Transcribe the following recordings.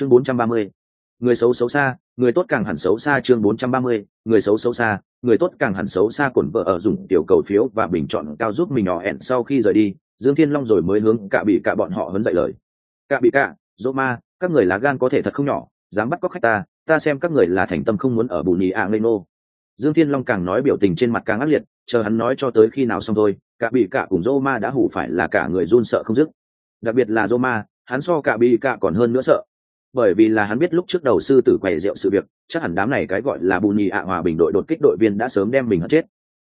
chương 430. người xấu xấu xa, người tốt càng hẳn xấu xa chương 430. người xấu xấu xa, người tốt càng hẳn xấu xa cổn vợ ở dùng tiểu cầu phiếu và bình chọn cao giúp mình nhỏ ẹn sau khi rời đi, dương thiên long rồi mới hướng cả bị cả bọn họ hấn dạy lời cả bị cả, dỗ ma, các người lá gan có thể thật không nhỏ, dám bắt cóc khách ta ta xem các người là thành tâm không muốn ở bù nhì ạ ngây nô dương thiên long càng nói biểu tình trên mặt càng ác liệt, chờ hắn nói cho tới khi nào xong thôi, cả bị cả cùng dô ma đã hủ phải là cả người run sợ không dứt đặc biệt là dô ma, hắn so cả bị cả còn hơn nữa sợ bởi vì là hắn biết lúc trước đầu sư tử quầy rượu sự việc, chắc hẳn đám này cái gọi là bù nhì ạ hòa bình đội đột kích đội viên đã sớm đem mình hất chết.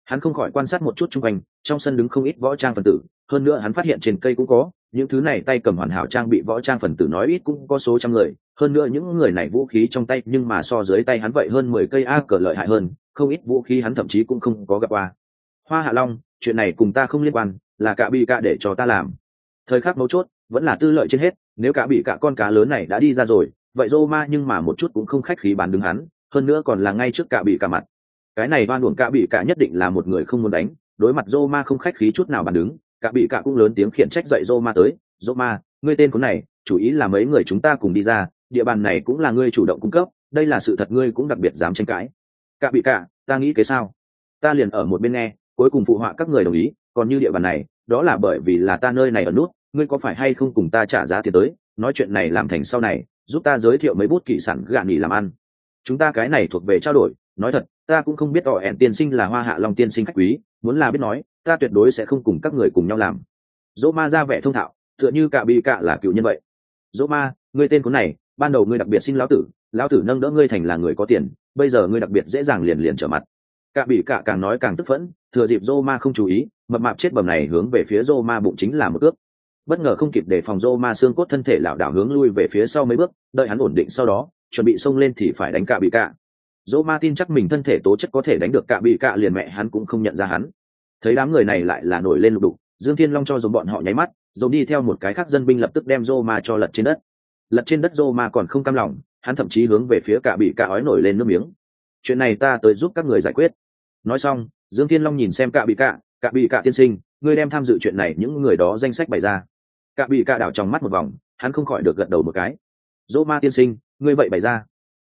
Hắn không khỏi quan sát một chút chung quanh, trong sân đứng không ít võ trang phần tử, hơn nữa hắn phát hiện trên cây cũng có, những thứ này tay cầm hoàn hảo trang bị võ trang phần tử nói ít cũng có số trăm người, hơn nữa những người này vũ khí trong tay nhưng mà so dưới tay hắn vậy hơn mười cây a cờ lợi hại hơn, không ít vũ khí hắn thậm chí cũng không có gặp qua. Hoa hạ long, chuyện này cùng ta không liên quan, là cả bị cả để cho ta làm. Thời khắc mấu chốt, vẫn là tư lợi trên hết nếu cả bị cả con cá lớn này đã đi ra rồi, vậy rô ma nhưng mà một chút cũng không khách khí bán đứng hắn, hơn nữa còn là ngay trước cả bị cả mặt. Cái này đoan uổng cả bị cả nhất định là một người không muốn đánh, đối mặt rô ma không khách khí chút nào bàn đứng, cả bị cả cũng lớn tiếng khiển trách dậy rô ma tới, rô ma, ngươi tên con này, chủ ý là mấy người chúng ta cùng đi ra, địa bàn này cũng là ngươi chủ động cung cấp, đây là sự thật ngươi cũng đặc biệt dám tranh cãi. Cả bị cả, ta nghĩ cái sao? Ta liền ở một bên nghe, cuối cùng phụ họa các người đồng ý, còn như địa bàn này, đó là bởi vì là ta nơi này ở nút ngươi có phải hay không cùng ta trả giá tiền tới, nói chuyện này làm thành sau này, giúp ta giới thiệu mấy bút kỹ sản gạn nghỉ làm ăn. Chúng ta cái này thuộc về trao đổi, nói thật, ta cũng không biết tỏ hẹn tiên sinh là hoa hạ long tiên sinh khách quý, muốn là biết nói, ta tuyệt đối sẽ không cùng các người cùng nhau làm. Dỗ ma ra vẻ thông thạo, tựa như cả bị cạ là cựu nhân vậy. Dỗ ma, ngươi tên cuốn này, ban đầu ngươi đặc biệt xin lão tử lão tử nâng đỡ ngươi thành là người có tiền, bây giờ ngươi đặc biệt dễ dàng liền liền trở mặt. Cả bị cạ càng nói càng tức phẫn, thừa dịp dô ma không chú ý, mập mạp chết bầm này hướng về phía dô ma bụng chính là một ước bất ngờ không kịp để phòng rô ma xương cốt thân thể lảo đảo hướng lui về phía sau mấy bước, đợi hắn ổn định sau đó, chuẩn bị xông lên thì phải đánh cả bị cạ. Dỗ ma tin chắc mình thân thể tố chất có thể đánh được cả bị cạ liền mẹ hắn cũng không nhận ra hắn. Thấy đám người này lại là nổi lên lục đục, dương thiên long cho giống bọn họ nháy mắt giống đi theo một cái khác dân binh lập tức đem dô ma cho lật trên đất. Lật trên đất dô ma còn không cam lòng, hắn thậm chí hướng về phía cả bị cạ ói nổi lên nước miếng. Chuyện này ta tới giúp các người giải quyết. Nói xong, dương thiên long nhìn xem cả bị cạ, cả bị cạ tiên sinh, ngươi đem tham dự chuyện này những người đó danh sách bày ra cả bị cả đảo trong mắt một vòng, hắn không khỏi được gật đầu một cái. Dỗ ma tiên sinh, ngươi vậy bày ra.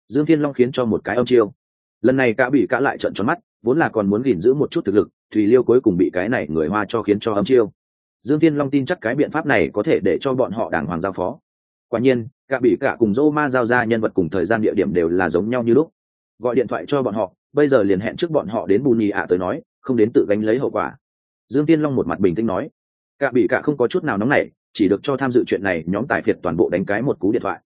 Dương thiên long khiến cho một cái âm chiêu. Lần này cả bị cả lại trận tròn mắt, vốn là còn muốn gìn giữ một chút thực lực, thùy liêu cuối cùng bị cái này người hoa cho khiến cho âm chiêu. Dương thiên long tin chắc cái biện pháp này có thể để cho bọn họ đàng hoàng giao phó. Quả nhiên, cả bị cả cùng dô ma giao ra nhân vật cùng thời gian địa điểm đều là giống nhau như lúc. Gọi điện thoại cho bọn họ, bây giờ liền hẹn trước bọn họ đến bù nhì ạ tới nói, không đến tự gánh lấy hậu quả. Dương tiên long một mặt bình tĩnh nói. Cả bị cả không có chút nào nóng nảy chỉ được cho tham dự chuyện này nhóm tài phiệt toàn bộ đánh cái một cú điện thoại.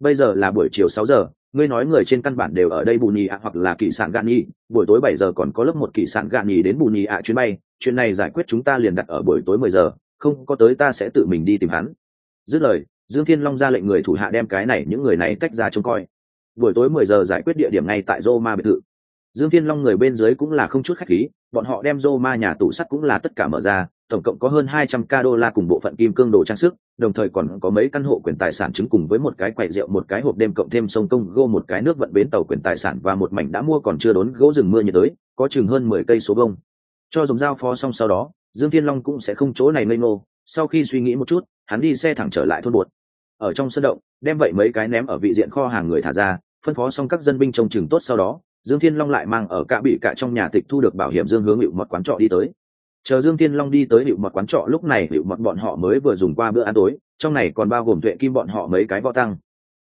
Bây giờ là buổi chiều sáu giờ, ngươi nói người trên căn bản đều ở đây bù nhì ạ hoặc là kỳ sản gạn nhì, buổi tối bảy giờ còn có lớp một kỳ sản gạn nhì đến bù nhì ạ chuyến bay, chuyện này giải quyết chúng ta liền đặt ở buổi tối mười giờ, không có tới ta sẽ tự mình đi tìm hắn. Dứt lời, dương thiên long ra lệnh người thủ hạ đem cái này những người này tách ra trông coi. Buổi tối mười giờ giải quyết địa điểm ngay tại roma biệt thự. Dương thiên long người bên dưới cũng là không chút khách khí bọn họ đem roma nhà tủ sắt cũng là tất cả mở ra, tổng cộng có hơn hai trăm ca đô la cùng bộ phận kim cương đồ trang sức, đồng thời còn có mấy căn hộ quyền tài sản chứng cùng với một cái quầy rượu, một cái hộp đêm cộng thêm sông công gô một cái nước vận bến tàu quyền tài sản và một mảnh đã mua còn chưa đốn gỗ rừng mưa nhiệt tới có chừng hơn mười cây số bông cho dùng giao phó xong sau đó, dương thiên long cũng sẽ không chỗ này ngây ngô, sau khi suy nghĩ một chút, hắn đi xe thẳng trở lại thôn buột. ở trong sân động, đem vậy mấy cái ném ở vị diện kho hàng người thả ra, phân phó xong các dân binh trông chừng tốt sau đó dương thiên long lại mang ở cả bị cả trong nhà tịch thu được bảo hiểm dương hướng hiệu mật quán trọ đi tới. Chờ dương thiên long đi tới hiệu mật quán trọ, lúc này hiệu mật bọn họ mới vừa dùng qua bữa ăn tối, trong này còn bao gồm tuệ kim bọn họ mấy cái võ tăng.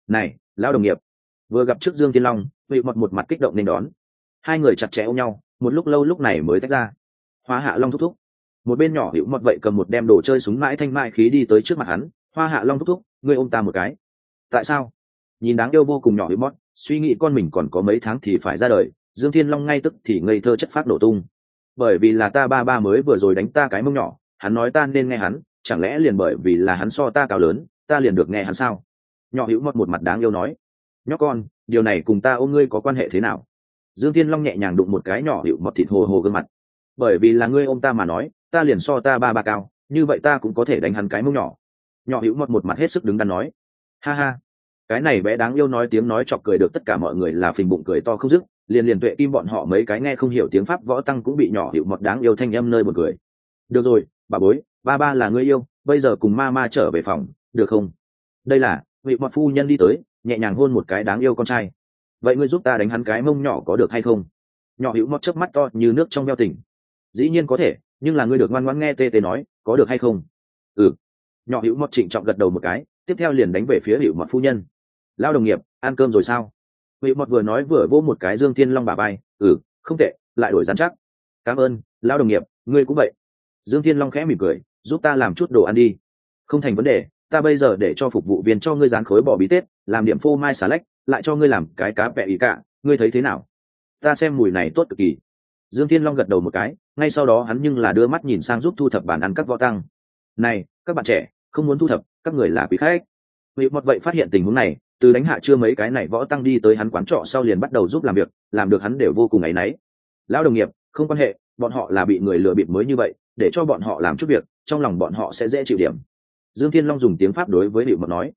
Này, lão đồng nghiệp. Vừa gặp trước dương thiên long hiệu mật một mặt kích động nên đón. Hai người chặt chẽ ôm nhau, một lúc lâu lúc này mới tách ra. Hoa hạ long thúc thúc. Một bên nhỏ hiệu mật vậy cầm một đem đồ chơi súng mãi thanh mãi khí đi tới trước mặt hắn. Hoa hạ long thúc thúc, ngươi ôm ta một cái. Tại sao? Nhìn đáng yêu vô cùng nhỏ hiệu mật suy nghĩ con mình còn có mấy tháng thì phải ra đời, dương thiên long ngay tức thì ngây thơ chất phát nổ tung. Bởi vì là ta ba ba mới vừa rồi đánh ta cái mông nhỏ, hắn nói ta nên nghe hắn, chẳng lẽ liền bởi vì là hắn so ta cao lớn, ta liền được nghe hắn sao? Nhỏ hữu mọt một mặt đáng yêu nói. Nhóc con, điều này cùng ta ôm ngươi có quan hệ thế nào? Dương thiên long nhẹ nhàng đụng một cái nhỏ hữu mọt thịt hồ hồ gương mặt. Bởi vì là ngươi ôm ta mà nói, ta liền so ta ba ba cao, như vậy ta cũng có thể đánh hắn cái mông nhỏ. Nhỏ hữu mọt một mặt hết sức đứng đắn nói. Ha ha cái này bé đáng yêu nói tiếng nói chọc cười được tất cả mọi người là phình bụng cười to không dứt, liền liền tuệ kim bọn họ mấy cái nghe không hiểu tiếng pháp võ tăng cũng bị nhỏ hiệu mọt đáng yêu thanh âm nơi một cười. Được rồi, bà bối, ba ba là người yêu, bây giờ cùng ma ma trở về phòng, được không? Đây là, vị mọt phu nhân đi tới, nhẹ nhàng hôn một cái đáng yêu con trai. Vậy ngươi giúp ta đánh hắn cái mông nhỏ có được hay không? Nhỏ hữu mọt chớp mắt to như nước trong veo tỉnh. Dĩ nhiên có thể, nhưng là ngươi được ngoan ngoãn nghe tê tê nói, có được hay không? Ừ. Nhỏ hữu mọt trịnh trọng gật đầu một cái, tiếp theo liền đánh về phía hữu mọt phu nhân lao đồng nghiệp, ăn cơm rồi sao? Vị mọt vừa nói vừa vỗ một cái dương thiên long bà bay ừ không tệ, lại đổi dán chắc. Cảm ơn, lao đồng nghiệp, ngươi cũng vậy. Dương thiên long khẽ mỉm cười, giúp ta làm chút đồ ăn đi. Không thành vấn đề, ta bây giờ để cho phục vụ viên cho ngươi dán khối bò bí tết, làm điểm phô mai xà lách, lại cho ngươi làm cái cá vẹ ý cả, ngươi thấy thế nào? Ta xem mùi này tốt cực kỳ. Dương thiên long gật đầu một cái, ngay sau đó hắn nhưng là đưa mắt nhìn sang giúp thu thập bàn ăn các võ tăng. Này, các bạn trẻ, không muốn thu thập, các người là quý khách. Vị một vậy phát hiện tình huống này từ đánh hạ chưa mấy cái này võ tăng đi tới hắn quán trọ sau liền bắt đầu giúp làm việc, làm được hắn đều vô cùng áy náy. Lão đồng nghiệp, không quan hệ, bọn họ là bị người lừa bịp mới như vậy, để cho bọn họ làm chút việc, trong lòng bọn họ sẽ dễ chịu điểm. Dương thiên long dùng tiếng pháp đối với hiệu mật nói,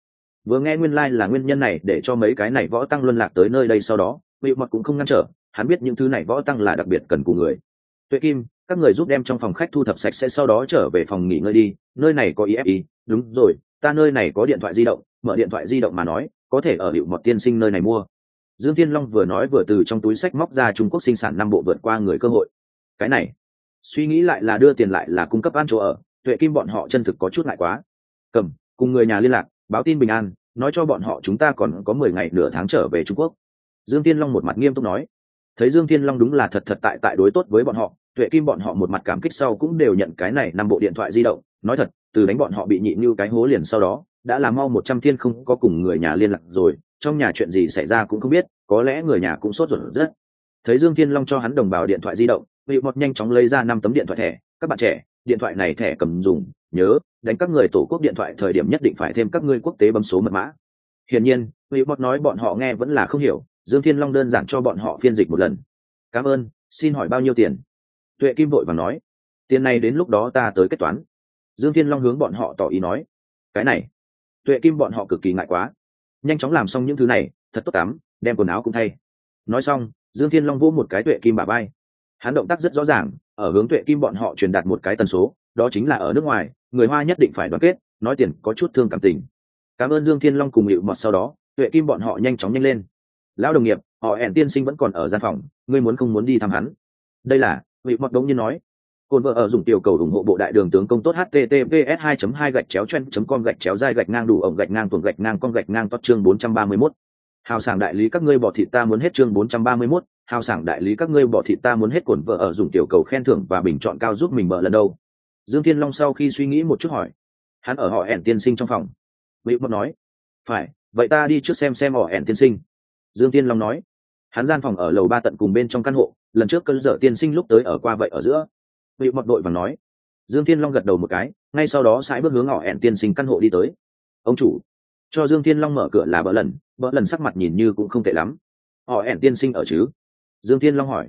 vừa nghe nguyên lai、like、là nguyên nhân này để cho mấy cái này võ tăng luân lạc tới nơi đây sau đó hiệu mật cũng không ngăn trở, hắn biết những thứ này võ tăng là đặc biệt cần của người. Tuệ kim, các người giúp đem trong phòng khách thu thập sạch sẽ sau đó trở về phòng nghỉ ngơi đi, nơi này có ifi đúng rồi ta nơi này có điện thoại di động, mở điện thoại di động mà nói, có thể ở hiệu mọt tiên sinh nơi này mua. Dương thiên long vừa nói vừa từ trong túi sách móc ra trung quốc sinh sản năm bộ vượt qua người cơ hội. Cái này, suy nghĩ lại là đưa tiền lại là cung cấp ăn chỗ ở, tuệ kim bọn họ chân thực có chút ngại quá. Cầm, cùng người nhà liên lạc, báo tin bình an, nói cho bọn họ chúng ta còn có mười ngày nửa tháng trở về trung quốc. Dương Thiên long một mặt nghiêm túc nói. Thấy dương Thiên long đúng là thật thật tại tại đối tốt với bọn họ, tuệ kim bọn họ một mặt cảm kích sau cũng đều nhận cái này năm bộ điện thoại di động, nói thật từ đánh bọn họ bị nhị như cái hố liền sau đó, đã làm mau một trăm thiên không có cùng người nhà liên lạc rồi, trong nhà chuyện gì xảy ra cũng không biết, có lẽ người nhà cũng sốt ruột rất. Thấy dương thiên long cho hắn đồng bào điện thoại di động vị một nhanh chóng lấy ra năm tấm điện thoại thẻ, các bạn trẻ, điện thoại này thẻ cầm dùng, nhớ, đánh các người tổ quốc điện thoại thời điểm nhất định phải thêm các ngươi quốc tế bấm số mật mã. Hiển nhiên vị một nói bọn họ nghe vẫn là không hiểu, dương thiên long đơn giản cho bọn họ phiên dịch một lần. Cảm ơn, xin hỏi bao nhiêu tiền? Tuệ kim vội và nói, tiền này đến lúc đó ta tới kết toán dương thiên long hướng bọn họ tỏ ý nói, cái này, tuệ kim bọn họ cực kỳ ngại quá. Nhanh chóng làm xong những thứ này, thật tốt tắm đem quần áo cũng thay. Nói xong, dương thiên long vô một cái tuệ kim bà bay hắn động tác rất rõ ràng, ở hướng tuệ kim bọn họ truyền đạt một cái tần số, đó chính là ở nước ngoài, người hoa nhất định phải đoàn kết, nói tiền có chút thương cảm tình. Cảm ơn dương thiên long cùng hiệu mọt sau đó, tuệ kim bọn họ nhanh chóng nhanh lên. Lão đồng nghiệp, họ ẻn tiên sinh vẫn còn ở gian phòng, ngươi muốn không muốn đi thăm hắn? Đây là hiệu mọt đống nhiên nói Côn vợ ở dùng tiểu cầu ủng hộ bộ đại đường tướng công tốt https 2 2 gạch chéo chen com gạch chéo dai gạch ngang đủ ổng gạch ngang tuồng gạch ngang con gạch ngang tốt chương 431. hào sảng đại lý các ngươi bỏ thịt ta muốn hết chương 431, hào sảng đại lý các ngươi bỏ thịt ta muốn hết cồn vợ ở dùng tiểu cầu khen thưởng và bình chọn cao giúp mình mở lần đầu. dương thiên long sau khi suy nghĩ một chút hỏi hắn ở họ ẻn tiên sinh trong phòng vị Mộc nói phải vậy ta đi trước xem xem họ ẻn tiên sinh dương thiên long nói hắn gian phòng ở lầu ba tận cùng bên trong căn hộ lần trước cơn dở tiên sinh lúc tới ở qua vậy ở giữa bị mọt đội và nói. Dương thiên long gật đầu một cái, ngay sau đó sải bước hướng họ ẻn tiên sinh căn hộ đi tới. Ông chủ, cho dương thiên long mở cửa là bỡ lần bỡ lần sắc mặt nhìn như cũng không tệ lắm. Họ ẻn tiên sinh ở chứ? Dương thiên long hỏi.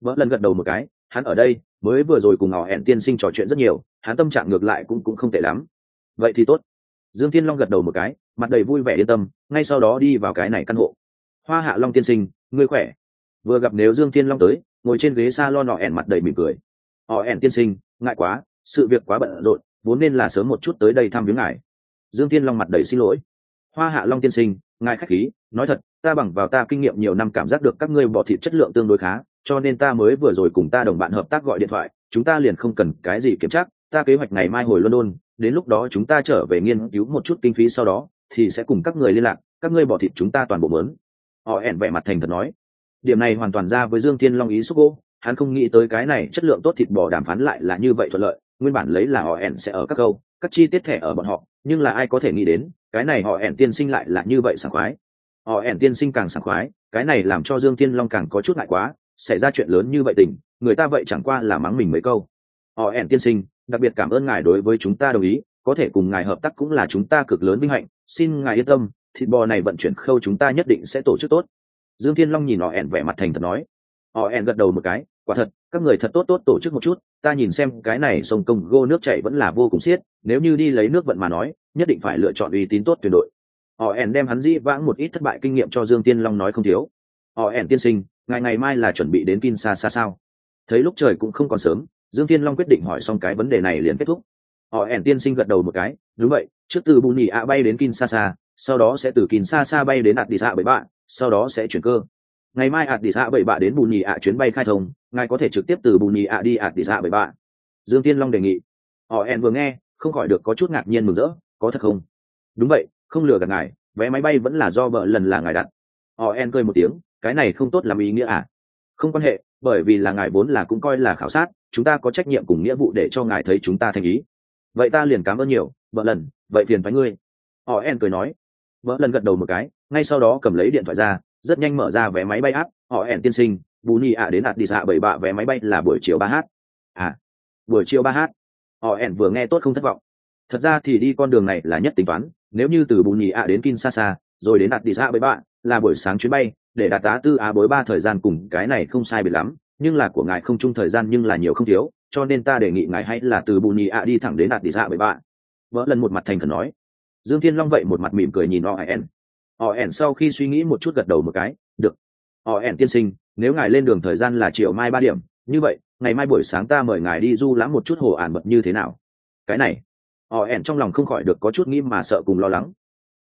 Bỡ lần gật đầu một cái, hắn ở đây, mới vừa rồi cùng họ ẻn tiên sinh trò chuyện rất nhiều, hắn tâm trạng ngược lại cũng cũng không tệ lắm. Vậy thì tốt. Dương thiên long gật đầu một cái, mặt đầy vui vẻ yên tâm, ngay sau đó đi vào cái này căn hộ. Hoa hạ long tiên sinh, ngươi khỏe? Vừa gặp nếu dương thiên long tới, ngồi trên ghế s a lon họ mặt đầy mỉm cười họ ẻn tiên sinh, ngại quá, sự việc quá bận rộn, vốn nên là sớm một chút tới đây thăm viếng ngài. Dương thiên long mặt đầy xin lỗi. Hoa hạ long tiên sinh, ngài khách khí, nói thật, ta bằng vào ta kinh nghiệm nhiều năm cảm giác được các ngươi bỏ thịt chất lượng tương đối khá, cho nên ta mới vừa rồi cùng ta đồng bạn hợp tác gọi điện thoại, chúng ta liền không cần cái gì kiểm tra, ta kế hoạch ngày mai hồi london, đến lúc đó chúng ta trở về nghiên cứu một chút kinh phí sau đó, thì sẽ cùng các người liên lạc, các ngươi bỏ thịt chúng ta toàn bộ mớn. Họ ẻn vẻ mặt thành thật nói. Điểm này hoàn toàn ra với dương thiên long ý xúc ô hắn không nghĩ tới cái này chất lượng tốt thịt bò đàm phán lại là như vậy thuận lợi, nguyên bản lấy là họ ẻn sẽ ở các câu, các chi tiết thẻ ở bọn họ, nhưng là ai có thể nghĩ đến, cái này họ ẻn tiên sinh lại là như vậy sảng khoái. Họ ẻn tiên sinh càng sảng khoái, cái này làm cho dương thiên long càng có chút ngại quá, xảy ra chuyện lớn như vậy tình, người ta vậy chẳng qua là mắng mình mấy câu. Họ ẻn tiên sinh, đặc biệt cảm ơn ngài đối với chúng ta đồng ý, có thể cùng ngài hợp tác cũng là chúng ta cực lớn vinh hạnh, xin ngài yên tâm, thịt bò này vận chuyển khâu chúng ta nhất định sẽ tổ chức tốt. Dương thiên long nhìn họ ẻn vẻ mặt thành thật nói họ ẻn gật đầu một cái, quả thật, các người thật tốt tốt tổ chức một chút, ta nhìn xem cái này sông công gô nước chảy vẫn là vô cùng xiết, nếu như đi lấy nước vận mà nói, nhất định phải lựa chọn uy tín tốt tuyển đội. Họ ẻn đem hắn dĩ vãng một ít thất bại kinh nghiệm cho dương tiên long nói không thiếu. Họ ẻn tiên sinh, ngày ngày mai là chuẩn bị đến kin xa xa sao? Thấy lúc trời cũng không còn sớm, dương tiên long quyết định hỏi xong cái vấn đề này liền kết thúc. Họ ẻn tiên sinh gật đầu một cái, đúng vậy, trước từ bù nhị ạ bay đến kin xa xa sau đó sẽ từ Kin xa xa bay đến ạt đi xạ bảy bạn sau đó sẽ chuyển cơ ngày mai ạt đi xạ bảy bạ đến bù nhì ạ chuyến bay khai thông, ngài có thể trực tiếp từ bù nhì ạ đi ạt đi xạ bảy bạ. Dương tiên long đề nghị. Họ en vừa nghe, không khỏi được có chút ngạc nhiên mừng rỡ, có thật không? Đúng vậy, không lừa gạt ngài, vé máy bay vẫn là do vợ lần là ngài đặt. Họ en cười một tiếng, cái này không tốt làm ý nghĩa à? Không quan hệ, bởi vì là ngài vốn là cũng coi là khảo sát, chúng ta có trách nhiệm cùng nghĩa vụ để cho ngài thấy chúng ta thành ý. Vậy ta liền cảm ơn nhiều, vợ lần, vậy phiền thoái ngươi. Họ en cười nói. Vợ lần gật đầu một cái, ngay sau đó cầm lấy điện thoại ra rất nhanh mở ra vé máy bay áp họ ẻn tiên sinh, bù nhì ạ đến ạt đi xạ bảy bạ vé máy bay là buổi chiều ba h à buổi chiều ba h họ ẻn vừa nghe tốt không thất vọng. Thật ra thì đi con đường này là nhất tính toán, nếu như từ bù nhì ạ đến kinshasa, rồi đến ạt đi xạ bảy bạ là buổi sáng chuyến bay, để đạt tá tư á bối ba thời gian cùng cái này không sai biệt lắm, nhưng là của ngài không chung thời gian nhưng là nhiều không thiếu, cho nên ta đề nghị ngài hãy là từ bù nhì ạ đi thẳng đến đạt đi xạ bảy bạ vỡ lần một mặt thành khẩn nói. Dương thiên long vậy một mặt mỉm cười nhìn họ ẻn. Họ ẻn sau khi suy nghĩ một chút gật đầu một cái, được. Họ ẻn tiên sinh, nếu ngài lên đường thời gian là chiều mai ba điểm, như vậy, ngày mai buổi sáng ta mời ngài đi du lãm một chút hồ ản mật như thế nào? Cái này, họ ẻn trong lòng không khỏi được có chút nghĩ mà sợ cùng lo lắng.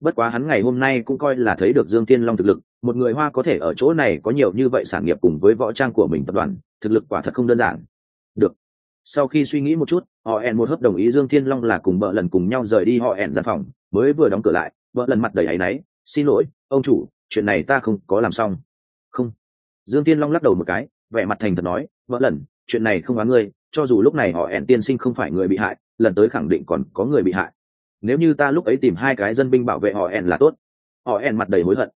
Bất quá hắn ngày hôm nay cũng coi là thấy được dương tiên long thực lực, một người hoa có thể ở chỗ này có nhiều như vậy sản nghiệp cùng với võ trang của mình tập đoàn, thực lực quả thật không đơn giản. Được. Sau khi suy nghĩ một chút, họ ẻn một hớp đồng ý dương thiên long là cùng vợ lần cùng nhau rời đi họ ẻn gian phòng, mới vừa đóng cửa lại vợ lần mặt đầy áy náy xin lỗi, ông chủ, chuyện này ta không có làm xong. Không. Dương tiên long lắc đầu một cái, vẻ mặt thành thật nói, vợ lần, chuyện này không oán ngươi, cho dù lúc này họ ẻn tiên sinh không phải người bị hại, lần tới khẳng định còn có người bị hại. Nếu như ta lúc ấy tìm hai cái dân binh bảo vệ họ ẻn là tốt. Họ ẻn mặt đầy hối hận.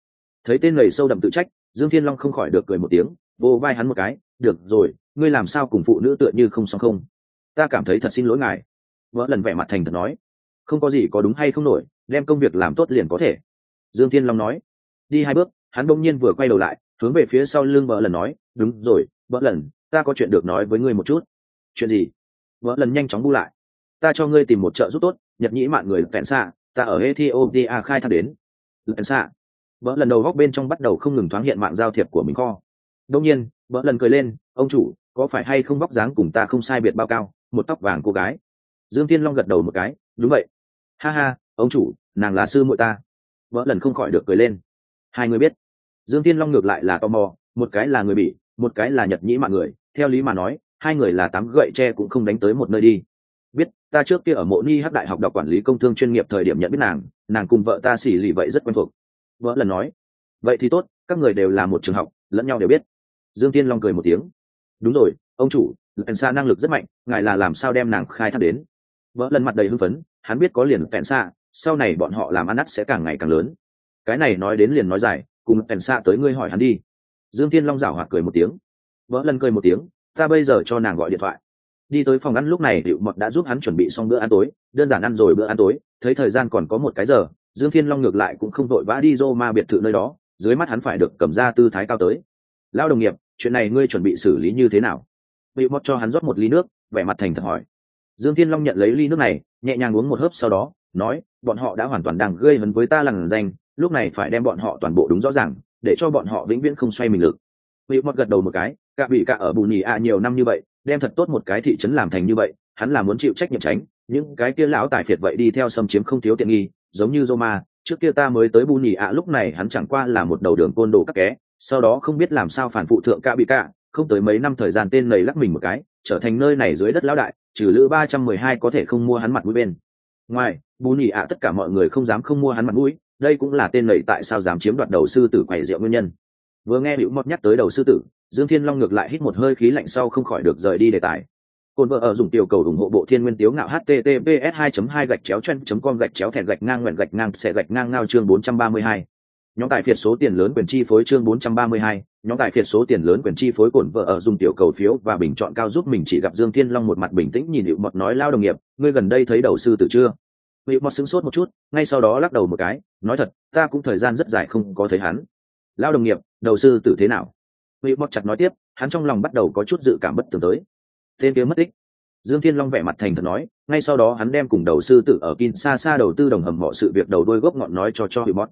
Thấy tên lầy sâu đậm tự trách, dương thiên long không khỏi được cười một tiếng, vô vai hắn một cái, được rồi, ngươi làm sao cùng phụ nữ tựa như không xong không? Ta cảm thấy thật xin lỗi ngài. Vợ lần vẻ mặt thành thật nói, không có gì có đúng hay không nổi, đem công việc làm tốt liền có thể dương thiên long nói. Đi hai bước, hắn bỗng nhiên vừa quay đầu lại, hướng về phía sau lưng vợ lần nói, đúng rồi vợ lần, ta có chuyện được nói với ngươi một chút. Chuyện gì? Vợ lần nhanh chóng bu lại. Ta cho ngươi tìm một trợ giúp tốt, nhật nhĩ mạng người lẹn xạ, ta ở ethiopia khai thác đến. Lẹn xạ? Vợ lần đầu góc bên trong bắt đầu không ngừng thoáng hiện mạng giao thiệp của mình kho. Đông nhiên vợ lần cười lên, ông chủ, có phải hay không vóc dáng cùng ta không sai biệt bao cao, một tóc vàng cô gái? Dương tiên long gật đầu một cái, đúng vậy. Ha ha, ông chủ, nàng là sư muội ta vợ lần không khỏi được cười lên. Hai người biết, dương tiên long ngược lại là tò mò, một cái là người bỉ, một cái là nhật nhĩ mạng người. Theo lý mà nói, hai người là tám gậy tre cũng không đánh tới một nơi đi. Biết, ta trước kia ở mộ ni hát đại học đọc quản lý công thương chuyên nghiệp thời điểm nhận biết nàng nàng cùng vợ ta xỉ lì vậy rất quen thuộc. Vợ lần nói, vậy thì tốt, các người đều là một trường học, lẫn nhau đều biết. Dương tiên long cười một tiếng, đúng rồi, ông chủ lần xa năng lực rất mạnh, ngài là làm sao đem nàng khai thác đến? Vợ lần mặt đầy hưng phấn, hắn biết có liền phèn xa sau này bọn họ làm ăn nắt sẽ càng ngày càng lớn. Cái này nói đến liền nói dài, cùng phèn xa tới ngươi hỏi hắn đi. Dương Thiên long rảo hoạt cười một tiếng. Vỡ lần cười một tiếng, ta bây giờ cho nàng gọi điện thoại. Đi tới phòng ăn lúc này hiệu mật đã giúp hắn chuẩn bị xong bữa ăn tối, đơn giản ăn rồi bữa ăn tối, thấy thời gian còn có một cái giờ, dương thiên long ngược lại cũng không vội vã đi dô ma biệt thự nơi đó, dưới mắt hắn phải được cầm ra tư thái cao tới. Lao đồng nghiệp, chuyện này ngươi chuẩn bị xử lý như thế nào? Bị Mật cho hắn rót một ly nước, vẻ mặt thành thật hỏi. Dương thiên long nhận lấy ly nước này, nhẹ nhàng uống một hớp sau đó nói bọn họ đã hoàn toàn đang gây hấn với ta lằn danh lúc này phải đem bọn họ toàn bộ đúng rõ ràng để cho bọn họ vĩnh viễn không xoay mình lực. Bị mót gật đầu một cái cả bị cả ở bù nhì ạ nhiều năm như vậy đem thật tốt một cái thị trấn làm thành như vậy hắn là muốn chịu trách nhiệm tránh những cái kia lão tài phiệt vậy đi theo xâm chiếm không thiếu tiện nghi giống như Roma, trước kia ta mới tới bù nhì ạ lúc này hắn chẳng qua là một đầu đường côn đồ các ké sau đó không biết làm sao phản phụ thượng Cả bị cả không tới mấy năm thời gian tên lầy lắc mình một cái trở thành nơi này dưới đất lão đại trừ lữ ba trăm mười hai có thể không mua hắn mặt mũi bên. Ngoài bù nhì ạ tất cả mọi người không dám không mua hắn mặt mũi đây cũng là tên lầy tại sao dám chiếm đoạt đầu sư tử quầy rượu nguyên nhân. Vừa nghe hữu mọt nhắc tới đầu sư tử dương thiên long ngược lại hít một hơi khí lạnh sau không khỏi được rời đi đề tài. Cồn vợ ở dùng tiểu cầu ủng hộ bộ thiên nguyên tiếu ngạo https 2 2 gạch chéo chen com gạch chéo thẹn gạch ngang nguyện gạch ngang sẽ gạch ngang ngao chương 432. nhóm tài phiệt số tiền lớn quyền chi phối chương 432, nhóm tài phiệt số tiền lớn quyền chi phối cồn vợ ở dùng tiểu cầu phiếu và bình chọn cao giúp mình chỉ gặp dương thiên long một mặt bình tĩnh nhìn hữu mọt nói lao đồng nghiệp ngươi gần đây thấy đầu sư tử chưa? Vị mọt sững sốt một chút ngay sau đó lắc đầu một cái nói thật ta cũng thời gian rất dài không có thấy hắn lao đồng nghiệp đầu sư tử thế nào Vị Mọt chặt nói tiếp, hắn trong lòng bắt đầu có chút dự cảm bất tường tới. Tên kia mất tích. Dương Thiên Long vẻ mặt thành thật nói, ngay sau đó hắn đem cùng đầu sư tử ở Kinshasa đầu tư đồng hầm mọ sự việc đầu đuôi gốc ngọn nói cho cho Vị Mọt.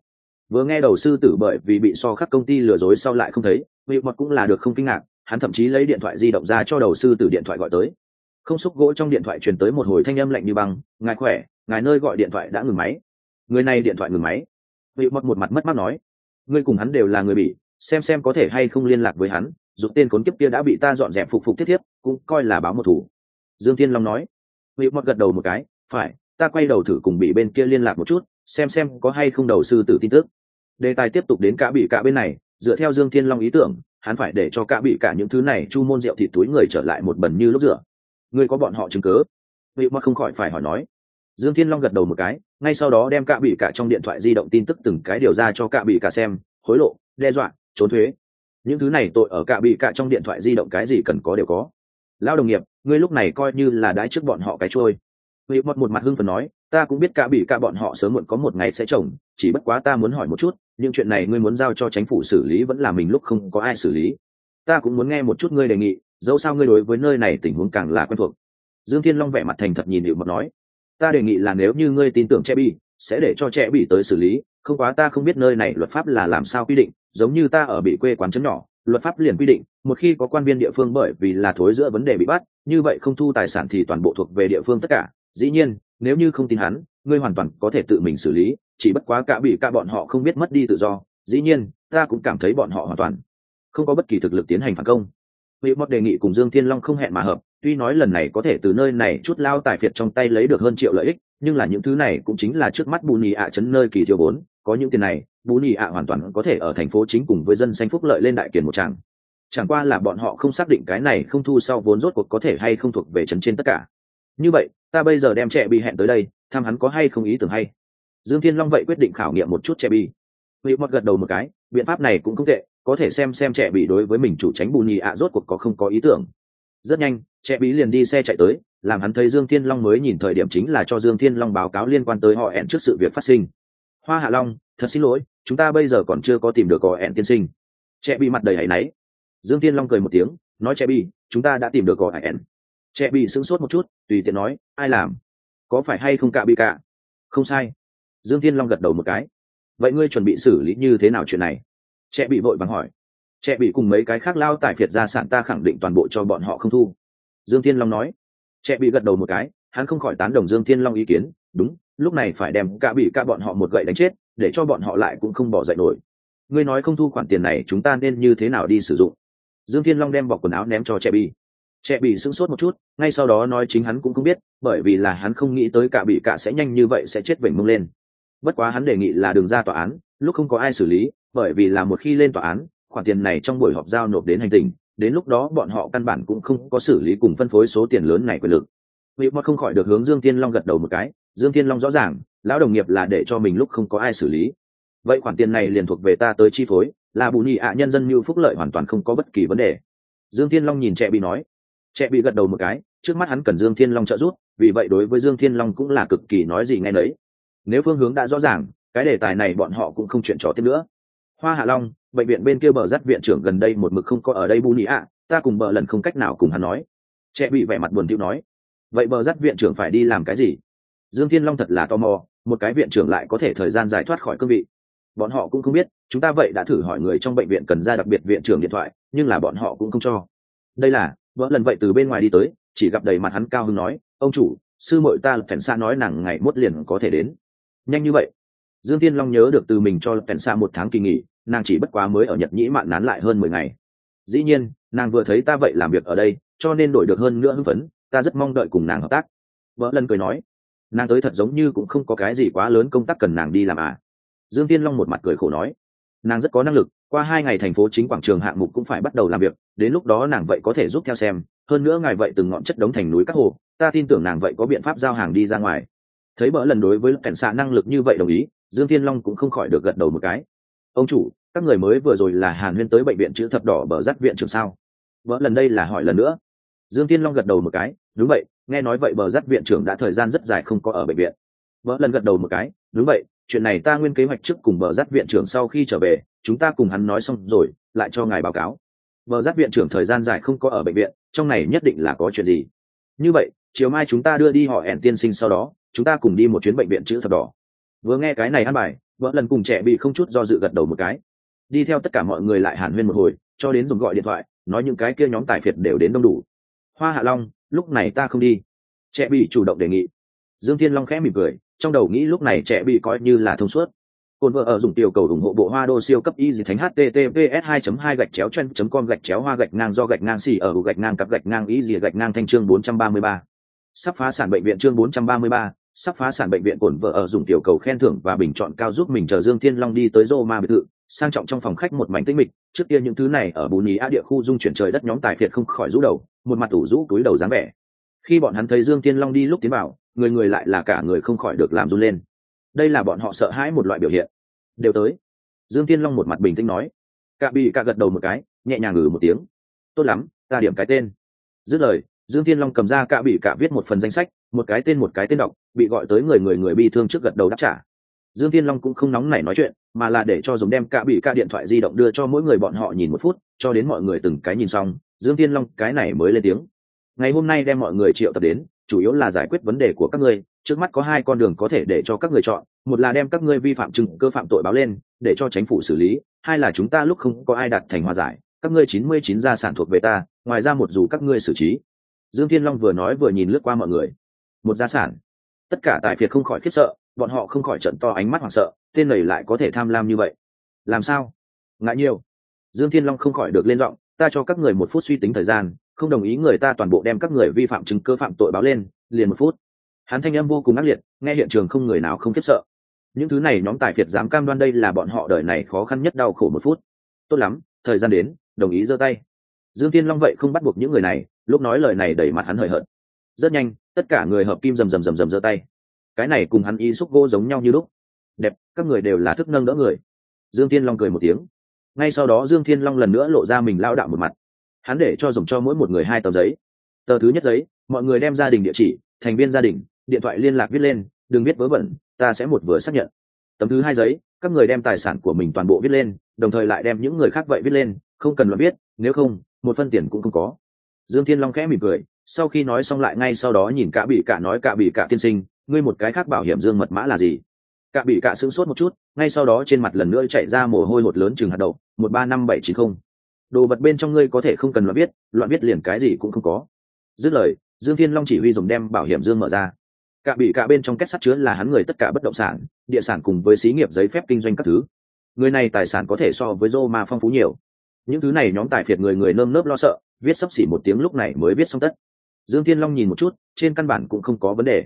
Vừa nghe đầu sư tử bởi vì bị so khắc công ty lừa dối sau lại không thấy, Vị Mọt cũng là được không kinh ngạc, hắn thậm chí lấy điện thoại di động ra cho đầu sư tử điện thoại gọi tới. Không xúc gỗ trong điện thoại truyền tới một hồi thanh âm lạnh như băng, "Ngài khỏe, ngài nơi gọi điện thoại đã ngừng máy." Người này điện thoại ngừng máy. vị mọt một mặt mất mát nói, ngươi cùng hắn đều là người bị xem xem có thể hay không liên lạc với hắn, dục tên khốn kiếp kia đã bị ta dọn dẹp phục phục thiết thiếp, cũng coi là báo một thủ. Dương thiên long nói. Vị mọt gật đầu một cái, phải, ta quay đầu thử cùng bị bên kia liên lạc một chút, xem xem có hay không đầu sư tử tin tức. Đề tài tiếp tục đến cả bị cả bên này, dựa theo dương thiên long ý tưởng, hắn phải để cho cả bị cả những thứ này chu môn rượu thịt túi người trở lại một bẩn như lúc rửa ngươi có bọn họ chứng cớ vị mọt không khỏi phải hỏi nói dương thiên long gật đầu một cái, ngay sau đó đem cả bị cả trong điện thoại di động tin tức từng cái điều ra cho cả bị cả xem, hối lộ, đe dọa, trốn thuế. Những thứ này tội ở cả bị cả trong điện thoại di động cái gì cần có đều có. Lao đồng nghiệp, ngươi lúc này coi như là đái trước bọn họ cái trôi. Vị một một mặt hưng phấn nói, ta cũng biết cả bị cả bọn họ sớm muộn có một ngày sẽ trồng chỉ bất quá ta muốn hỏi một chút, những chuyện này ngươi muốn giao cho chính phủ xử lý vẫn là mình lúc không có ai xử lý. Ta cũng muốn nghe một chút ngươi đề nghị, dẫu sao ngươi đối với nơi này tình huống càng là quen thuộc. Dương thiên long vẻ mặt thành thật nhìn hiệu mật nói ta đề nghị là nếu như ngươi tin tưởng trẻ bị sẽ để cho trẻ bị tới xử lý. Không quá ta không biết nơi này luật pháp là làm sao quy định, giống như ta ở bị quê quán chấn nhỏ, luật pháp liền quy định, một khi có quan viên địa phương bởi vì là thối giữa vấn đề bị bắt, như vậy không thu tài sản thì toàn bộ thuộc về địa phương tất cả. Dĩ nhiên, nếu như không tin hắn, ngươi hoàn toàn có thể tự mình xử lý, chỉ bất quá cả bị cả bọn họ không biết mất đi tự do. Dĩ nhiên, ta cũng cảm thấy bọn họ hoàn toàn không có bất kỳ thực lực tiến hành phản công. Vị mất đề nghị cùng dương thiên long không hẹn mà hợp tuy nói lần này có thể từ nơi này chút lao tài phiệt trong tay lấy được hơn triệu lợi ích, nhưng là những thứ này cũng chính là trước mắt bù nhì ạ chấn nơi kỳ thiếu vốn. Có những tiền này bù nhì ạ hoàn toàn có thể ở thành phố chính cùng với dân xanh phúc lợi lên đại kiền một tràng. Chẳng qua là bọn họ không xác định cái này không thu sau vốn rốt cuộc có thể hay không thuộc về trấn trên tất cả. Như vậy, ta bây giờ đem trẻ bị hẹn tới đây, thăm hắn có hay không ý tưởng hay. Dương thiên long vậy quyết định khảo nghiệm một chút trẻ bị vị mọt gật đầu một cái, biện pháp này cũng không tệ, có thể xem xem trẻ bị đối với mình chủ tránh bù nhì ạ rốt cuộc có không có ý tưởng. Rất nhanh trẻ bí liền đi xe chạy tới, làm hắn thấy dương thiên long mới nhìn thời điểm chính là cho dương thiên long báo cáo liên quan tới họ hẹn trước sự việc phát sinh. Hoa hạ long, thật xin lỗi, chúng ta bây giờ còn chưa có tìm được họ hẹn tiên sinh. Trẻ bị mặt đầy hãy náy. Dương thiên long cười một tiếng, nói trẻ bị chúng ta đã tìm được họ hẹn trẻ bị sững sốt một chút, tùy tiện nói, ai làm? Có phải hay không cả bị cả? Không sai. Dương thiên long gật đầu một cái. Vậy ngươi chuẩn bị xử lý như thế nào chuyện này? Trẻ bị vội vàng hỏi. Trẻ bị cùng mấy cái khác lao tại phiệt gia sản ta khẳng định toàn bộ cho bọn họ không thu dương thiên long nói. Trẻ bị gật đầu một cái, hắn không khỏi tán đồng dương thiên long ý kiến. Đúng, lúc này phải đem cả bị cả bọn họ một gậy đánh chết, để cho bọn họ lại cũng không bỏ dậy nổi. Ngươi nói không thu khoản tiền này, chúng ta nên như thế nào đi sử dụng? Dương thiên long đem bọc quần áo ném cho trẻ bị trẻ bị sững sốt một chút, ngay sau đó nói chính hắn cũng không biết, bởi vì là hắn không nghĩ tới cả bị cả sẽ nhanh như vậy sẽ chết vểnh mông lên. Bất quá hắn đề nghị là đường ra tòa án, lúc không có ai xử lý, bởi vì là một khi lên tòa án, khoản tiền này trong buổi họp giao nộp đến hành tình đến lúc đó bọn họ căn bản cũng không có xử lý cùng phân phối số tiền lớn này quyền lực. Vị mọt không khỏi được hướng dương tiên long gật đầu một cái, dương tiên long rõ ràng, lão đồng nghiệp là để cho mình lúc không có ai xử lý. Vậy khoản tiền này liền thuộc về ta tới chi phối, là bù nhị ạ nhân dân như phúc lợi hoàn toàn không có bất kỳ vấn đề. Dương thiên long nhìn trẻ bị nói. Trẻ bị gật đầu một cái, trước mắt hắn cần dương thiên long trợ giúp, vì vậy đối với dương thiên long cũng là cực kỳ nói gì ngay nấy. Nếu phương hướng đã rõ ràng, cái đề tài này bọn họ cũng không chuyện trò tiếp nữa hoa hạ long, bệnh viện bên kia bờ dắt viện trưởng gần đây một mực không có ở đây bu nhị ạ, ta cùng bờ lần không cách nào cùng hắn nói. Trẻ bị vẻ mặt buồn thiu nói. Vậy bờ dắt viện trưởng phải đi làm cái gì? Dương thiên long thật là tò mò, một cái viện trưởng lại có thể thời gian giải thoát khỏi cương vị. Bọn họ cũng không biết, chúng ta vậy đã thử hỏi người trong bệnh viện cần ra đặc biệt viện trưởng điện thoại, nhưng là bọn họ cũng không cho. Đây là vợ lần vậy từ bên ngoài đi tới, chỉ gặp đầy mặt hắn cao hưng nói, ông chủ, sư muội ta phèn xa nói nàng ngày mốt liền có thể đến. Nhanh như vậy dương tiên long nhớ được từ mình cho phèn xa một tháng kỳ nghỉ, nàng chỉ bất quá mới ở nhật nhĩ mạn nán lại hơn mười ngày. Dĩ nhiên, nàng vừa thấy ta vậy làm việc ở đây, cho nên đổi được hơn nữa hưng phấn, ta rất mong đợi cùng nàng hợp tác. Vợ lần cười nói, nàng tới thật giống như cũng không có cái gì quá lớn công tác cần nàng đi làm à. Dương tiên long một mặt cười khổ nói, nàng rất có năng lực, qua hai ngày thành phố chính quảng trường hạng mục cũng phải bắt đầu làm việc, đến lúc đó nàng vậy có thể giúp theo xem, hơn nữa ngài vậy từng ngọn chất đống thành núi các hồ, ta tin tưởng nàng vậy có biện pháp giao hàng đi ra ngoài. Thấy bỡ lần đối với cảnh xạ năng lực như vậy đồng ý dương thiên long cũng không khỏi được gật đầu một cái. Ông chủ, các người mới vừa rồi là hàn huyên tới bệnh viện chữ thập đỏ bờ rắt viện trường sao? Vợ lần đây là hỏi lần nữa. Dương thiên long gật đầu một cái, đúng vậy, nghe nói vậy bờ rắt viện trưởng đã thời gian rất dài không có ở bệnh viện. Vợ lần gật đầu một cái, đúng vậy, chuyện này ta nguyên kế hoạch trước cùng bờ rắt viện trưởng sau khi trở về, chúng ta cùng hắn nói xong rồi, lại cho ngài báo cáo. Bờ rắt viện trưởng thời gian dài không có ở bệnh viện, trong này nhất định là có chuyện gì? Như vậy, chiều mai chúng ta đưa đi họ hẹn tiên sinh sau đó, chúng ta cùng đi một chuyến bệnh viện chữ thập đỏ vừa nghe cái này ăn bài vợ lần cùng trẻ bị không chút do dự gật đầu một cái. Đi theo tất cả mọi người lại hàn huyên một hồi cho đến dùng gọi điện thoại nói những cái kia nhóm tài phiệt đều đến đông đủ. Hoa hạ long lúc này ta không đi. Trẻ bị chủ động đề nghị. Dương thiên long khẽ mỉm cười trong đầu nghĩ lúc này trẻ bị coi như là thông suốt. Cồn vợ ở dùng tiểu cầu ủng hộ bộ hoa đô siêu cấp y dì thánh https 2 2 gạch chéo chen com gạch chéo hoa gạch ngang do gạch ngang xì ở gạch ngang cặp gạch ngang y dì gạch ngang thanh chương 433. Sắp phá sản bệnh viện chương 433, sắp phá sản bệnh viện cổn vợ ở dùng tiểu cầu khen thưởng và bình chọn cao giúp mình chờ Dương Thiên Long đi tới Roma biệt thự, sang trọng trong phòng khách một mảnh tĩnh mịch, trước kia những thứ này ở bù nhí á địa khu dung chuyển trời đất nhóm tài phiệt không khỏi rũ đầu, một mặt ủ rũ túi đầu dáng vẻ. Khi bọn hắn thấy Dương Thiên Long đi lúc tiến vào, người người lại là cả người không khỏi được làm run lên. Đây là bọn họ sợ hãi một loại biểu hiện. Đều tới. Dương Thiên Long một mặt bình tĩnh nói. cạ bị cạ gật đầu một cái, nhẹ nhàng ngừ một tiếng. Tốt lắm, ta điểm cái tên. Dứt lời, Dương Thiên Long cầm ra cạ bị cạ viết một phần danh sách, một cái tên một cái tên đọc, bị gọi tới người người người bi thương trước gật đầu đáp trả. Dương Thiên Long cũng không nóng nảy nói chuyện, mà là để cho dùng đem cả bị cả điện thoại di động đưa cho mỗi người bọn họ nhìn một phút, cho đến mọi người từng cái nhìn xong, Dương Thiên Long cái này mới lên tiếng. Ngày hôm nay đem mọi người triệu tập đến, chủ yếu là giải quyết vấn đề của các ngươi, trước mắt có hai con đường có thể để cho các người chọn, một là đem các ngươi vi phạm chứng cơ phạm tội báo lên, để cho chính phủ xử lý, hai là chúng ta lúc không có ai đặt thành hòa giải, các ngươi chín mươi chín gia sản thuộc về ta, ngoài ra một dù các ngươi xử trí. Dương Thiên Long vừa nói vừa nhìn lướt qua mọi người. Một gia sản. Tất cả tài phiệt không khỏi khiếp sợ, bọn họ không khỏi trận to ánh mắt hoảng sợ, tên này lại có thể tham lam như vậy. Làm sao? Ngại nhiều. Dương Thiên Long không khỏi được lên giọng, ta cho các người một phút suy tính thời gian, không đồng ý người ta toàn bộ đem các người vi phạm chứng cơ phạm tội báo lên, liền một phút. Hắn thanh âm vô cùng ác liệt, nghe hiện trường không người nào không khiếp sợ. Những thứ này nhóm tài phiệt dám cam đoan đây là bọn họ đời này khó khăn nhất đau khổ một phút. Tốt lắm, thời gian đến, đồng ý giơ tay. Dương Thiên Long vậy không bắt buộc những người này, lúc nói lời này đẩy mặt hắn hời hợt. Rất nhanh, tất cả người hợp kim rầm rầm rầm rầm giơ tay. Cái này cùng hắn y xúc gỗ giống nhau như lúc. Đẹp, các người đều là thức nâng đỡ người. Dương Thiên Long cười một tiếng. Ngay sau đó Dương Thiên Long lần nữa lộ ra mình lao đạo một mặt. Hắn để cho dùng cho mỗi một người hai tờ giấy. Tờ thứ nhất giấy, mọi người đem gia đình địa chỉ, thành viên gia đình, điện thoại liên lạc viết lên, đừng viết vớ vẩn, ta sẽ một vừa xác nhận. Tấm thứ hai giấy, các người đem tài sản của mình toàn bộ viết lên, đồng thời lại đem những người khác vậy viết lên, không cần luận viết, nếu không, một phân tiền cũng không có. Dương Thiên Long khẽ mỉm cười, sau khi nói xong lại ngay sau đó nhìn cả bị cả nói cả bị cả tiên sinh, ngươi một cái khác bảo hiểm dương mật mã là gì? Cả bị cả sững sốt một chút, ngay sau đó trên mặt lần nữa chạy ra mồ hôi hột lớn chừng hạt đậu, một ba năm bảy chín không. Đồ vật bên trong ngươi có thể không cần loạn biết loạn biết liền cái gì cũng không có. Dứt lời, Dương Thiên Long chỉ huy dùng đem bảo hiểm dương mở ra. Cả bị cả bên trong kết sắt chứa là hắn người tất cả bất động sản, địa sản cùng với xí nghiệp giấy phép kinh doanh các thứ. Người này tài sản có thể so với Roma phong phú nhiều. Những thứ này nhóm tài phiệt người người nơm nớp lo sợ, viết sắp xỉ một tiếng lúc này mới viết xong tất. Dương Thiên Long nhìn một chút, trên căn bản cũng không có vấn đề.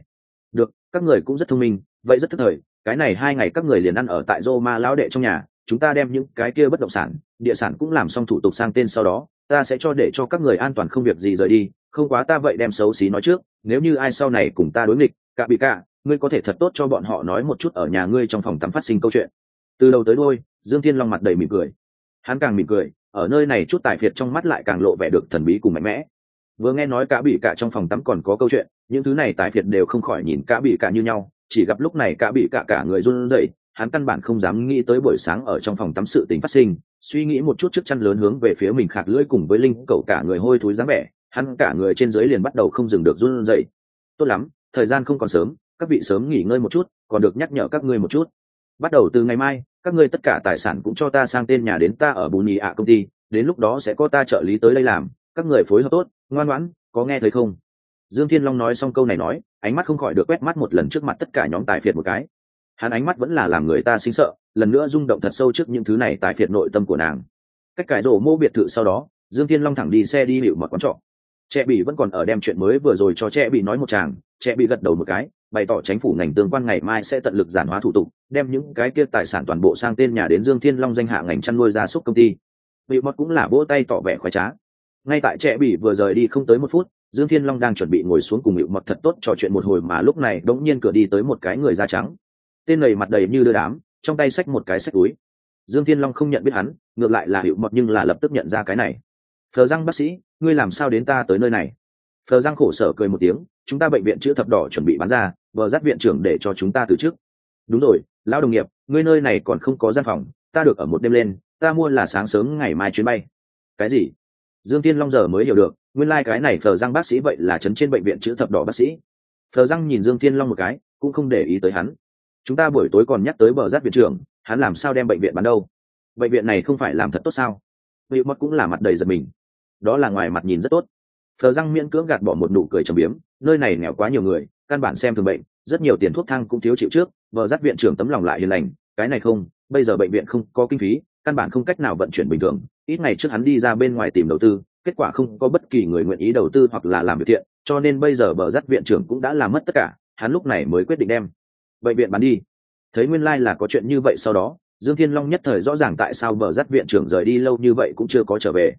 Được, các người cũng rất thông minh, vậy rất thức thời, cái này hai ngày các người liền ăn ở tại Roma lão đệ trong nhà, chúng ta đem những cái kia bất động sản, địa sản cũng làm xong thủ tục sang tên sau đó, ta sẽ cho để cho các người an toàn không việc gì rời đi, không quá ta vậy đem xấu xí nói trước, nếu như ai sau này cùng ta đối nghịch, cả bị cả, ngươi có thể thật tốt cho bọn họ nói một chút ở nhà ngươi trong phòng tắm phát sinh câu chuyện. Từ đầu tới đôi Dương Thiên Long mặt đầy mỉm cười. Hắn càng mỉm cười, ở nơi này chút tài phiệt trong mắt lại càng lộ vẻ được thần bí cùng mạnh mẽ. Vừa nghe nói cả bị cả trong phòng tắm còn có câu chuyện, những thứ này tài phiệt đều không khỏi nhìn cả bị cả như nhau, chỉ gặp lúc này cả bị cả cả người run rẩy, hắn căn bản không dám nghĩ tới buổi sáng ở trong phòng tắm sự tình phát sinh, suy nghĩ một chút trước chăn lớn hướng về phía mình khạc lưỡi cùng với linh cậu cả người hôi thối dáng vẻ, hắn cả người trên dưới liền bắt đầu không dừng được run rẩy. Tốt lắm, thời gian không còn sớm, các vị sớm nghỉ ngơi một chút, còn được nhắc nhở các ngươi một chút. Bắt đầu từ ngày mai, các ngươi tất cả tài sản cũng cho ta sang tên nhà đến ta ở Bù Nhì ạ công ty, đến lúc đó sẽ có ta trợ lý tới đây làm, các người phối hợp tốt, ngoan ngoãn, có nghe thấy không? Dương Thiên Long nói xong câu này nói, ánh mắt không khỏi được quét mắt một lần trước mặt tất cả nhóm tài phiệt một cái. Hắn ánh mắt vẫn là làm người ta sinh sợ, lần nữa rung động thật sâu trước những thứ này tài phiệt nội tâm của nàng. Cách cải rổ mô biệt thự sau đó, Dương Thiên Long thẳng đi xe đi hiệu một quán trọ. Trẻ bị vẫn còn ở đem chuyện mới vừa rồi cho trẻ bị nói một chàng, trẻ bị gật đầu một cái, bày tỏ chính phủ ngành tương quan ngày mai sẽ tận lực giản hóa thủ tục, đem những cái kia tài sản toàn bộ sang tên nhà đến Dương Thiên Long danh hạ ngành chăn nuôi gia súc công ty. Vị mọt cũng là vỗ tay tỏ vẻ khoái trá. Ngay tại trẻ bị vừa rời đi không tới một phút, Dương Thiên Long đang chuẩn bị ngồi xuống cùng hiệu Mật thật tốt trò chuyện một hồi mà lúc này đống nhiên cửa đi tới một cái người da trắng. Tên này mặt đầy như đưa đám, trong tay xách một cái xách túi. Dương Thiên Long không nhận biết hắn, ngược lại là hiệu Mật nhưng là lập tức nhận ra cái này. Phờ răng bác sĩ, ngươi làm sao đến ta tới nơi này? Phờ răng khổ sở cười một tiếng, chúng ta bệnh viện chữa thập đỏ chuẩn bị bán ra, vợ dắt viện trưởng để cho chúng ta từ trước. Đúng rồi, lão đồng nghiệp, ngươi nơi này còn không có gian phòng, ta được ở một đêm lên, ta mua là sáng sớm ngày mai chuyến bay. Cái gì? Dương Thiên Long giờ mới hiểu được, nguyên lai cái này phờ răng bác sĩ vậy là chấn trên bệnh viện chữ thập đỏ bác sĩ. Phờ răng nhìn dương thiên long một cái cũng không để ý tới hắn. Chúng ta buổi tối còn nhắc tới bờ giáp viện trưởng hắn làm sao đem bệnh viện bán đâu? Bệnh viện này không phải làm thật tốt sao? Vị mất cũng là mặt đầy giật mình. Đó là ngoài mặt nhìn rất tốt. Phờ răng miễn cưỡng gạt bỏ một nụ cười trầm biếm nơi này nghèo quá nhiều người căn bản xem thường bệnh rất nhiều tiền thuốc thang cũng thiếu chịu trước vợ giáp viện trưởng tấm lòng lại hiền lành cái này không bây giờ bệnh viện không có kinh phí căn bản không cách nào vận chuyển bình thường, ít ngày trước hắn đi ra bên ngoài tìm đầu tư, kết quả không có bất kỳ người nguyện ý đầu tư hoặc là làm việc thiện, cho nên bây giờ bờ rắt viện trưởng cũng đã làm mất tất cả, hắn lúc này mới quyết định đem bệnh viện bán đi. Thấy nguyên lai、like、là có chuyện như vậy sau đó, dương thiên long nhất thời rõ ràng tại sao bờ rắt viện trưởng rời đi lâu như vậy cũng chưa có trở về.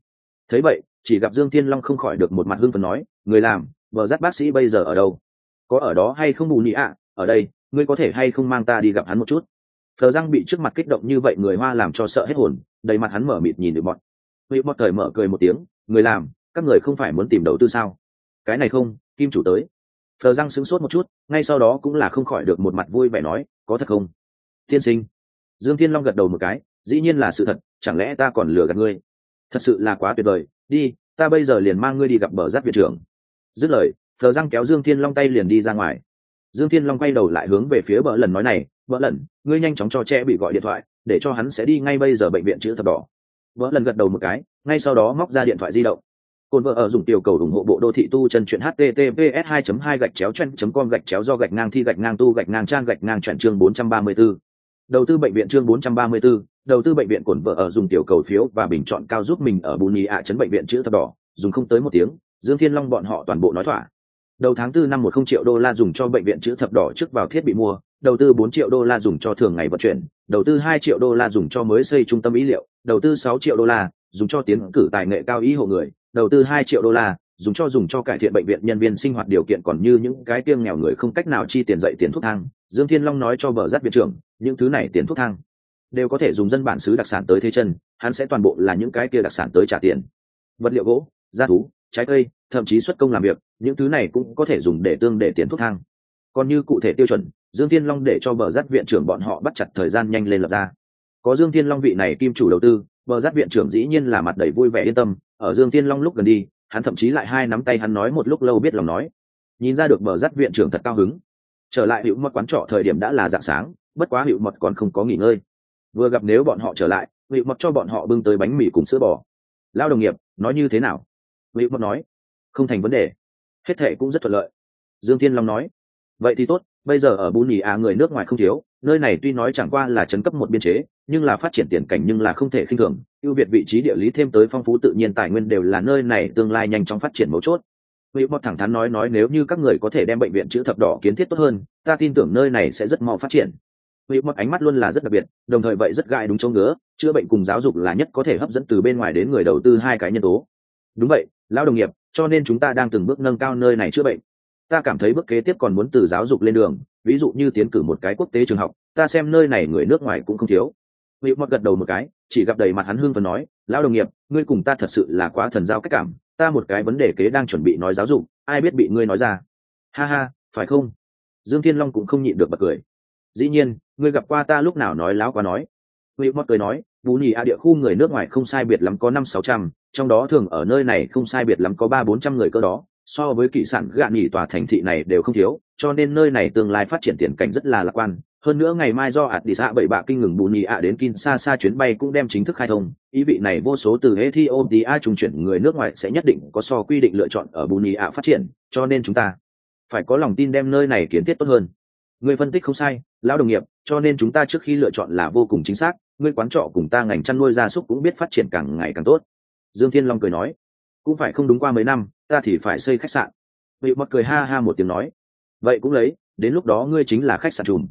Thấy vậy, chỉ gặp dương thiên long không khỏi được một mặt hưng phần nói, người làm, bờ rắt bác sĩ bây giờ ở đâu? Có ở đó hay không, bù nhị ạ? Ở đây, ngươi có thể hay không mang ta đi gặp hắn một chút? Phờ răng bị trước mặt kích động như vậy người hoa làm cho sợ hết hồn, đầy mặt hắn mở mịt nhìn được bọn huy bọt thời mở cười một tiếng, người làm, các người không phải muốn tìm đầu tư sao? Cái này không, kim chủ tới. Phờ răng sững sốt một chút, ngay sau đó cũng là không khỏi được một mặt vui vẻ nói, có thật không? Tiên sinh. Dương thiên long gật đầu một cái, dĩ nhiên là sự thật, chẳng lẽ ta còn lừa gạt ngươi? Thật sự là quá tuyệt vời, đi, ta bây giờ liền mang ngươi đi gặp bờ giáp viện trưởng. Dứt lời phờ răng kéo dương thiên long tay liền đi ra ngoài. Dương thiên long quay đầu lại hướng về phía bờ lần nói này vợ lần ngươi nhanh chóng cho trẻ bị gọi điện thoại để cho hắn sẽ đi ngay bây giờ bệnh viện chữ thập đỏ. Vợ lần gật đầu một cái ngay sau đó móc ra điện thoại di động. Cồn vợ ở dùng tiểu cầu ủng hộ bộ đô thị tu chân chuyện https 2 2 gạch chéo chen com gạch chéo do gạch ngang thi gạch ngang tu gạch ngang trang gạch ngang chuyển chương 434. đầu tư bệnh viện chương 434, đầu tư bệnh viện cồn vợ ở dùng tiểu cầu phiếu và bình chọn cao giúp mình ở bù nhì ạ chấn bệnh viện chữ thập đỏ. Dùng không tới một tiếng dương thiên long bọn họ toàn bộ nói thỏa đầu tháng tư năm một không triệu đô la dùng cho bệnh viện chữ thập đỏ trước vào thiết bị mua, đầu tư bốn triệu đô la dùng cho thường ngày vận chuyển, đầu tư hai triệu đô la dùng cho mới xây trung tâm ý liệu, đầu tư sáu triệu đô la dùng cho tiến cử tài nghệ cao ý hộ người, đầu tư hai triệu đô la dùng cho dùng cho cải thiện bệnh viện nhân viên sinh hoạt điều kiện còn như những cái tiêm nghèo người không cách nào chi tiền dạy tiền thuốc thang. Dương thiên long nói cho bờ rát viện trưởng, những thứ này tiền thuốc thang đều có thể dùng dân bản xứ đặc sản tới thế chân, hắn sẽ toàn bộ là những cái kia đặc sản tới trả tiền. Vật liệu gỗ da thú, trái cây, thậm chí xuất công làm việc những thứ này cũng có thể dùng để tương để tiền thuốc thang. Còn như cụ thể tiêu chuẩn, dương thiên long để cho bờ giáp viện trưởng bọn họ bắt chặt thời gian nhanh lên lập ra. Có dương thiên long vị này kim chủ đầu tư, bờ giáp viện trưởng dĩ nhiên là mặt đầy vui vẻ yên tâm, ở dương thiên long lúc gần đi, hắn thậm chí lại hai nắm tay hắn nói một lúc lâu biết lòng nói. Nhìn ra được bờ giáp viện trưởng thật cao hứng. Trở lại hữu mật quán trọ thời điểm đã là dạng sáng, bất quá hữu mật còn không có nghỉ ngơi. Vừa gặp nếu bọn họ trở lại, hữu mật cho bọn họ bưng tới bánh mì cùng sữa bò. Lao đồng nghiệp, nói như thế nào? Hữu mật nói. Không thành vấn đề hết thệ cũng rất thuận lợi dương thiên long nói vậy thì tốt bây giờ ở bù nhì a người nước ngoài không thiếu nơi này tuy nói chẳng qua là chấn cấp một biên chế nhưng là phát triển tiền cảnh nhưng là không thể khinh thường ưu việt vị trí địa lý thêm tới phong phú tự nhiên tài nguyên đều là nơi này tương lai nhanh chóng phát triển mấu chốt Vị Mọt thẳng thắn nói nói nếu như các người có thể đem bệnh viện chữ thập đỏ kiến thiết tốt hơn, ta tin tưởng nơi này sẽ rất mau phát triển. Vị Mọt ánh mắt luôn là rất đặc biệt, đồng thời vậy rất gai đúng chỗ ngứa, chữa bệnh cùng giáo dục là nhất có thể hấp dẫn từ bên ngoài đến người đầu tư hai cái nhân tố. Đúng vậy, lão đồng nghiệp, cho nên chúng ta đang từng bước nâng cao nơi này chữa bệnh. Ta cảm thấy bước kế tiếp còn muốn từ giáo dục lên đường, ví dụ như tiến cử một cái quốc tế trường học, ta xem nơi này người nước ngoài cũng không thiếu. Vị mọt gật đầu một cái, chỉ gặp đầy mặt hắn hương và nói, lão đồng nghiệp, ngươi cùng ta thật sự là quá thần giao cách cảm, ta một cái vấn đề kế đang chuẩn bị nói giáo dục, ai biết bị ngươi nói ra. Ha ha, phải không? Dương thiên long cũng không nhịn được bật cười. Dĩ nhiên, ngươi gặp qua ta lúc nào nói láo quá nói. Vị mọt cười nói, bù nhì a địa khu người nước ngoài không sai biệt lắm có năm sáu trăm trong đó thường ở nơi này không sai biệt lắm có ba bốn trăm người cơ đó, so với kỵ sản gạn nghỉ tòa thành thị này đều không thiếu, cho nên nơi này tương lai phát triển tiền cảnh rất là lạc quan. Hơn nữa ngày mai do ạt đi xã bảy bạ kinh ngừng bù nhị ạ đến Kinshasa chuyến bay cũng đem chính thức khai thông. Ý vị này vô số từ Ethiopia trung chuyển người nước ngoài sẽ nhất định có so quy định lựa chọn ở bù nhị ạ phát triển, cho nên chúng ta phải có lòng tin đem nơi này kiến thiết tốt hơn. Người phân tích không sai, lão đồng nghiệp, cho nên chúng ta trước khi lựa chọn là vô cùng chính xác. Người quán trọ cùng ta ngành chăn nuôi gia súc cũng biết phát triển càng ngày càng tốt dương thiên long cười nói cũng phải không đúng qua mấy năm ta thì phải xây khách sạn. Vị Mật cười ha ha một tiếng nói vậy cũng lấy đến lúc đó ngươi chính là khách sạn trùm.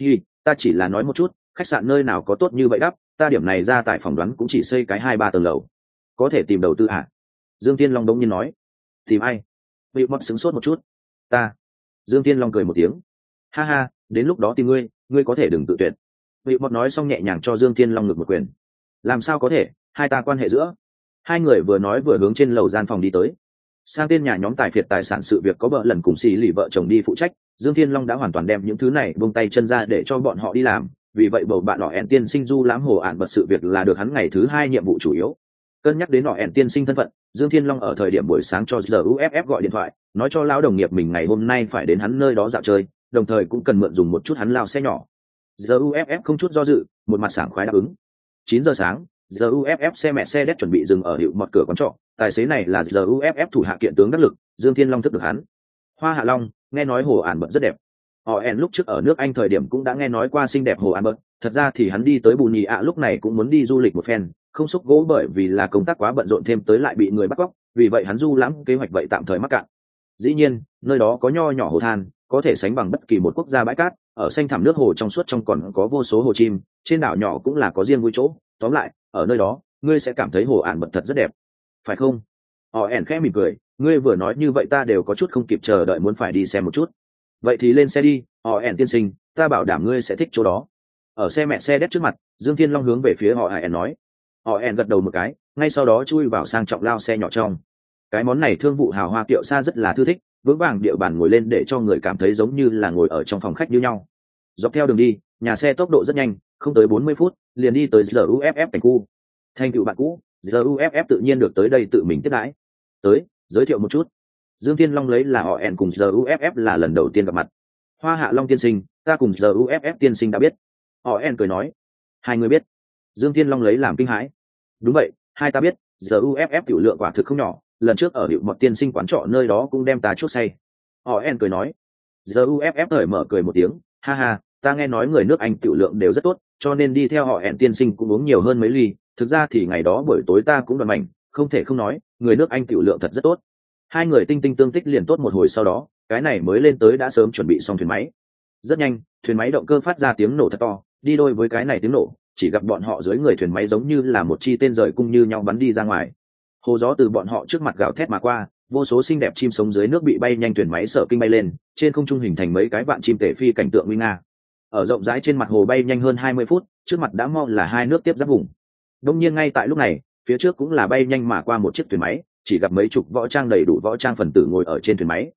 Thì, ta chỉ là nói một chút khách sạn nơi nào có tốt như vậy đắp ta điểm này ra tại phỏng đoán cũng chỉ xây cái hai ba tầng lầu. Có thể tìm đầu tư à dương Thiên long đống nhiên nói tìm ai? Vị Mật sửng sốt một chút ta. Dương Thiên long cười một tiếng ha ha đến lúc đó tìm ngươi ngươi có thể đừng tự tuyệt. Vị Mật nói xong nhẹ nhàng cho dương Thiên long ngực một quyền làm sao có thể? Hai ta quan hệ giữa hai người vừa nói vừa hướng trên lầu gian phòng đi tới. Sang tên nhà nhóm tài phiệt tài sản sự việc có vợ lần cùng xì lì vợ chồng đi phụ trách, dương thiên long đã hoàn toàn đem những thứ này vung tay chân ra để cho bọn họ đi làm, vì vậy bầu bạn họ ẹn tiên sinh du lãm hồ ạn bật sự việc là được hắn ngày thứ hai nhiệm vụ chủ yếu. Cân nhắc đến họ ẹn tiên sinh thân phận, dương thiên long ở thời điểm buổi sáng cho giờ uff gọi điện thoại, nói cho lão đồng nghiệp mình ngày hôm nay phải đến hắn nơi đó dạo chơi, đồng thời cũng cần mượn dùng một chút hắn lao xe nhỏ. Giờ uff không chút do dự, một mặt sảng khoái đáp ứng. Chín giờ sáng giờ uff xe mẹ xe đét chuẩn bị dừng ở hiệu mọt cửa quán trọ. Tài xế này là giờ uff thủ hạ kiện tướng đắc lực, dương thiên long thức được hắn. Hoa hạ long, nghe nói hồ ản bận rất đẹp. Họ lúc trước ở nước anh thời điểm cũng đã nghe nói qua xinh đẹp hồ albert thật ra thì hắn đi tới bù nhì ạ lúc này cũng muốn đi du lịch một phen, không xúc gỗ bởi vì là công tác quá bận rộn thêm tới lại bị người bắt cóc, vì vậy hắn du lãm kế hoạch vậy tạm thời mắc cạn. Dĩ nhiên, nơi đó có nho nhỏ hồ than, có thể sánh bằng bất kỳ một quốc gia bãi cát ở xanh thẳm nước hồ trong suốt trong còn có vô số hồ chim, trên đảo nhỏ cũng là có riêng vui chỗ. Tóm lại, ở nơi đó, ngươi sẽ cảm thấy hồ ản bật thật rất đẹp. Phải không? Họ ẻn khẽ mỉm cười, ngươi vừa nói như vậy ta đều có chút không kịp chờ đợi muốn phải đi xem một chút. Vậy thì lên xe đi, họ ẻn tiên sinh, ta bảo đảm ngươi sẽ thích chỗ đó. Ở xe mẹ xe đét trước mặt, dương thiên long hướng về phía họ ẻn nói. Họ ẻn gật đầu một cái, ngay sau đó chui vào sang trọng lao xe nhỏ trong. Cái món này thương vụ hào hoa kiệu xa rất là thư thích, vững vàng địa bàn ngồi lên để cho người cảm thấy giống như là ngồi ở trong phòng khách như nhau dọc theo đường đi, nhà xe tốc độ rất nhanh, không tới bốn mươi phút, liền đi tới giờ uff thành khu. Thành cựu bạn cũ giờ uff tự nhiên được tới đây tự mình tiếp đãi. Tới, giới thiệu một chút. Dương thiên long lấy là họ ẻn cùng giờ uff là lần đầu tiên gặp mặt. Hoa hạ long tiên sinh, ta cùng giờ uff tiên sinh đã biết. Họ ẻn cười nói. Hai người biết. Dương thiên long lấy làm kinh hãi. Đúng vậy, hai ta biết giờ uff tiểu lượng quả thực không nhỏ, lần trước ở hiệu mọt tiên sinh quán trọ nơi đó cũng đem ta chuốc say. Họ en cười nói. Giờ uff thời mở cười một tiếng. Ha ha ta nghe nói người nước anh tiểu lượng đều rất tốt, cho nên đi theo họ hẹn tiên sinh cũng uống nhiều hơn mấy ly. Thực ra thì ngày đó buổi tối ta cũng đoàn mảnh, không thể không nói, người nước anh tiểu lượng thật rất tốt. Hai người tinh tinh tương tích liền tốt một hồi sau đó, cái này mới lên tới đã sớm chuẩn bị xong thuyền máy. Rất nhanh, thuyền máy động cơ phát ra tiếng nổ thật to, đi đôi với cái này tiếng nổ, chỉ gặp bọn họ dưới người thuyền máy giống như là một chi tên rời cung như nhau bắn đi ra ngoài. Hồ gió từ bọn họ trước mặt gào thét mà qua, vô số xinh đẹp chim sống dưới nước bị bay nhanh thuyền máy sở kinh bay lên, trên không trung hình thành mấy cái vạn chim tể phi cảnh tượng nguy nga ở rộng rãi trên mặt hồ bay nhanh hơn hai mươi phút, trước mặt đã mau là hai nước tiếp giáp vùng. Đông nhiên ngay tại lúc này, phía trước cũng là bay nhanh mà qua một chiếc thuyền máy, chỉ gặp mấy chục võ trang đầy đủ võ trang phần tử ngồi ở trên thuyền máy.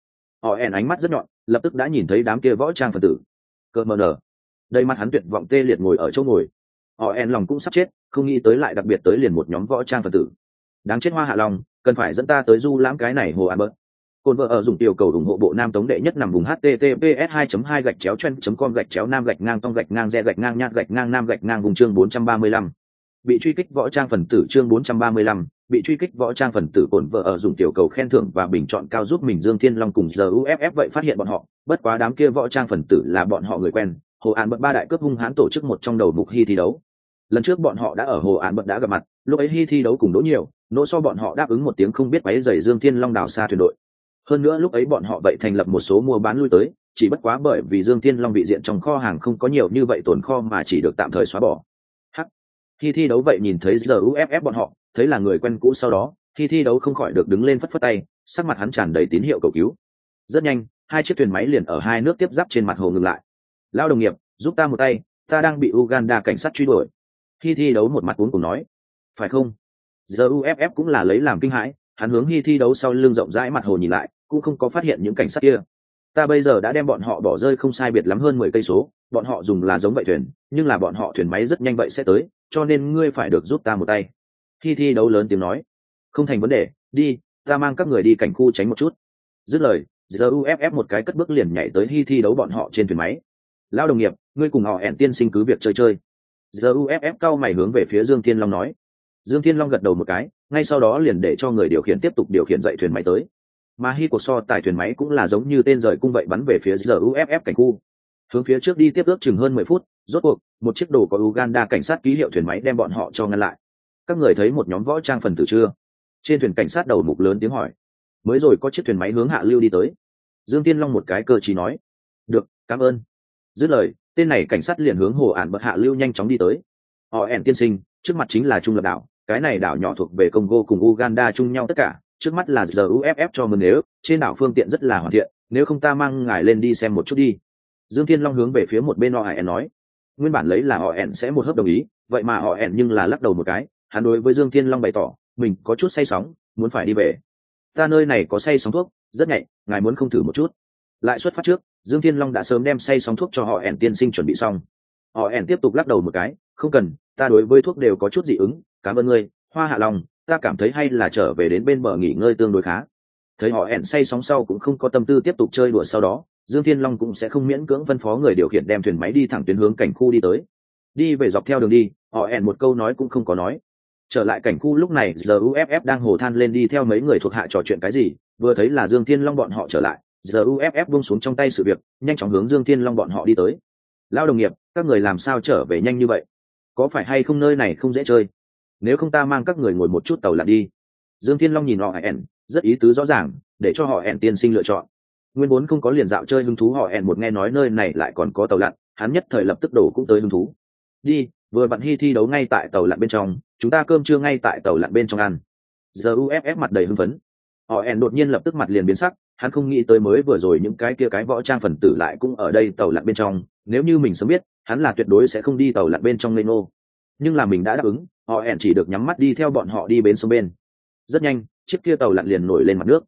Họ ẻn ánh mắt rất nhọn, lập tức đã nhìn thấy đám kia võ trang phần tử. Cơ mờ nở đây mặt hắn tuyệt vọng tê liệt ngồi ở chỗ ngồi. Họ ẻn lòng cũng sắp chết, không nghĩ tới lại đặc biệt tới liền một nhóm võ trang phần tử. Đáng chết hoa hạ long, cần phải dẫn ta tới du lãm cái này hồ an bớt. Côn vợ ở dùng tiểu cầu ủng hộ bộ nam tống đệ nhất nằm vùng https 2 2 gạch chéo chen com gạch chéo nam gạch ngang tông gạch ngang re gạch ngang nhát gạch ngang nam gạch ngang vùng chương 435. bị truy kích võ trang phần tử chương 435, bị truy kích võ trang phần tử cồn vợ ở dùng tiểu cầu khen thưởng và bình chọn cao giúp mình dương thiên long cùng giờ uff vậy phát hiện bọn họ bất quá đám kia võ trang phần tử là bọn họ người quen. Hồ an bật ba đại cướp hung hãn tổ chức một trong đầu mục hy thi đấu. Lần trước bọn họ đã ở hồ an bật đã gặp mặt lúc ấy hy thi đấu cùng đỗ nhiều nỗ so bọn họ đáp ứng một tiếng không biết mấy giày dương thiên long đào xa thuyền đội hơn nữa lúc ấy bọn họ vậy thành lập một số mua bán lui tới, chỉ bất quá bởi vì dương thiên long bị diện trong kho hàng không có nhiều như vậy tồn kho mà chỉ được tạm thời xóa bỏ. H khi thi đấu vậy nhìn thấy giờ uff bọn họ, thấy là người quen cũ sau đó, khi thi đấu không khỏi được đứng lên phất phất tay, sắc mặt hắn tràn đầy tín hiệu cầu cứu. Rất nhanh, hai chiếc thuyền máy liền ở hai nước tiếp giáp trên mặt hồ ngừng lại. Lao đồng nghiệp, giúp ta một tay, ta đang bị uganda cảnh sát truy đuổi. Khi thi đấu một mặt cuốn cùng nói. Phải không? Giờ uff cũng là lấy làm kinh hãi, hắn hướng hy thi đấu sau lưng rộng rãi mặt hồ nhìn lại cũng không có phát hiện những cảnh sát kia. Ta bây giờ đã đem bọn họ bỏ rơi không sai biệt lắm hơn mười cây số, bọn họ dùng là giống vậy thuyền, nhưng là bọn họ thuyền máy rất nhanh vậy sẽ tới, cho nên ngươi phải được giúp ta một tay. Thi thi đấu lớn tiếng nói. Không thành vấn đề, đi, ta mang các người đi cảnh khu tránh một chút. Dứt lời giờ uff một cái cất bước liền nhảy tới Hi thi đấu bọn họ trên thuyền máy. Lao đồng nghiệp, ngươi cùng họ ẻn tiên sinh cứ việc chơi chơi. Giờ uff cao mày hướng về phía dương thiên long nói. Dương thiên long gật đầu một cái, ngay sau đó liền để cho người điều khiển tiếp tục điều khiển dậy thuyền máy tới mà hy cuộc so tài thuyền máy cũng là giống như tên rời cung vậy bắn về phía giờ uff cảnh khu. Hướng phía trước đi tiếp ước chừng hơn mười phút, rốt cuộc, một chiếc đồ có uganda cảnh sát ký hiệu thuyền máy đem bọn họ cho ngăn lại. Các người thấy một nhóm võ trang phần tử chưa? Trên thuyền cảnh sát đầu mục lớn tiếng hỏi. Mới rồi có chiếc thuyền máy hướng hạ lưu đi tới. Dương tiên long một cái cơ chí nói. Được, cảm ơn. Dứt lời, tên này cảnh sát liền hướng hồ ản bậc hạ lưu nhanh chóng đi tới. Họ ẻn tiên sinh, trước mặt chính là trung lập đảo, cái này đảo nhỏ thuộc về congo cùng uganda chung nhau tất cả trước mắt là giờ uff cho mừng nếu, trên đảo phương tiện rất là hoàn thiện, nếu không ta mang ngài lên đi xem một chút đi. Dương thiên long hướng về phía một bên họ hẹn nói. Nguyên bản lấy là họ hẹn sẽ một hớp đồng ý, vậy mà họ hẹn nhưng là lắc đầu một cái, hắn đối với dương thiên long bày tỏ, mình có chút say sóng, muốn phải đi về. Ta nơi này có say sóng thuốc, rất nhạy, ngài muốn không thử một chút. Lại xuất phát trước, dương thiên long đã sớm đem say sóng thuốc cho họ ẻn tiên sinh chuẩn bị xong. Họ ẻn tiếp tục lắc đầu một cái, không cần, ta đối với thuốc đều có chút dị ứng, cảm ơn ngươi, hoa hạ lòng ta cảm thấy hay là trở về đến bên bờ nghỉ ngơi tương đối khá. Thấy họ ẻn say sóng sau cũng không có tâm tư tiếp tục chơi đùa sau đó, dương thiên long cũng sẽ không miễn cưỡng phân phó người điều khiển đem thuyền máy đi thẳng tuyến hướng cảnh khu đi tới. Đi về dọc theo đường đi, họ ẻn một câu nói cũng không có nói. Trở lại cảnh khu lúc này giờ uff đang hồ than lên đi theo mấy người thuộc hạ trò chuyện cái gì, vừa thấy là dương thiên long bọn họ trở lại giờ uff buông xuống trong tay sự việc, nhanh chóng hướng dương thiên long bọn họ đi tới. Lao đồng nghiệp, các người làm sao trở về nhanh như vậy? Có phải hay không nơi này không dễ chơi? Nếu không ta mang các người ngồi một chút tàu lặn đi. Dương thiên long nhìn họ hẹn, rất ý tứ rõ ràng, để cho họ hẹn tiên sinh lựa chọn. Nguyên vốn không có liền dạo chơi hứng thú họ hẹn một nghe nói nơi này lại còn có tàu lặn hắn nhất thời lập tức đổ cũng tới hứng thú. Đi, vừa bạn hy thi đấu ngay tại tàu lặn bên trong, chúng ta cơm trưa ngay tại tàu lặn bên trong ăn. Giờ uff mặt đầy hưng phấn. Họ hẹn đột nhiên lập tức mặt liền biến sắc, hắn không nghĩ tới mới vừa rồi những cái kia cái võ trang phần tử lại cũng ở đây tàu lặn bên trong, nếu như mình sớm biết, hắn là tuyệt đối sẽ không đi tàu lặn bên trong lê nô nhưng là mình đã đáp ứng, họ hẹn chỉ được nhắm mắt đi theo bọn họ đi bến sông bên. Rất nhanh, chiếc kia tàu lặn liền nổi lên mặt nước.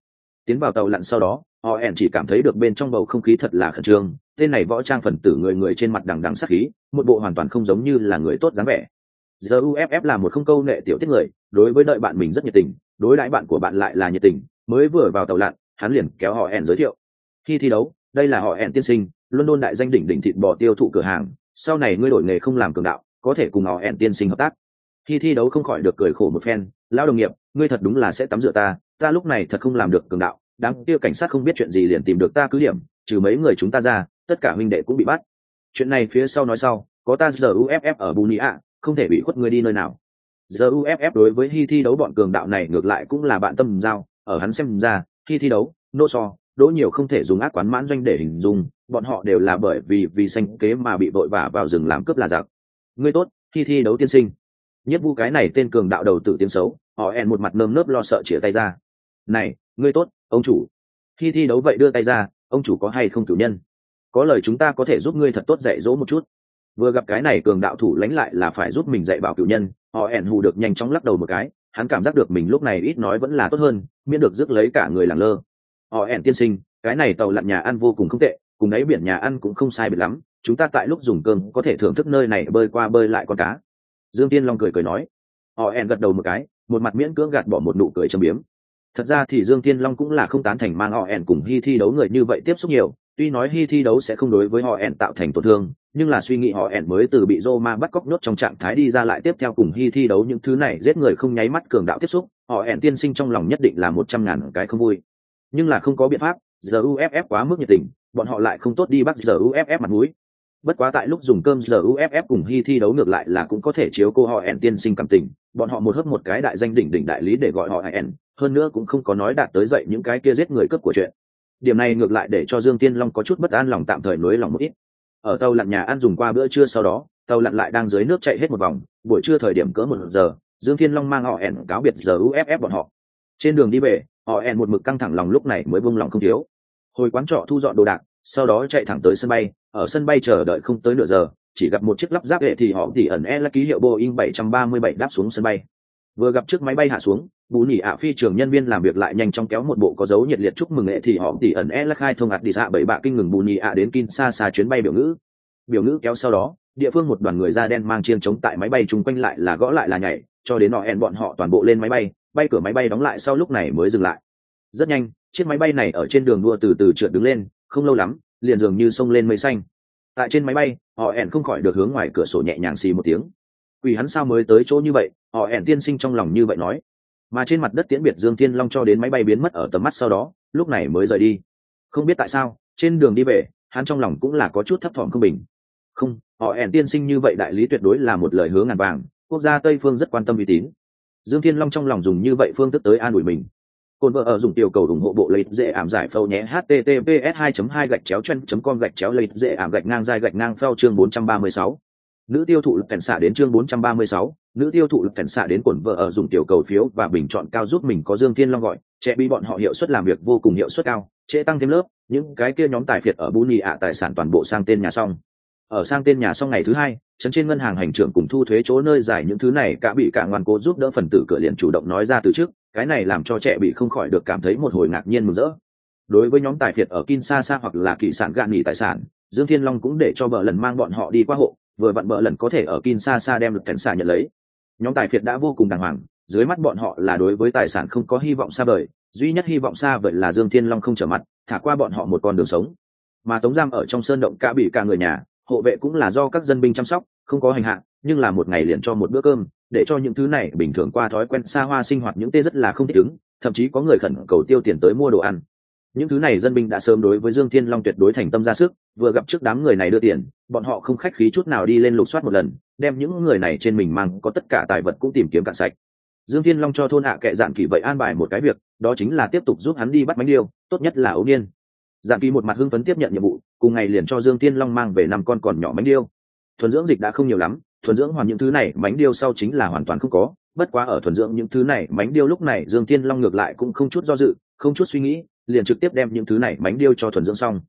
Tiến vào tàu lặn sau đó, họ hẹn chỉ cảm thấy được bên trong bầu không khí thật là khẩn trương, tên này võ trang phần tử người người trên mặt đằng đằng sắc khí, một bộ hoàn toàn không giống như là người tốt dáng vẻ. Giờ uff là một không câu nệ tiểu tiết người, đối với đợi bạn mình rất nhiệt tình, đối đãi bạn của bạn lại là nhiệt tình, mới vừa vào tàu lặn, hắn liền kéo họ hẹn giới thiệu. Khi thi đấu, đây là họ hẹn tiên sinh, london đại danh đỉnh đỉnh thịt bò tiêu thụ cửa hàng, sau này ngươi đổi nghề không làm cường đạo có thể cùng họ hẹn tiên sinh hợp tác. Khi thi đấu không khỏi được cười khổ một phen, lão đồng nghiệp, ngươi thật đúng là sẽ tắm rửa ta ta lúc này thật không làm được cường đạo đáng tiêu cảnh sát không biết chuyện gì liền tìm được ta cứ điểm, trừ mấy người chúng ta ra, tất cả huynh đệ cũng bị bắt. Chuyện này phía sau nói sau, có ta giờ uff ở bù ạ không thể bị khuất ngươi đi nơi nào. Giờ uff đối với hy thi đấu bọn cường đạo này ngược lại cũng là bạn tâm giao, ở hắn xem ra, khi thi đấu, nô so, đỗ nhiều không thể dùng ác quán mãn doanh để hình dung, bọn họ đều là bởi vì vì sanh kế mà bị vội vã vào rừng làm cướp là giặc ngươi tốt khi thi đấu tiên sinh. Nhất vu cái này tên cường đạo đầu tự tiếng xấu, họ ẹn một mặt nơm nớp lo sợ chĩa tay ra. Này, ngươi tốt, ông chủ. Khi thi đấu vậy đưa tay ra, ông chủ có hay không cử nhân? Có lời chúng ta có thể giúp ngươi thật tốt dạy dỗ một chút. Vừa gặp cái này cường đạo thủ lãnh lại là phải giúp mình dạy bảo cựu nhân, họ ẻn hù được nhanh chóng lắc đầu một cái, hắn cảm giác được mình lúc này ít nói vẫn là tốt hơn, miễn được rước lấy cả người làng lơ. Họ ẻn tiên sinh, cái này tàu lặn nhà ăn vô cùng không tệ, cùng ấy biển nhà ăn cũng không sai biệt lắm chúng ta tại lúc dùng cơm có thể thưởng thức nơi này bơi qua bơi lại con cá. Dương tiên long cười cười nói. Họ ẻn gật đầu một cái, một mặt miễn cưỡng gạt bỏ một nụ cười châm biếm. Thật ra thì dương tiên long cũng là không tán thành mang họ ẻn cùng hy thi đấu người như vậy tiếp xúc nhiều, tuy nói hy thi đấu sẽ không đối với họ ẻn tạo thành tổn thương, nhưng là suy nghĩ họ ẻn mới từ bị Roma bắt cóc nhốt trong trạng thái đi ra lại tiếp theo cùng hy thi đấu những thứ này giết người không nháy mắt cường đạo tiếp xúc, họ ẻn tiên sinh trong lòng nhất định là một trăm ngàn cái không vui. Nhưng là không có biện pháp giờ uff quá mức nhiệt tình, bọn họ lại không tốt đi bắt giờ uff mặt mũi bất quá tại lúc dùng cơm giờ uff cùng hy thi đấu ngược lại là cũng có thể chiếu cô họ ẻn tiên sinh cảm tình. Bọn họ một hớp một cái đại danh đỉnh đỉnh đại lý để gọi họ ẻn, hơn nữa cũng không có nói đạt tới dậy những cái kia giết người cướp của chuyện. Điểm này ngược lại để cho dương tiên long có chút bất an lòng tạm thời nối lòng một ít. Ở tàu lặn nhà ăn dùng qua bữa trưa sau đó, tàu lặn lại đang dưới nước chạy hết một vòng, buổi trưa thời điểm cỡ một giờ, dương thiên long mang họ ẻn cáo biệt giờ uff bọn họ. Trên đường đi về, họ ẻn một mực căng thẳng lòng lúc này mới buông lòng không thiếu. Hồi quán trọ thu dọn đồ đạc sau đó chạy thẳng tới sân bay, ở sân bay chờ đợi không tới nửa giờ, chỉ gặp một chiếc lắp ráp hệ thì họ tỉ ẩn e là ký hiệu boeing 737 đáp xuống sân bay. Vừa gặp chiếc máy bay hạ xuống, bù nỉ ạ phi trường nhân viên làm việc lại nhanh chóng kéo một bộ có dấu nhiệt liệt chúc mừng hệ thì họ tỉ ẩn e là khai thông ạt đi xạ bảy bạ kinh ngừng bù nỉ ạ đến kin xa xa chuyến bay biểu ngữ. Biểu ngữ kéo sau đó, địa phương một đoàn người da đen mang chiên chống tại máy bay chung quanh lại là gõ lại là nhảy, cho đến họ hẹn bọn họ toàn bộ lên máy bay bay cửa máy bay đóng lại sau lúc này mới dừng lại. Rất nhanh, chiếc máy bay này ở trên đường đua từ từ trượt đứng lên không lâu lắm, liền dường như sông lên mây xanh. Tại trên máy bay, họ ẻn không khỏi được hướng ngoài cửa sổ nhẹ nhàng xì một tiếng. Quỷ hắn sao mới tới chỗ như vậy? Họ ẻn tiên sinh trong lòng như vậy nói. Mà trên mặt đất tiễn biệt dương thiên long cho đến máy bay biến mất ở tầm mắt sau đó, lúc này mới rời đi. Không biết tại sao, trên đường đi về, hắn trong lòng cũng là có chút thấp thỏm không bình. Không, họ ẻn tiên sinh như vậy đại lý tuyệt đối là một lời hứa ngàn vàng, quốc gia tây phương rất quan tâm uy tín. Dương thiên long trong lòng dùng như vậy phương thức tới an ủi mình. Côn vợ ở dùng tiểu cầu ủng hộ bộ lấy dễ ảm giải phâu nhé. Https 2 2 gạch chéo chen com gạch chéo lấy dễ ảm gạch ngang dài gạch ngang phao chương 436 nữ tiêu thụ lực cảnh xạ đến chương 436 nữ tiêu thụ lực cảnh xạ đến cồn vợ ở dùng tiểu cầu phiếu và bình chọn cao giúp mình có dương thiên long gọi. Trẻ bị bọn họ hiệu suất làm việc vô cùng hiệu suất cao, trễ tăng thêm lớp. Những cái kia nhóm tài phiệt ở bù nhì ạ tài sản toàn bộ sang tên nhà xong. Ở sang tên nhà xong ngày thứ hai chấn trên ngân hàng hành trưởng cùng thu thuế chỗ nơi giải những thứ này, cả bị cả ngoan cố giúp đỡ phần tử cửa liền chủ động nói ra từ trước cái này làm cho trẻ bị không khỏi được cảm thấy một hồi ngạc nhiên mừng rỡ. Đối với nhóm tài phiệt ở Kinshasa hoặc là kỳ sản gạn nghỉ tài sản, dương thiên long cũng để cho bờ lần mang bọn họ đi qua hộ, vừa vặn bờ lần có thể ở Kinshasa đem được cảnh xả nhận lấy. Nhóm tài phiệt đã vô cùng đàng hoàng, dưới mắt bọn họ là đối với tài sản không có hy vọng xa vời, duy nhất hy vọng xa vời là dương thiên long không trở mặt, thả qua bọn họ một con đường sống. Mà tống giam ở trong sơn động cả bị cả người nhà, hộ vệ cũng là do các dân binh chăm sóc, không có hành hạ, nhưng là một ngày liền cho một bữa cơm để cho những thứ này bình thường qua thói quen xa hoa sinh hoạt những tên rất là không thích ứng, thậm chí có người khẩn cầu tiêu tiền tới mua đồ ăn. Những thứ này dân binh đã sớm đối với dương thiên long tuyệt đối thành tâm ra sức, vừa gặp trước đám người này đưa tiền, bọn họ không khách khí chút nào đi lên lục soát một lần, đem những người này trên mình mang, có tất cả tài vật cũng tìm kiếm cạn sạch. Dương thiên long cho thôn hạ kệ dạn kỳ vậy an bài một cái việc, đó chính là tiếp tục giúp hắn đi bắt bánh điêu, tốt nhất là ấu niên. Dạn kỳ một mặt hưng phấn tiếp nhận nhiệm vụ, cùng ngày liền cho dương thiên long mang về năm con còn nhỏ bánh điêu. Thuần dưỡng dịch đã không nhiều lắm thuần dưỡng hoàn những thứ này, mánh điêu sau chính là hoàn toàn không có. Bất quá ở thuần dưỡng những thứ này, mánh điêu lúc này, dương Tiên long ngược lại cũng không chút do dự, không chút suy nghĩ, liền trực tiếp đem những thứ này mánh điêu cho thuần dưỡng xong.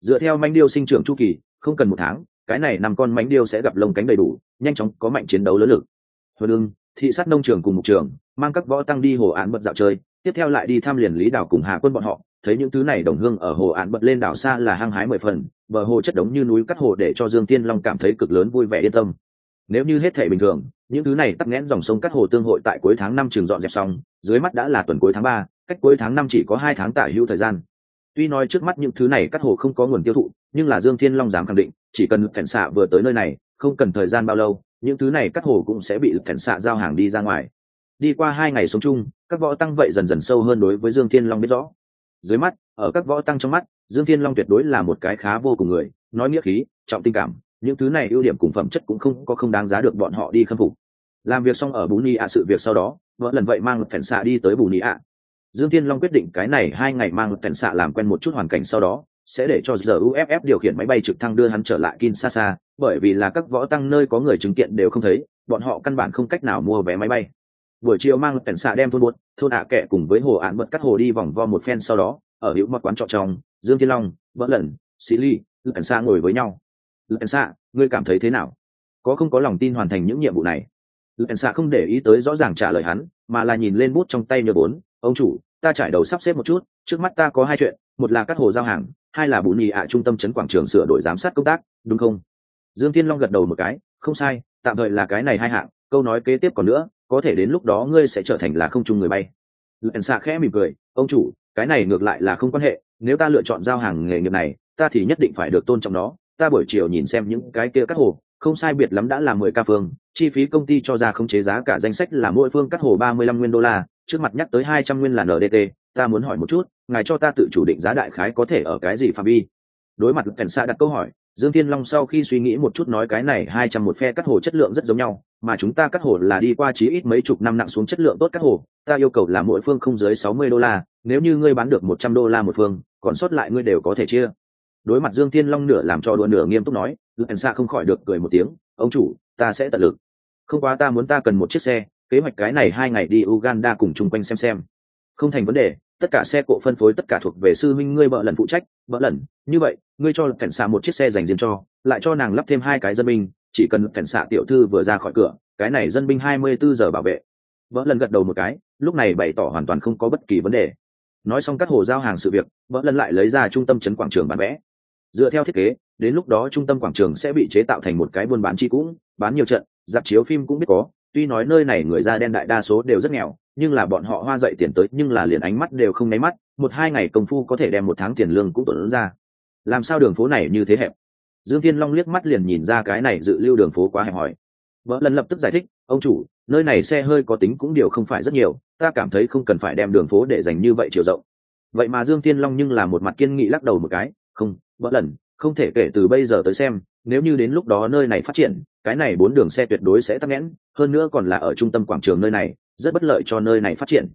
Dựa theo mánh điêu sinh trưởng chu kỳ, không cần một tháng, cái này năm con mánh điêu sẽ gặp lông cánh đầy đủ, nhanh chóng có mạnh chiến đấu lớn lực. Huân ưng, thị sát nông trường cùng mục trường, mang các võ tăng đi hồ án bật dạo chơi, tiếp theo lại đi thăm liền lý đảo cùng hà quân bọn họ. Thấy những thứ này đồng hương ở hồ án bật lên đảo xa là hăng hái mười phần, bờ hồ chất đống như núi cắt hồ để cho dương tiên long cảm thấy cực lớn vui vẻ yên tâm nếu như hết thể bình thường, những thứ này tắc nghẽn dòng sông cắt hồ tương hội tại cuối tháng năm trường dọn dẹp xong, dưới mắt đã là tuần cuối tháng ba, cách cuối tháng năm chỉ có hai tháng tả hữu thời gian. Tuy nói trước mắt những thứ này cắt hồ không có nguồn tiêu thụ, nhưng là dương thiên long dám khẳng định, chỉ cần phèn xạ vừa tới nơi này, không cần thời gian bao lâu, những thứ này cắt hồ cũng sẽ bị phèn xạ giao hàng đi ra ngoài. Đi qua hai ngày sống chung, các võ tăng vậy dần dần sâu hơn đối với dương thiên long biết rõ. Dưới mắt, ở các võ tăng trong mắt, dương thiên long tuyệt đối là một cái khá vô cùng người, nói nghĩa khí, trọng tình cảm những thứ này ưu điểm cùng phẩm chất cũng không có không đáng giá được bọn họ đi khâm phục. Làm việc xong ở bù ni ạ sự việc sau đó, vợ lần vậy mang phèn xạ đi tới bù ni ạ. Dương thiên long quyết định cái này hai ngày mang phèn xạ làm quen một chút hoàn cảnh sau đó, sẽ để cho giờ uff điều khiển máy bay trực thăng đưa hắn trở lại kinshasa, bởi vì là các võ tăng nơi có người chứng kiện đều không thấy, bọn họ căn bản không cách nào mua vé máy bay. Buổi chiều mang phèn xạ đem thôn buốt thôn ạ kệ cùng với hồ án bật cắt hồ đi vòng vo một phen sau đó, ở hữu mặt quán trọ trong, dương thiên long vỡ lần, sĩ ly, phèn xạ ngồi với nhau phèn xạ, ngươi cảm thấy thế nào? Có không có lòng tin hoàn thành những nhiệm vụ này? Phèn xạ không để ý tới rõ ràng trả lời hắn, mà là nhìn lên bút trong tay nhờ bốn. Ông chủ, ta trải đầu sắp xếp một chút, trước mắt ta có hai chuyện, một là cắt hồ giao hàng, hai là bù nhì ạ trung tâm chấn quảng trường sửa đổi giám sát công tác, đúng không? Dương thiên long gật đầu một cái, không sai, tạm thời là cái này hai hạng, câu nói kế tiếp còn nữa, có thể đến lúc đó ngươi sẽ trở thành là không chung người bay. Lẹn xạ khẽ mỉm cười, ông chủ, cái này ngược lại là không quan hệ, nếu ta lựa chọn giao hàng nghề nghiệp này, ta thì nhất định phải được tôn trọng nó ta buổi chiều nhìn xem những cái kia cắt hồ, không sai biệt lắm đã là mười ca phương, chi phí công ty cho ra không chế giá cả danh sách là mỗi phương cắt hồ ba mươi lăm nguyên đô la, trước mặt nhắc tới hai trăm nguyên là ndt ta muốn hỏi một chút, ngài cho ta tự chủ định giá đại khái có thể ở cái gì phạm vi? Đối mặt cảnh xa đặt câu hỏi, dương thiên long sau khi suy nghĩ một chút nói cái này hai trăm một phe cắt hồ chất lượng rất giống nhau, mà chúng ta cắt hồ là đi qua chí ít mấy chục năm nặng xuống chất lượng tốt cắt hồ, ta yêu cầu là mỗi phương không dưới sáu mươi đô la, nếu như ngươi bán được một trăm đô la một phương, còn sót lại ngươi đều có thể chia đối mặt dương thiên long nửa làm cho đùa nửa nghiêm túc nói lạnh xa không khỏi được cười một tiếng, ông chủ, ta sẽ tận lực. Không quá ta muốn ta cần một chiếc xe, kế hoạch cái này hai ngày đi uganda cùng chung quanh xem xem. Không thành vấn đề, tất cả xe cộ phân phối tất cả thuộc về sư minh ngươi bợ lần phụ trách, bợ lần, như vậy, ngươi cho cảnh xạ một chiếc xe dành riêng cho, lại cho nàng lắp thêm hai cái dân binh, chỉ cần cảnh xạ tiểu thư vừa ra khỏi cửa, cái này dân binh hai mươi bốn giờ bảo vệ. Vợ lần gật đầu một cái, lúc này bày tỏ hoàn toàn không có bất kỳ vấn đề. Nói xong các hồ giao hàng sự việc vợ lần lại lấy ra trung tâm trấn quảng trường bán vẽ dựa theo thiết kế, đến lúc đó trung tâm quảng trường sẽ bị chế tạo thành một cái buôn bán chi cũng, bán nhiều trận, dạp chiếu phim cũng biết có. Tuy nói nơi này người da đen đại đa số đều rất nghèo, nhưng là bọn họ hoa dậy tiền tới, nhưng là liền ánh mắt đều không nháy mắt, một hai ngày công phu có thể đem một tháng tiền lương cũng tuần ra. Làm sao đường phố này như thế hẹp? Dương thiên long liếc mắt liền nhìn ra cái này dự lưu đường phố quá hẹp hòi. Vợ lần lập tức giải thích, ông chủ, nơi này xe hơi có tính cũng điều không phải rất nhiều, ta cảm thấy không cần phải đem đường phố để dành như vậy chiều rộng. Vậy mà dương thiên long nhưng là một mặt kiên nghị lắc đầu một cái không, vỡ lần, không thể kể từ bây giờ tới xem, nếu như đến lúc đó nơi này phát triển, cái này bốn đường xe tuyệt đối sẽ tắc nghẽn, hơn nữa còn là ở trung tâm quảng trường nơi này, rất bất lợi cho nơi này phát triển.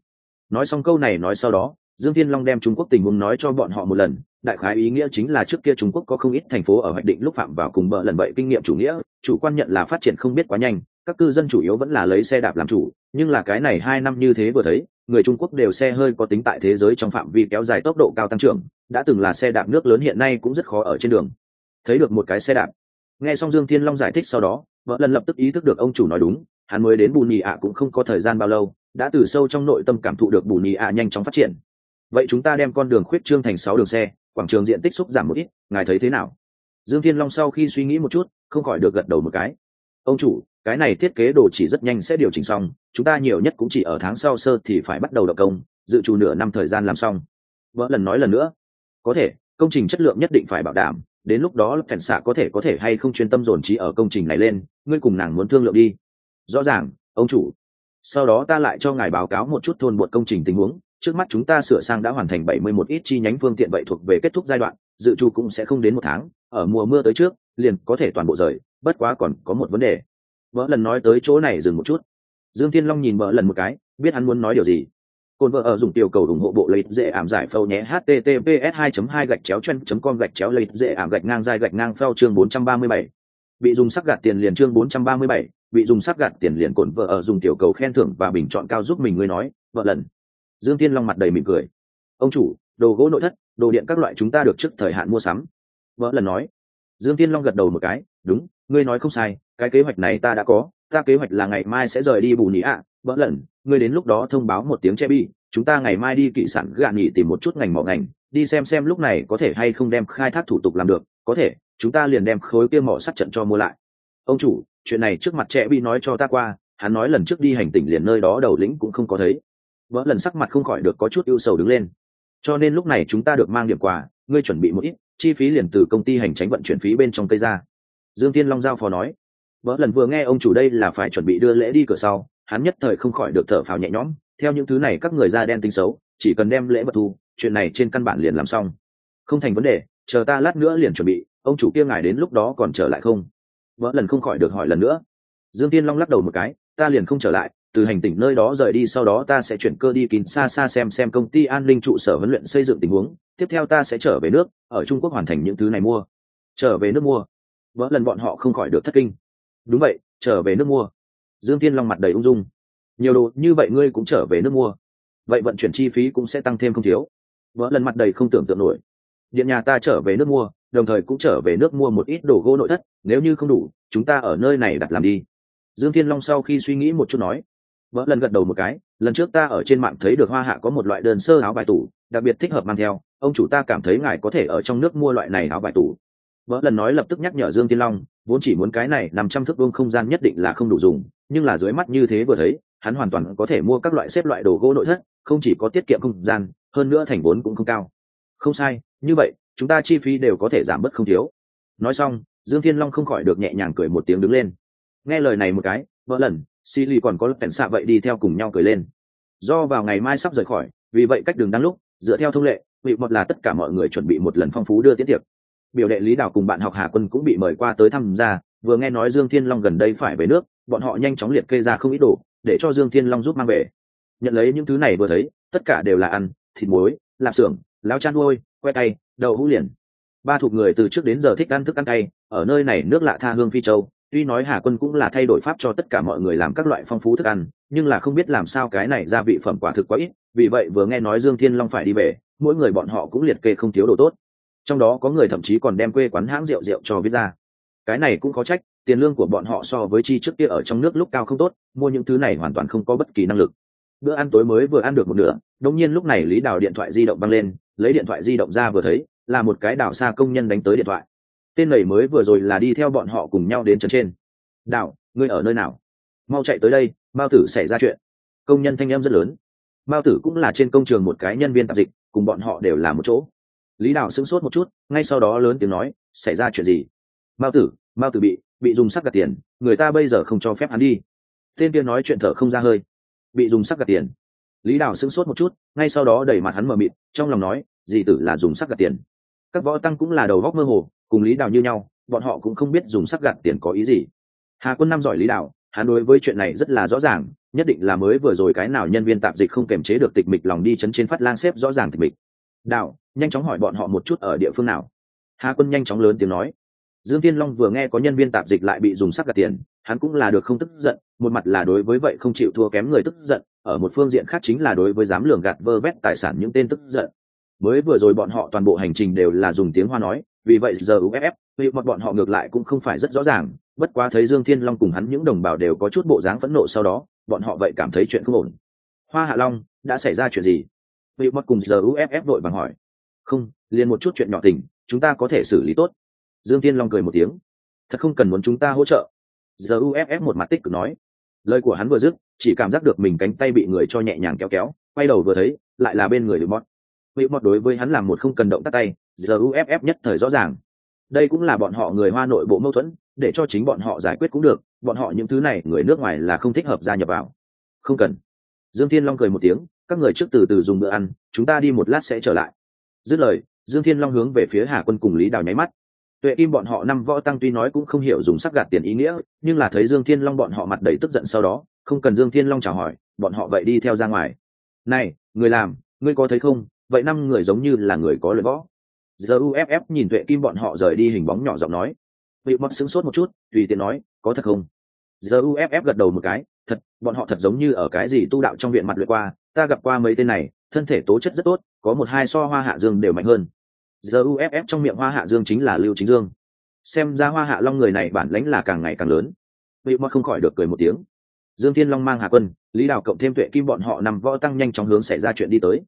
Nói xong câu này nói sau đó, dương thiên long đem trung quốc tình huống nói cho bọn họ một lần, đại khái ý nghĩa chính là trước kia trung quốc có không ít thành phố ở hoạch định lúc phạm vào cùng bợ lần vậy kinh nghiệm chủ nghĩa, chủ quan nhận là phát triển không biết quá nhanh, các cư dân chủ yếu vẫn là lấy xe đạp làm chủ, nhưng là cái này hai năm như thế vừa thấy người trung quốc đều xe hơi có tính tại thế giới trong phạm vi kéo dài tốc độ cao tăng trưởng, đã từng là xe đạp nước lớn hiện nay cũng rất khó ở trên đường. Thấy được một cái xe đạp. Nghe xong dương thiên long giải thích sau đó, vợ lần lập tức ý thức được ông chủ nói đúng, hắn mới đến bù nhì ạ cũng không có thời gian bao lâu, đã từ sâu trong nội tâm cảm thụ được bù nhì ạ nhanh chóng phát triển. Vậy chúng ta đem con đường khuyết trương thành sáu đường xe, quảng trường diện tích xúc giảm một ít, ngài thấy thế nào? Dương thiên long sau khi suy nghĩ một chút, không khỏi được gật đầu một cái ông chủ, cái này thiết kế đồ chỉ rất nhanh sẽ điều chỉnh xong, chúng ta nhiều nhất cũng chỉ ở tháng sau sơ thì phải bắt đầu động công, dự trù nửa năm thời gian làm xong. Vỡ lần nói lần nữa. Có thể, công trình chất lượng nhất định phải bảo đảm, đến lúc đó phèn xạ có thể có thể hay không chuyên tâm dồn trí ở công trình này lên, ngươi cùng nàng muốn thương lượng đi. Rõ ràng, ông chủ. Sau đó ta lại cho ngài báo cáo một chút thôn bột công trình tình huống, trước mắt chúng ta sửa sang đã hoàn thành bảy mươi một ít chi nhánh phương tiện vậy thuộc về kết thúc giai đoạn, dự trù cũng sẽ không đến một tháng, ở mùa mưa tới trước, liền có thể toàn bộ rời bất quá còn có một vấn đề. Vợ lần nói tới chỗ này dừng một chút. Dương thiên long nhìn vợ lần một cái biết hắn muốn nói điều gì. Cồn vợ ở dùng tiểu cầu ủng hộ bộ lấy dễ ảm giải phâu nhé https 2 2 gạch chéo chen com gạch chéo lấy dễ ảm gạch ngang dài gạch ngang phao chương 437. bị dùng sắc gạt tiền liền chương 437, bị dùng sắc gạt tiền liền cồn vợ ở dùng tiểu cầu khen thưởng và bình chọn cao giúp mình ngươi nói vợ lần. Dương thiên long mặt đầy mỉm cười. Ông chủ đồ gỗ nội thất đồ điện các loại chúng ta được trước thời hạn mua sắm. Vợ lần nói. Dương thiên long gật đầu một cái đúng ngươi nói không sai, cái kế hoạch này ta đã có, ta kế hoạch là ngày mai sẽ rời đi bù nhĩ ạ. Vợ lần ngươi đến lúc đó thông báo một tiếng che bi chúng ta ngày mai đi kỵ sản gạn nghỉ tìm một chút ngành mỏ ngành, đi xem xem lúc này có thể hay không đem khai thác thủ tục làm được. Có thể, chúng ta liền đem khối kia mỏ sắt trận cho mua lại. Ông chủ, chuyện này trước mặt trẻ bi nói cho ta qua, hắn nói lần trước đi hành tỉnh liền nơi đó đầu lĩnh cũng không có thấy. Vỡ lần sắc mặt không khỏi được có chút ưu sầu đứng lên. Cho nên lúc này chúng ta được mang điểm quà, ngươi chuẩn bị một ít, chi phí liền từ công ty hành tránh vận chuyển phí bên trong cây ra dương tiên long giao phó nói vợ lần vừa nghe ông chủ đây là phải chuẩn bị đưa lễ đi cửa sau, hắn nhất thời không khỏi được thở phào nhẹ nhõm. Theo những thứ này các người da đen tính xấu, chỉ cần đem lễ vật thu, chuyện này trên căn bản liền làm xong. Không thành vấn đề, chờ ta lát nữa liền chuẩn bị, ông chủ kia ngài đến lúc đó còn trở lại không? Vợ lần không khỏi được hỏi lần nữa. Dương tiên long lắc đầu một cái, ta liền không trở lại, từ hành tỉnh nơi đó rời đi sau đó ta sẽ chuyển cơ đi kín xa xa xem xem công ty an ninh trụ sở huấn luyện xây dựng tình huống, tiếp theo ta sẽ trở về nước, ở trung quốc hoàn thành những thứ này mua. Trở về nước mua? Vỡ lần bọn họ không khỏi được thất kinh. Đúng vậy, trở về nước mua. Dương thiên long mặt đầy ung dung. Nhiều đồ như vậy ngươi cũng trở về nước mua. Vậy vận chuyển chi phí cũng sẽ tăng thêm không thiếu. Vỡ lần mặt đầy không tưởng tượng nổi. Điện nhà ta trở về nước mua, đồng thời cũng trở về nước mua một ít đồ gỗ nội thất, nếu như không đủ, chúng ta ở nơi này đặt làm đi. Dương thiên long sau khi suy nghĩ một chút nói. Vợ lần gật đầu một cái, lần trước ta ở trên mạng thấy được hoa hạ có một loại đơn sơ áo bài tủ, đặc biệt thích hợp mang theo, ông chủ ta cảm thấy ngài có thể ở trong nước mua loại này áo bài tủ vợ lần nói lập tức nhắc nhở dương tiên long, vốn chỉ muốn cái này nằm trăm thước vuông không gian nhất định là không đủ dùng, nhưng là dưới mắt như thế vừa thấy, hắn hoàn toàn có thể mua các loại xếp loại đồ gỗ nội thất, không chỉ có tiết kiệm không gian, hơn nữa thành vốn cũng không cao. Không sai, như vậy, chúng ta chi phí đều có thể giảm bớt không thiếu. Nói xong, dương thiên long không khỏi được nhẹ nhàng cười một tiếng đứng lên. Nghe lời này một cái vỡ lần xì lì còn có lúc cảnh xạ vậy đi theo cùng nhau cười lên. Do vào ngày mai sắp rời khỏi, vì vậy cách đường đang lúc, dựa theo thông lệ, vị một là tất cả mọi người chuẩn bị một lần phong phú đưa tiễn tiệc biểu đệ lý đào cùng bạn học hà quân cũng bị mời qua tới tham gia, vừa nghe nói dương thiên long gần đây phải về nước, bọn họ nhanh chóng liệt kê ra không ít đồ, để cho dương thiên long giúp mang về. Nhận lấy những thứ này vừa thấy, tất cả đều là ăn, thịt muối, lạp xưởng lao chan nuôi, que tay đậu hũ liền. Ba thuộc người từ trước đến giờ thích ăn thức ăn cay, ở nơi này nước lạ tha hương phi châu, tuy nói hà quân cũng là thay đổi pháp cho tất cả mọi người làm các loại phong phú thức ăn, nhưng là không biết làm sao cái này gia vị phẩm quả thực quá ít, vì vậy vừa nghe nói dương thiên long phải đi về, mỗi người bọn họ cũng liệt kê không thiếu đồ tốt trong đó có người thậm chí còn đem quê quán hãng rượu rượu cho viết ra. Cái này cũng có trách, tiền lương của bọn họ so với chi trước kia ở trong nước lúc cao không tốt, mua những thứ này hoàn toàn không có bất kỳ năng lực. Bữa ăn tối mới vừa ăn được một nửa đông nhiên lúc này lý đào điện thoại di động băng lên, lấy điện thoại di động ra vừa thấy, là một cái đảo xa công nhân đánh tới điện thoại. Tên này mới vừa rồi là đi theo bọn họ cùng nhau đến trấn trên. Đảo ngươi ở nơi nào? Mau chạy tới đây mao tử xảy ra chuyện. Công nhân thanh em rất lớn. Mao tử cũng là trên công trường một cái nhân viên tạp dịch, cùng bọn họ đều là một chỗ lý đạo sững sốt một chút, ngay sau đó lớn tiếng nói, xảy ra chuyện gì? Mao tử mao tử bị bị dùng sắc gạt tiền, người ta bây giờ không cho phép hắn đi. Tên kia nói chuyện thở không ra hơi. Bị dùng sắc gạt tiền. Lý đạo sững sốt một chút, ngay sau đó đẩy mặt hắn mờ mịt, trong lòng nói, dì tử là dùng sắc gạt tiền. Các võ tăng cũng là đầu góc mơ hồ, cùng lý đào như nhau, bọn họ cũng không biết dùng sắc gạt tiền có ý gì. Hà quân năm giỏi lý đạo hắn đối với chuyện này rất là rõ ràng, nhất định là mới vừa rồi cái nào nhân viên tạp dịch không kềm chế được tịch mịch lòng đi chấn trên phát lang xếp rõ ràng tịch mịch đạo nhanh chóng hỏi bọn họ một chút ở địa phương nào. Hà quân nhanh chóng lớn tiếng nói. Dương tiên long vừa nghe có nhân viên tạp dịch lại bị dùng sắc gạt tiền, hắn cũng là được không tức giận, một mặt là đối với vậy không chịu thua kém người tức giận, ở một phương diện khác chính là đối với dám lường gạt vơ vét tài sản những tên tức giận. Mới vừa rồi bọn họ toàn bộ hành trình đều là dùng tiếng hoa nói, vì vậy giờ uff vì mặt bọn họ ngược lại cũng không phải rất rõ ràng, bất quá thấy dương thiên long cùng hắn những đồng bào đều có chút bộ dáng phẫn nộ sau đó, bọn họ vậy cảm thấy chuyện không ổn. Hoa hạ long, đã xảy ra chuyện gì? Vị mất cùng giờ uff đội bằng hỏi. Không, liền một chút chuyện nhỏ tình, chúng ta có thể xử lý tốt. Dương thiên long cười một tiếng. Thật không cần muốn chúng ta hỗ trợ. Giờ uff một mặt tích cực nói. Lời của hắn vừa dứt, chỉ cảm giác được mình cánh tay bị người cho nhẹ nhàng kéo kéo, quay đầu vừa thấy, lại là bên người bị mót bị mót đối với hắn làm một không cần động tắt tay, giờ uff nhất thời rõ ràng. Đây cũng là bọn họ người hoa nội bộ mâu thuẫn, để cho chính bọn họ giải quyết cũng được, bọn họ những thứ này người nước ngoài là không thích hợp gia nhập vào. Không cần. Dương thiên long cười một tiếng các người trước từ từ dùng bữa ăn, chúng ta đi một lát sẽ trở lại. Dứt lời, dương thiên long hướng về phía hà quân cùng lý đào nháy mắt. Tuệ kim bọn họ năm võ tăng tuy nói cũng không hiểu dùng sắc gạt tiền ý nghĩa, nhưng là thấy dương thiên long bọn họ mặt đầy tức giận sau đó, không cần dương thiên long chào hỏi, bọn họ vậy đi theo ra ngoài. Này, người làm, ngươi có thấy không? Vậy năm người giống như là người có luyện võ. Giờ uff nhìn tuệ kim bọn họ rời đi hình bóng nhỏ giọng nói. Vị mất sững sốt một chút, tùy tiện nói, có thật không? Giờ uff gật đầu một cái thật, bọn họ thật giống như ở cái gì tu đạo trong viện mặt luyện qua, ta gặp qua mấy tên này, thân thể tố chất rất tốt, có một hai so hoa hạ dương đều mạnh hơn. Giờ uff trong miệng hoa hạ dương chính là lưu chính dương. Xem ra hoa hạ long người này bản lãnh là càng ngày càng lớn. Vị mọt không khỏi được cười một tiếng. Dương thiên long mang hạ quân, lý đào cộng thêm tuệ kim bọn họ nằm võ tăng nhanh chóng hướng xảy ra chuyện đi tới.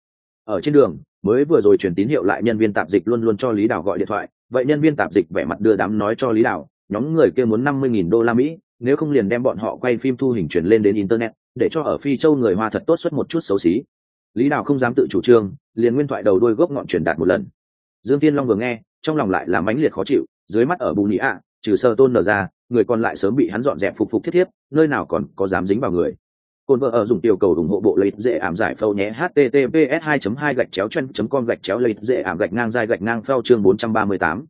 Ở trên đường, mới vừa rồi truyền tín hiệu lại nhân viên tạp dịch luôn luôn cho lý đào gọi điện thoại. Vậy nhân viên tạp dịch vẻ mặt đưa đám nói cho lý đào, nhóm người kia muốn năm mươi nghìn đô la mỹ nếu không liền đem bọn họ quay phim thu hình truyền lên đến internet để cho ở phi châu người hoa thật tốt suất một chút xấu xí. Lý đào không dám tự chủ trương liền nguyên thoại đầu đôi gốc ngọn truyền đạt một lần. Dương tiên long vừa nghe trong lòng lại là mãnh liệt khó chịu dưới mắt ở bù nhĩ ạ trừ sơ tôn nở ra người còn lại sớm bị hắn dọn dẹp phục phục thiết thiếp nơi nào còn có dám dính vào người. Cồn vợ ở dùng tiểu cầu ủng hộ bộ lấy dễ ảm giải phâu nhé https 2 2 gạch chéo chân com gạch chéo lấy dễ ảm gạch ngang dài gạch ngang phao chương 438.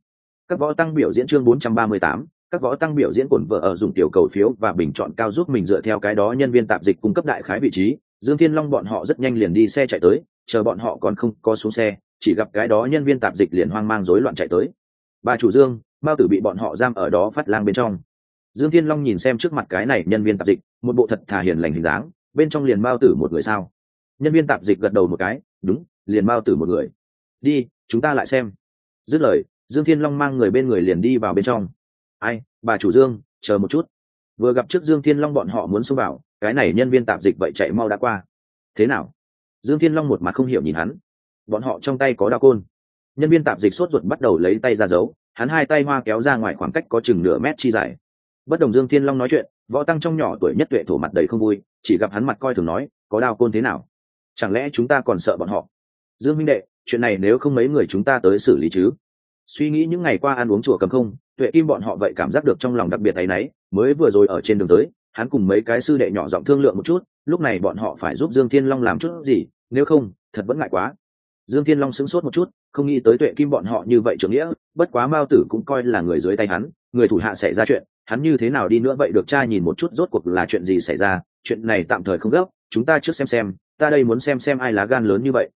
các võ tăng biểu diễn chương 438, các võ tăng biểu diễn cổn vợ ở dùng tiểu cầu phiếu và bình chọn cao giúp mình dựa theo cái đó nhân viên tạp dịch cung cấp đại khái vị trí. Dương thiên long bọn họ rất nhanh liền đi xe chạy tới, chờ bọn họ còn không có xuống xe, chỉ gặp cái đó nhân viên tạp dịch liền hoang mang rối loạn chạy tới. Bà chủ dương bao tử bị bọn họ giam ở đó phát lang bên trong. Dương thiên long nhìn xem trước mặt cái này nhân viên tạp dịch, một bộ thật thà hiền lành hình dáng, bên trong liền bao tử một người sao? Nhân viên tạp dịch gật đầu một cái, đúng, liền bao tử một người. Đi, chúng ta lại xem. Dứt lời, dương thiên long mang người bên người liền đi vào bên trong ai, bà chủ dương, chờ một chút. Vừa gặp trước dương thiên long bọn họ muốn xông vào, cái này nhân viên tạp dịch vậy chạy mau đã qua. Thế nào? Dương thiên long một mặt không hiểu nhìn hắn. Bọn họ trong tay có đao côn. Nhân viên tạp dịch sốt ruột bắt đầu lấy tay ra giấu, hắn hai tay hoa kéo ra ngoài khoảng cách có chừng nửa mét chi dài. Bất đồng dương thiên long nói chuyện, võ tăng trong nhỏ tuổi nhất tuệ thổ mặt đầy không vui, chỉ gặp hắn mặt coi thường nói, có đao côn thế nào? Chẳng lẽ chúng ta còn sợ bọn họ? Dương minh đệ, chuyện này nếu không mấy người chúng ta tới xử lý chứ. Suy nghĩ những ngày qua ăn uống chùa cầm không tuệ kim bọn họ vậy cảm giác được trong lòng đặc biệt thấy náy, mới vừa rồi ở trên đường tới, hắn cùng mấy cái sư đệ nhỏ giọng thương lượng một chút, lúc này bọn họ phải giúp dương thiên long làm chút gì, nếu không, thật vẫn ngại quá. Dương thiên long sững sốt một chút, không nghĩ tới tuệ kim bọn họ như vậy trưởng nghĩa, bất quá mao tử cũng coi là người dưới tay hắn, người thủ hạ xảy ra chuyện, hắn như thế nào đi nữa vậy được cha nhìn một chút rốt cuộc là chuyện gì xảy ra, chuyện này tạm thời không gấp, chúng ta trước xem xem, ta đây muốn xem xem ai lá gan lớn như vậy.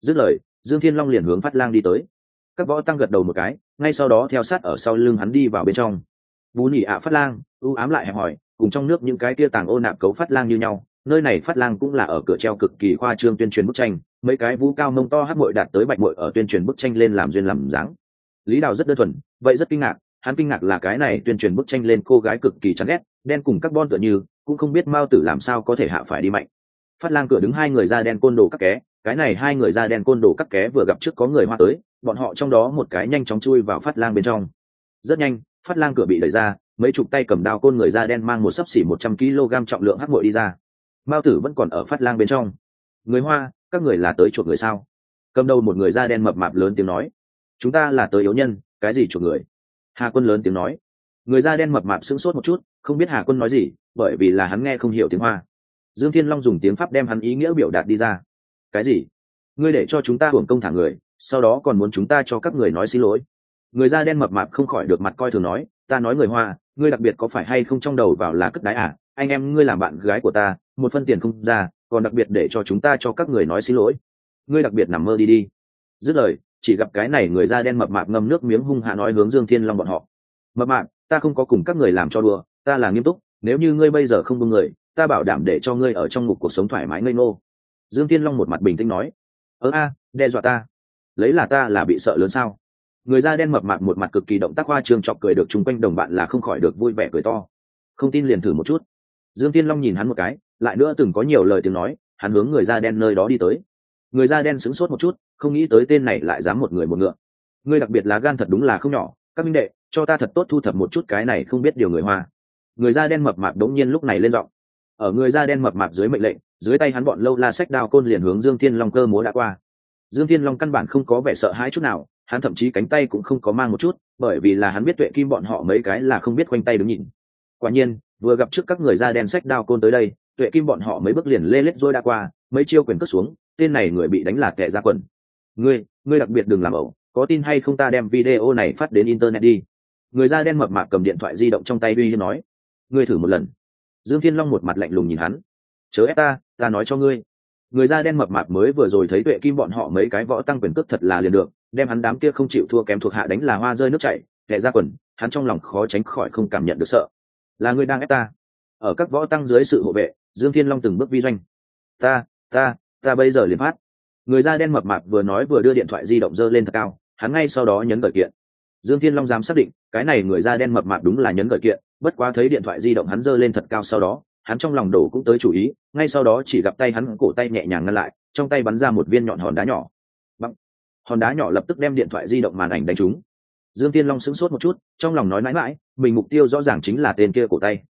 Dứt lời, dương thiên long liền hướng phát lang đi tới. Các võ tăng gật đầu một cái ngay sau đó theo sát ở sau lưng hắn đi vào bên trong. Bú nhị ạ phát lang, ưu ám lại hẹp hỏi cùng trong nước những cái kia tàng ô nạp cấu phát lang như nhau. Nơi này phát lang cũng là ở cửa treo cực kỳ khoa trương tuyên truyền bức tranh. Mấy cái vũ cao mông to hát mội đạt tới bạch mội ở tuyên truyền bức tranh lên làm duyên làm dáng. Lý đào rất đơn thuần, vậy rất kinh ngạc, hắn kinh ngạc là cái này tuyên truyền bức tranh lên cô gái cực kỳ chán ghét, đen cùng carbon tựa như, cũng không biết mao tử làm sao có thể hạ phải đi mạnh. Phát lang cửa đứng hai người da đen côn đồ các ké cái này hai người da đen côn đồ cắt ké vừa gặp trước có người hoa tới, bọn họ trong đó một cái nhanh chóng chui vào phát lang bên trong. Rất nhanh, phát lang cửa bị đẩy ra, mấy chục tay cầm đao côn người da đen mang một sấp xỉ một trăm kg trọng lượng hắc mội đi ra. Mao tử vẫn còn ở phát lang bên trong. Người hoa, các người là tới chuộc người sao? Cầm đầu một người da đen mập mạp lớn tiếng nói. Chúng ta là tới yếu nhân, cái gì chuộc người? Hà quân lớn tiếng nói. Người da đen mập mạp sững sốt một chút, không biết hà quân nói gì, bởi vì là hắn nghe không hiểu tiếng hoa. Dương thiên long dùng tiếng pháp đem hắn ý nghĩa biểu đạt đi ra cái gì? Ngươi để cho chúng ta hưởng công thả người, sau đó còn muốn chúng ta cho các người nói xin lỗi. Người da đen mập mạp không khỏi được mặt coi thường nói, ta nói người hoa, ngươi đặc biệt có phải hay không trong đầu vào là cất đái à? Anh em ngươi làm bạn gái của ta, một phân tiền không ra, còn đặc biệt để cho chúng ta cho các người nói xin lỗi. Ngươi đặc biệt nằm mơ đi đi. Dứt lời, chỉ gặp cái này người da đen mập mạp ngâm nước miếng hung hạ nói hướng dương thiên long bọn họ. Mập mạp, ta không có cùng các người làm cho đùa, ta là nghiêm túc, nếu như ngươi bây giờ không buông người, ta bảo đảm để cho ngươi ở trong ngục cuộc sống thoải mái ngây ngô dương thiên long một mặt bình tĩnh nói ớ a, đe dọa ta. Lấy là ta là bị sợ lớn sao? Người da đen mập mạp một mặt cực kỳ động tác hoa trường chọc cười được chung quanh đồng bạn là không khỏi được vui vẻ cười to. Không tin liền thử một chút. Dương thiên long nhìn hắn một cái, lại nữa từng có nhiều lời tiếng nói, hắn hướng người da đen nơi đó đi tới. Người da đen sững sốt một chút, không nghĩ tới tên này lại dám một người một ngựa. Ngươi đặc biệt là gan thật đúng là không nhỏ, các minh đệ, cho ta thật tốt thu thập một chút cái này không biết điều người hoa. Người da đen mập mạp đống nhiên lúc này lên giọng ở người da đen mập mạp dưới mệnh lệnh, dưới tay hắn bọn lâu la sách đao côn liền hướng dương thiên long cơ múa đã qua. Dương thiên long căn bản không có vẻ sợ hãi chút nào, hắn thậm chí cánh tay cũng không có mang một chút, bởi vì là hắn biết tuệ kim bọn họ mấy cái là không biết quanh tay đứng nhìn. Quả nhiên, vừa gặp trước các người da đen sách đao côn tới đây, tuệ kim bọn họ mấy bước liền lê lết rồi đã qua, mấy chiêu quyền cất xuống, tên này người bị đánh là kẻ ra quần. Ngươi ngươi đặc biệt đừng làm ẩu, có tin hay không ta đem video này phát đến internet đi. Người da đen mập mạp cầm điện thoại di động trong tay uy hiếp nói. Ngươi thử một lần dương thiên long một mặt lạnh lùng nhìn hắn. Chớ ép ta ta nói cho ngươi. Người da đen mập mạp mới vừa rồi thấy tuệ kim bọn họ mấy cái võ tăng quyền cước thật là liền được, đem hắn đám kia không chịu thua kém thuộc hạ đánh là hoa rơi nước chảy, kẻ ra quần, hắn trong lòng khó tránh khỏi không cảm nhận được sợ. Là ngươi đang ép ta? Ở các võ tăng dưới sự hộ vệ, dương thiên long từng bước vi doanh. Ta ta ta bây giờ liền phát. Người da đen mập mạp vừa nói vừa đưa điện thoại di động dơ lên thật cao, hắn ngay sau đó nhấn gợi kiện. Dương thiên long dám xác định, cái này người da đen mập mạp đúng là nhấn gợi kiện bất quá thấy điện thoại di động hắn giơ lên thật cao sau đó, hắn trong lòng đổ cũng tới chủ ý, ngay sau đó chỉ gặp tay hắn cổ tay nhẹ nhàng ngăn lại, trong tay bắn ra một viên nhọn hòn đá nhỏ. Bằng. hòn đá nhỏ lập tức đem điện thoại di động màn ảnh đánh trúng. Dương tiên long sững sốt một chút, trong lòng nói mãi mãi, mình mục tiêu rõ ràng chính là tên kia cổ tay.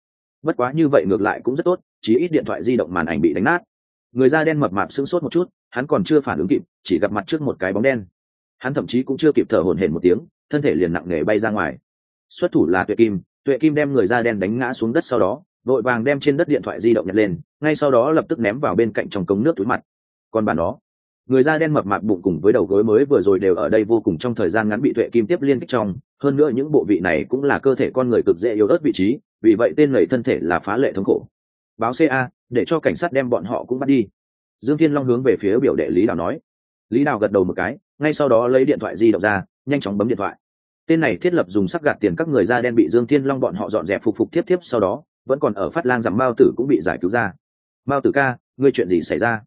Bất quá như vậy ngược lại cũng rất tốt chỉ ít điện thoại di động màn ảnh bị đánh nát. Người da đen mập mạp sững sốt một chút, hắn còn chưa phản ứng kịp, chỉ gặp mặt trước một cái bóng đen. Hắn thậm chí cũng chưa kịp thở hổn hển một tiếng, thân thể liền nặng nề bay ra ngoài. Xuất thủ là tuyệt kim tuệ kim đem người da đen đánh ngã xuống đất sau đó, vội vàng đem trên đất điện thoại di động nhặt lên, ngay sau đó lập tức ném vào bên cạnh trong cống nước túi mặt. Còn bản đó, người da đen mập mạp bụng cùng với đầu gối mới vừa rồi đều ở đây vô cùng trong thời gian ngắn bị tuệ kim tiếp liên kích trong, hơn nữa những bộ vị này cũng là cơ thể con người cực dễ yếu ớt vị trí, vì vậy tên lầy thân thể là phá lệ thống khổ. Báo ca để cho cảnh sát đem bọn họ cũng bắt đi. Dương thiên long hướng về phía biểu đệ lý đào nói. Lý đào gật đầu một cái, ngay sau đó lấy điện thoại di động ra, nhanh chóng bấm điện thoại tên này thiết lập dùng sắc gạt tiền các người da đen bị dương thiên long bọn họ dọn dẹp phục phục tiếp tiếp sau đó, vẫn còn ở phát lang rằng mao tử cũng bị giải cứu ra. Mao tử ca, ngươi chuyện gì xảy ra?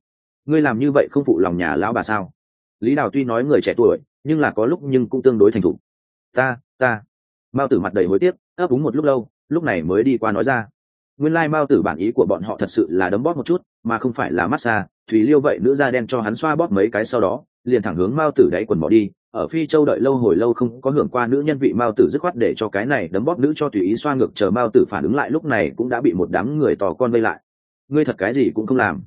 Ngươi làm như vậy không phụ lòng nhà lão bà sao? Lý đào tuy nói người trẻ tuổi, nhưng là có lúc nhưng cũng tương đối thành thục. Ta ta. Mao tử mặt đầy hối tiếc, ấp úng một lúc lâu, lúc này mới đi qua nói ra. Nguyên lai tử bản ý của bọn họ thật sự là đấm bóp một chút, mà không phải là massage thùy liêu vậy nữ da đen cho hắn xoa bóp mấy cái sau đó, liền thẳng hướng mao tử đáy quần bỏ đi ở phi châu đợi lâu hồi lâu không có hưởng qua nữ nhân vị mao tử dứt khoát để cho cái này đấm bóp nữ cho tùy ý xoa ngược chờ mao tử phản ứng lại lúc này cũng đã bị một đám người tò con vây lại. Ngươi thật cái gì cũng không làm.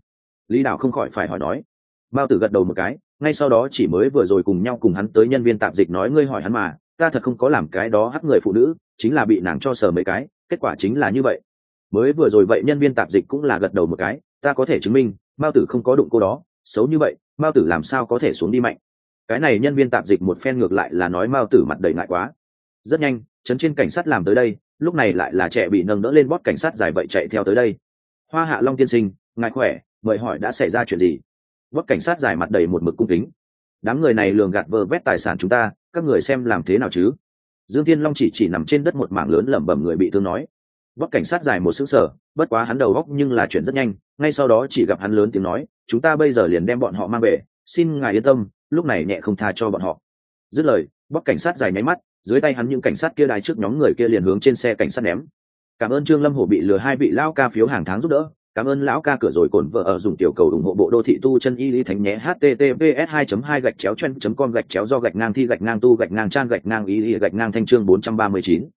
Lý đạo không khỏi phải hỏi nói. Mao tử gật đầu một cái, ngay sau đó chỉ mới vừa rồi cùng nhau cùng hắn tới nhân viên tạp dịch nói ngươi hỏi hắn mà, ta thật không có làm cái đó hắc người phụ nữ, chính là bị nàng cho sờ mấy cái, kết quả chính là như vậy. Mới vừa rồi vậy nhân viên tạp dịch cũng là gật đầu một cái, ta có thể chứng minh, mao tử không có đụng cô đó, xấu như vậy, mao tử làm sao có thể xuống đi mạnh cái này nhân viên tạp dịch một phen ngược lại là nói mao tử mặt đầy ngại quá. Rất nhanh chấn trên cảnh sát làm tới đây, lúc này lại là trẻ bị nâng đỡ lên bót cảnh sát dài vậy chạy theo tới đây. Hoa hạ long tiên sinh, ngài khỏe, mời hỏi đã xảy ra chuyện gì? Bót cảnh sát dài mặt đầy một mực cung kính. Đám người này lường gạt vơ vét tài sản chúng ta, các người xem làm thế nào chứ? Dương thiên long chỉ chỉ nằm trên đất một mảng lớn lẩm bẩm người bị thương nói. Bót cảnh sát dài một xứ sở bất quá hắn đầu góc nhưng là chuyện rất nhanh, ngay sau đó chỉ gặp hắn lớn tiếng nói, chúng ta bây giờ liền đem bọn họ mang về, xin ngài yên tâm lúc này nhẹ không tha cho bọn họ. Dứt lời bóc cảnh sát dài nháy mắt, dưới tay hắn những cảnh sát kia đài trước nhóm người kia liền hướng trên xe cảnh sát ném. Cảm ơn trương lâm hổ bị lừa hai vị lão ca phiếu hàng tháng giúp đỡ, cảm ơn lão ca cửa rồi cổn vợ ở dùng tiểu cầu ủng hộ bộ đô thị tu chân y lý thánh nhé, https 2 2 gạch chéo chen com gạch chéo do gạch ngang thi gạch ngang tu gạch ngang trang gạch ngang y lý gạch ngang thanh chương 439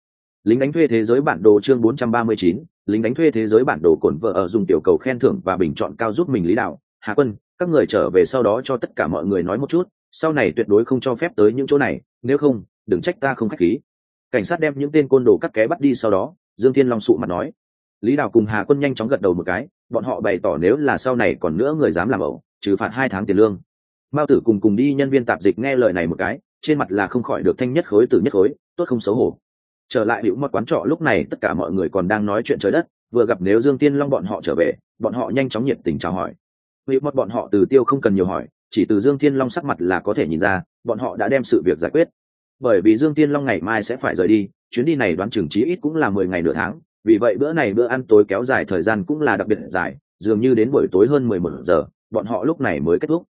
lính đánh thuê thế giới bản đồ chương 439 lính đánh thuê thế giới bản đồ cổn vợ ở dùng tiểu cầu khen thưởng và bình chọn cao giúp mình lý đạo hà quân, các người trở về sau đó cho tất cả mọi người nói một chút, sau này tuyệt đối không cho phép tới những chỗ này, nếu không, đừng trách ta không k h á c h khí. Cảnh sát đem những tên côn đồ cắt ké bắt đi sau đó, dương thiên long sụ mặt nói. Lý đào cùng hà quân nhanh chóng gật đầu một cái, bọn họ bày tỏ nếu là sau này còn nữa người dám làm ẩu, trừ phạt hai tháng tiền lương. Mao tử cùng cùng đi nhân viên tạp dịch nghe lời này một cái, trên mặt là không khỏi được thanh nhất khối từ nhất khối, tốt không xấu hổ. Trở lại hữu một quán trọ lúc này, tất cả mọi người còn đang nói chuyện trời đất, vừa gặp nếu dương tiên long bọn họ trở về, bọn họ nhanh chóng nhiệt tình chào hỏi vì một bọn họ từ tiêu không cần nhiều hỏi, chỉ từ dương thiên long sắc mặt là có thể nhìn ra, bọn họ đã đem sự việc giải quyết. Bởi vì dương thiên long ngày mai sẽ phải rời đi, chuyến đi này đoán chừng chí ít cũng là mười ngày nửa tháng, vì vậy bữa này bữa ăn tối kéo dài thời gian cũng là đặc biệt dài, dường như đến buổi tối hơn mười một giờ, bọn họ lúc này mới kết thúc.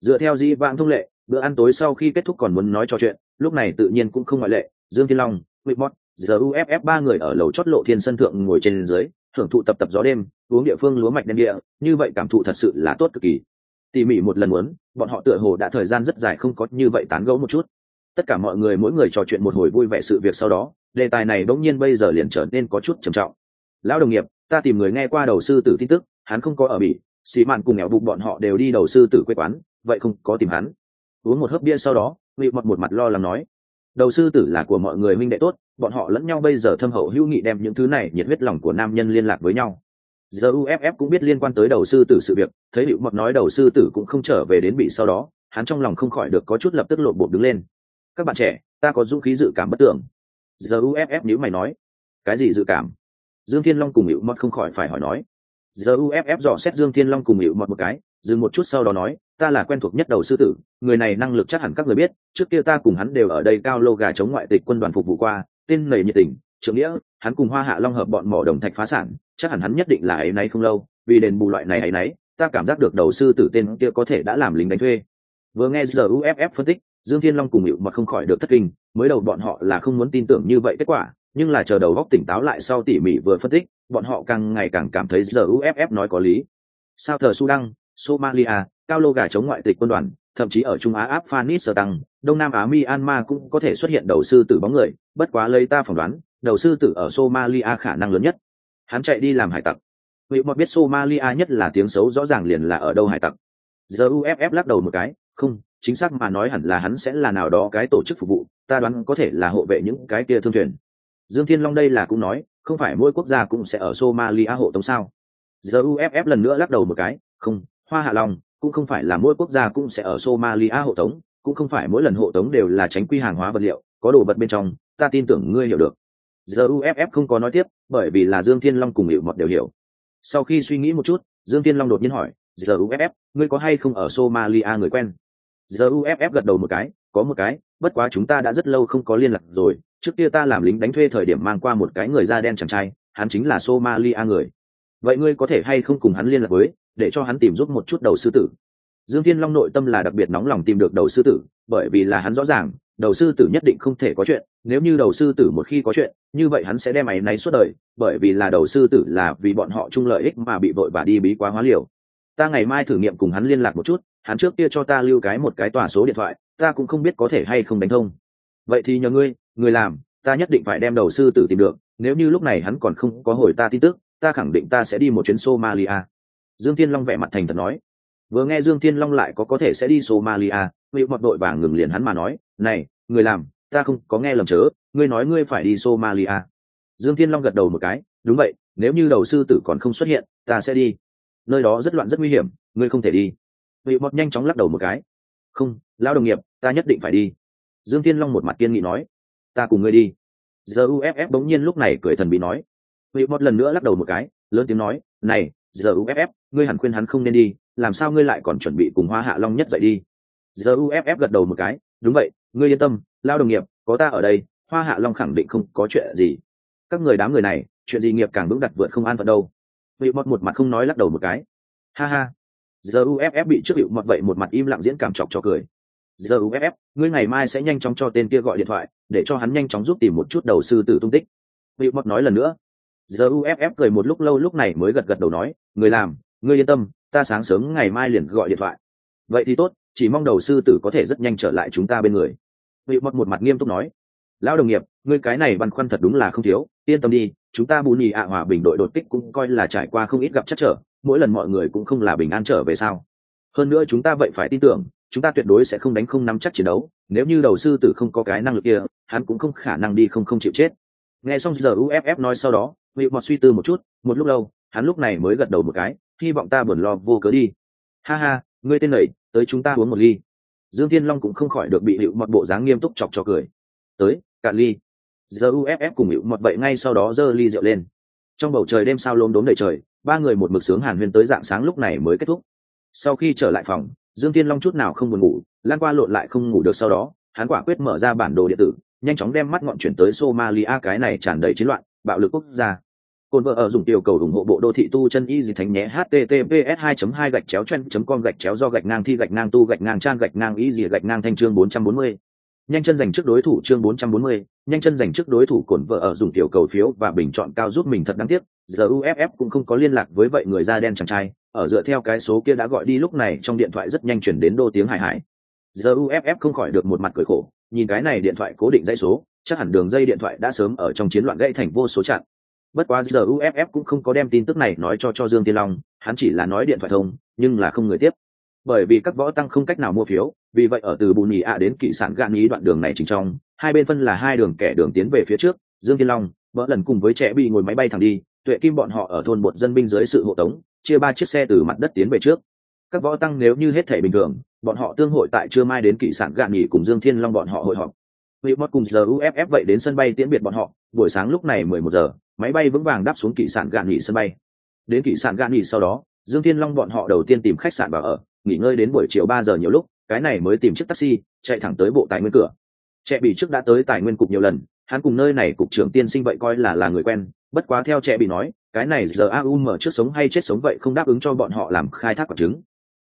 Dựa theo di vãng thông lệ, bữa ăn tối sau khi kết thúc còn muốn nói trò chuyện, lúc này tự nhiên cũng không ngoại lệ, dương thiên long whitmore giờ uff ba người ở lầu chót lộ thiên sân thượng ngồi trên dưới thưởng thụ tập tập gió đêm, uống địa phương lúa mạch đen địa, như vậy cảm thụ thật sự là tốt cực kỳ. Tỉ mỉ một lần muốn, bọn họ tựa hồ đã thời gian rất dài không có như vậy tán gẫu một chút. Tất cả mọi người mỗi người trò chuyện một hồi vui vẻ sự việc sau đó, đề tài này bỗng nhiên bây giờ liền trở nên có chút trầm trọng. Lão đồng nghiệp, ta tìm người nghe qua đầu sư tử tin tức, hắn không có ở bỉ, xì mạn cùng nghèo bụng bọn họ đều đi đầu sư tử quê quán, vậy không có tìm hắn. Uống một hớp bia sau đó vị mọt một mặt lo lắng nói đầu sư tử là của mọi người huynh đệ tốt, bọn họ lẫn nhau bây giờ thâm hậu hữu nghị đem những thứ này nhiệt huyết lòng của nam nhân liên lạc với nhau. Giờ uff cũng biết liên quan tới đầu sư tử sự việc, thấy hiệu mật nói đầu sư tử cũng không trở về đến bị sau đó, hắn trong lòng không khỏi được có chút lập tức lộn bột đứng lên. Các bạn trẻ, ta có dũng khí dự cảm bất tưởng. Giờ uff nếu mày nói. Cái gì dự cảm? Dương thiên long cùng hiệu mật không khỏi phải hỏi nói. Giờ uff dò xét dương thiên long cùng hiệu mật một cái, dừng một chút sau đó nói ta là quen thuộc nhất đầu sư tử, người này năng lực chắc hẳn các người biết, trước kia ta cùng hắn đều ở đây cao lô gà chống ngoại tịch quân đoàn phục vụ qua, tên nầy nhiệt tình, trưởng nghĩa, hắn cùng hoa hạ long hợp bọn mỏ đồng thạch phá sản, chắc hẳn hắn nhất định là ấy nấy không lâu, vì đền bù loại này ấy nấy, ta cảm giác được đầu sư tử tên kia có thể đã làm lính đánh thuê. Vừa nghe giờ uff phân tích, dương thiên long cùng hiệu mà không khỏi được thất kinh, mới đầu bọn họ là không muốn tin tưởng như vậy kết quả, nhưng là chờ đầu góc tỉnh táo lại sau tỉ mỉ vừa phân tích, bọn họ càng ngày càng cảm thấy giờ uff nói có lý. Sao thờ sudan somalia cao lô gà chống ngoại tịch quân đoàn, thậm chí ở trung á afghanistan, đông nam á myanmar cũng có thể xuất hiện đầu sư tử bóng người, bất quá lấy ta phỏng đoán, đầu sư tử ở somalia khả năng lớn nhất. Hắn chạy đi làm hải tặc. Vì mọi biết somalia nhất là tiếng xấu rõ ràng liền là ở đâu hải tặc. Giờ uff lắc đầu một cái, không, chính xác mà nói hẳn là hắn sẽ là nào đó cái tổ chức phục vụ, ta đoán có thể là hộ vệ những cái kia thương thuyền. Dương thiên long đây là cũng nói, không phải mỗi quốc gia cũng sẽ ở somalia hộ tống sao? Giờ uff lần nữa lắc đầu một cái, không, hoa hạ long cũng không phải là mỗi quốc gia cũng sẽ ở somalia hộ tống, cũng không phải mỗi lần hộ tống đều là tránh quy hàng hóa vật liệu, có đồ vật bên trong, ta tin tưởng ngươi hiểu được. Giờ uff không có nói tiếp, bởi vì là dương thiên long cùng hiệu mật đều hiểu. Sau khi suy nghĩ một chút, dương thiên long đột nhiên hỏi giờ uff ngươi có hay không ở somalia người quen? Giờ uff gật đầu một cái, có một cái, bất quá chúng ta đã rất lâu không có liên lạc rồi, trước kia ta làm lính đánh thuê thời điểm mang qua một cái người da đen chàng trai, hắn chính là somalia người. Vậy ngươi có thể hay không cùng hắn liên lạc với? Để cho hắn tìm giúp một chút đầu sư tử. Dương thiên long nội tâm là đặc biệt nóng lòng tìm được đầu sư tử, bởi vì là hắn rõ ràng, đầu sư tử nhất định không thể có chuyện, nếu như đầu sư tử một khi có chuyện, như vậy hắn sẽ đem máy náy suốt đời, bởi vì là đầu sư tử là vì bọn họ chung lợi ích mà bị vội và đi bí quá hóa liều. Ta ngày mai thử nghiệm cùng hắn liên lạc một chút, hắn trước kia cho ta lưu cái một cái tòa số điện thoại, ta cũng không biết có thể hay không đánh thông. Vậy thì nhờ ngươi, người làm, ta nhất định phải đem đầu sư tử tìm được, nếu như lúc này hắn còn không có hồi ta tin tức, ta khẳng định ta sẽ đi một chuyến somalia dương thiên long vẻ mặt thành thật nói. Vừa nghe dương thiên long lại có có thể sẽ đi somalia hữu mọt đội vàng ngừng liền hắn mà nói, này, người làm, ta không có nghe lầm chớ, ngươi nói ngươi phải đi somalia. Dương thiên long gật đầu một cái, đúng vậy, nếu như đầu sư tử còn không xuất hiện, ta sẽ đi. Nơi đó rất loạn rất nguy hiểm, ngươi không thể đi. Hữu mọt nhanh chóng lắc đầu một cái, không lao đồng nghiệp, ta nhất định phải đi. Dương thiên long một mặt kiên nghị nói, ta cùng ngươi đi. Giờ uff bỗng nhiên lúc này cười thần bí nói. Hữu mọt lần nữa lắc đầu một cái, lớn tiếng nói, này giờ uff ngươi hẳn khuyên hắn không nên đi, làm sao ngươi lại còn chuẩn bị cùng hoa hạ long nhất dậy đi? Giờ uff gật đầu một cái, đúng vậy, ngươi yên tâm, lao đồng nghiệp, có ta ở đây, hoa hạ long khẳng định không có chuyện gì. Các người đám người này, chuyện gì nghiệp càng vững đặt vượt không an phận đâu. Vị mọt một mặt không nói lắc đầu một cái. Ha ha. Giờ uff bị trước hiệu mọt vậy một mặt im lặng diễn cảm chọc cho cười. Giờ uff ngươi ngày mai sẽ nhanh chóng cho tên kia gọi điện thoại, để cho hắn nhanh chóng giúp tìm một chút đầu sư tử tung tích. Vị mọt nói lần nữa giờ uff cười một lúc lâu lúc này mới gật gật đầu nói, người làm, ngươi yên tâm, ta sáng sớm ngày mai liền gọi điện thoại. Vậy thì tốt, chỉ mong đầu sư tử có thể rất nhanh trở lại chúng ta bên người. Vị mọt một mặt nghiêm túc nói, lão đồng nghiệp, ngươi cái này băn khoăn thật đúng là không thiếu, yên tâm đi, chúng ta bù nhì ạ hòa bình đội đột kích cũng coi là trải qua không ít gặp chắc trở, mỗi lần mọi người cũng không là bình an trở về sao. Hơn nữa chúng ta vậy phải tin tưởng, chúng ta tuyệt đối sẽ không đánh không nắm chắc chiến đấu, nếu như đầu sư tử không có cái năng lực kia, hắn cũng không khả năng đi không không chịu chết nghe xong giờ uff nói sau đó vị mọt suy tư một chút, một lúc lâu, hắn lúc này mới gật đầu một cái, hy vọng ta buồn lo vô cớ đi. Ha ha, ngươi tên lầy tới chúng ta uống một ly. Dương thiên long cũng không khỏi được bị hiệu mọt bộ dáng nghiêm túc chọc cho cười. Tới, cạn ly. Giờ uff cùng hiệu mọt bậy ngay sau đó giơ ly rượu lên. Trong bầu trời đêm sao lốm đốm đầy trời, ba người một mực sướng hàn huyên tới dạng sáng lúc này mới kết thúc. Sau khi trở lại phòng, dương thiên long chút nào không buồn ngủ lan qua lộn lại không ngủ được sau đó, hắn quả quyết mở ra bản đồ điện tử nhanh chóng đem mắt ngọn chuyển tới somalia cái này tràn đầy chiến loạn bạo lực quốc gia Côn vợ ở dùng tiểu cầu ủng hộ bộ đô thị tu chân y gì thánh nhé https 2 2 gạch chéo chen com gạch chéo do gạch ngang thi gạch ngang tu gạch ngang trang gạch ngang y gì gạch ngang thanh chương 440. Nhanh chân giành trước đối thủ chương 440, nhanh chân giành trước đối thủ cổn vợ ở dùng tiểu cầu phiếu và bình chọn cao giúp mình thật đáng tiếc, giờ UFF cũng không có liên lạc với vậy người da đen chàng trai, ở dựa theo cái số kia đã gọi đi lúc này trong điện thoại rất nhanh chuyển đến đô tiếng hải hải. Giờ UFF không khỏi được một mặt cười khổ, nhìn cái này điện thoại cố định dây số, chắc hẳn đường dây điện thoại đã sớm ở trong chiến loạn gãy thành vô số chặn. Bất quá giờ uff cũng không có đem tin tức này nói cho cho dương tiên long hắn chỉ là nói điện thoại thông nhưng là không người tiếp. Bởi vì các võ tăng không cách nào mua phiếu vì vậy ở từ bù nhì ạ đến kỵ sản gạn ý đoạn đường này chính trong hai bên phân là hai đường kẻ đường tiến về phía trước dương tiên long vỡ lần cùng với trẻ bị ngồi máy bay thẳng đi tuệ kim bọn họ ở thôn bột dân binh dưới sự hộ tống chia ba chiếc xe từ mặt đất tiến về trước. Các võ tăng nếu như hết thể bình thường bọn họ tương hội tại trưa mai đến kỵ sản gạn nghỉ cùng dương thiên long bọn họ hội họp. Vị mót cùng giờ uff vậy đến sân bay tiễn biệt bọn họ, buổi sáng lúc này mười một giờ, máy bay vững vàng đáp xuống kỵ sản gạn nghỉ sân bay. Đến kỵ sản gạn nghỉ sau đó, dương thiên long bọn họ đầu tiên tìm khách sạn vào ở, nghỉ ngơi đến buổi chiều ba giờ nhiều lúc, cái này mới tìm chiếc taxi, chạy thẳng tới bộ tài nguyên cửa. Trẻ bị trước đã tới tài nguyên cục nhiều lần, hắn cùng nơi này cục trưởng tiên sinh vậy coi là là người quen, bất quá theo trẻ bị nói, cái này giờ aum trước sống hay chết sống vậy không đáp ứng cho bọn họ làm khai thác quả trứng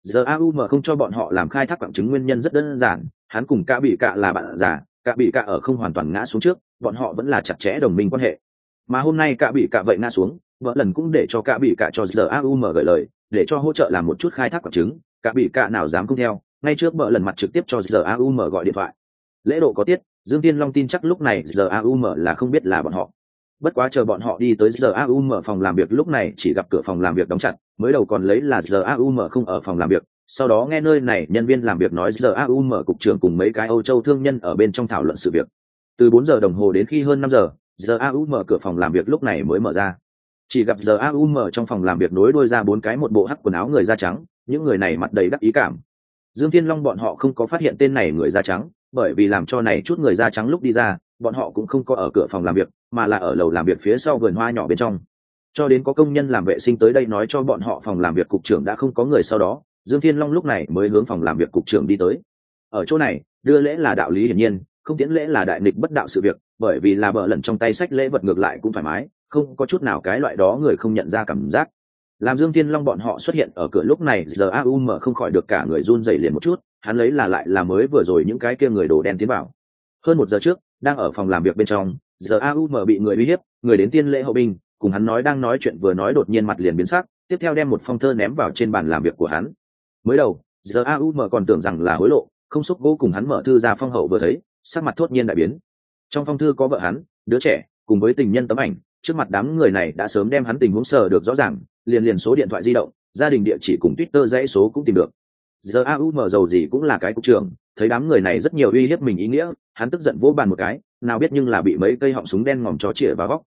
giờ aum không cho bọn họ làm khai thác quảng chứng nguyên nhân rất đơn giản, hắn cùng cả bị cạ là bạn già cả bị cạ ở không hoàn toàn ngã xuống trước, bọn họ vẫn là chặt chẽ đồng minh quan hệ. Mà hôm nay cả bị cạ vậy ngã xuống, vợ lần cũng để cho cả bị cạ cho giờ aum gửi lời, để cho hỗ trợ làm một chút khai thác quảng chứng cả bị cạ nào dám không theo, ngay trước vợ lần mặt trực tiếp cho giờ aum gọi điện thoại. Lễ độ có tiết, dương tiên long tin chắc lúc này giờ aum là không biết là bọn họ bất quá chờ bọn họ đi tới giờ aum phòng làm việc, lúc này chỉ gặp cửa phòng làm việc đóng chặt, mới đầu còn lấy là giờ aum không ở phòng làm việc. Sau đó nghe nơi này nhân viên làm việc nói giờ aum cục trưởng cùng mấy cái âu châu thương nhân ở bên trong thảo luận sự việc. Từ bốn giờ đồng hồ đến khi hơn năm giờ giờ aum cửa phòng làm việc lúc này mới mở ra. Chỉ gặp giờ aum trong phòng làm việc nối đuôi ra bốn cái một bộ hắc quần áo người da trắng, những người này mặt đầy đắc ý cảm. Dương thiên long bọn họ không có phát hiện tên này người da trắng, bởi vì làm cho này chút người da trắng lúc đi ra bọn họ cũng không có ở cửa phòng làm việc, mà là ở lầu làm việc phía sau vườn hoa nhỏ bên trong. Cho đến có công nhân làm vệ sinh tới đây nói cho bọn họ phòng làm việc cục trưởng đã không có người sau đó, dương thiên long lúc này mới hướng phòng làm việc cục trưởng đi tới. Ở chỗ này, đưa lễ là đạo lý hiển nhiên, không tiễn lễ là đại nghịch bất đạo sự việc, bởi vì là bợ lần trong tay sách lễ vật ngược lại cũng thoải mái, không có chút nào cái loại đó người không nhận ra cảm giác. Làm dương thiên long bọn họ xuất hiện ở cửa lúc này, giờ a u mở không khỏi được cả người run dày liền một chút, hắn lấy là lại là mới vừa rồi những cái kia người đồ đen tiến vào. Hơn một giờ trước đang ở phòng làm việc bên trong giờ aum bị người uy hiếp, người đến tiên lễ hậu binh, cùng hắn nói đang nói chuyện vừa nói đột nhiên mặt liền biến sắc, tiếp theo đem một phong thơ ném vào trên bàn làm việc của hắn. Mới đầu giờ aum còn tưởng rằng là hối lộ, không xúc gỗ cùng hắn mở thư ra phong hậu vừa thấy, sắc mặt thốt nhiên đại biến. Trong phong thư có vợ hắn, đứa trẻ, cùng với tình nhân tấm ảnh, trước mặt đám người này đã sớm đem hắn tình huống sờ được rõ ràng, liền liền số điện thoại di động, gia đình địa chỉ cùng twitter dãy số cũng tìm được. Giờ aum giàu gì cũng là cái cục trưởng thấy đám người này rất nhiều uy hiếp mình ý nghĩa, hắn tức giận vỗ bàn một cái, nào biết nhưng là bị mấy cây họng súng đen ngòm chó chĩa vào góc.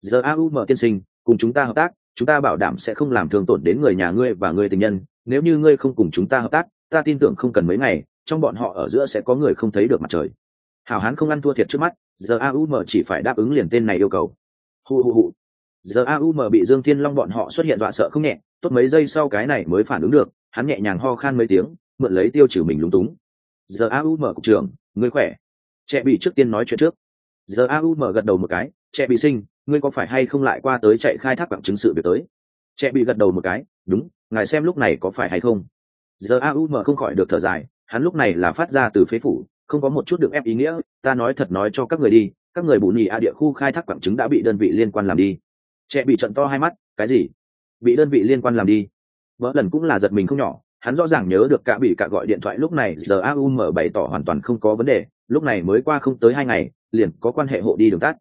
Giờ a u tiên sinh, cùng chúng ta hợp tác, chúng ta bảo đảm sẽ không làm thương tổn đến người nhà ngươi và người tình nhân, nếu như ngươi không cùng chúng ta hợp tác, ta tin tưởng không cần mấy ngày, trong bọn họ ở giữa sẽ có người không thấy được mặt trời. Hảo hán không ăn thua thiệt trước mắt giờ a u m chỉ phải đáp ứng liền tên này yêu cầu. Hu hu hu. Giờ a u m bị dương thiên long bọn họ xuất hiện dọa sợ không nhẹ, tốt mấy giây sau cái này mới phản ứng được, hắn nhẹ nhàng ho khan mấy tiếng, mượn lấy tiêu trừ mình lúng túng giờ a u mở cục trưởng, ngươi khỏe? Trẻ bị trước tiên nói chuyện trước. Giờ a u mở gật đầu một cái, trẻ bị sinh, ngươi có phải hay không lại qua tới chạy khai thác bằng chứng sự việc tới? Trẻ bị gật đầu một cái, đúng, ngài xem lúc này có phải hay không? Giờ a u mở không khỏi được thở dài, hắn lúc này là phát ra từ phế phủ, không có một chút được ép ý nghĩa, ta nói thật nói cho các người đi, các người bù nhì a địa khu khai thác quảng chứng đã bị đơn vị liên quan làm đi. Trẻ bị trận to hai mắt, cái gì? Bị đơn vị liên quan làm đi. Vợ lần cũng là giật mình không nhỏ hắn rõ ràng nhớ được cả bị cả gọi điện thoại lúc này giờ aum bày tỏ hoàn toàn không có vấn đề, lúc này mới qua không tới hai ngày, liền có quan hệ hộ đi đường tắt.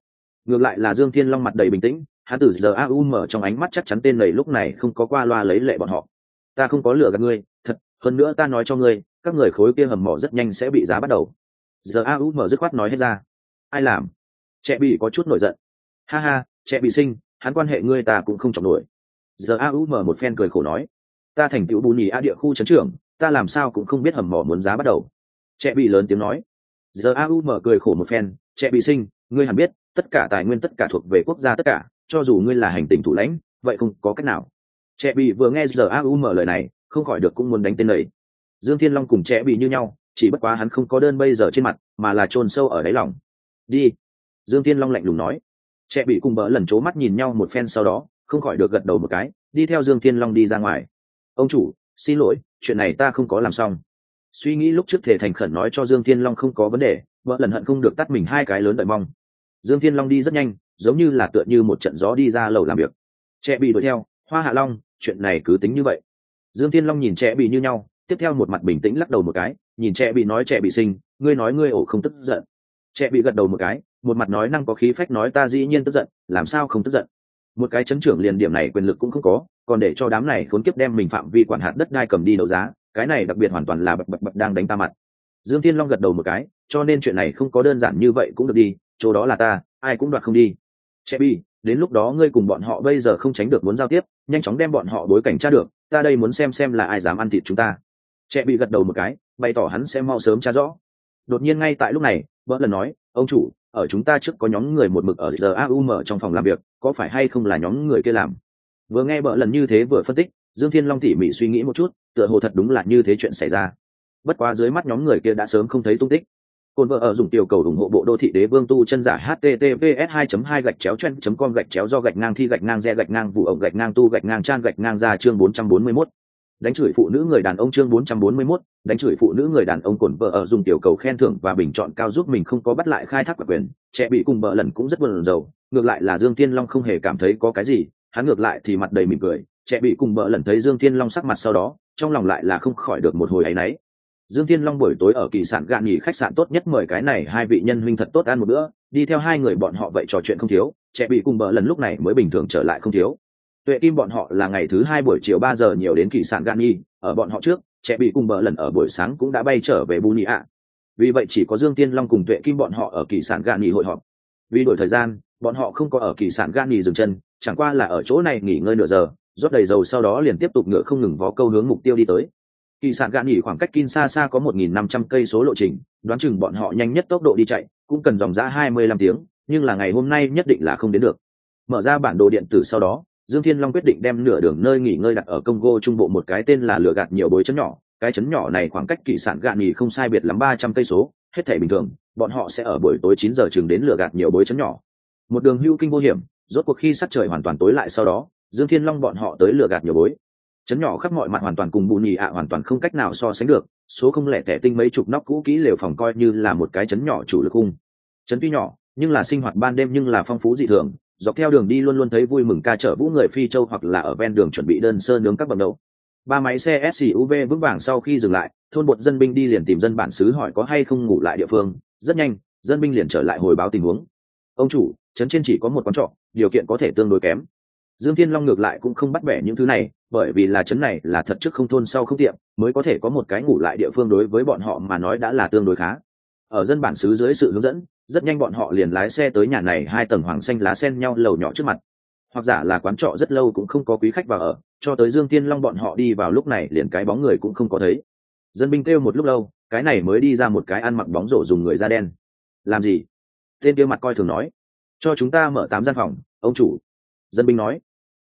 Ngược lại là dương thiên long mặt đầy bình tĩnh, hắn từ giờ aum trong ánh mắt chắc chắn tên này lúc này không có qua loa lấy lệ bọn họ. Ta không có lừa gạt ngươi, thật, hơn nữa ta nói cho ngươi, các người khối kia hầm mỏ rất nhanh sẽ bị giá bắt đầu. Giờ aum dứt khoát nói hết ra. Ai làm? Trẻ bị có chút nổi giận. Ha ha trẻ bị sinh, hắn quan hệ ngươi ta cũng không chọc nổi. Giờ aum một phen cười khổ nói ta thành tựu bù nhì a địa khu trấn trưởng, ta làm sao cũng không biết hầm mỏ muốn giá bắt đầu. Trẻ bị lớn tiếng nói. Giờ a u mở cười khổ một phen, trẻ bị sinh, ngươi hẳn biết, tất cả tài nguyên tất cả thuộc về quốc gia tất cả, cho dù ngươi là hành tình thủ lãnh, vậy không có cách nào. Trẻ bị vừa nghe giờ a u mở lời này, không khỏi được cũng muốn đánh tên lầy dương thiên long cùng trẻ bị như nhau, chỉ bất quá hắn không có đơn bây giờ trên mặt, mà là chôn sâu ở đáy lòng. Đi. Dương thiên long lạnh lùng nói. Trẻ bị cùng bỡ lần c mắt nhìn nhau một phen sau đó, không khỏi được gật đầu một cái, đi theo dương thiên long đi ra ngoài ông chủ, xin lỗi, chuyện này ta không có làm xong. Suy nghĩ lúc trước thể thành khẩn nói cho dương thiên long không có vấn đề, vợ lần hận không được tắt mình hai cái lớn đợi mong. Dương thiên long đi rất nhanh, giống như là tựa như một trận gió đi ra lầu làm việc. Trẻ bị đuổi theo, hoa hạ long, chuyện này cứ tính như vậy. Dương thiên long nhìn trẻ bị như nhau, tiếp theo một mặt bình tĩnh lắc đầu một cái, nhìn trẻ bị nói, trẻ bị sinh, ngươi nói ngươi ổ không tức giận. Trẻ bị gật đầu một cái, một mặt nói, năng có khí phách nói ta dĩ nhiên tức giận, làm sao không tức giận? Một cái chấn trưởng liền điểm này quyền lực cũng không có còn để cho đám này khốn kiếp đem mình phạm vi quản hạt đất đai cầm đi đấu giá, cái này đặc biệt hoàn toàn là bập bập bập đang đánh ta mặt. Dương thiên long gật đầu một cái, cho nên chuyện này không có đơn giản như vậy cũng được đi, chỗ đó là ta, ai cũng đoạt không đi. Che bi, đến lúc đó ngươi cùng bọn họ bây giờ không tránh được muốn giao tiếp, nhanh chóng đem bọn họ bối cảnh tra được, ta đây muốn xem xem là ai dám ăn thịt chúng ta. Trẻ bị gật đầu một cái, bày tỏ hắn sẽ mau sớm tra rõ. Đột nhiên ngay tại lúc này, vợ lần nói, ông chủ, ở chúng ta trước có nhóm người một mực ở giờ aum trong phòng làm việc, có phải hay không là nhóm người kia làm? Vừa nghe bợ lần như thế vừa phân tích dương thiên long tỉ mỉ suy nghĩ một chút tựa hồ thật đúng là như thế chuyện xảy ra. Bất quá dưới mắt nhóm người kia đã sớm không thấy tung tích. Cồn vợ ở dùng tiểu cầu ủng hộ bộ đô thị đế vương tu chân giả https 2 2 gạch chéo chen com gạch chéo do gạch ngang thi gạch ngang re gạch ngang vụ ổng gạch ngang tu gạch ngang trang gạch ngang ra chương 441. đánh chửi phụ nữ người đàn ông chương 441, đánh chửi phụ nữ người đàn ông cồn vợ ở dùng tiểu cầu khen thưởng và bình chọn cao giúp mình không có bắt lại khai thác quyền trẻ bị cùng vợ lần cũng rất buồn rầu ngược lại là dương thiên long không hề cảm thấy có cái gì hắn ngược lại thì mặt đầy mỉm cười, trẻ bị cùng vợ lần thấy dương thiên long sắc mặt sau đó, trong lòng lại là không khỏi được một hồi áy náy. Dương thiên long buổi tối ở kỳ sản gạn nghỉ khách sạn tốt nhất mời cái này hai vị nhân huynh thật tốt ăn một bữa, đi theo hai người bọn họ vậy trò chuyện không thiếu, trẻ bị cùng bờ lần lúc này mới bình thường trở lại không thiếu. Tuệ kim bọn họ là ngày thứ hai buổi chiều ba giờ nhiều đến kỳ sản gạn nghỉ, ở bọn họ trước, trẻ bị cùng bờ lần ở buổi sáng cũng đã bay trở về bù nhị ạ vì vậy chỉ có dương tiên long cùng tuệ kim bọn họ ở kỳ sản gạn nghỉ hội họp. Vì đổi thời gian bọn họ không có ở kỳ sản gạn nghỉ dừng chân chẳng qua là ở chỗ này nghỉ ngơi nửa giờ rót đầy dầu sau đó liền tiếp tục ngựa không ngừng vó câu hướng mục tiêu đi tới kỳ sản gạn nghỉ khoảng cách kinh xa xa có 1.500 cây số lộ trình, đoán chừng bọn họ nhanh nhất tốc độ đi chạy, cũng cần dòng ra 25 tiếng, nhưng là ngày hôm nay nhất định là không đến được. Mở ra bản đồ điện tử sau đó, Dương Thiên Long quyết định đem nửa đường nơi nghỉ ngơi đặt ở Congo trung bộ một cái tên là lửa gạt nhiều bối chấn nhỏ, cái chấn nhỏ này khoảng cách kỳ sản gạn nghỉ không sai biệt lắm 300 cây số, hết thảy bình thường, bọn họ sẽ ở buổi tối 9 giờ chừng đến lửa gạt nhiều bối chấn nhỏ. Một đường hưu kinh vô hiểm, rốt cuộc khi sắc trời hoàn toàn tối lại sau đó, Dương Thiên Long bọn họ tới lừa gạt nhiều bối, chấn nhỏ khắp mọi mặt hoàn toàn cùng bù nhì ạ à hoàn toàn không cách nào so sánh được số không lẻ tẻ tinh mấy chục nóc cũ kỹ lều phòng coi như là một cái chấn nhỏ chủ lực khung chấn tuy nhỏ nhưng là sinh hoạt ban đêm nhưng là phong phú dị thường dọc theo đường đi luôn luôn thấy vui mừng ca chở vũ người phi châu hoặc là ở ven đường chuẩn bị đơn sơ nướng các bậc đậu ba máy xe suv vững vàng sau khi dừng lại thôn bột dân binh đi liền tìm dân bản xứ hỏi có hay không ngủ lại địa phương. Rất nhanh dân binh liền trở lại hồi báo tình huống. Ông chủ trấn trên chỉ có một quán trọ, điều kiện có thể tương đối kém. Dương thiên long ngược lại cũng không bắt bẻ những thứ này, bởi vì là trấn này là thật trước không thôn sau không tiệm, mới có thể có một cái ngủ lại địa phương đối với bọn họ mà nói đã là tương đối khá. Ở dân bản xứ dưới sự hướng dẫn, rất nhanh bọn họ liền lái xe tới nhà này hai tầng hoàng xanh lá sen nhau lầu nhỏ trước mặt. Hoặc giả là quán trọ rất lâu cũng không có quý khách vào ở, cho tới dương tiên long bọn họ đi vào lúc này liền cái bóng người cũng không có thấy. Dân binh kêu một lúc lâu, cái này mới đi ra một cái ăn mặc bóng rổ dùng người da đen. Làm gì? Tên kia mặt coi thường nói cho chúng ta mở tám gian phòng, ông chủ. Dân binh nói.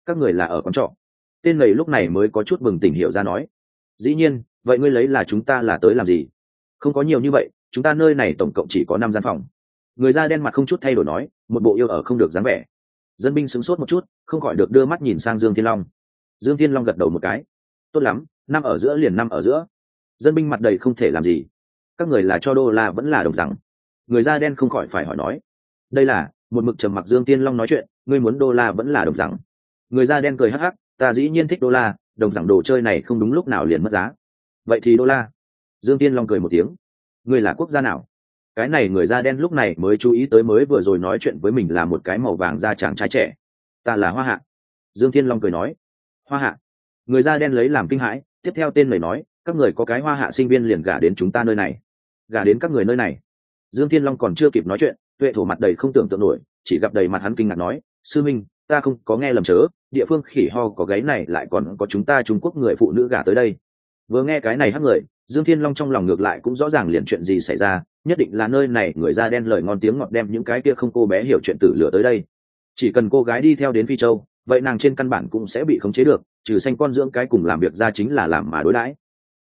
Các người là ở quán trọ. Tên này lúc này mới có chút bừng tỉnh hiểu ra nói. Dĩ nhiên, vậy ngươi lấy là chúng ta là tới làm gì? Không có nhiều như vậy, chúng ta nơi này tổng cộng chỉ có năm gian phòng. Người da đen mặt không chút thay đổi nói, một bộ yêu ở không được dáng vẻ. Dân binh sửng sốt một chút, không khỏi được đưa mắt nhìn sang dương thiên long. Dương thiên long gật đầu một cái. Tốt lắm, năm ở giữa liền năm ở giữa. Dân binh mặt đầy không thể làm gì. Các người là cho đô la vẫn là đồng rằng người da đen không khỏi phải hỏi nói. Đây là một mực trầm mặc dương tiên long nói chuyện, ngươi muốn đô la vẫn là đồng rằng người da đen cười hắc hắc, ta dĩ nhiên thích đô la, đồng rằng đồ chơi này không đúng lúc nào liền mất giá. Vậy thì đô la. Dương tiên long cười một tiếng. Người là quốc gia nào? Cái này người da đen lúc này mới chú ý tới mới vừa rồi nói chuyện với mình là một cái màu vàng da chàng trai trẻ. Ta là hoa hạ. Dương thiên long cười nói. Hoa hạ. Người da đen lấy làm kinh hãi, tiếp theo tên lời nói, các người có cái hoa hạ sinh viên liền gả đến chúng ta nơi này. Gả đến các người nơi này. Dương thiên long còn chưa kịp nói chuyện tuệ thổ mặt đầy không tưởng tượng nổi, chỉ gặp đầy mặt hắn kinh ngạc nói, sư minh, ta không có nghe lầm chớ, địa phương khỉ ho có gáy này lại còn có chúng ta trung quốc người phụ nữ gả tới đây. Vừa nghe cái này hắc người, dương thiên long trong lòng ngược lại cũng rõ ràng liền chuyện gì xảy ra, nhất định là nơi này người da đen lời ngon tiếng ngọt đem những cái kia không cô bé hiểu chuyện tử lửa tới đây. Chỉ cần cô gái đi theo đến phi châu, vậy nàng trên căn bản cũng sẽ bị khống chế được, trừ xanh con dưỡng cái cùng làm việc ra chính là làm mà đối đãi.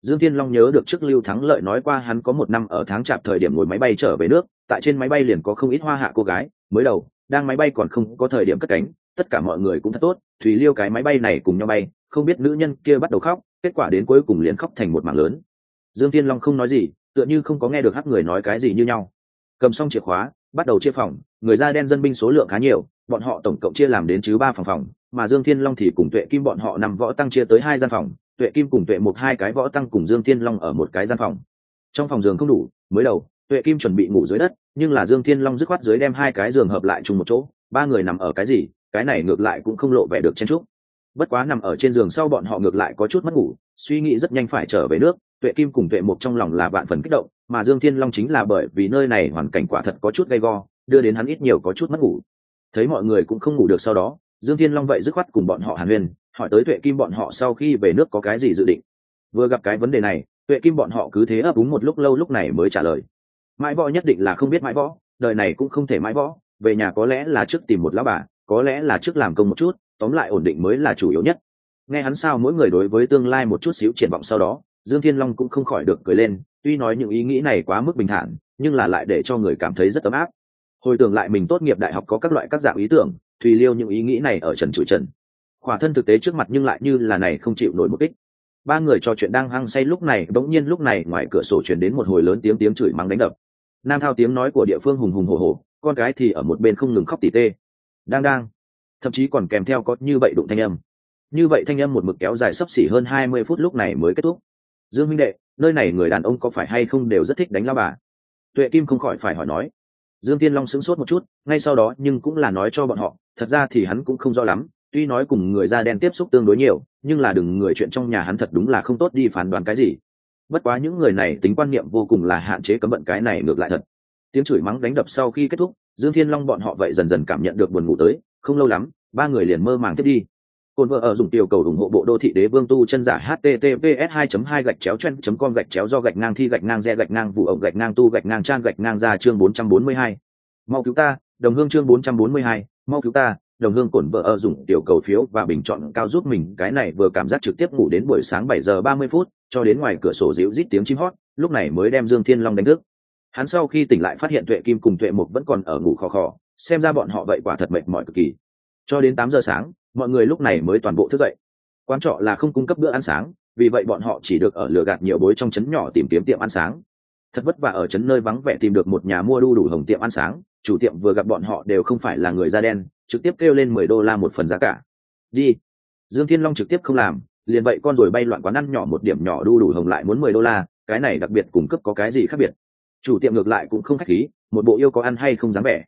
Dương thiên long nhớ được trước lưu thắng lợi nói qua hắn có một năm ở tháng chạp thời điểm ngồi máy bay trở về nước tại trên máy bay liền có không ít hoa hạ cô gái, mới đầu, đang máy bay còn không có thời điểm cất cánh, tất cả mọi người cũng thật tốt, thùy liêu cái máy bay này cùng nhau bay, không biết nữ nhân kia bắt đầu khóc, kết quả đến cuối cùng liền khóc thành một mảng lớn. Dương tiên long không nói gì, tựa như không có nghe được hắc người nói cái gì như nhau. Cầm xong chìa khóa, bắt đầu chia phòng, người da đen dân binh số lượng khá nhiều, bọn họ tổng cộng chia làm đến chứ ba phòng phòng, mà dương thiên long thì cùng tuệ kim bọn họ nằm võ tăng chia tới hai gian phòng, tuệ kim cùng tuệ một hai cái võ tăng cùng dương thiên long ở một cái gian phòng. Trong phòng giường không đủ, mới đầu tuệ kim chuẩn bị ngủ dưới đất, nhưng là dương thiên long dứt khoát dưới đem hai cái giường hợp lại chung một chỗ, ba người nằm ở cái gì, cái này ngược lại cũng không lộ vẻ được chen trúc bất quá nằm ở trên giường sau bọn họ ngược lại có chút mất ngủ, suy nghĩ rất nhanh phải trở về nước, tuệ kim cùng tuệ một trong lòng là vạn phần kích động, mà dương thiên long chính là bởi vì nơi này hoàn cảnh quả thật có chút gay go, đưa đến hắn ít nhiều có chút mất ngủ. Thấy mọi người cũng không ngủ được sau đó, dương thiên long vậy dứt khoát cùng bọn họ hàn huyên, hỏi tới tuệ kim bọn họ sau khi về nước có cái gì dự định. Vừa gặp cái vấn đề này, tuệ kim bọn họ cứ thế ấp úng một lúc lâu lúc này mới trả lời mãi võ nhất định là không biết mãi võ, đời này cũng không thể mãi võ, về nhà có lẽ là trước tìm một lão bà, có lẽ là trước làm công một chút, tóm lại ổn định mới là chủ yếu nhất. Nghe hắn sao mỗi người đối với tương lai một chút xíu triển vọng sau đó, dương thiên long cũng không khỏi được cười lên, tuy nói những ý nghĩ này quá mức bình thản, nhưng là lại để cho người cảm thấy rất ấm áp. Hồi tưởng lại mình tốt nghiệp đại học có các loại các dạng ý tưởng, thùy liêu những ý nghĩ này ở trần trụi trần. Khỏa thân thực tế trước mặt nhưng lại như là này không chịu nổi một kích. Ba người trò chuyện đang hăng say lúc này, bỗng nhiên lúc này ngoài cửa sổ chuyển đến một hồi lớn tiếng tiếng chửi mắng đánh đập nam thao tiếng nói của địa phương hùng hùng hồ hồ con gái thì ở một bên không ngừng khóc tỉ tê. Đang đang. Thậm chí còn kèm theo có như vậy đụng thanh âm. Như vậy thanh âm một mực kéo dài sấp xỉ hơn hai mươi phút lúc này mới kết thúc. Dương minh đệ, nơi này người đàn ông có phải hay không đều rất thích đánh lao bà? Tuệ kim không khỏi phải hỏi nói. Dương tiên long sững sốt một chút, ngay sau đó nhưng cũng là nói cho bọn họ, thật ra thì hắn cũng không rõ lắm, tuy nói cùng người da đen tiếp xúc tương đối nhiều, nhưng là đừng người chuyện trong nhà hắn thật đúng là không tốt đi phán đoán cái gì bất quá những người này tính quan niệm vô cùng là hạn chế cấm bận cái này ngược lại thật. Tiếng chửi mắng đánh đập sau khi kết thúc dương thiên long bọn họ vậy dần dần cảm nhận được buồn ngủ tới không lâu lắm ba người liền mơ màng tiếp đi. Cồn vợ ở dùng tiểu cầu ủng hộ bộ đô thị đế vương tu chân giả https 2 2 gạch chéo chen com gạch chéo do gạch ngang thi gạch ngang re gạch ngang vụ ổng gạch ngang tu gạch ngang trang gạch ngang ra chương 442. mau cứu ta đồng hương chương 442, mau cứu ta đồng hương cổn vợ ở dùng tiểu cầu phiếu và bình chọn cao giúp mình cái này vừa cảm giác trực tiếp ngủ đến buổi sáng 7 giờ 30 phút cho đến ngoài cửa sổ dịu rít tiếng chim hót, lúc này mới đem dương thiên long đánh thức. Hắn sau khi tỉnh lại phát hiện tuệ kim cùng tuệ mục vẫn còn ở ngủ khò khò, xem ra bọn họ vậy quả thật mệt mỏi cực kỳ. Cho đến tám giờ sáng, mọi người lúc này mới toàn bộ thức dậy. Quan trọ là không cung cấp bữa ăn sáng, vì vậy bọn họ chỉ được ở lửa gạt nhiều bối trong trấn nhỏ tìm kiếm tiệm ăn sáng. Thật vất vả ở trấn nơi vắng vẻ tìm được một nhà mua đu đủ hồng tiệm ăn sáng, chủ tiệm vừa gặp bọn họ đều không phải là người da đen, trực tiếp kêu lên mười đô la một phần giá cả. Đi. Dương thiên long trực tiếp không làm liền vậy con rồi bay loạn quán ăn nhỏ một điểm nhỏ đu đủ hồng lại muốn mười đô la, cái này đặc biệt cung cấp có cái gì khác biệt? Chủ tiệm ngược lại cũng không khách khí, một bộ yêu có ăn hay không dám vẻ.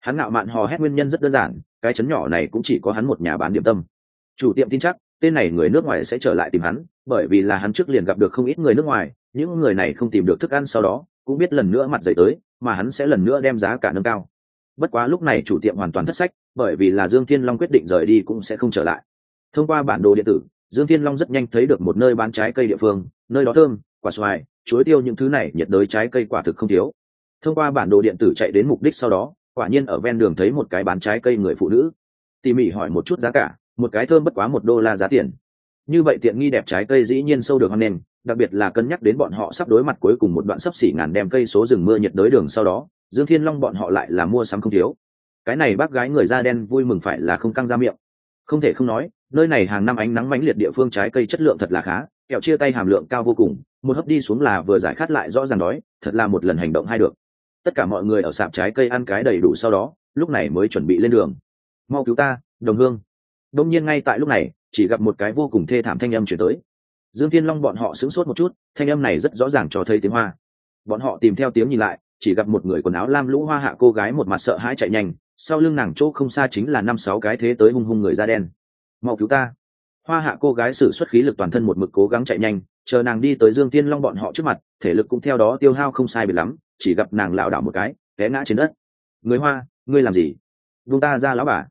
Hắn ngạo mạn hò hét nguyên nhân rất đơn giản, cái chấn nhỏ này cũng chỉ có hắn một nhà bán điểm tâm. Chủ tiệm tin chắc, tên này người nước ngoài sẽ trở lại tìm hắn, bởi vì là hắn trước liền gặp được không ít người nước ngoài, những người này không tìm được thức ăn sau đó, cũng biết lần nữa mặt dày tới, mà hắn sẽ lần nữa đem giá cả nâng cao. Bất quá lúc này chủ tiệm hoàn toàn thất sách, bởi vì là dương thiên long quyết định rời đi cũng sẽ không trở lại. Thông qua bản đồ điện tử dương thiên long rất nhanh thấy được một nơi bán trái cây địa phương, nơi đó thơm, quả xoài, chuối tiêu những thứ này nhiệt đới trái cây quả thực không thiếu. Thông qua bản đồ điện tử chạy đến mục đích sau đó, quả nhiên ở ven đường thấy một cái bán trái cây người phụ nữ. Tỉ mỉ hỏi một chút giá cả, một cái thơm bất quá một đô la giá tiền. Như vậy tiện nghi đẹp trái cây dĩ nhiên sâu được hoan nền, đặc biệt là cân nhắc đến bọn họ sắp đối mặt cuối cùng một đoạn sắp xỉ ngàn đem cây số rừng mưa nhiệt đới đường sau đó, dương thiên long bọn họ lại là mua sắm không thiếu. Cái này bác gái người da đen vui mừng phải là không căng ra miệng. Không thể không nói nơi này hàng năm ánh nắng mãnh liệt địa phương trái cây chất lượng thật là khá, kẹo chia tay hàm lượng cao vô cùng, một hấp đi xuống là vừa giải khát lại rõ ràng đói, thật là một lần hành động hay được. Tất cả mọi người ở sạp trái cây ăn cái đầy đủ sau đó, lúc này mới chuẩn bị lên đường. Mau cứu ta, đồng hương. Đông nhiên ngay tại lúc này, chỉ gặp một cái vô cùng thê thảm thanh âm chuyển tới. Dương thiên long bọn họ sững sốt một chút, thanh âm này rất rõ ràng cho thấy tiếng hoa. Bọn họ tìm theo tiếng nhìn lại, chỉ gặp một người quần áo lam lũ hoa hạ cô gái một mặt sợ hãi chạy nhanh, sau lưng nàng chỗ không xa chính là năm sáu cái thế tới hung hung người da đen mau cứu ta. Hoa hạ cô gái sử xuất khí lực toàn thân một mực cố gắng chạy nhanh, chờ nàng đi tới dương tiên long bọn họ trước mặt, thể lực cũng theo đó tiêu hao không sai biệt lắm, chỉ gặp nàng lảo đảo một cái, té ngã trên đất. Người hoa, ngươi làm gì? Vung ta ra lão bà.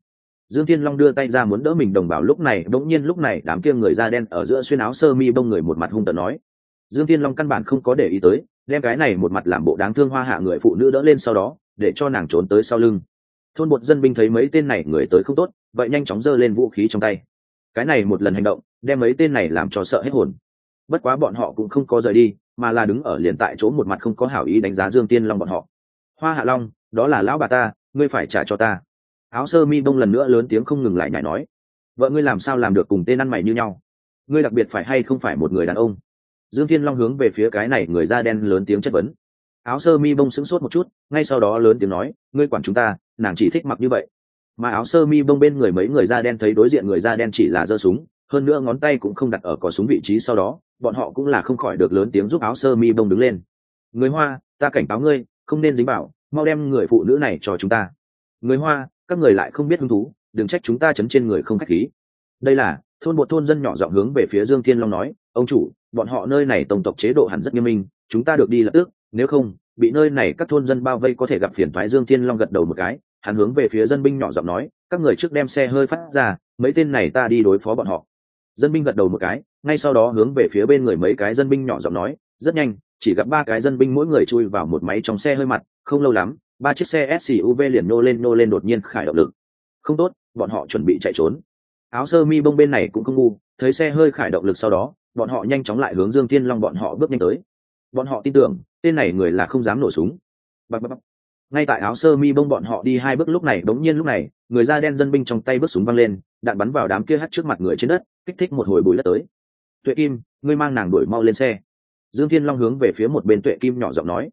Dương thiên long đưa tay ra muốn đỡ mình đồng bào lúc này đ ỗ n g nhiên lúc này, đám kia người da đen ở giữa xuyên áo sơ mi bông người một mặt hung tợn nói. Dương thiên long căn bản không có để ý tới, đem cái này một mặt làm bộ đáng thương hoa hạ người phụ nữ đỡ lên sau đó, để cho nàng trốn tới sau lưng thôn một dân binh thấy mấy tên này người tới không tốt, vậy nhanh chóng giơ lên vũ khí trong tay. Cái này một lần hành động, đem mấy tên này làm cho sợ hết hồn. Bất quá bọn họ cũng không có rời đi, mà là đứng ở liền tại chỗ một mặt không có hảo ý đánh giá dương tiên long bọn họ. Hoa hạ long, đó là lão bà ta, ngươi phải trả cho ta. Áo sơ mi bông lần nữa lớn tiếng không ngừng lại nhảy nói. Vợ ngươi làm sao làm được cùng tên ăn mày như nhau? Ngươi đặc biệt phải hay không phải một người đàn ông? Dương thiên long hướng về phía cái này người da đen lớn tiếng chất vấn. Áo sơ mi bông sững sốt một chút, ngay sau đó lớn tiếng nói, ngươi quản chúng ta nàng chỉ thích mặc như vậy. Mà áo sơ mi bông bên người mấy người da đen thấy đối diện người da đen chỉ là giơ súng, hơn nữa ngón tay cũng không đặt ở có súng vị trí sau đó, bọn họ cũng là không khỏi được lớn tiếng giúp áo sơ mi bông đứng lên. Người hoa, ta cảnh cáo ngươi, không nên dính bảo mau đem người phụ nữ này cho chúng ta. Người hoa, các người lại không biết hứng thú, đừng trách chúng ta chấn trên người không khách khí. Đây là, thôn một thôn dân nhỏ giọng hướng về phía dương thiên long nói, ông chủ, bọn họ nơi này tổng tộc chế độ hẳn rất nghiêm minh, chúng ta được đi lập tức, nếu không bị nơi này các thôn dân bao vây có thể gặp phiền thoái dương thiên long gật đầu một cái, hắn hướng về phía dân binh nhỏ giọng nói, các người trước đem xe hơi phát ra, mấy tên này ta đi đối phó bọn họ. Dân binh gật đầu một cái, ngay sau đó hướng về phía bên người mấy cái dân binh nhỏ giọng nói, rất nhanh, chỉ gặp ba cái dân binh mỗi người chui vào một máy trong xe hơi mặt, không lâu lắm, ba chiếc xe suv liền nô lên nô lên đột nhiên khải động lực. Không tốt, bọn họ chuẩn bị chạy trốn. Áo sơ mi bông bên này cũng không ngu, thấy xe hơi khải động lực sau đó, bọn họ nhanh chóng lại hướng dương thiên long bọn họ bước nhanh tới bọn họ tin tưởng, tên này người là không dám nổ súng. Bạc bạc bạc. ngay tại áo sơ mi bông bọn họ đi hai bước lúc này, đống nhiên lúc này, người da đen dân binh trong tay bước súng văng lên, đạn bắn vào đám kia hắt trước mặt người trên đất, kích thích một hồi bụi đất tới. Tuệ kim, ngươi mang nàng đuổi mau lên xe. Dương thiên long hướng về phía một bên tuệ kim nhỏ giọng nói.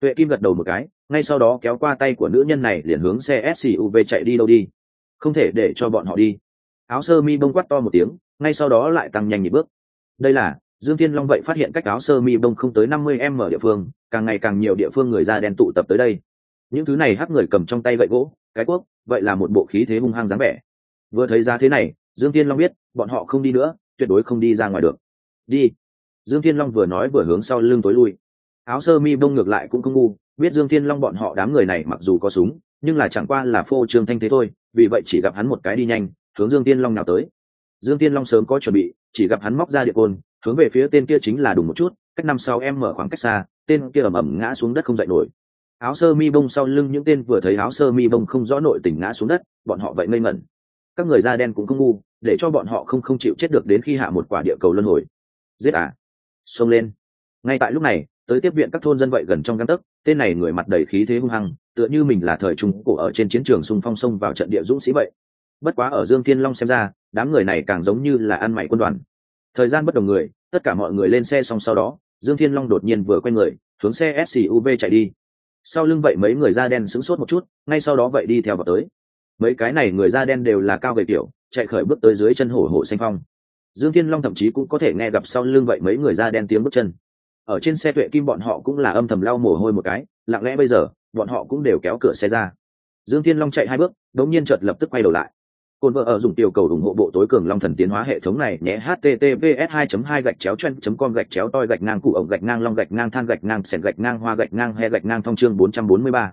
Tuệ kim gật đầu một cái, ngay sau đó kéo qua tay của nữ nhân này, liền hướng xe suv chạy đi đâu đi. Không thể để cho bọn họ đi. Áo sơ mi bông quát to một tiếng, ngay sau đó lại tăng nhanh nhịp bước. Đây là dương thiên long vậy phát hiện cách áo sơ mi bông không tới năm mươi m ở địa phương, càng ngày càng nhiều địa phương người da đen tụ tập tới đây. Những thứ này hắc người cầm trong tay gậy gỗ, cái cuốc, vậy là một bộ khí thế hung hăng dáng vẻ. Vừa thấy ra thế này, dương thiên long biết, bọn họ không đi nữa, tuyệt đối không đi ra ngoài được. Đi. Dương thiên long vừa nói vừa hướng sau lưng tối lui. Áo sơ mi bông ngược lại cũng không ngu, biết dương thiên long bọn họ đám người này mặc dù có súng, nhưng là chẳng qua là phô trương thanh thế thôi, vì vậy chỉ gặp hắn một cái đi nhanh, hướng dương thiên long nào tới dương thiên long sớm có chuẩn bị, chỉ gặp hắn móc ra địa côn, hướng về phía tên kia chính là đùng một chút, cách năm sau em mở khoảng cách xa, tên kia ầm ầm ngã xuống đất không dậy nổi. Áo sơ mi bông sau lưng những tên vừa thấy áo sơ mi bông không rõ nội tình ngã xuống đất, bọn họ vậy ngây ngẩn. Các người da đen cũng không ngu, để cho bọn họ không không chịu chết được đến khi hạ một quả địa cầu luân hồi. Giết à? Xông lên. Ngay tại lúc này, tới tiếp viện các thôn dân vậy gần trong găng tấc, tên này người mặt đầy khí thế hung hăng, tựa như mình là thời trung cổ ở trên chiến trường xung phong sông vào trận địa dũng sĩ vậy. Bất quá ở dương thiên long xem ra đám người này càng giống như là ăn mày quân đoàn. Thời gian bất đồng người, tất cả mọi người lên xe xong sau đó, dương thiên long đột nhiên vừa quay người, hướng xe suv chạy đi. Sau lưng vậy mấy người da đen sững sốt một chút, ngay sau đó vậy đi theo vào tới. Mấy cái này người da đen đều là cao gầy kiểu, chạy khởi bước tới dưới chân hổ hổ xanh phong. Dương thiên long thậm chí cũng có thể nghe gặp sau lưng vậy mấy người da đen tiếng bước chân. Ở trên xe tuệ kim bọn họ cũng là âm thầm lau mồ hôi một cái, lặng lẽ bây giờ, bọn họ cũng đều kéo cửa xe ra. Dương thiên long chạy hai bước, đống nhiên chợt lập tức quay đầu lại. Côn vợ ở dùng tiểu cầu ủng hộ bộ tối cường long thần tiến hóa hệ thống này nhé https 2 2 gạch chéo chen com gạch chéo toi gạch ngang cụ ổng gạch ngang long gạch ngang than gạch ngang sẹn gạch ngang hoa gạch ngang he gạch ngang thông chương 443.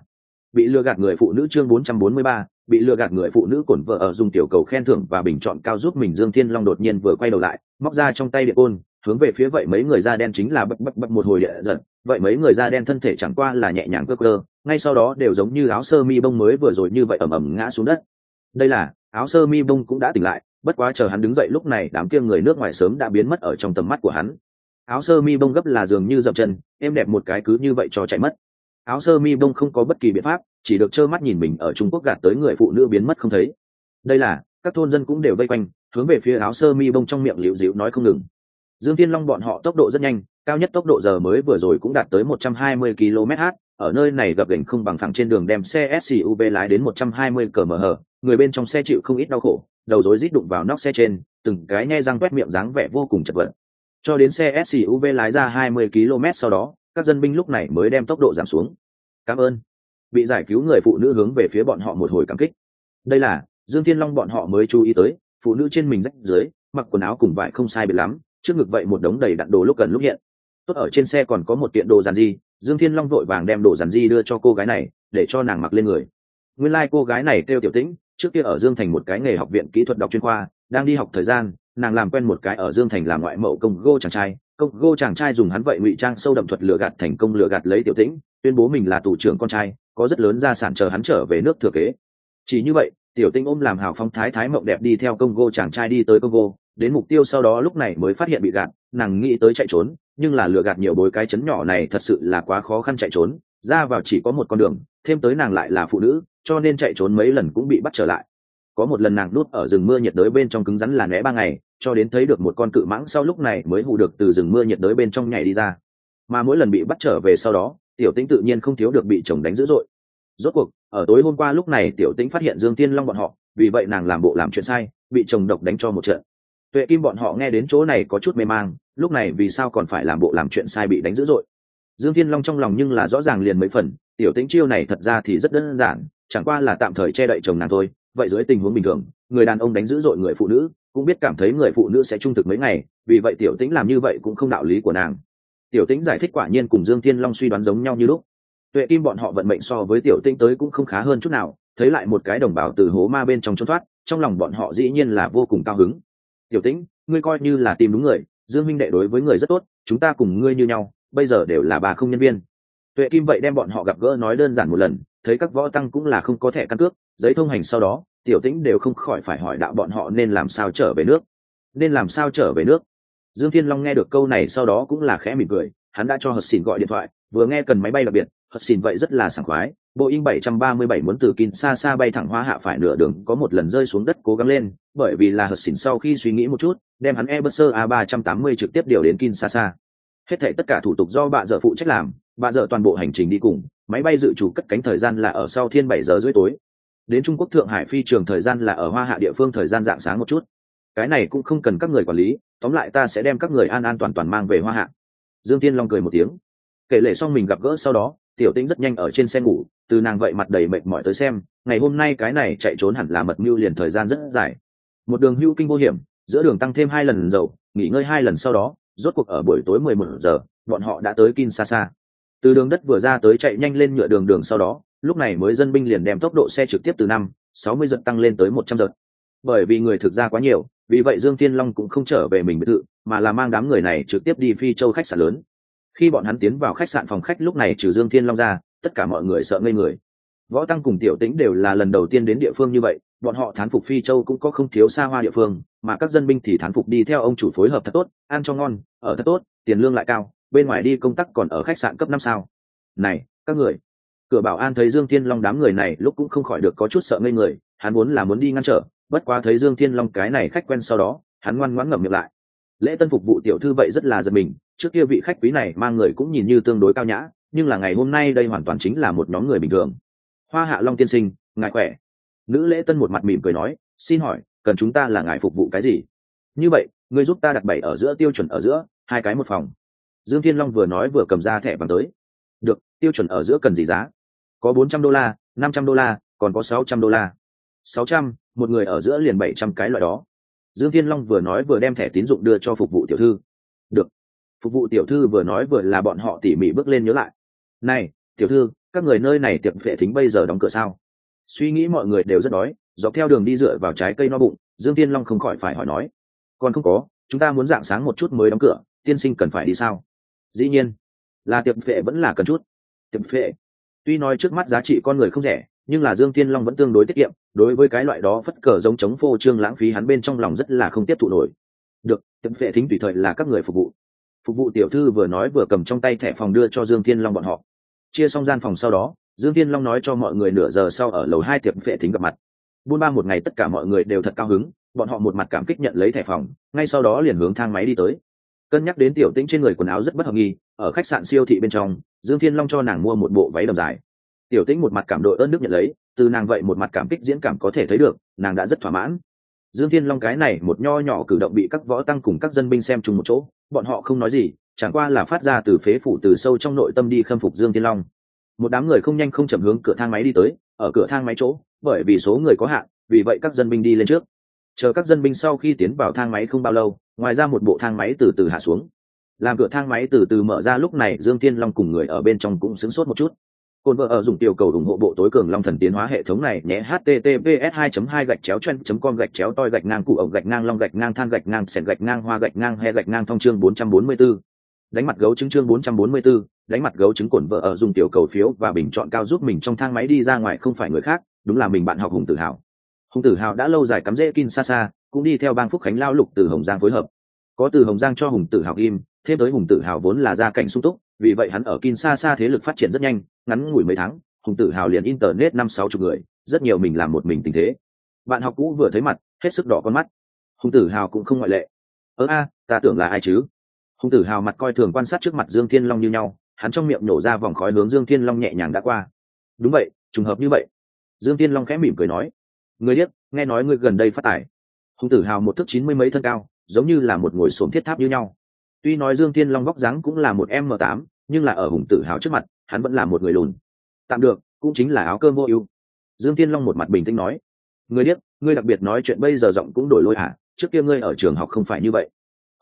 bị lừa gạt người phụ nữ chương 443, bị lừa gạt người phụ nữ cổn vợ ở dùng tiểu cầu khen thưởng và bình chọn cao giúp mình dương thiên long đột nhiên vừa quay đầu lại móc ra trong tay địa côn hướng về phía vậy mấy người da đen chính là bập bập bập một hồi địa giận vậy mấy người da đen thân thể chẳng qua là nhẹ nhàng cơ cơ ngay sau đó đều giống như áo sơ mi bông mới vừa rồi như vậy ầm ầm ngã xuống đất đây là áo sơ mi bông cũng đã tỉnh lại, bất quá chờ hắn đứng dậy lúc này, đám kia người nước ngoài sớm đã biến mất ở trong tầm mắt của hắn. Áo sơ mi bông gấp là dường như dậm chân em đẹp một cái cứ như vậy cho chạy mất. Áo sơ mi bông không có bất kỳ biện pháp, chỉ được trơ mắt nhìn mình ở trung quốc gạt tới người phụ nữ biến mất không thấy. Đây là, các thôn dân cũng đều vây quanh, hướng về phía áo sơ mi bông trong miệng liễu dịu nói không ngừng. Dương thiên long bọn họ tốc độ rất nhanh, cao nhất tốc độ giờ mới vừa rồi cũng đạt tới 120 km/h ở nơi này gặp gành không bằng phẳng trên đường đem xe SUV lái đến 120 km/h người bên trong xe chịu không ít đau khổ, đầu rối rít đụng vào nóc xe trên, từng cái nhe răng quét miệng dáng vẻ vô cùng chật vật. Cho đến xe SUV lái ra 20 km sau đó, các dân binh lúc này mới đem tốc độ giảm xuống. Cảm ơn. Bị giải cứu người phụ nữ hướng về phía bọn họ một hồi cảm kích. Đây là, dương thiên long bọn họ mới chú ý tới, phụ nữ trên mình rách dưới, mặc quần áo cùng vải không sai biệt lắm, trước ngực vậy một đống đầy đặn đồ lúc cần lúc hiện tốt ở trên xe còn có một kiện đồ giàn di dương thiên long vội vàng đem đồ giàn di đưa cho cô gái này, để cho nàng mặc lên người. Nguyên lai、like、cô gái này kêu tiểu tĩnh, trước kia ở dương thành một cái nghề học viện kỹ thuật đọc chuyên khoa, đang đi học thời gian, nàng làm quen một cái ở dương thành làm ngoại mẫu công gô chàng trai. Công gô chàng trai dùng hắn vậy ngụy trang sâu đậm thuật lừa gạt thành công lừa gạt lấy tiểu tĩnh, tuyên bố mình là tù trưởng con trai, có rất lớn gia sản chờ hắn trở về nước thừa kế. Chỉ như vậy, tiểu tinh ôm làm hào phong thái thái mộng đẹp đi theo công gô chàng trai đi tới công gô, đến mục tiêu sau đó lúc này mới phát hiện bị gạt, nàng nghĩ tới chạy trốn nhưng là lừa gạt nhiều bối cái chấn nhỏ này thật sự là quá khó khăn chạy trốn, ra vào chỉ có một con đường, thêm tới nàng lại là phụ nữ, cho nên chạy trốn mấy lần cũng bị bắt trở lại. Có một lần nàng nuốt ở rừng mưa nhiệt đới bên trong cứng rắn là né ba ngày, cho đến thấy được một con cự mãng sau lúc này mới hù được từ rừng mưa nhiệt đới bên trong nhảy đi ra. Mà mỗi lần bị bắt trở về sau đó, tiểu tĩnh tự nhiên không thiếu được bị chồng đánh dữ dội. Rốt cuộc, ở tối hôm qua lúc này tiểu tĩnh phát hiện dương tiên long bọn họ, vì vậy nàng làm bộ làm chuyện sai, bị chồng độc đánh cho một trận. Tuệ kim bọn họ nghe đến chỗ này có chút mê mang lúc này vì sao còn phải làm bộ làm chuyện sai bị đánh dữ dội? Dương thiên long trong lòng nhưng là rõ ràng liền mấy phần, tiểu tĩnh chiêu này thật ra thì rất đơn giản, chẳng qua là tạm thời che đậy chồng nàng thôi, vậy dưới tình huống bình thường, người đàn ông đánh dữ dội người phụ nữ, cũng biết cảm thấy người phụ nữ sẽ trung thực mấy ngày, vì vậy tiểu tĩnh làm như vậy cũng không đạo lý của nàng. Tiểu tĩnh giải thích quả nhiên cùng dương thiên long suy đoán giống nhau như lúc. Tuệ kim bọn họ vận mệnh so với tiểu tĩnh tới cũng không khá hơn chút nào, thấy lại một cái đồng bào từ hố ma bên trong trốn thoát, trong lòng bọn họ dĩ nhiên là vô cùng cao hứng. Tiểu tĩnh, ngươi coi như là tìm đúng người dương minh đệ đối với người rất tốt, chúng ta cùng ngươi như nhau, bây giờ đều là bà không nhân viên. Tuệ kim vậy đem bọn họ gặp gỡ nói đơn giản một lần, thấy các võ tăng cũng là không có thẻ căn cước, giấy thông hành sau đó, tiểu tĩnh đều không khỏi phải hỏi đạo bọn họ nên làm sao trở về nước. Nên làm sao trở về nước? Dương thiên long nghe được câu này sau đó cũng là khẽ mỉm cười, hắn đã cho hật xỉn gọi điện thoại, vừa nghe cần máy bay đặc biệt hật xỉn vậy rất là sảng khoái boeing 737 muốn từ kinshasa bay thẳng hoa hạ phải nửa đường, có một lần rơi xuống đất cố gắng lên, bởi vì là hật xỉn sau khi suy nghĩ một chút, đem hắn airbus a 380 trực tiếp điều đến kinshasa. Hết thảy tất cả thủ tục do bà dợ phụ trách làm, bà dợ toàn bộ hành trình đi cùng, máy bay dự trù cất cánh thời gian là ở sau thiên bảy giờ rưỡi tối. Đến trung quốc thượng hải phi trường thời gian là ở hoa hạ địa phương thời gian dạng sáng một chút. Cái này cũng không cần các người quản lý, tóm lại ta sẽ đem các người an an toàn toàn mang về hoa hạ. Dương tiên long cười một tiếng. Kể lệ xong mình gặp gỡ sau đó tiểu tĩnh rất nhanh ở trên xe ngủ từ nàng vậy mặt đầy mệt mỏi tới xem ngày hôm nay cái này chạy trốn hẳn là mật mưu liền thời gian rất dài một đường hưu kinh vô hiểm giữa đường tăng thêm hai lần dầu nghỉ ngơi hai lần sau đó rốt cuộc ở buổi tối mười một giờ bọn họ đã tới Kinshasa. Từ đường đất vừa ra tới chạy nhanh lên nhựa đường đường sau đó, lúc này mới dân binh liền đem tốc độ xe trực tiếp từ năm sáu mươi giật tăng lên tới một trăm giật. Bởi vì người thực ra quá nhiều, vì vậy Dương Thiên Long cũng không trở về mình biệt thự, mà là mang đám người này trực tiếp đi Phi Châu khách sạn lớn. Khi bọn hắn tiến vào khách sạn phòng khách lúc này trừ Dương Thiên Long ra, tất cả mọi người sợ ngây người. Võ Tăng cùng Tiểu Tĩnh đều là lần đầu tiên đến địa phương như vậy, bọn họ thán phục Phi Châu cũng có không thiếu xa hoa địa phương, mà các dân binh thì thán phục đi theo ông chủ phối hợp thật tốt, ăn cho ngon, ở thật tốt, tiền lương lại cao, bên ngoài đi công tác còn ở khách sạn cấp năm sao. Này, các người. Cửa bảo an thấy Dương Thiên Long đám người này lúc cũng không khỏi được có chút sợ ngây người, hắn muốn là muốn đi ngăn trở, bất quá thấy Dương Thiên Long cái này khách quen sau đó, hắn ngoan ngoãn ngậm miệng lại. Lễ tân phục vụ tiểu thư vậy rất là giật mình, trước kia vị khách quý này mang người cũng nhìn như tương đối cao nhã, nhưng là ngày hôm nay đây hoàn toàn chính là một nhóm người bình thường. Hoa Hạ Long tiên sinh, ngài khỏe. Nữ lễ tân một mặt mỉm cười nói, xin hỏi, cần chúng ta là ngài phục vụ cái gì? Như vậy, ngươi giúp ta đặt bảy ở giữa tiêu chuẩn ở giữa, hai cái một phòng dương thiên long vừa nói vừa cầm ra thẻ vàng tới được tiêu chuẩn ở giữa cần gì giá có bốn trăm đô la năm trăm đô la còn có sáu trăm đô la sáu trăm một người ở giữa liền bảy trăm cái loại đó dương thiên long vừa nói vừa đem thẻ tín dụng đưa cho phục vụ tiểu thư được phục vụ tiểu thư vừa nói vừa là bọn họ tỉ mỉ bước lên nhớ lại. Này, tiểu thư, các người nơi này tiệm vệ thính bây giờ đóng cửa sao? Suy nghĩ mọi người đều rất đói, dọc theo đường đi dựa vào trái cây no bụng, dương tiên long không khỏi phải hỏi nói. Còn không có, chúng ta muốn dạng sáng một chút mới đóng cửa, tiên sinh cần phải đi sao? Dĩ nhiên, là tiệm phệ vẫn là cần chút. Tiệm phệ. Tuy nói trước mắt giá trị con người không rẻ, nhưng là dương tiên long vẫn tương đối tiết kiệm, đối với cái loại đó phất cờ giống chống phô trương lãng phí hắn bên trong lòng rất là không tiếp thụ nổi. Được tiệm phệ thính tùy thời là các người phục vụ phục vụ tiểu thư vừa nói vừa cầm trong tay thẻ phòng đưa cho dương Thiên long bọn họ. Chia xong gian phòng sau đó, dương Thiên long nói cho mọi người nửa giờ sau ở lầu hai tiệm vệ thính gặp mặt. Buôn ba một ngày tất cả mọi người đều thật cao hứng, bọn họ một mặt cảm kích nhận lấy thẻ phòng, ngay sau đó liền hướng thang máy đi tới. Cân nhắc đến tiểu tĩnh trên người quần áo rất bất hợp nghi, ở khách sạn siêu thị bên trong, dương thiên long cho nàng mua một bộ váy đầm dài. Tiểu tĩnh một mặt cảm đội ơn nước nhận lấy, từ nàng vậy một mặt cảm kích diễn cảm có thể thấy được, nàng đã rất thỏa mãn dương thiên long cái này một nho nhỏ cử động bị các võ tăng cùng các dân binh xem chung một chỗ, bọn họ không nói gì, chẳng qua là phát ra từ phế phủ từ sâu trong nội tâm đi khâm phục dương thiên long. Một đám người không nhanh không chậm hướng cửa thang máy đi tới, ở cửa thang máy chỗ, bởi vì số người có hạn, vì vậy các dân binh đi lên trước. Chờ các dân binh sau khi tiến vào thang máy không bao lâu, ngoài ra một bộ thang máy từ từ hạ xuống. Làm cửa thang máy từ từ mở ra lúc này, dương Thiên long cùng người ở bên trong cũng sửng sốt một chút. Côn vợ ở dùng tiểu cầu ủng hộ bộ tối cường long thần tiến hóa hệ thống này nhé https 2 2 gạch chéo chen com gạch chéo toi gạch ngang cụ ổng gạch ngang long gạch ngang than gạch ngang sẹn gạch ngang hoa gạch ngang he gạch ngang thông chương 444. đánh mặt gấu trứng chương 444, đánh mặt gấu trứng cồn vợ ở dùng tiểu cầu phiếu và bình chọn cao giúp mình trong thang máy đi ra ngoài không phải người khác đúng là mình bạn học hùng tử hào hùng tử hào đã lâu dài cắm rễ kin xa xa cũng đi theo bang phúc khánh lao lục từ hồng giang phối hợp có từ hồng giang cho hùng tử hào im thêm tới hùng tử hào vốn là gia cảnh sung túc vì vậy hắn ở kin thế lực phát triển rất nhanh, ngắn ngủi mấy tháng, hùng tử hào liền internet năm sáu chục người, rất nhiều mình làm một mình tình thế. Bạn học cũ vừa thấy mặt, hết sức đỏ con mắt. Hùng tử hào cũng không ngoại lệ. Ơ a, ta tưởng là ai chứ? Hùng tử hào mặt coi thường quan sát trước mặt dương thiên long như nhau, hắn trong miệng nổ ra vòng khói hướng dương thiên long nhẹ nhàng đã qua. Đúng vậy, trùng hợp như vậy. Dương thiên long khẽ mỉm cười nói. Người điếc, nghe nói ngươi gần đây phát tài. Hùng tử hào một thước chín mươi mấy thân cao, giống như là một ngồi xổm thiết tháp như nhau. Tuy nói dương thiên long vóc dáng cũng là một m tám nhưng là ở hùng tử hào trước mặt, hắn vẫn là một người lùn. Tạm được, cũng chính là áo cơm vô ưu. Dương thiên long một mặt bình tĩnh nói người điếc, ngươi đặc biệt nói chuyện bây giờ giọng cũng đổi lôi hả trước kia ngươi ở trường học không phải như vậy.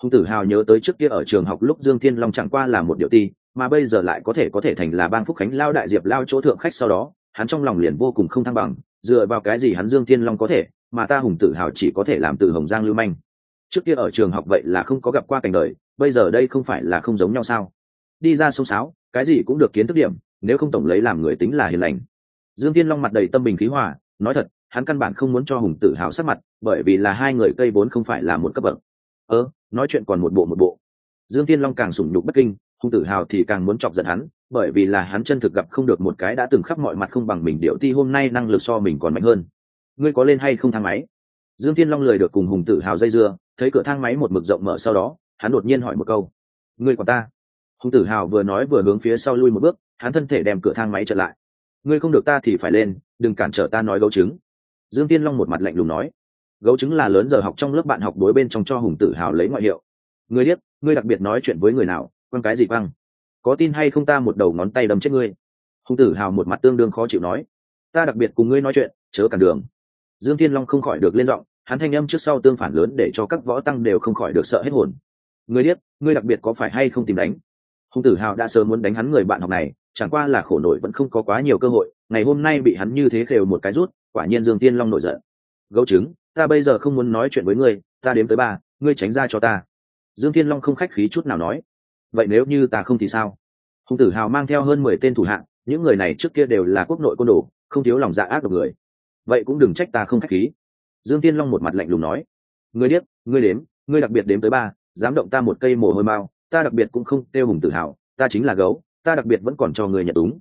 Hùng tử hào nhớ tới trước kia ở trường học lúc dương thiên long chẳng qua là một điệu ti, mà bây giờ lại có thể có thể thành là bang phúc khánh lao đại diệp lao chỗ thượng khách sau đó, hắn trong lòng liền vô cùng không thăng bằng, dựa vào cái gì hắn dương thiên long có thể, mà ta hùng tử hào chỉ có thể làm từ hồng giang lưu manh. Trước kia ở trường học vậy là không có gặp qua cảnh đời, bây giờ đây không phải là không giống nhau sao? Đi ra sông sáo, cái gì cũng được kiến thức điểm, nếu không tổng lấy làm người tính là hiền lành. Dương thiên long mặt đầy tâm bình khí hòa, nói thật, hắn căn bản không muốn cho hùng tử hào sắc mặt, bởi vì là hai người cây vốn không phải là một cấp bậc. Ơ, nói chuyện còn một bộ một bộ. Dương thiên long càng sủng nhục bất kinh, hùng tử hào thì càng muốn chọc giận hắn, bởi vì là hắn chân thực gặp không được một cái đã từng khắp mọi mặt không bằng mình điệu ti hôm nay năng lực so mình còn mạnh hơn. Ngươi có lên hay không thang máy? Dương thiên long lời được cùng hùng tử hào dây dưa, thấy cửa thang máy một mực rộng mở sau đó, hắn đột nhiên hỏi một câu. Ngươi còn ta? Hùng tử hào vừa nói vừa hướng phía sau lui một bước, hắn thân thể đem cửa thang máy trở lại. Ngươi không được ta thì phải lên, đừng cản trở ta nói gấu trứng. Dương tiên long một mặt lạnh lùng nói. Gấu trứng là lớn giờ học trong lớp bạn học đối bên trong cho hùng tử hào lấy ngoại hiệu. Ngươi biết ngươi đặc biệt nói chuyện với người nào quan cái gì quăng. Có tin hay không ta một đầu ngón tay đâm chết ngươi. Hùng tử hào một mặt tương đương khó chịu nói. Ta đặc biệt cùng ngươi nói chuyện, chớ cản đường. Dương thiên long không khỏi được lên giọng, hắn thanh âm trước sau tương phản lớn để cho các võ tăng đều không khỏi được sợ hết hồn. Ngươi biết ngươi đặc biệt có phải hay không tìm đánh? Hùng tử hào đã sớm muốn đánh hắn người bạn học này, chẳng qua là khổ nổi vẫn không có quá nhiều cơ hội, ngày hôm nay bị hắn như thế khều một cái rút, quả nhiên dương tiên long nổi giận. Gấu trứng, ta bây giờ không muốn nói chuyện với ngươi, ta đếm tới ba, ngươi tránh ra cho ta. Dương tiên long không khách khí chút nào nói. Vậy nếu như ta không thì sao? Hùng tử hào mang theo hơn mười tên thủ hạng, những người này trước kia đều là quốc nội côn đồ, không thiếu lòng dạ ác độc người. Vậy cũng đừng trách ta không khách khí. Dương tiên long một mặt lạnh lùng nói. Ngươi điếc, ngươi đếm, ngươi đặc biệt đếm tới ba, dám động ta một cây mồ hôi mao ta đặc biệt cũng không kêu hùng tử hào, ta chính là gấu, ta đặc biệt vẫn còn cho người nhận đúng.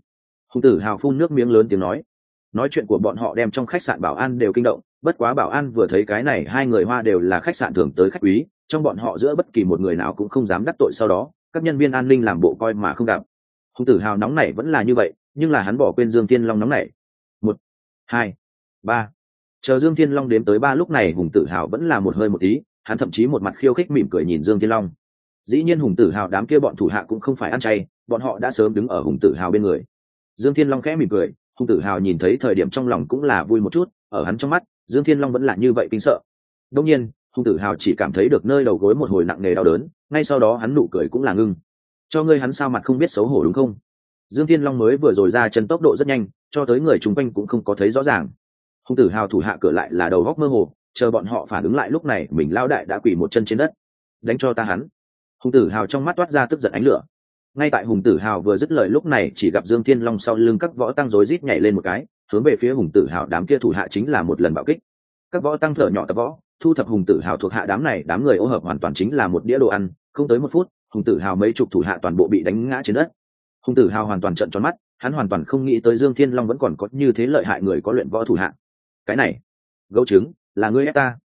Hùng tử hào phun nước miếng lớn tiếng nói. Nói chuyện của bọn họ đem trong khách sạn bảo an đều kinh động, bất quá bảo an vừa thấy cái này hai người hoa đều là khách sạn thường tới khách quý, trong bọn họ giữa bất kỳ một người nào cũng không dám đắc tội sau đó, các nhân viên an ninh làm bộ coi mà không gặp. Hùng tử hào nóng này vẫn là như vậy, nhưng là hắn bỏ quên dương thiên long nóng này một, hai, ba. Chờ dương thiên long đếm tới ba lúc này, hùng tử hào vẫn là một hơi một tí, hắn thậm chí một mặt khiêu khích mỉm cười nhìn dương thiên long dĩ nhiên hùng tử hào đám kia bọn thủ hạ cũng không phải ăn chay, bọn họ đã sớm đứng ở hùng tử hào bên người. Dương thiên long khẽ mỉm cười, hùng tử hào nhìn thấy thời điểm trong lòng cũng là vui một chút, ở hắn trong mắt, dương thiên long vẫn là như vậy kinh sợ. Đông nhiên, hùng tử hào chỉ cảm thấy được nơi đầu gối một hồi nặng nề đau đớn, ngay sau đó hắn nụ cười cũng là ngưng. Cho ngươi hắn sao mặt không biết xấu hổ đúng không? Dương thiên long mới vừa rồi ra chân tốc độ rất nhanh, cho tới người chung quanh cũng không có thấy rõ ràng. Hùng tử hào thủ hạ cửa lại là đầu góc mơ hồ, chờ bọn họ phản ứng lại lúc này, mình lao đại đã quỳ một chân trên đất. Đánh cho ta hắn hùng tử hào trong mắt toát ra tức giận ánh lửa. Ngay tại hùng tử hào vừa dứt lời lúc này, chỉ gặp dương thiên long sau lưng các võ tăng rối rít nhảy lên một cái, hướng về phía hùng tử hào đám kia thủ hạ chính là một lần bạo kích. Các võ tăng thở nhỏ tập võ, thu thập hùng tử hào thuộc hạ đám này, đám người ô hợp hoàn toàn chính là một đĩa đồ ăn, không tới một phút, hùng tử hào mấy chục thủ hạ toàn bộ bị đánh ngã trên đất. Hùng tử hào hoàn toàn trận tròn mắt, hắn hoàn toàn không nghĩ tới dương thiên long vẫn còn có như thế lợi hại người có luyện võ thủ hạ. Cái này, gấu trứng, là ngươi ép ta.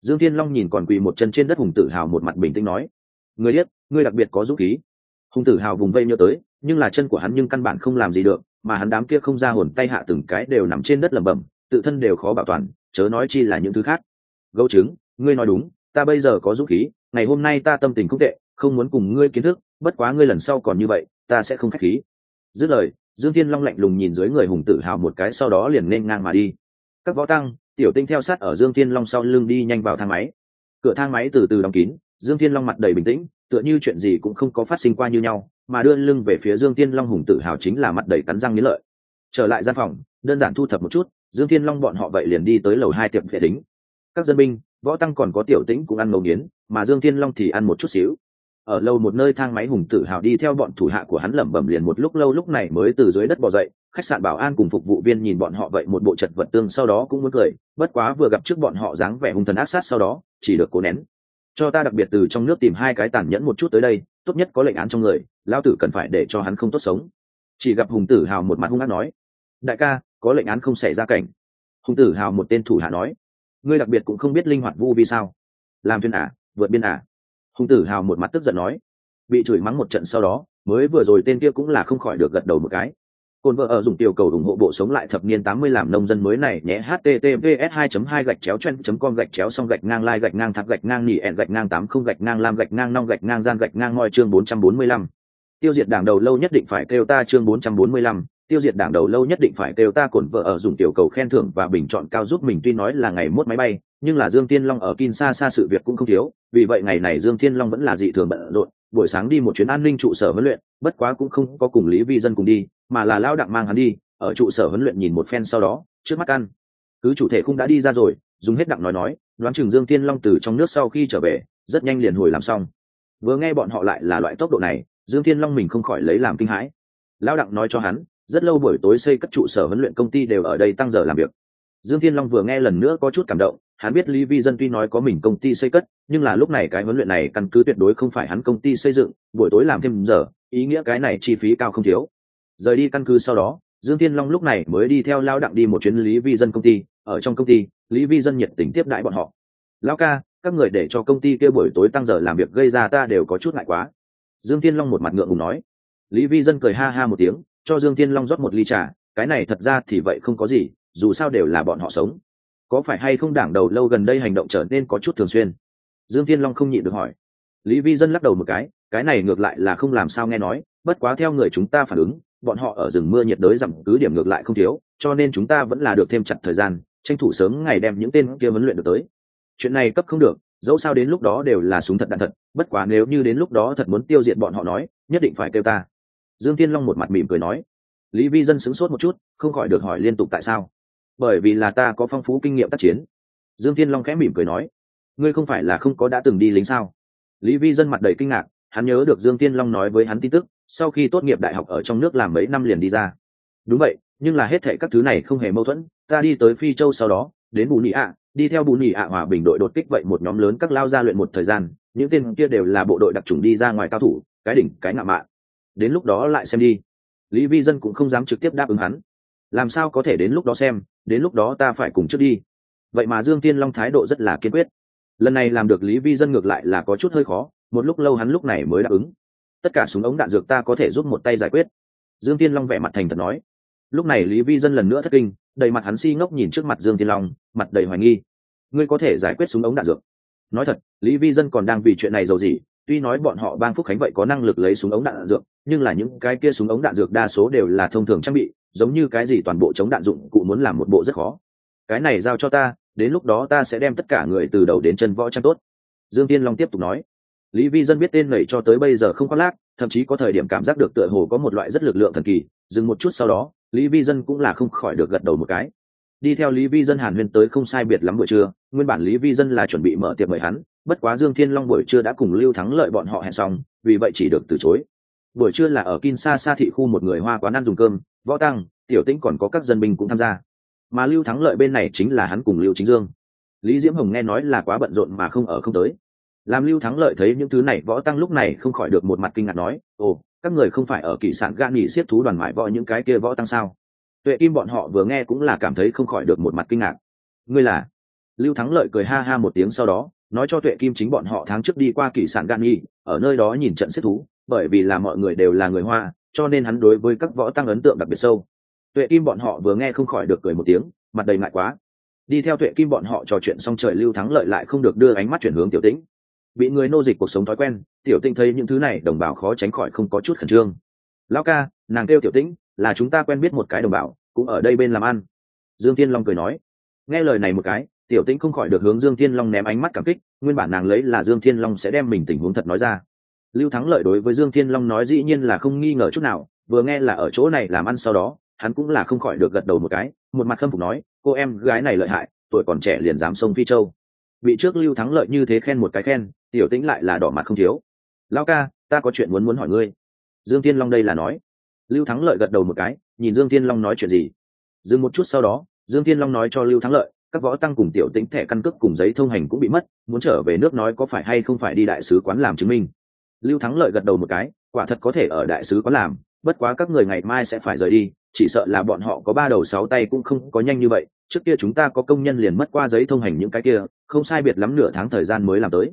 Dương thiên long nhìn còn quỳ một chân trên đất hùng tử hào một mặt bình tĩnh nói người biết, ngươi đặc biệt có dũng khí. Hùng tử hào vùng vây nhớ tới, nhưng là chân của hắn nhưng căn bản không làm gì được, mà hắn đám kia không ra hồn tay hạ từng cái đều nằm trên đất lẩm bẩm, tự thân đều khó bảo toàn, chớ nói chi là những thứ khác. Gấu trứng, ngươi nói đúng, ta bây giờ có dũng khí, ngày hôm nay ta tâm tình không tệ, không muốn cùng ngươi kiến thức, bất quá ngươi lần sau còn như vậy, ta sẽ không k h á c h khí. Dứt lời, dương thiên long lạnh lùng nhìn dưới người hùng tử hào một cái sau đó liền nên ngang mà đi. Các võ tăng, tiểu tinh theo sát ở dương thiên long sau lưng đi nhanh vào thang máy. Cửa thang máy từ từ đóng kín dương thiên long mặt đầy bình tĩnh, tựa như chuyện gì cũng không có phát sinh qua như nhau, mà đưa lưng về phía dương thiên long hùng tự hào chính là mặt đầy cắn răng nghĩ lợi. Trở lại gian phòng, đơn giản thu thập một chút, dương thiên long bọn họ vậy liền đi tới lầu hai tiệm vệ tính. Các dân binh, võ tăng còn có tiểu tĩnh cũng ăn ngấu nghiến, mà dương thiên long thì ăn một chút xíu. Ở lâu một nơi thang máy hùng tự hào đi theo bọn thủ hạ của hắn lẩm bẩm liền một lúc lâu lúc này mới từ dưới đất bò dậy, khách sạn bảo an cùng phục vụ viên nhìn bọn họ vậy một bộ chật vật tương sau đó cũng muốn cười, bất quá vừa gặp trước bọn họ dáng vẻ hung thần ác sát sau đó, chỉ được cố nén cho ta đặc biệt từ trong nước tìm hai cái tàn nhẫn một chút tới đây, tốt nhất có lệnh án trong người lao tử cần phải để cho hắn không tốt sống. Chỉ gặp hùng tử hào một mặt hung ác nói, đại ca, có lệnh án không xảy ra cảnh. Hùng tử hào một tên thủ hạ nói, ngươi đặc biệt cũng không biết linh hoạt vu vì sao? Làm thuyền ả vượt biên ả hùng tử hào một mặt tức giận nói, bị chửi mắng một trận sau đó, mới vừa rồi tên kia cũng là không khỏi được gật đầu một cái. Côn vợ ở dùng tiểu cầu ủng hộ bộ sống lại thập niên 80 làm nông dân mới này nhé https 2 2 gạch chéo chen com gạch chéo xong gạch ngang lai gạch ngang thạc gạch ngang nỉ ẹn gạch ngang 80 gạch ngang lam gạch ngang nong gạch ngang gian gạch ngang ngoi chương 445. Tiêu diệt đảng đầu lâu nhất định phải kêu ta chương 445, tiêu diệt đảng đầu lâu nhất định phải kêu ta cổn vợ ở dùng tiểu cầu khen thưởng và bình chọn cao giúp mình tuy nói là ngày mốt máy bay, nhưng là Dương Tiên Long ở Kinshasa sự việc cũng không thiếu, vì vậy ngày này Dương Thiên Long vẫn là dị thường bận rộn, buổi sáng đi một chuyến an ninh trụ sở huấn luyện, bất quá cũng không có cùng Lý Vi dân cùng đi, mà là lao đặng mang hắn đi ở trụ sở huấn luyện nhìn một phen sau đó trước mắt ăn. Cứ chủ thể không đã đi ra rồi dùng hết đặng nói nói đoán chừng dương thiên long từ trong nước sau khi trở về rất nhanh liền hồi làm xong. Vừa nghe bọn họ lại là loại tốc độ này dương thiên long mình không khỏi lấy làm kinh hãi. Lão đặng nói cho hắn rất lâu buổi tối xây các trụ sở huấn luyện công ty đều ở đây tăng giờ làm việc. Dương thiên long vừa nghe lần nữa có chút cảm động, hắn biết lý vi dân tuy nói có mình công ty xây cất, nhưng là lúc này cái huấn luyện này căn cứ tuyệt đối không phải hắn công ty xây dựng, buổi tối làm thêm giờ, ý nghĩa cái này chi phí cao không thiếu. Rời đi căn cứ sau đó, dương thiên long lúc này mới đi theo lao đặng đi một chuyến lý vi dân công ty, ở trong công ty, lý vi dân nhiệt tình tiếp đãi bọn họ. Lao ca, các người để cho công ty kia buổi tối tăng giờ làm việc gây ra ta đều có chút ngại quá. Dương thiên long một mặt ngượng ngùng nói. Lý vi dân cười ha ha một tiếng cho dương thiên long rót một ly trà, cái này thật ra thì vậy không có gì, dù sao đều là bọn họ sống. Có phải hay không đảng đầu lâu gần đây hành động trở nên có chút thường xuyên? Dương thiên long không nhịn được hỏi. Lý vi dân lắc đầu một cái cái này ngược lại là không làm sao nghe nói, bất quá theo người chúng ta phản ứng, bọn họ ở rừng mưa nhiệt đới giảm cứ điểm ngược lại không thiếu, cho nên chúng ta vẫn là được thêm chặt thời gian, tranh thủ sớm ngày đem những tên kia huấn luyện được tới. Chuyện này cấp không được, dẫu sao đến lúc đó đều là súng thật đạn thật, bất quá nếu như đến lúc đó thật muốn tiêu diệt bọn họ nói, nhất định phải kêu ta dương thiên long một mặt mỉm cười nói, lý vi dân sửng sốt một chút, không khỏi được hỏi liên tục tại sao? Bởi vì là ta có phong phú kinh nghiệm tác chiến. Dương thiên long khẽ mỉm cười nói, ngươi không phải là không có đã từng đi lính sao? Lý vi dân mặt đầy kinh ngạc, hắn nhớ được dương thiên long nói với hắn tin tức, sau khi tốt nghiệp đại học ở trong nước làm mấy năm liền đi ra. Đúng vậy, nhưng là hết thệ các thứ này không hề mâu thuẫn, ta đi tới phi châu sau đó, đến bù nị ạ, đi theo bù nị ạ hòa bình đội đột kích vậy một nhóm lớn các lao gia luyện một thời gian, những tên kia đều là bộ đội đặc trùng đi ra ngoài cao thủ, cái đỉnh, cái ngạo mạn đến lúc đó lại xem đi. Lý vi dân cũng không dám trực tiếp đáp ứng hắn. Làm sao có thể đến lúc đó xem, đến lúc đó ta phải cùng trước đi. Vậy mà dương tiên long thái độ rất là kiên quyết. Lần này làm được lý vi dân ngược lại là có chút hơi khó, một lúc lâu hắn lúc này mới đáp ứng. Tất cả súng ống đạn dược ta có thể giúp một tay giải quyết. Dương tiên long vẻ mặt thành thật nói. Lúc này lý vi dân lần nữa thất kinh, đầy mặt hắn si ngốc nhìn trước mặt dương tiên long, mặt đầy hoài nghi. Ngươi có thể giải quyết súng ống đạn dược. Nói thật, lý vi dân còn đang vì chuyện này giàu gì tuy nói bọn họ bang phúc khánh vậy có năng lực lấy súng ống đạn dược, nhưng là những cái kia súng ống đạn dược đa số đều là thông thường trang bị, giống như cái gì toàn bộ chống đạn dụng cụ muốn làm một bộ rất khó. Cái này giao cho ta, đến lúc đó ta sẽ đem tất cả người từ đầu đến chân võ trang tốt. Dương tiên long tiếp tục nói. Lý vi dân biết tên này cho tới bây giờ không có lác, thậm chí có thời điểm cảm giác được tựa hồ có một loại rất lực lượng thần kỳ, dừng một chút sau đó, lý vi dân cũng là không khỏi được gật đầu một cái. Đi theo lý vi dân hàn huyên tới không sai biệt lắm buổi trưa, nguyên bản lý vi dân là chuẩn bị mở tiệc mời hắn bất quá dương thiên long buổi trưa đã cùng lưu thắng lợi bọn họ hẹn xong, vì vậy chỉ được từ chối. Buổi trưa là ở kinshasa thị khu một người hoa quán ăn dùng cơm, võ tăng, tiểu tĩnh còn có các dân binh cũng tham gia. Mà lưu thắng lợi bên này chính là hắn cùng lưu chính dương. Lý diễm hồng nghe nói là quá bận rộn mà không ở không tới. Làm lưu thắng lợi thấy những thứ này, võ tăng lúc này không khỏi được một mặt kinh ngạc nói, ồ, các người không phải ở kỳ sản gan nghỉ siết thú đoàn mãi võ những cái kia võ tăng sao? Tuệ kim bọn họ vừa nghe cũng là cảm thấy không khỏi được một mặt kinh ngạc. Ngươi là? Lưu thắng lợi cười ha ha một tiếng sau đó nói cho tuệ kim chính bọn họ tháng trước đi qua kỳ sản gan nghi, ở nơi đó nhìn trận xếp thú, bởi vì là mọi người đều là người hoa, cho nên hắn đối với các võ tăng ấn tượng đặc biệt sâu. Tuệ kim bọn họ vừa nghe không khỏi được cười một tiếng, mặt đầy ngại quá. Đi theo tuệ kim bọn họ trò chuyện xong trời lưu thắng lợi lại không được đưa ánh mắt chuyển hướng tiểu tĩnh. Bị người nô dịch cuộc sống thói quen, tiểu tĩnh thấy những thứ này, đồng bào khó tránh khỏi không có chút khẩn trương. Lão ca, nàng kêu tiểu tĩnh, là chúng ta quen biết một cái đồng bào, cũng ở đây bên làm ăn. Dương tiên long cười nói. Nghe lời này một cái tiểu tĩnh không khỏi được hướng dương thiên long ném ánh mắt cảm kích, nguyên bản nàng lấy là dương thiên long sẽ đem mình tình huống thật nói ra. Lưu thắng lợi đối với dương thiên long nói dĩ nhiên là không nghi ngờ chút nào, vừa nghe là ở chỗ này làm ăn sau đó, hắn cũng là không khỏi được gật đầu một cái, một mặt khâm phục nói, cô em gái này lợi hại, tuổi còn trẻ liền dám sông phi châu. Bị trước lưu thắng lợi như thế khen một cái khen, tiểu tĩnh lại là đỏ mặt không thiếu. Lao ca, ta có chuyện muốn muốn hỏi ngươi. Dương thiên long đây là nói. Lưu thắng lợi gật đầu một cái, nhìn dương thiên long nói chuyện gì. Dừng một chút sau đó, dương thiên long nói cho lưu thắng lợi các võ tăng cùng tiểu tĩnh thẻ căn cước cùng giấy thông hành cũng bị mất, muốn trở về nước nói có phải hay không phải đi đại sứ quán làm chứng minh. Lưu thắng lợi gật đầu một cái, quả thật có thể ở đại sứ quán làm, bất quá các người ngày mai sẽ phải rời đi, chỉ sợ là bọn họ có ba đầu sáu tay cũng không có nhanh như vậy, trước kia chúng ta có công nhân liền mất qua giấy thông hành những cái kia, không sai biệt lắm nửa tháng thời gian mới làm tới.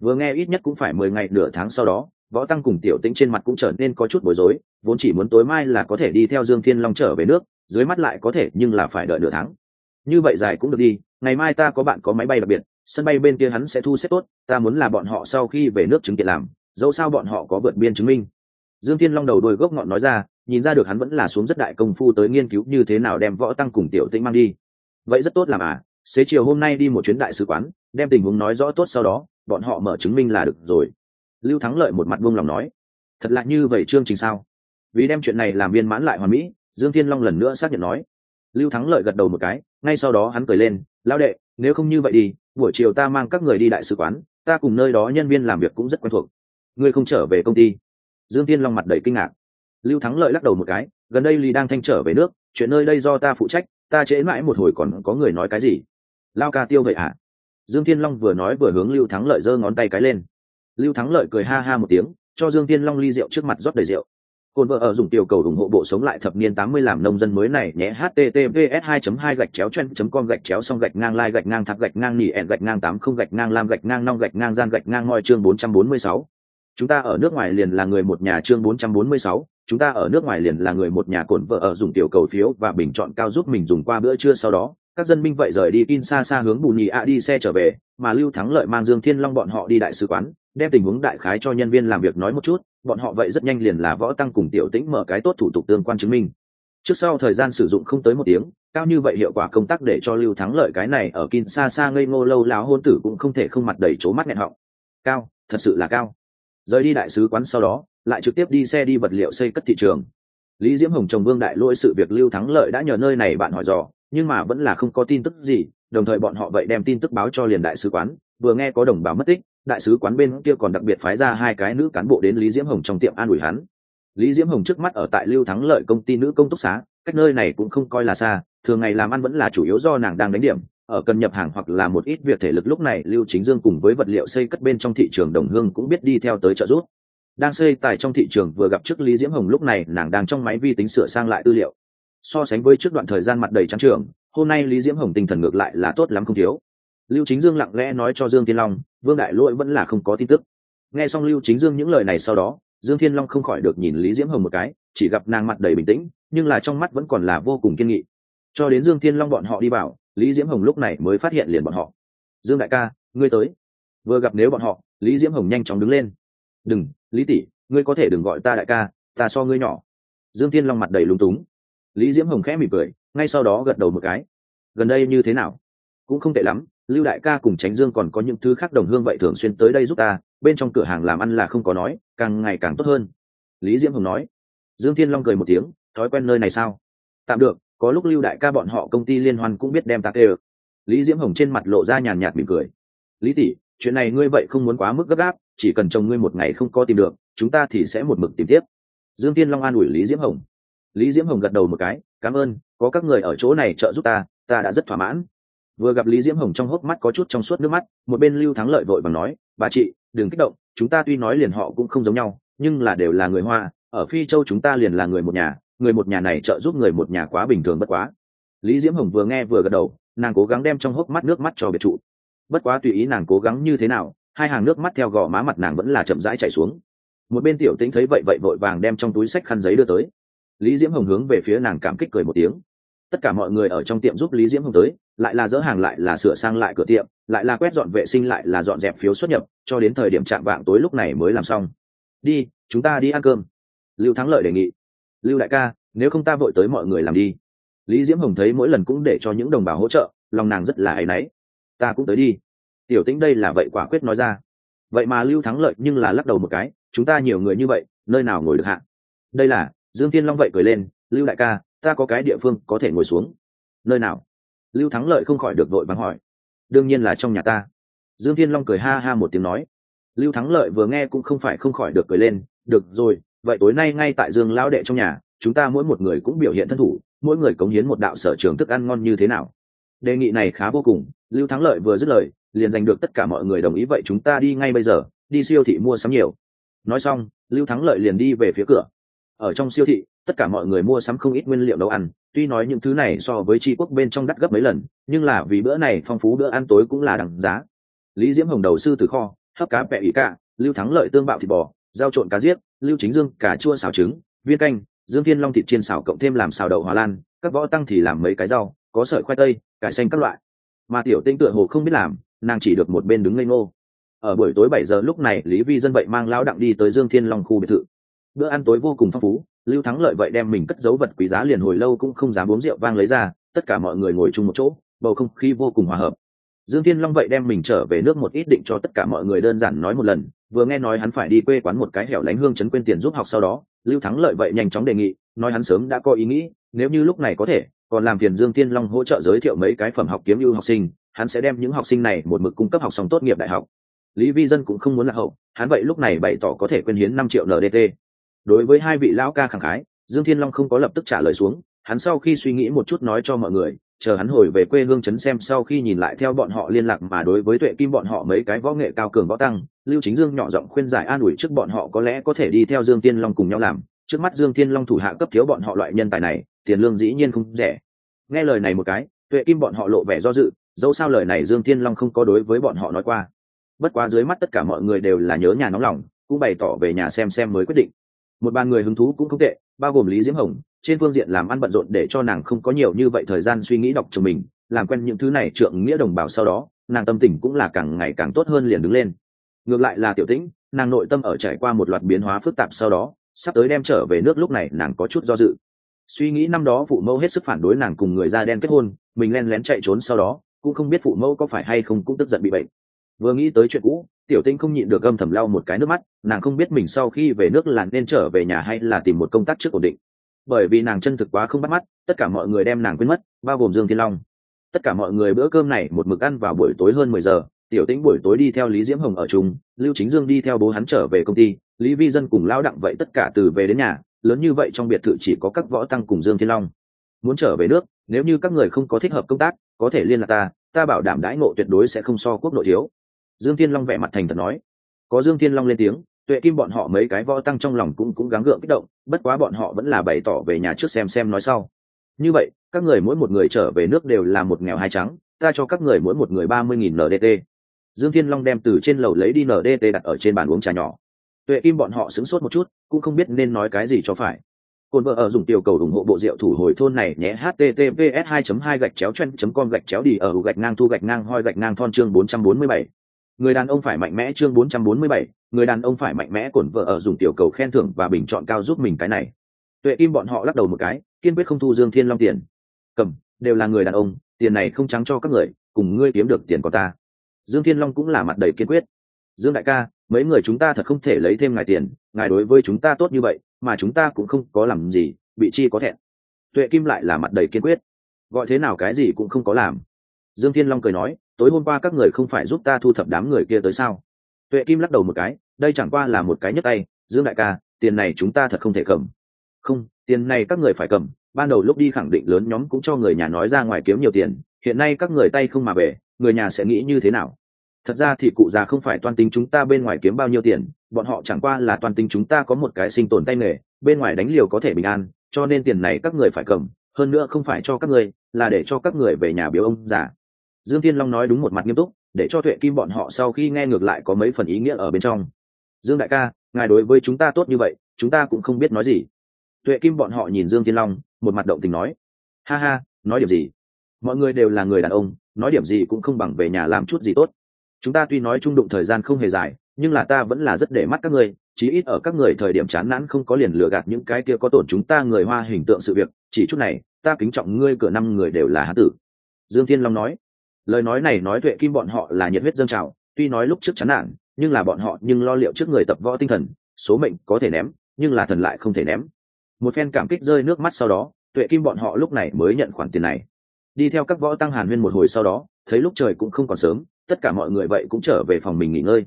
Vừa nghe ít nhất cũng phải mười ngày nửa tháng sau đó, võ tăng cùng tiểu tĩnh trên mặt cũng trở nên có chút bối rối, vốn chỉ muốn tối mai là có thể đi theo dương thiên long trở về nước, dưới mắt lại có thể nhưng là phải đợi nửa tháng như vậy dài cũng được đi, ngày mai ta có bạn có máy bay đặc biệt, sân bay bên kia hắn sẽ thu xếp tốt, ta muốn là bọn họ sau khi về nước chứng kiện làm, dẫu sao bọn họ có vượt biên chứng minh. Dương thiên long đầu đôi gốc ngọn nói ra, nhìn ra được hắn vẫn là xuống rất đại công phu tới nghiên cứu như thế nào đem võ tăng cùng tiểu tĩnh mang đi. Vậy rất tốt làm à xế chiều hôm nay đi một chuyến đại sứ quán, đem tình huống nói rõ tốt sau đó, bọn họ mở chứng minh là được rồi. Lưu thắng lợi một mặt buông lòng nói, thật lạ như vậy chương trình sao? Vì đem chuyện này làm viên mãn lại hoàn mỹ, dương thiên long lần nữa xác nhận nói lưu thắng lợi gật đầu một cái, ngay sau đó hắn cười lên, lão đệ, nếu không như vậy đi, buổi chiều ta mang các người đi đại sứ quán, ta cùng nơi đó nhân viên làm việc cũng rất quen thuộc. Ngươi không trở về công ty? Dương thiên long mặt đầy kinh ngạc. Lưu thắng lợi lắc đầu một cái, gần đây lý đang thanh trở về nước, chuyện nơi đây do ta phụ trách, ta trễ mãi một hồi còn có người nói cái gì? Lao ca tiêu vậy à? dương thiên long vừa nói vừa hướng lưu thắng lợi giơ ngón tay cái lên. Lưu thắng lợi cười ha ha một tiếng, cho dương thiên long ly rượu trước mặt rót đầy rượu. Côn vợ ở dùng tiểu cầu ủng hộ bộ sống lại thập niên 80 làm nông dân mới này nhé https 2 2 gạch chéo chen com gạch chéo xong gạch ngang lai gạch ngang thạc gạch ngang nỉ ẹn gạch ngang 80 gạch ngang lam gạch ngang nong gạch ngang gian gạch ngang ngoi chương 446. Chúng ta ở nước ngoài liền là người một nhà chương 446, chúng ta ở nước ngoài liền là người một nhà cồn vợ ở dùng tiểu cầu phiếu và bình chọn cao giúp mình dùng qua bữa trưa sau đó, các dân binh vậy rời đi in xa xa hướng Bù Nhì A đi xe trở về, mà Lưu Thắng Lợi mang Dương Thiên Long bọn họ đi đại sứ quán, đem tình huống đại khái cho nhân viên làm việc nói một chút, bọn họ vậy rất nhanh liền là võ tăng cùng tiểu tĩnh mở cái tốt thủ tục tương quan chứng minh. Trước sau thời gian sử dụng không tới một tiếng, cao như vậy hiệu quả công tác để cho Lưu Thắng Lợi cái này ở kinh xa xa ngây ngô lâu láo hôn tử cũng không thể không mặt đầy chố mắt nghẹn họng. Cao, thật sự là cao. Rời đi đại sứ quán sau đó, lại trực tiếp đi xe đi vật liệu xây cất thị trường. Lý Diễm Hồng chồng Vương Đại Lỗi sự việc Lưu Thắng Lợi đã nhờ nơi này bạn hỏi dò, nhưng mà vẫn là không có tin tức gì đồng thời bọn họ vậy đem tin tức báo cho liền đại sứ quán vừa nghe có đồng bào mất tích đại sứ quán bên kia còn đặc biệt phái ra hai cái nữ cán bộ đến lý diễm hồng trong tiệm an ủi hắn. Lý diễm hồng trước mắt ở tại lưu thắng lợi công ty nữ công túc xá, cách nơi này cũng không coi là xa, thường ngày làm ăn vẫn là chủ yếu do nàng đang đánh điểm, ở cần nhập hàng hoặc là một ít việc thể lực lúc này, lưu chính dương cùng với vật liệu xây cất bên trong thị trường đồng hương cũng biết đi theo tới trợ giúp. Đang xây tại trong thị trường vừa gặp trước lý diễm hồng lúc này, nàng đang trong máy vi tính sửa sang lại tư liệu. So sánh với trước đoạn thời gian mặt đầy trắng trường hôm nay lý diễm hồng tinh thần ngược lại là tốt lắm không thiếu. Lưu chính dương lặng lẽ nói cho dương tiên long vương đại lỗi vẫn là không có tin tức. Nghe xong lưu chính dương những lời này sau đó, dương thiên long không khỏi được nhìn lý diễm hồng một cái, chỉ gặp nàng mặt đầy bình tĩnh, nhưng là trong mắt vẫn còn là vô cùng kiên nghị. Cho đến dương thiên long bọn họ đi vào, lý diễm hồng lúc này mới phát hiện liền bọn họ. Dương đại ca, ngươi tới. Vừa gặp nếu bọn họ, lý diễm hồng nhanh chóng đứng lên. Đừng, lý tỷ, ngươi có thể đừng gọi ta đại ca, ta so ngươi nhỏ. Dương thiên long mặt đầy lúng túng. Lý diễm hồng khẽ mỉm cười, ngay sau đó gật đầu một cái. Gần đây như thế nào? Cũng không tệ lắm lưu đại ca cùng tránh dương còn có những thứ khác đồng hương vậy thường xuyên tới đây giúp ta, bên trong cửa hàng làm ăn là không có nói, càng ngày càng tốt hơn. Lý diễm hồng nói. Dương thiên long cười một tiếng, thói quen nơi này sao? Tạm được, có lúc lưu đại ca bọn họ công ty liên hoan cũng biết đem tạc ê lý diễm hồng trên mặt lộ ra nhàn nhạt mỉm cười. Lý tỷ, chuyện này ngươi vậy không muốn quá mức gấp gáp, chỉ cần chồng ngươi một ngày không có tìm được, chúng ta thì sẽ một mực tìm tiếp. Dương tiên long an ủi lý diễm hồng. Lý diễm hồng gật đầu một cái, cảm ơn, có các người ở chỗ này trợ giúp ta ta đã rất thỏa mãn vừa gặp lý diễm hồng trong hốc mắt có chút trong suốt nước mắt, một bên lưu thắng lợi vội và nói, bà chị, đừng kích động, chúng ta tuy nói liền họ cũng không giống nhau, nhưng là đều là người hoa, ở phi châu chúng ta liền là người một nhà, người một nhà này trợ giúp người một nhà quá bình thường bất quá. Lý diễm hồng vừa nghe vừa gật đầu, nàng cố gắng đem trong hốc mắt nước mắt cho biệt trụ. Bất quá tùy ý nàng cố gắng như thế nào, hai hàng nước mắt theo gò má mặt nàng vẫn là chậm rãi chảy xuống. Một bên tiểu tĩnh thấy vậy vậy vội vàng đem trong túi sách khăn giấy đưa tới. Lý diễm hồng hướng về phía nàng cảm kích cười một tiếng tất cả mọi người ở trong tiệm giúp lý diễm hồng tới, lại là dỡ hàng lại là sửa sang lại cửa tiệm, lại là quét dọn vệ sinh lại là dọn dẹp phiếu xuất nhập, cho đến thời điểm chạm vạng tối lúc này mới làm xong. Đi, chúng ta đi ăn cơm. Lưu thắng lợi đề nghị. Lưu đại ca, nếu không ta vội tới mọi người làm đi. Lý diễm hồng thấy mỗi lần cũng để cho những đồng bào hỗ trợ, lòng nàng rất là áy náy. Ta cũng tới đi. Tiểu tĩnh đây là vậy quả quyết nói ra. Vậy mà lưu thắng lợi nhưng là lắc đầu một cái, chúng ta nhiều người như vậy, nơi nào ngồi được hạ? Đây là, dương tiên long vậy cười lên, lưu đại ca ta có cái địa phương có thể ngồi xuống. Nơi nào? Lưu thắng lợi không khỏi được vội vàng hỏi. Đương nhiên là trong nhà ta. Dương thiên long cười ha ha một tiếng nói. Lưu thắng lợi vừa nghe cũng không phải không khỏi được cười lên. Được rồi, vậy tối nay ngay tại dương lão đệ trong nhà, chúng ta mỗi một người cũng biểu hiện thân thủ, mỗi người cống hiến một đạo sở trường thức ăn ngon như thế nào? Đề nghị này khá vô cùng. Lưu thắng lợi vừa dứt lời, liền giành được tất cả mọi người đồng ý vậy chúng ta đi ngay bây giờ, đi siêu thị mua sắm nhiều. Nói xong, lưu thắng lợi liền đi về phía cửa. Ở trong siêu thị tất cả mọi người mua sắm không ít nguyên liệu nấu ăn. Tuy nói những thứ này so với tri quốc bên trong đắt gấp mấy lần, nhưng là vì bữa này phong phú bữa ăn tối cũng là đằng giá. Lý diễm hồng đầu sư từ kho, hấp cá bẹ ủy cạ, lưu thắng lợi tương bạo thịt bò, rau trộn cá giết, lưu chính dương cà chua xào trứng, viên canh, dương thiên long thịt chiên xào cộng thêm làm xào đậu hòa lan, các võ tăng thì làm mấy cái rau, có sợi khoai tây, cải xanh các loại. Mà tiểu tinh tựa hồ không biết làm, nàng chỉ được một bên đứng ngây ngô. Ở buổi tối bảy giờ lúc này, lý vi dân vậy mang lão đặng đi tới dương thiên long khu biệt thự. Bữa ăn tối vô cùng phong phú lưu thắng lợi vậy đem mình cất giấu vật quý giá liền hồi lâu cũng không dám uống rượu vang lấy ra, tất cả mọi người ngồi chung một chỗ, bầu không khí vô cùng hòa hợp. Dương thiên long vậy đem mình trở về nước một ít định cho tất cả mọi người đơn giản nói một lần, vừa nghe nói hắn phải đi quê quán một cái hẻo lánh hương chấn quên tiền giúp học sau đó, lưu thắng lợi vậy nhanh chóng đề nghị, nói hắn sớm đã có ý nghĩ, nếu như lúc này có thể, còn làm phiền dương tiên long hỗ trợ giới thiệu mấy cái phẩm học kiếm ưu học sinh, hắn sẽ đem những học sinh này một mực cung cấp học xong tốt nghiệp đại học. Lý vi dân cũng không muốn là hậu, hắn vậy lúc này bày tỏ có thể quên hiến năm triệu ndt đối với hai vị lão ca khẳng khái, dương thiên long không có lập tức trả lời xuống, hắn sau khi suy nghĩ một chút nói cho mọi người, chờ hắn hồi về quê hương trấn xem sau khi nhìn lại theo bọn họ liên lạc mà đối với tuệ kim bọn họ mấy cái võ nghệ cao cường võ tăng, lưu chính dương nhỏ giọng khuyên giải an ủi trước bọn họ có lẽ có thể đi theo dương tiên long cùng nhau làm. Trước mắt dương tiên long thủ hạ cấp thiếu bọn họ loại nhân tài này, tiền lương dĩ nhiên không rẻ. Nghe lời này một cái, tuệ kim bọn họ lộ vẻ do dự, dẫu sao lời này dương tiên long không có đối với bọn họ nói qua. Bất quá dưới mắt tất cả mọi người đều là nhớ nhà nóng lòng, cũng bày tỏ về nhà xem xem mới quyết định một bàn người hứng thú cũng không tệ, bao gồm lý diễm hồng, trên phương diện làm ăn bận rộn để cho nàng không có nhiều như vậy thời gian suy nghĩ đọc chồng mình, làm quen những thứ này trượng nghĩa đồng bào sau đó, nàng tâm tình cũng là càng ngày càng tốt hơn liền đứng lên. Ngược lại là tiểu tĩnh, nàng nội tâm ở trải qua một loạt biến hóa phức tạp sau đó, sắp tới đem trở về nước lúc này nàng có chút do dự. Suy nghĩ năm đó phụ mẫu hết sức phản đối nàng cùng người da đen kết hôn, mình len lén chạy trốn sau đó, cũng không biết phụ mẫu có phải hay không cũng tức giận bị bệnh. Vừa nghĩ tới chuyện cũ tiểu tinh không nhịn được âm thầm lau một cái nước mắt, nàng không biết mình sau khi về nước là nên trở về nhà hay là tìm một công tác trước ổn định. Bởi vì nàng chân thực quá không bắt mắt, tất cả mọi người đem nàng quên mất, bao gồm dương thiên long. Tất cả mọi người bữa cơm này một mực ăn vào buổi tối hơn mười giờ, tiểu tĩnh buổi tối đi theo lý diễm hồng ở chung, lưu chính dương đi theo bố hắn trở về công ty, lý vi dân cùng lao đặng vậy tất cả từ về đến nhà, lớn như vậy trong biệt thự chỉ có các võ tăng cùng dương thiên long. Muốn trở về nước, nếu như các người không có thích hợp công tác, có thể liên lạc ta ta bảo đảm đãi ngộ tuyệt đối sẽ không so quốc nội thiếu dương thiên long vẻ mặt thành thật nói. Có dương thiên long lên tiếng, tuệ kim bọn họ mấy cái võ tăng trong lòng cũng cũng gắng gượng kích động, bất quá bọn họ vẫn là bày tỏ về nhà trước xem xem nói sau. Như vậy, các người mỗi một người trở về nước đều là một nghèo hai trắng, ta cho các người mỗi một người ba mươi nghìn ndt dương thiên long đem từ trên lầu lấy đi ndt đặt ở trên bàn uống trà nhỏ. Tuệ kim bọn họ sửng sốt một chút, cũng không biết nên nói cái gì cho phải. Cồn vợ ở dùng tiểu cầu ủng hộ bộ rượu thủ hồi thôn này nhé, https 2 2 gạch chéo chen com gạch chéo đi ở gạch ngang thu gạch ngang hoi gạch ngang thon chương 447 người đàn ông phải mạnh mẽ chương 447, người đàn ông phải mạnh mẽ cổn vợ ở dùng tiểu cầu khen thưởng và bình chọn cao giúp mình cái này. Tuệ kim bọn họ lắc đầu một cái kiên quyết không thu dương thiên long tiền. Cầm đều là người đàn ông tiền này không trắng cho các người cùng ngươi kiếm được tiền của ta. Dương thiên long cũng là mặt đầy kiên quyết. Dương đại ca mấy người chúng ta thật không thể lấy thêm ngài tiền ngài đối với chúng ta tốt như vậy mà chúng ta cũng không có làm gì bị chi có thẹn. Tuệ kim lại là mặt đầy kiên quyết. Gọi thế nào cái gì cũng không có làm. Dương thiên long cười nói tối hôm qua các người không phải giúp ta thu thập đám người kia tới sao? Tuệ kim lắc đầu một cái, đây chẳng qua là một cái nhất tay, dương đại ca, tiền này chúng ta thật không thể cầm. Không, tiền này các người phải cầm, ban đầu lúc đi khẳng định lớn nhóm cũng cho người nhà nói ra ngoài kiếm nhiều tiền, hiện nay các người tay không mà về, người nhà sẽ nghĩ như thế nào? Thật ra thì cụ già không phải toàn tính chúng ta bên ngoài kiếm bao nhiêu tiền, bọn họ chẳng qua là toàn tính chúng ta có một cái sinh tồn tay nghề, bên ngoài đánh liều có thể bình an, cho nên tiền này các người phải cầm, hơn nữa không phải cho các người, là để cho các người về nhà biếu ông già dương thiên long nói đúng một mặt nghiêm túc, để cho tuệ kim bọn họ sau khi nghe ngược lại có mấy phần ý nghĩa ở bên trong. Dương đại ca, ngài đối với chúng ta tốt như vậy, chúng ta cũng không biết nói gì. Tuệ kim bọn họ nhìn dương thiên long, một mặt động tình nói. Ha ha, nói điểm gì? Mọi người đều là người đàn ông, nói điểm gì cũng không bằng về nhà làm chút gì tốt. Chúng ta tuy nói trung đụng thời gian không hề dài, nhưng là ta vẫn là rất để mắt các ngươi chí ít ở các người thời điểm chán nản không có liền lừa gạt những cái kia có tổn chúng ta người hoa hình tượng sự việc, chỉ chút này, ta kính trọng ngươi cửa năm người đều là hán tử. Dương thiên long nói lời nói này nói tuệ kim bọn họ là nhiệt huyết dâng trào, tuy nói lúc trước chán nản, nhưng là bọn họ nhưng lo liệu trước người tập võ tinh thần, số mệnh có thể ném, nhưng là thần lại không thể ném. Một phen cảm kích rơi nước mắt sau đó, tuệ kim bọn họ lúc này mới nhận khoản tiền này. Đi theo các võ tăng hàn huyên một hồi sau đó, thấy lúc trời cũng không còn sớm, tất cả mọi người vậy cũng trở về phòng mình nghỉ ngơi.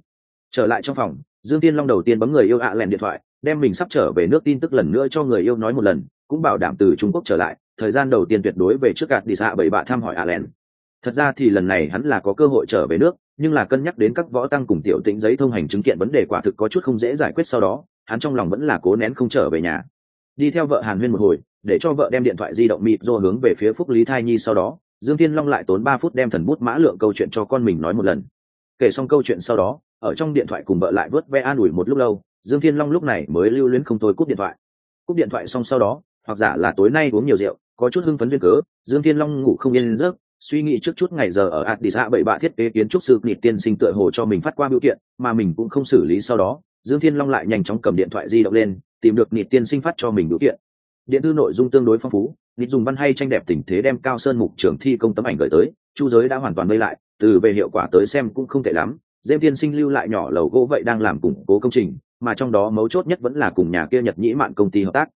Trở lại trong phòng, dương tiên long đầu tiên bấm người yêu ạ à lèn điện thoại, đem mình sắp trở về nước tin tức lần nữa cho người yêu nói một lần, cũng bảo đảm từ trung quốc trở lại, thời gian đầu tiên tuyệt đối về trước gạt đi xạ bảy bạ thăm hỏi ạ à lèn thật ra thì lần này hắn là có cơ hội trở về nước, nhưng là cân nhắc đến các võ tăng cùng tiểu tĩnh giấy thông hành chứng kiện vấn đề quả thực có chút không dễ giải quyết sau đó, hắn trong lòng vẫn là cố nén không trở về nhà. Đi theo vợ hàn huyên một hồi, để cho vợ đem điện thoại di động mịt rồi hướng về phía phúc lý thai nhi sau đó, dương thiên long lại tốn ba phút đem thần bút mã lượng câu chuyện cho con mình nói một lần. Kể xong câu chuyện sau đó, ở trong điện thoại cùng vợ lại vớt ve an ủi một lúc lâu, dương thiên long lúc này mới lưu luyến không thôi cúp điện thoại. Cúp điện thoại xong sau đó, hoặc giả là tối nay uống nhiều rượu, có chút hưng phấn duyên cớ, dương thiên long ngủ không yên giấc suy nghĩ trước chút ngày giờ ở Addis Ababa bảy bạ thiết kế kiến trúc sư nịt tiên sinh tựa hồ cho mình phát qua biểu kiện mà mình cũng không xử lý sau đó. Dương thiên long lại nhanh chóng cầm điện thoại di động lên tìm được nịt tiên sinh phát cho mình biểu kiện. Điện thư nội dung tương đối phong phú nịt dùng văn hay tranh đẹp tình thế đem cao sơn mục trưởng thi công tấm ảnh gửi tới chu giới đã hoàn toàn vây lại từ về hiệu quả tới xem cũng không tệ lắm. Dêm tiên sinh lưu lại nhỏ lầu gỗ vậy đang làm củng cố công trình mà trong đó mấu chốt nhất vẫn là cùng nhà kia nhật nhĩ mạn công ty hợp tác.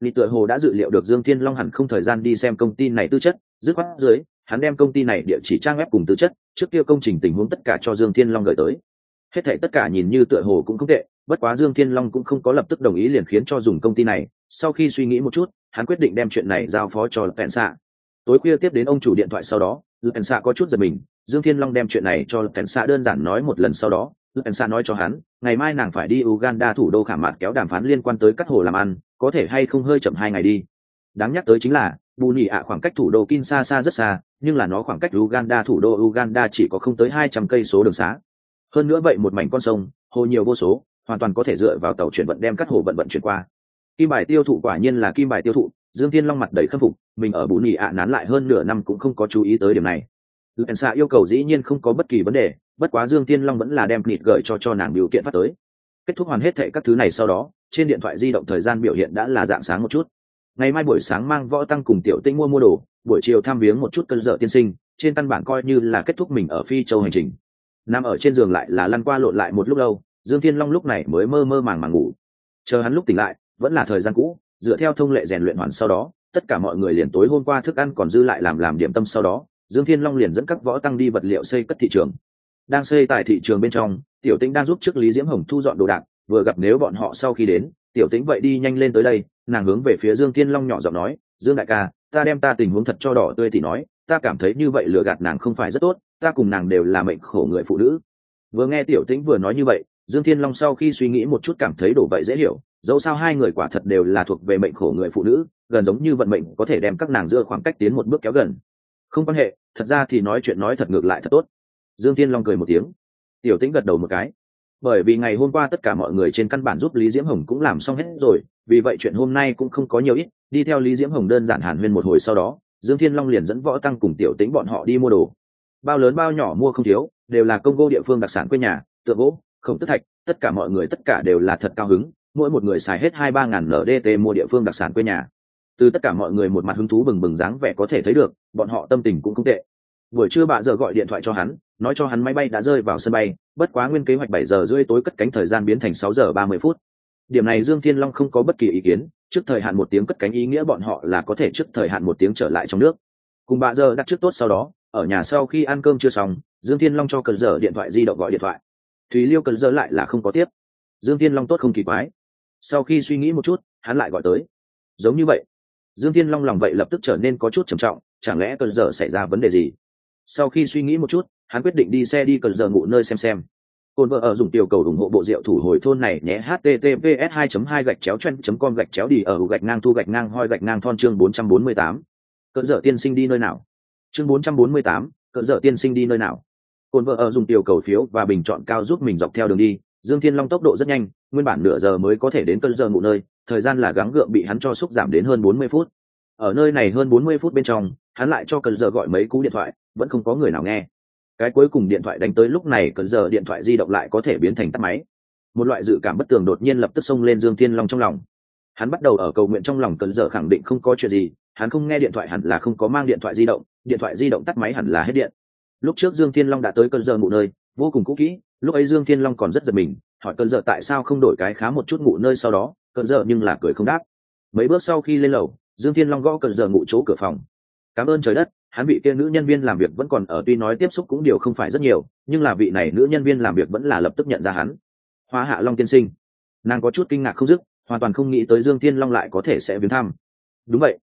Lý tựa hồ đã dự liệu được Dương Thiên Long hẳn không thời gian đi xem công ty này tư chất, dứt khoát dưới, hắn đem công ty này địa chỉ trang web cùng tư chất, trước kia công trình tình huống tất cả cho Dương Thiên Long gửi tới. Hết thảy tất cả nhìn như tựa hồ cũng không tệ, bất quá Dương Thiên Long cũng không có lập tức đồng ý liền khiến cho dùng công ty này, sau khi suy nghĩ một chút, hắn quyết định đem chuyện này giao phó cho Lpen Xạ. Tối khuya tiếp đến ông chủ điện thoại sau đó, Lpen Xạ có chút giật mình, Dương Thiên Long đem chuyện này cho Lpen Xạ đơn giản nói một lần sau đó, Lpen Xạ nói cho hắn, ngày mai nàng phải đi Uganda thủ đô khả mạt kéo đàm phán liên quan tới cắt hồ làm ăn, có thể hay không hơi chậm hai ngày đi. Đáng nhắc tới chính là, Bù Nhị ạ khoảng cách thủ đô Kinshasa rất xa, nhưng là nó khoảng cách Uganda thủ đô Uganda chỉ có không tới hai trăm cây số đường xá. Hơn nữa vậy một mảnh con sông, hồ nhiều vô số, hoàn toàn có thể dựa vào tàu chuyển vận đem cắt hồ vận vận chuyển qua. Kim bài tiêu thụ quả nhiên là kim bài tiêu thụ, Dương Thiên Long mặt đầy khâm phục, mình ở Bù Nhị ạ nán lại hơn nửa năm cũng không có chú ý tới điểm này. lần xạ yêu cầu dĩ nhiên không có bất kỳ vấn đề, bất quá Dương Thiên Long vẫn là đem nịt gởi cho cho nàng biểu kiện phát tới. Kết thúc hoàn hết thệ các thứ này sau đó, trên điện thoại di động thời gian biểu hiện đã là dạng sáng một chút ngày mai buổi sáng mang võ tăng cùng tiểu tinh mua mua đồ, buổi chiều thăm viếng một chút cơn dở tiên sinh, trên căn bản coi như là kết thúc mình ở phi châu hành trình. Nằm ở trên giường lại là lăn qua lộn lại một lúc lâu, dương thiên long lúc này mới mơ mơ màng màng ngủ. Chờ hắn lúc tỉnh lại, vẫn là thời gian cũ, dựa theo thông lệ rèn luyện hoàn sau đó, tất cả mọi người liền tối hôm qua thức ăn còn dư lại làm làm điểm tâm sau đó, dương thiên long liền dẫn các võ tăng đi vật liệu xây cất thị trường. Đang xây tại thị trường bên trong, tiểu tĩnh đang giúp trước lý diễm hồng thu dọn đồ đạc, vừa gặp nếu bọn họ sau khi đến tiểu tĩnh vậy đi nhanh lên tới đây, nàng hướng về phía dương thiên long nhỏ giọng nói, dương đại ca, ta đem ta tình huống thật cho đỏ tươi thì nói, ta cảm thấy như vậy lừa gạt nàng không phải rất tốt, ta cùng nàng đều là mệnh khổ người phụ nữ. Vừa nghe tiểu tĩnh vừa nói như vậy, dương thiên long sau khi suy nghĩ một chút cảm thấy đổ vậy dễ hiểu, dẫu sao hai người quả thật đều là thuộc về mệnh khổ người phụ nữ, gần giống như vận mệnh có thể đem các nàng giữa khoảng cách tiến một bước kéo gần. Không quan hệ, thật ra thì nói chuyện nói thật ngược lại thật tốt. Dương thiên long cười một tiếng. Tiểu tĩnh gật đầu một cái bởi vì ngày hôm qua tất cả mọi người trên căn bản giúp lý diễm hồng cũng làm xong hết rồi, vì vậy chuyện hôm nay cũng không có nhiều ít, đi theo lý diễm hồng đơn giản hàn huyên một hồi sau đó, dương thiên long liền dẫn võ tăng cùng tiểu tính bọn họ đi mua đồ. Bao lớn bao nhỏ mua không thiếu, đều là công gô địa phương đặc sản quê nhà tựa gỗ, khổng tức thạch, tất cả mọi người tất cả đều là thật cao hứng, mỗi một người xài hết hai ba ngàn ndt mua địa phương đặc sản quê nhà. Từ tất cả mọi người một mặt hứng thú bừng bừng dáng vẻ có thể thấy được, bọn họ tâm tình cũng không tệ. Buổi trưa bà giờ gọi điện thoại cho hắn, nói cho hắn máy bay đã rơi vào sân bay bất quá nguyên kế hoạch bảy giờ rưỡi tối cất cánh thời gian biến thành sáu giờ ba mươi phút. Điểm này dương thiên long không có bất kỳ ý kiến, trước thời hạn một tiếng cất cánh ý nghĩa bọn họ là có thể trước thời hạn một tiếng trở lại trong nước. Cùng bà giờ đặt trước tốt sau đó, ở nhà sau khi ăn cơm chưa xong, dương thiên long cho cần giờ điện thoại di động gọi điện thoại. Thúy liêu cần giờ lại là không có tiếp. Dương thiên long tốt không kỳ quái. Sau khi suy nghĩ một chút, hắn lại gọi tới. Giống như vậy. Dương thiên long lòng vậy lập tức trở nên có chút trầm trọng, chẳng lẽ cần giờ xảy ra vấn đề gì? Sau khi suy nghĩ một chút hắn quyết định đi xe đi cần giờ ngủ nơi xem xem. Cồn vợ ở dùng tiểu cầu ủng hộ bộ rượu thủ hồi thôn này nhé https 2 2 gạch chéo chen com gạch chéo đi ở gạch ngang thu gạch ngang hoi gạch ngang thon chương 448. cận dở tiên sinh đi nơi nào? Chương 448, cận dở tiên sinh đi nơi nào? Cồn vợ ở dùng tiểu cầu phiếu và bình chọn cao giúp mình dọc theo đường đi. Dương thiên long tốc độ rất nhanh nguyên bản nửa giờ mới có thể đến cơn giờ ngủ nơi thời gian là gắng gượng bị hắn cho xúc giảm đến hơn 40 phút. Ở nơi này hơn 40 phút bên trong hắn lại cho cần giờ gọi mấy cú điện thoại vẫn không có người nào nghe cái cuối cùng điện thoại đánh tới lúc này cần giờ điện thoại di động lại có thể biến thành tắt máy. Một loại dự cảm bất tường đột nhiên lập tức xông lên dương thiên long trong lòng. Hắn bắt đầu ở cầu nguyện trong lòng cần giờ khẳng định không có chuyện gì, hắn không nghe điện thoại hẳn là không có mang điện thoại di động, điện thoại di động tắt máy hẳn là hết điện. Lúc trước dương thiên long đã tới cơn giờ ngủ nơi, vô cùng cũ kỹ, lúc ấy dương thiên long còn rất giật mình, hỏi cơn giờ tại sao không đổi cái khá một chút ngủ nơi sau đó cơn giờ nhưng là cười không đáp. Mấy bước sau khi lên lầu, dương thiên long gõ cơn giờ ngủ chỗ cửa phòng. Cảm ơn trời đất hắn vị kia nữ nhân viên làm việc vẫn còn ở tuy nói tiếp xúc cũng điều không phải rất nhiều, nhưng là vị này nữ nhân viên làm việc vẫn là lập tức nhận ra hắn. Hoa hạ long tiên sinh. Nàng có chút kinh ngạc không dứt, hoàn toàn không nghĩ tới dương thiên long lại có thể sẽ viếng thăm. Đúng vậy.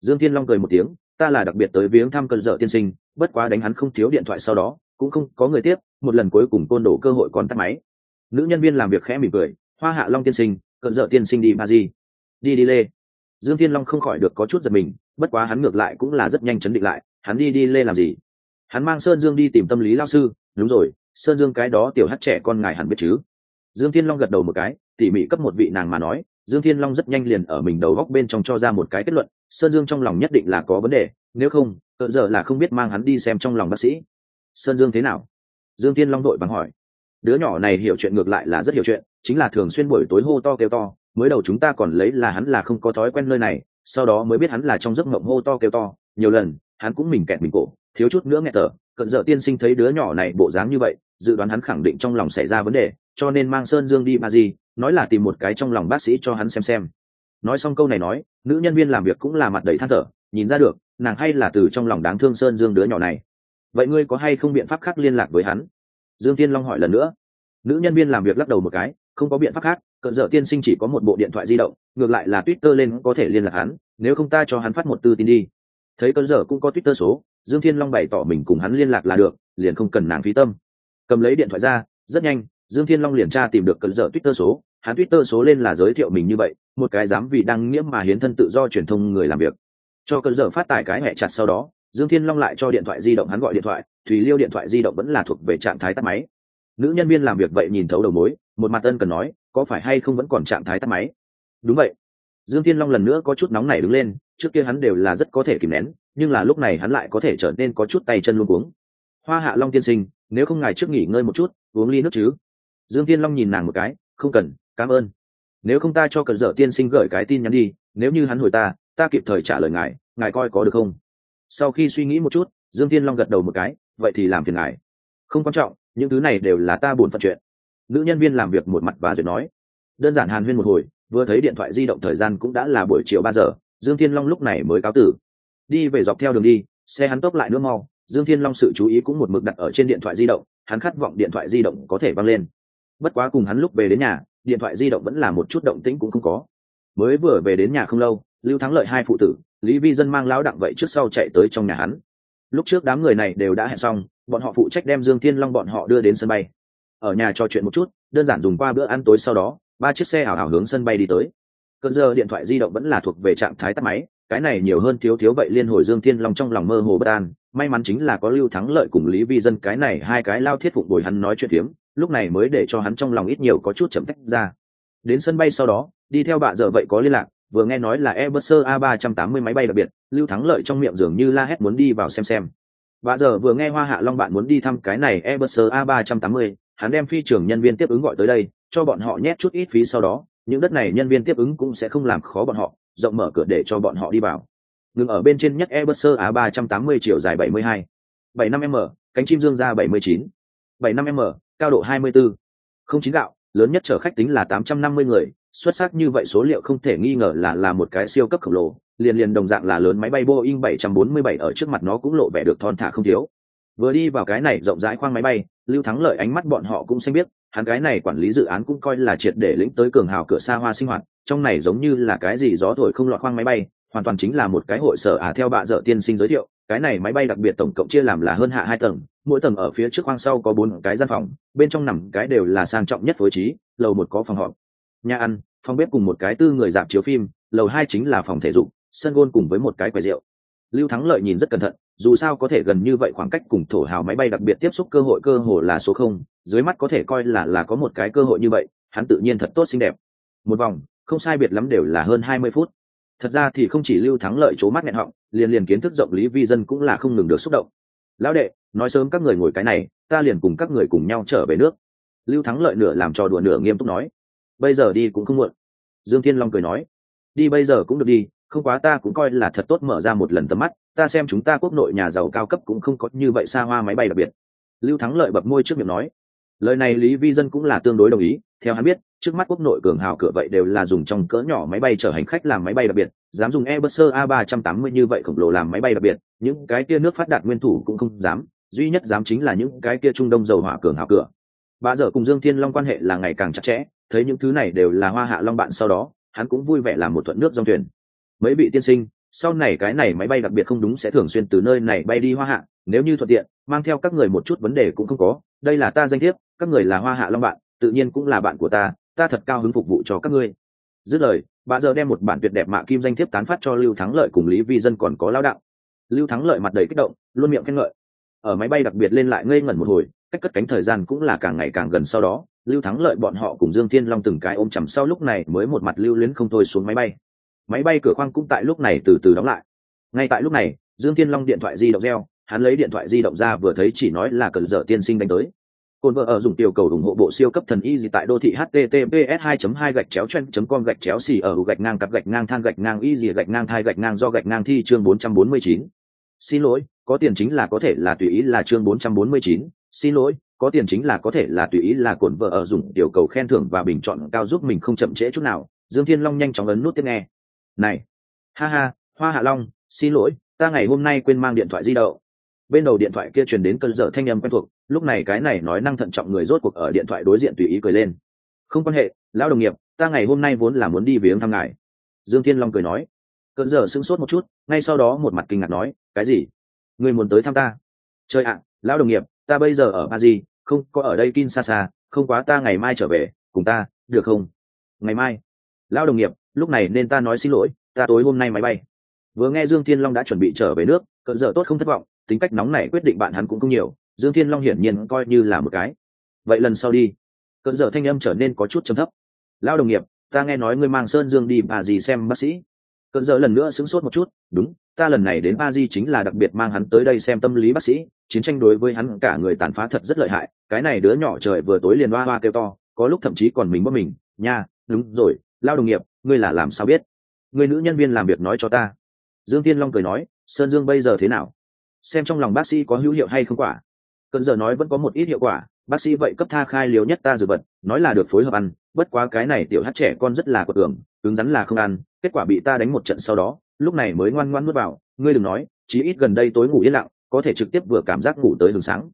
Dương thiên long cười một tiếng, ta là đặc biệt tới viếng thăm cơn dở tiên sinh, bất quá đánh hắn không thiếu điện thoại sau đó, cũng không có người tiếp, một lần cuối cùng côn đổ cơ hội còn tắt máy. Nữ nhân viên làm việc khẽ mỉm cười, hoa hạ long tiên sinh, cận dở tiên sinh đi ba di đi đi, lê. Dương thiên long không khỏi được có chút giật mình, bất quá hắn ngược lại cũng là rất nhanh chấn định lại hắn đi đi lê làm gì? Hắn mang sơn dương đi tìm tâm lý lao sư. Đúng rồi, sơn dương cái đó tiểu hát trẻ con ngài hẳn biết chứ? Dương thiên long gật đầu một cái, tỉ mỉ cấp một vị nàng mà nói. Dương thiên long rất nhanh liền ở mình đầu góc bên trong cho ra một cái kết luận. Sơn dương trong lòng nhất định là có vấn đề. Nếu không, cỡ giờ là không biết mang hắn đi xem trong lòng bác sĩ. Sơn dương thế nào? Dương thiên long đội bằng hỏi. Đứa nhỏ này hiểu chuyện ngược lại là rất hiểu chuyện, chính là thường xuyên buổi tối hô to kêu to. Mới đầu chúng ta còn lấy là hắn là không có thói quen nơi này, sau đó mới biết hắn là trong giấc mộng hô to kêu to. Nhiều lần hắn cũng mình kẹt mình cổ, thiếu chút nữa nghe thở. Cận dợ tiên sinh thấy đứa nhỏ này bộ dáng như vậy, dự đoán hắn khẳng định trong lòng xảy ra vấn đề, cho nên mang sơn dương đi ba di nói là tìm một cái trong lòng bác sĩ cho hắn xem xem. Nói xong câu này nói, nữ nhân viên làm việc cũng là mặt đầy than thở, nhìn ra được, nàng hay là từ trong lòng đáng thương sơn dương đứa nhỏ này. Vậy ngươi có hay không biện pháp khác liên lạc với hắn? Dương tiên long hỏi lần nữa. Nữ nhân viên làm việc lắc đầu một cái, không có biện pháp khác, cận dợ tiên sinh chỉ có một bộ điện thoại di động, ngược lại là twitter lên có thể liên lạc hắn, nếu không ta cho hắn phát một tư tin đi thấy cơn dở cũng có twitter số, dương thiên long bày tỏ mình cùng hắn liên lạc là được, liền không cần nàng phí tâm. Cầm lấy điện thoại ra, rất nhanh, dương thiên long liền tra tìm được cơn dở twitter số, hắn twitter số lên là giới thiệu mình như vậy, một cái dám vì đăng nghĩa mà hiến thân tự do truyền thông người làm việc. Cho cơn dở phát tải cái hẹ chặt sau đó, dương thiên long lại cho điện thoại di động hắn gọi điện thoại, thùy liêu điện thoại di động vẫn là thuộc về trạng thái tắt máy. Nữ nhân viên làm việc vậy nhìn thấu đầu mối, một mặt ân cần nói, có phải hay không vẫn còn trạng thái tắt máy? Đúng vậy. Dương thiên long lần nữa có chút nóng nảy đứng lên trước kia hắn đều là rất có thể kìm nén, nhưng là lúc này hắn lại có thể trở nên có chút tay chân luôn cuống. Hoa hạ long tiên sinh, nếu không ngài trước nghỉ ngơi một chút, uống ly nước chứ? Dương thiên long nhìn nàng một cái, không cần, cảm ơn. Nếu không ta cho cần dở tiên sinh gửi cái tin nhắn đi, nếu như hắn hồi ta ta kịp thời trả lời ngài ngài coi có được không? Sau khi suy nghĩ một chút, dương thiên long gật đầu một cái, vậy thì làm phiền ngài. Không quan trọng, những thứ này đều là ta buồn phận chuyện. Nữ nhân viên làm việc một mặt và duyệt nói. Đơn giản hàn huyên một hồi, vừa thấy điện thoại di động thời gian cũng đã là buổi chiều ba giờ dương thiên long lúc này mới cáo tử. Đi về dọc theo đường đi, xe hắn tốc lại nước mau, dương thiên long sự chú ý cũng một mực đặt ở trên điện thoại di động, hắn khát vọng điện thoại di động có thể văng lên. Bất quá cùng hắn lúc về đến nhà, điện thoại di động vẫn là một chút động tĩnh cũng không có. Mới vừa về đến nhà không lâu, lưu thắng lợi hai phụ tử, lý vi dân mang lão đặng vậy trước sau chạy tới trong nhà hắn. Lúc trước đám người này đều đã hẹn xong, bọn họ phụ trách đem dương thiên long bọn họ đưa đến sân bay. Ở nhà trò chuyện một chút, đơn giản dùng qua bữa ăn tối sau đó, ba chiếc xe ảo ảo hướng sân bay đi tới cơn giờ điện thoại di động vẫn là thuộc về trạng thái tắt máy cái này nhiều hơn thiếu thiếu vậy liên hồi dương thiên long trong lòng mơ hồ bất an may mắn chính là có lưu thắng lợi cùng lý vi dân cái này hai cái lao thiết phụng bồi hắn nói chuyện phiếm lúc này mới để cho hắn trong lòng ít nhiều có chút chậm tách ra đến sân bay sau đó đi theo bạn giờ vậy có liên lạc vừa nghe nói là Airbus A380 máy bay đặc biệt, Lưu Thắng Lợi trong miệng dường như la hét muốn đi vào xem xem. Và giờ vừa nghe Hoa Hạ Long bạn muốn đi thăm cái này Airbus A380, hắn đem phi trường nhân viên tiếp ứng gọi tới đây, cho bọn họ nhét chút ít phí sau đó, những đất này nhân viên tiếp ứng cũng sẽ không làm khó bọn họ, rộng mở cửa để cho bọn họ đi vào. Ngừng ở bên trên nhất Airbus A380 chiều dài 72, 75m, cánh chim dương ra 79, 75m, cao độ 24. Không chín gạo, lớn nhất chở khách tính là 850 người, xuất sắc như vậy số liệu không thể nghi ngờ là là một cái siêu cấp khổng lồ liền liền đồng dạng là lớn máy bay boeing 747 ở trước mặt nó cũng lộ vẻ được thon thả không thiếu vừa đi vào cái này rộng rãi khoang máy bay lưu thắng lợi ánh mắt bọn họ cũng xanh biết hắn cái này quản lý dự án cũng coi là triệt để lĩnh tới cường hào cửa xa hoa sinh hoạt, trong này giống như là cái gì gió thổi không lọt khoang máy bay, hoàn toàn chính là một cái hội sở à theo bạ dợ tiên sinh giới thiệu, cái này máy bay đặc biệt tổng cộng chia làm là hơn hạ hai tầng, mỗi tầng ở phía trước khoang sau có bốn cái gian phòng, bên trong nằm cái đều là sang trọng nhất phối trí, lầu một có phòng họp, nhà ăn, phòng bếp cùng một cái tư người dạp chiếu phim, lầu hai chính là phòng thể dục, sân gôn cùng với một cái quầy rượu. Lưu thắng lợi nhìn rất cẩn thận, dù sao có thể gần như vậy khoảng cách cùng thổ hào máy bay đặc biệt tiếp xúc cơ hội cơ hồ là số không dưới mắt có thể coi là là có một cái cơ hội như vậy, hắn tự nhiên thật tốt xinh đẹp. Một vòng, không sai biệt lắm đều là hơn hai mươi phút. Thật ra thì không chỉ lưu thắng lợi c mắt nghẹn họng, liền liền kiến thức rộng lý vi dân cũng là không ngừng được xúc động. Lão đệ, nói sớm các người ngồi cái này, ta liền cùng các người cùng nhau trở về nước. Lưu thắng lợi nửa làm trò đùa nửa nghiêm túc nói. Bây giờ đi cũng không muộn. Dương thiên long cười nói. Đi bây giờ cũng được đi, không quá ta cũng coi là thật tốt mở ra một lần tầm mắt, ta xem chúng ta quốc nội nhà giàu cao cấp cũng không có như vậy xa hoa máy bay đặc biệt. Lưu thắng lợi bập môi trước miệng nói lời này lý vi dân cũng là tương đối đồng ý, theo hắn biết, trước mắt quốc nội cường hào cửa vậy đều là dùng trong cỡ nhỏ máy bay chở hành khách làm máy bay đặc biệt, dám dùng airbus a 380 như vậy khổng lồ làm máy bay đặc biệt, những cái kia nước phát đạt nguyên thủ cũng không dám, duy nhất dám chính là những cái kia trung đông dầu hỏa cường hào cửa. Bà dở cùng dương thiên long quan hệ là ngày càng chặt chẽ, thấy những thứ này đều là hoa hạ long bạn sau đó, hắn cũng vui vẻ làm một thuận nước dòng thuyền. Mấy vị tiên sinh sau này cái này máy bay đặc biệt không đúng sẽ thường xuyên từ nơi này bay đi hoa hạ, nếu như thuận tiện, mang theo các người một chút vấn đề cũng không có. Đây là ta danh thiếp, các người là hoa hạ long bạn, tự nhiên cũng là bạn của ta ta thật cao hứng phục vụ cho các ngươi. Dứt lời, bà giờ đem một bản tuyệt đẹp mạ kim danh thiếp tán phát cho lưu thắng lợi cùng lý vi dân còn có lao đạo. Lưu thắng lợi mặt đầy kích động, luôn miệng khen ngợi. Ở máy bay đặc biệt lên lại ngây ngẩn một hồi, cách cất cánh thời gian cũng là càng ngày càng gần sau đó, lưu thắng lợi bọn họ cùng dương thiên long từng cái ôm chầm sau lúc này mới một mặt lưu luyến không thôi xuống máy bay máy bay cửa khoang cũng tại lúc này từ từ đóng lại ngay tại lúc này, dương thiên long điện thoại di động reo, hắn lấy điện thoại di động ra vừa thấy chỉ nói là cần dở tiên sinh đánh tới cồn vợ ở dùng tiểu cầu ủng hộ bộ siêu cấp thần y gì tại đô thị https 2 2 gạch chéo chen com gạch chéo xì ở gạch ngang cặp gạch ngang than gạch ngang y gì gạch ngang thai gạch ngang do gạch ngang thi chương 449. xin lỗi, có tiền chính là có thể là tùy ý là chương 449. xin lỗi, có tiền chính là có thể là tùy ý là cổn vợ ở dùng tiểu cầu khen thưởng và bình chọn cao giúp mình không chậm trễ chút nào dương thiên long nhanh chóng ấn nút tiếp nghe này, ha ha, hoa hạ long, xin lỗi, ta ngày hôm nay quên mang điện thoại di động. Bên đầu điện thoại kia truyền đến cơn dở thanh âm quen thuộc, lúc này cái này nói năng thận trọng người rốt cuộc ở điện thoại đối diện tùy ý cười lên. Không quan hệ, lão đồng nghiệp, ta ngày hôm nay vốn là muốn đi viếng thăm ngài. Dương thiên long cười nói. Cơn dở sững sốt một chút, ngay sau đó một mặt kinh ngạc nói, cái gì? Người muốn tới thăm ta? Chơi ạ, lão đồng nghiệp, ta bây giờ ở paris, không có ở đây kinshasa, không quá ta ngày mai trở về, cùng ta, được không? Ngày mai. Lão đồng nghiệp lúc này nên ta nói xin lỗi, ta tối hôm nay máy bay. Vừa nghe dương thiên long đã chuẩn bị trở về nước cận dở tốt không thất vọng, tính cách nóng này quyết định bạn hắn cũng không nhiều, dương thiên long hiển nhiên coi như là một cái. Vậy lần sau đi. Cận dở thanh âm trở nên có chút trầm thấp. Lão đồng nghiệp, ta nghe nói ngươi mang sơn dương đi bà gì xem bác sĩ. Cận dở lần nữa sững sốt một chút, đúng, ta lần này đến ba di chính là đặc biệt mang hắn tới đây xem tâm lý bác sĩ, chiến tranh đối với hắn cả người tàn phá thật rất lợi hại, cái này đứa nhỏ trời vừa tối liền hoa hoa kêu to, có lúc thậm chí còn mình bóp mình, nha, đúng rồi lao đồng nghiệp ngươi là làm sao biết? Người nữ nhân viên làm việc nói cho ta. Dương tiên long cười nói sơn dương bây giờ thế nào? Xem trong lòng bác sĩ có hữu hiệu hay không quả. Cận giờ nói vẫn có một ít hiệu quả bác sĩ vậy cấp tha khai liều nhất ta dược vật nói là được phối hợp ăn bất quá cái này tiểu hát trẻ con rất là quật cường, cứng rắn là không ăn kết quả bị ta đánh một trận sau đó lúc này mới ngoan ngoan nuốt vào ngươi đừng nói chí ít gần đây tối ngủ yên lặng có thể trực tiếp vừa cảm giác ngủ tới đường sáng.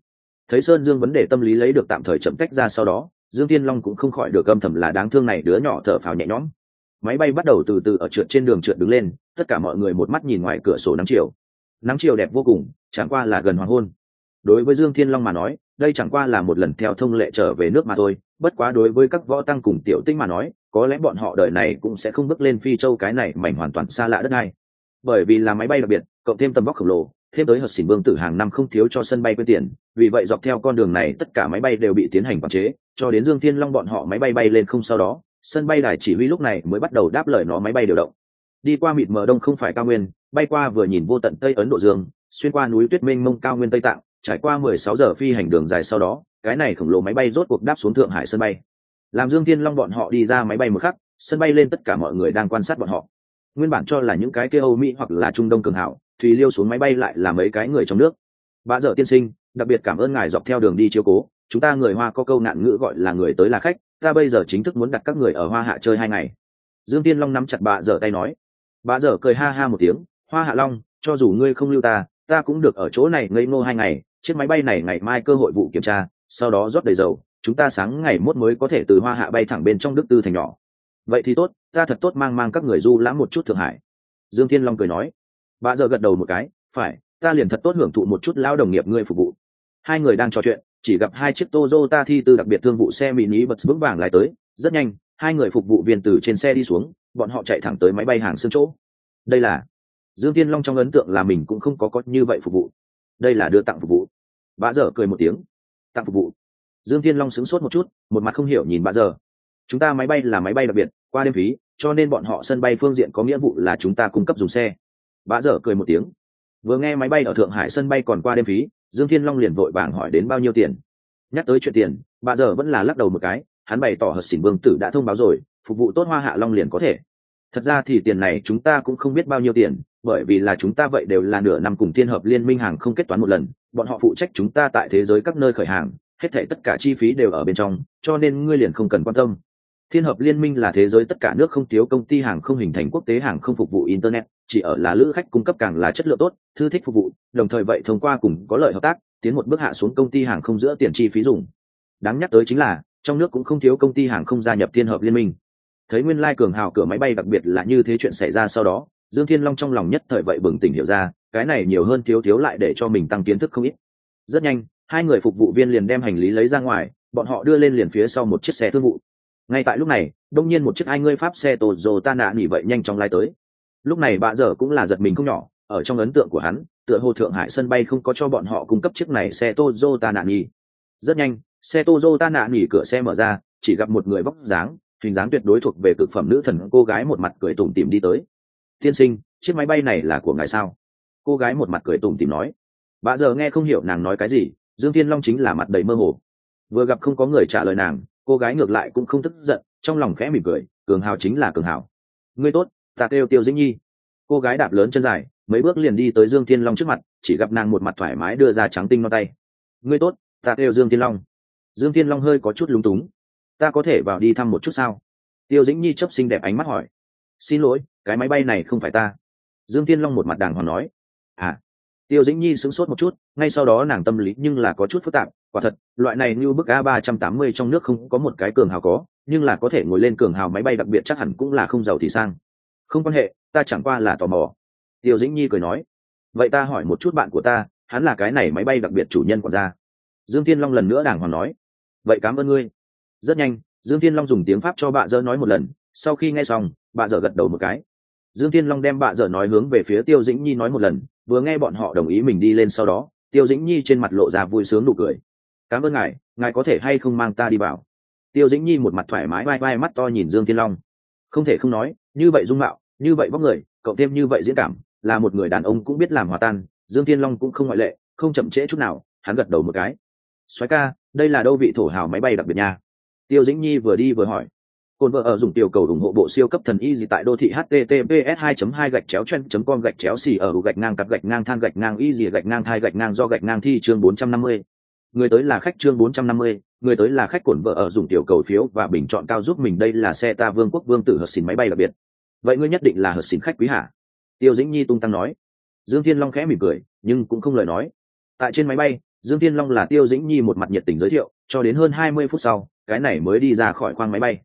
Thấy sơn dương vấn đề tâm lý lấy được tạm thời chậm cách ra sau đó dương tiên long cũng không khỏi được âm thầm là đáng thương này đứa nhỏ thở phào nhẹ nhõm máy bay bắt đầu từ từ ở trượt trên đường trượt đứng lên, tất cả mọi người một mắt nhìn ngoài cửa sổ nắng chiều. Nắng chiều đẹp vô cùng, chẳng qua là gần hoàng hôn. Đối với dương thiên long mà nói, đây chẳng qua là một lần theo thông lệ trở về nước mà thôi, bất quá đối với các võ tăng cùng tiểu tinh mà nói, có lẽ bọn họ đời này cũng sẽ không bước lên phi châu cái này mảnh hoàn toàn xa lạ đất này. Bởi vì là máy bay đặc biệt, cộng thêm tầm vóc khổng lồ, thêm tới hợp xỉn vương tử hàng năm không thiếu cho sân bay quyên tiền, vì vậy dọc theo con đường này tất cả máy bay đều bị tiến hành quản chế, cho đến dương thiên long bọn họ máy bay bay lên không sau đó sân bay đài chỉ huy lúc này mới bắt đầu đáp lời nó máy bay điều động. Đi qua mịt mờ đông không phải cao nguyên, bay qua vừa nhìn vô tận tây ấn độ dương, xuyên qua núi tuyết minh mông cao nguyên tây tạng, trải qua 16 giờ phi hành đường dài sau đó, cái này khổng lồ máy bay rốt cuộc đáp xuống thượng hải sân bay. Làm dương thiên long bọn họ đi ra máy bay một khắc, sân bay lên tất cả mọi người đang quan sát bọn họ. Nguyên bản cho là những cái kia âu mỹ hoặc là trung đông cường hảo thùy liêu xuống máy bay lại là mấy cái người trong nước. Bà dở tiên sinh, đặc biệt cảm ơn ngài dọc theo đường đi chiếu cố chúng ta người hoa có câu nạn ngữ gọi là người tới là khách, ta bây giờ chính thức muốn đặt các người ở hoa hạ chơi hai ngày. Dương tiên long nắm chặt bà dở tay nói. Bà dở cười ha ha một tiếng, hoa hạ long, cho dù ngươi không lưu ta ta cũng được ở chỗ này ngây ngô hai ngày, chiếc máy bay này ngày mai cơ hội vụ kiểm tra, sau đó rót đầy dầu, chúng ta sáng ngày mốt mới có thể từ hoa hạ bay thẳng bên trong đức tư thành nhỏ. Vậy thì tốt, ta thật tốt mang mang các người du lãm một chút thượng hải. Dương thiên long cười nói. Bà giờ gật đầu một cái, phải, ta liền thật tốt hưởng thụ một chút lao đồng nghiệp ngươi phục vụ. Hai người đang trò chuyện chỉ gặp hai chiếc Toyota thi tư đặc biệt thương vụ xe mini bật vững vàng lại tới, rất nhanh, hai người phục vụ viên từ trên xe đi xuống, bọn họ chạy thẳng tới máy bay hàng xương chỗ. Đây là dương thiên long trong ấn tượng là mình cũng không có có như vậy phục vụ. Đây là đưa tặng phục vụ. Bà dở cười một tiếng. Tặng phục vụ. Dương thiên long sững sốt một chút, một mặt không hiểu nhìn bà dở. Chúng ta máy bay là máy bay đặc biệt, qua đêm phí, cho nên bọn họ sân bay phương diện có nghĩa vụ là chúng ta cung cấp dùng xe. Bà dở cười một tiếng. Vừa nghe máy bay ở thượng hải sân bay còn qua đêm phí dương thiên long liền vội vàng hỏi đến bao nhiêu tiền? Nhắc tới chuyện tiền, bà giờ vẫn là lắc đầu một cái, hắn bày tỏ hợp xỉn vương tử đã thông báo rồi, phục vụ tốt hoa hạ long liền có thể. Thật ra thì tiền này chúng ta cũng không biết bao nhiêu tiền, bởi vì là chúng ta vậy đều là nửa năm cùng thiên hợp liên minh hàng không kết toán một lần, bọn họ phụ trách chúng ta tại thế giới các nơi khởi hàng, hết thảy tất cả chi phí đều ở bên trong, cho nên ngươi liền không cần quan tâm thiên hợp liên minh là thế giới tất cả nước không thiếu công ty hàng không hình thành quốc tế hàng không phục vụ internet, chỉ ở là lữ khách cung cấp càng là chất lượng tốt, thư thích phục vụ, đồng thời vậy thông qua cùng có lợi hợp tác, tiến một bước hạ xuống công ty hàng không giữa tiền chi phí dùng. Đáng nhắc tới chính là, trong nước cũng không thiếu công ty hàng không gia nhập thiên hợp liên minh. Thấy nguyên lai cường hào cửa máy bay đặc biệt là như thế chuyện xảy ra sau đó, dương thiên long trong lòng nhất thời vậy bừng tỉnh hiểu ra, cái này nhiều hơn thiếu thiếu lại để cho mình tăng kiến thức không ít. Rất nhanh, hai người phục vụ viên liền đem hành lý lấy ra ngoài, bọn họ đưa lên liền phía sau một chiếc xe thương vụ ngay tại lúc này, đông nhiên một chiếc ai ngươi pháp xe tổ dồ ta nạ nghỉ vậy nhanh chóng lai tới. Lúc này bà dở cũng là giật mình không nhỏ, ở trong ấn tượng của hắn, tựa hồ thượng hải sân bay không có cho bọn họ cung cấp chiếc này xe Toyota nạ nghỉ rất nhanh, xe Toyota nạ nghỉ cửa xe mở ra, chỉ gặp một người vóc dáng, hình dáng tuyệt đối thuộc về cực phẩm nữ thần cô gái một mặt cười tủm tìm đi tới. Tiên sinh, chiếc máy bay này là của ngài sao? Cô gái một mặt cười tủm tìm nói. Bà giờ nghe không hiểu nàng nói cái gì, dương thiên long chính là mặt đầy mơ hồ. Vừa gặp không có người trả lời nàng cô gái ngược lại cũng không tức giận, trong lòng khẽ mỉm cười, cường hào chính là cường hào. Ngươi tốt, ta kêu tiêu dĩnh nhi. Cô gái đạp lớn chân dài, mấy bước liền đi tới dương thiên long trước mặt, chỉ gặp nàng một mặt thoải mái đưa ra trắng tinh non tay. Ngươi tốt, ta kêu dương thiên long. Dương thiên long hơi có chút lúng túng. Ta có thể vào đi thăm một chút sao? Tiêu dĩnh nhi chấp xinh đẹp ánh mắt hỏi. Xin lỗi, cái máy bay này không phải ta. Dương thiên long một mặt đàng hoàng nói. À. Tiêu dĩnh nhi sững sốt một chút, ngay sau đó nàng tâm lý nhưng là có chút phức tạp quả thật, loại này như bức a ba trăm tám mươi trong nước không có một cái cường hào có, nhưng là có thể ngồi lên cường hào máy bay đặc biệt chắc hẳn cũng là không giàu thì sang. Không quan hệ, ta chẳng qua là tò mò. Tiêu dĩnh nhi cười nói, vậy ta hỏi một chút bạn của ta, hắn là cái này máy bay đặc biệt chủ nhân quản gia. Dương thiên long lần nữa đàng hoàng nói, vậy cảm ơn ngươi. Rất nhanh, dương thiên long dùng tiếng pháp cho bà dơ nói một lần, sau khi nghe xong bà dơ gật đầu một cái. Dương thiên long đem bà dơ nói hướng về phía tiêu dĩnh nhi nói một lần, vừa nghe bọn họ đồng ý mình đi lên sau đó, tiêu dĩnh nhi trên mặt lộ ra vui sướng nụ cười cảm ơn ngài ngài có thể hay không mang ta đi vào. Tiêu dĩnh nhi một mặt thoải mái, vai vai mắt to nhìn dương thiên long. Không thể không nói, như vậy dung mạo, như vậy vóc người, cộng thêm như vậy diễn cảm, là một người đàn ông cũng biết làm hòa tan, dương thiên long cũng không ngoại lệ, không chậm trễ chút nào, hắn gật đầu một cái. Xoáy ca, đây là đâu vị thổ hào máy bay đặc biệt nha? Tiêu dĩnh nhi vừa đi vừa hỏi. Cồn vợ ở dùng tiểu cầu ủng hộ bộ siêu cấp thần y gì tại đô thị https 2 2 gạch chéo chen com gạch chéo xì ở gạch ngang cặp gạch ngang than gạch ngang y gì gạch ngang thai gạch ngang do gạch ngang thi chương 450 người tới là khách chương 450, người tới là khách cồn vợ ở dùng tiểu cầu phiếu và bình chọn cao giúp mình đây là xe ta vương quốc vương tử hợp xin máy bay đặc biệt. Vậy ngươi nhất định là hợp xin khách quý hả? tiêu dĩnh nhi tung tăng nói. Dương thiên long khẽ mỉm cười nhưng cũng không lời nói. Tại trên máy bay dương thiên long là tiêu dĩnh nhi một mặt nhiệt tình giới thiệu cho đến hơn hai mươi phút sau cái này mới đi ra khỏi khoang máy bay.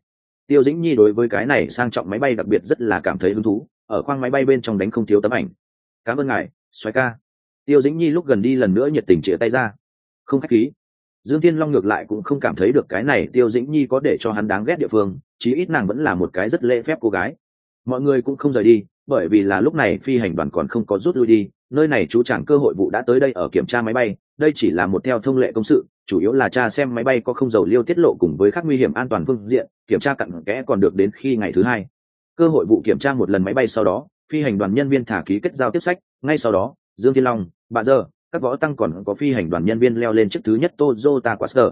Tiêu dĩnh nhi đối với cái này sang trọng máy bay đặc biệt rất là cảm thấy hứng thú ở khoang máy bay bên trong đánh không thiếu tấm ảnh. Cảm ơn ngài xoáy ca. Tiêu dĩnh nhi lúc gần đi lần nữa nhiệt tình chĩa tay ra không khách khí dương thiên long ngược lại cũng không cảm thấy được cái này tiêu dĩnh nhi có để cho hắn đáng ghét địa phương, chí ít nàng vẫn là một cái rất lễ phép cô gái mọi người cũng không rời đi, bởi vì là lúc này phi hành đoàn còn không có rút lui đi, nơi này chú chẳng cơ hội vụ đã tới đây ở kiểm tra máy bay, đây chỉ là một theo thông lệ công sự, chủ yếu là tra xem máy bay có không dầu liêu tiết lộ cùng với các nguy hiểm an toàn phương diện, kiểm tra cặn kẽ còn được đến khi ngày thứ hai cơ hội vụ kiểm tra một lần máy bay sau đó, phi hành đoàn nhân viên thả ký kết giao tiếp sách, ngay sau đó, dương thiên long, bà giờ các võ tăng còn có phi hành đoàn nhân viên leo lên chiếc thứ nhất Toyota Quaster.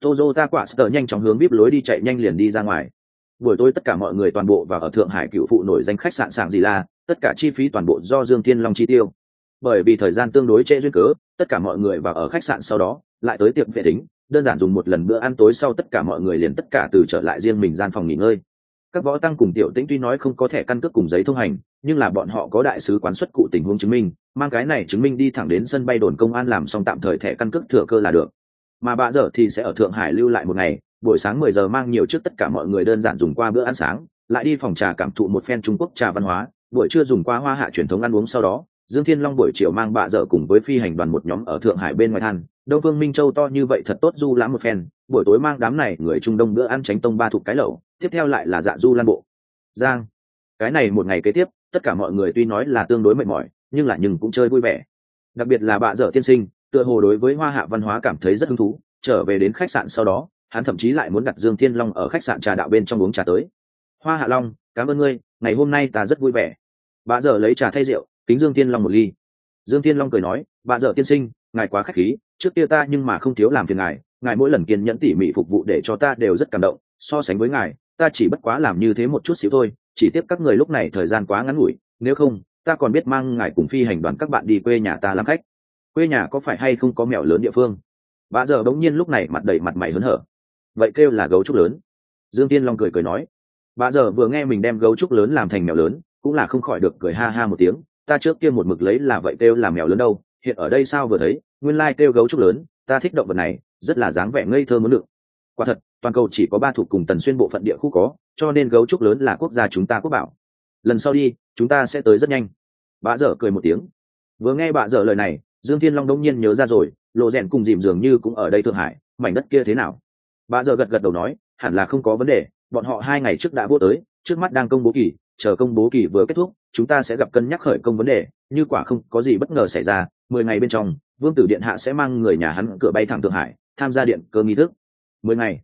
Toyota Quaster nhanh chóng hướng bíp lối đi chạy nhanh liền đi ra ngoài. Buổi tối tất cả mọi người toàn bộ và ở Thượng Hải cựu phụ nổi danh khách sạn sảng gì là, tất cả chi phí toàn bộ do Dương Thiên Long chi tiêu. Bởi vì thời gian tương đối trễ duyên cớ, tất cả mọi người vào ở khách sạn sau đó, lại tới tiệc vệ tính, đơn giản dùng một lần bữa ăn tối sau tất cả mọi người liền tất cả từ trở lại riêng mình gian phòng nghỉ ngơi các võ tăng cùng tiểu tĩnh tuy nói không có thẻ căn cước cùng giấy thông hành, nhưng là bọn họ có đại sứ quán xuất cụ tình huống chứng minh, mang cái này chứng minh đi thẳng đến sân bay đồn công an làm xong tạm thời thẻ căn cước thừa cơ là được. Mà bà giờ thì sẽ ở thượng hải lưu lại một ngày, buổi sáng mười giờ mang nhiều trước tất cả mọi người đơn giản dùng qua bữa ăn sáng, lại đi phòng trà cảm thụ một phen trung quốc trà văn hóa, buổi trưa dùng qua hoa hạ truyền thống ăn uống sau đó, dương thiên long buổi chiều mang bà dở cùng với phi hành đoàn một nhóm ở thượng hải bên ngoài than, đông phương minh châu to như vậy thật tốt du lãm một phen, buổi tối mang đám này người trung đông bữa ăn tránh tông ba thuộc cái lẩu tiếp theo lại là dạ du lan bộ. Giang. Cái này một ngày kế tiếp, tất cả mọi người tuy nói là tương đối mệt mỏi, nhưng là nhưng cũng chơi vui vẻ. Đặc biệt là bà dở tiên sinh, tựa hồ đối với hoa hạ văn hóa cảm thấy rất hứng thú, trở về đến khách sạn sau đó, hắn thậm chí lại muốn đặt dương thiên long ở khách sạn trà đạo bên trong uống trà tới. Hoa hạ long, cảm ơn ngươi, ngày hôm nay ta rất vui vẻ. Bà dở lấy trà thay rượu, kính dương thiên long một ly. Dương thiên long cười nói, bà dở tiên sinh, ngài quá khách khí, trước kia ta nhưng mà không thiếu làm phiền ngài ngài mỗi lần kiên nhẫn tỉ mỉ phục vụ để cho ta đều rất cảm động, so sánh với ngài ta chỉ bất quá làm như thế một chút xíu thôi, chỉ tiếp các người lúc này thời gian quá ngắn ngủi, nếu không, ta còn biết mang ngài cùng phi hành đoàn các bạn đi quê nhà ta làm khách. Quê nhà có phải hay không có mèo lớn địa phương? Bà giờ bỗng nhiên lúc này mặt đầy mặt mày hớn hở. Vậy kêu là gấu trúc lớn. Dương tiên long cười cười nói. Bà giờ vừa nghe mình đem gấu trúc lớn làm thành mèo lớn, cũng là không khỏi được cười ha ha một tiếng. Ta trước kia một mực lấy là vậy kêu là mèo lớn đâu, hiện ở đây sao vừa thấy, nguyên lai kêu gấu trúc lớn, ta thích động vật này, rất là dáng vẻ ngây thơ muốn lượng quả thật toàn cầu chỉ có ba thuộc cùng tần xuyên bộ phận địa khu có, cho nên gấu trúc lớn là quốc gia chúng ta quốc bảo. Lần sau đi, chúng ta sẽ tới rất nhanh. Bà dở cười một tiếng. Vừa nghe bà dở lời này, dương thiên long đông nhiên nhớ ra rồi, lộ rèn cùng dìm dường như cũng ở đây thượng hải, mảnh đất kia thế nào? Bà dở gật gật đầu nói, hẳn là không có vấn đề, bọn họ hai ngày trước đã vô tới, trước mắt đang công bố kỳ, chờ công bố kỳ vừa kết thúc, chúng ta sẽ gặp cân nhắc khởi công vấn đề, như quả không có gì bất ngờ xảy ra, mười ngày bên trong, vương tử điện hạ sẽ mang người nhà hắn cửa bay thẳng thượng hải, tham gia điện cơ nghi thức. Mười ngày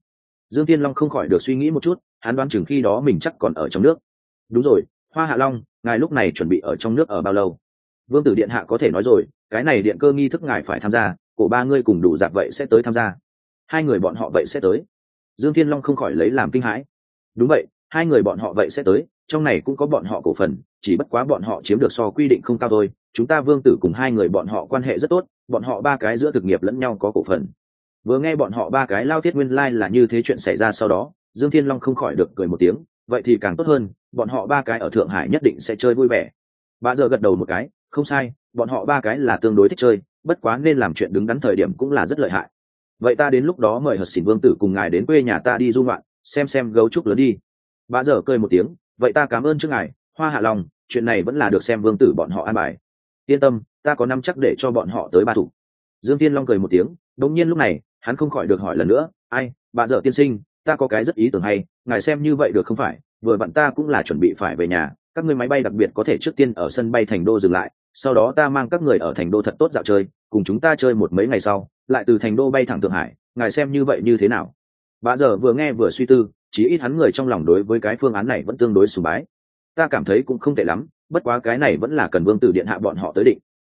dương tiên long không khỏi được suy nghĩ một chút, hắn đoán chừng khi đó mình chắc còn ở trong nước. Đúng rồi, hoa hạ long, ngài lúc này chuẩn bị ở trong nước ở bao lâu? Vương tử điện hạ có thể nói rồi, cái này điện cơ nghi thức ngài phải tham gia, cổ ba ngươi cùng đủ giặc vậy sẽ tới tham gia. Hai người bọn họ vậy sẽ tới. Dương thiên long không khỏi lấy làm kinh hãi. Đúng vậy, hai người bọn họ vậy sẽ tới, trong này cũng có bọn họ cổ phần, chỉ bất quá bọn họ chiếm được so quy định không cao thôi. Chúng ta vương tử cùng hai người bọn họ quan hệ rất tốt, bọn họ ba cái giữa thực nghiệp lẫn nhau có cổ phần vừa nghe bọn họ ba cái lao thiết nguyên lai、like、là như thế chuyện xảy ra sau đó, dương thiên long không khỏi được cười một tiếng, vậy thì càng tốt hơn, bọn họ ba cái ở thượng hải nhất định sẽ chơi vui vẻ. Bà giờ gật đầu một cái, không sai, bọn họ ba cái là tương đối thích chơi, bất quá nên làm chuyện đứng đắn thời điểm cũng là rất lợi hại. Vậy ta đến lúc đó mời hợp xỉn vương tử cùng ngài đến quê nhà ta đi du ngoạn, xem xem gấu trúc lớn đi. Bà giờ cười một tiếng, vậy ta cảm ơn trước ngài, hoa hạ lòng, chuyện này vẫn là được xem vương tử bọn họ an bài. Yên tâm, ta có năm chắc để cho bọn họ tới ba thủ. Dương tiên long cười một tiếng, đống nhiên lúc này hắn không khỏi được hỏi lần nữa, ai, bà dợ tiên sinh, ta có cái rất ý tưởng hay, ngài xem như vậy được không phải? Vừa bạn ta cũng là chuẩn bị phải về nhà, các người máy bay đặc biệt có thể trước tiên ở sân bay thành đô dừng lại, sau đó ta mang các người ở thành đô thật tốt dạo chơi, cùng chúng ta chơi một mấy ngày sau, lại từ thành đô bay thẳng thượng hải, ngài xem như vậy như thế nào? Bà giờ vừa nghe vừa suy tư, chí ít hắn người trong lòng đối với cái phương án này vẫn tương đối sùng bái. Ta cảm thấy cũng không tệ lắm, bất quá cái này vẫn là cần vương tử điện hạ bọn họ tới định.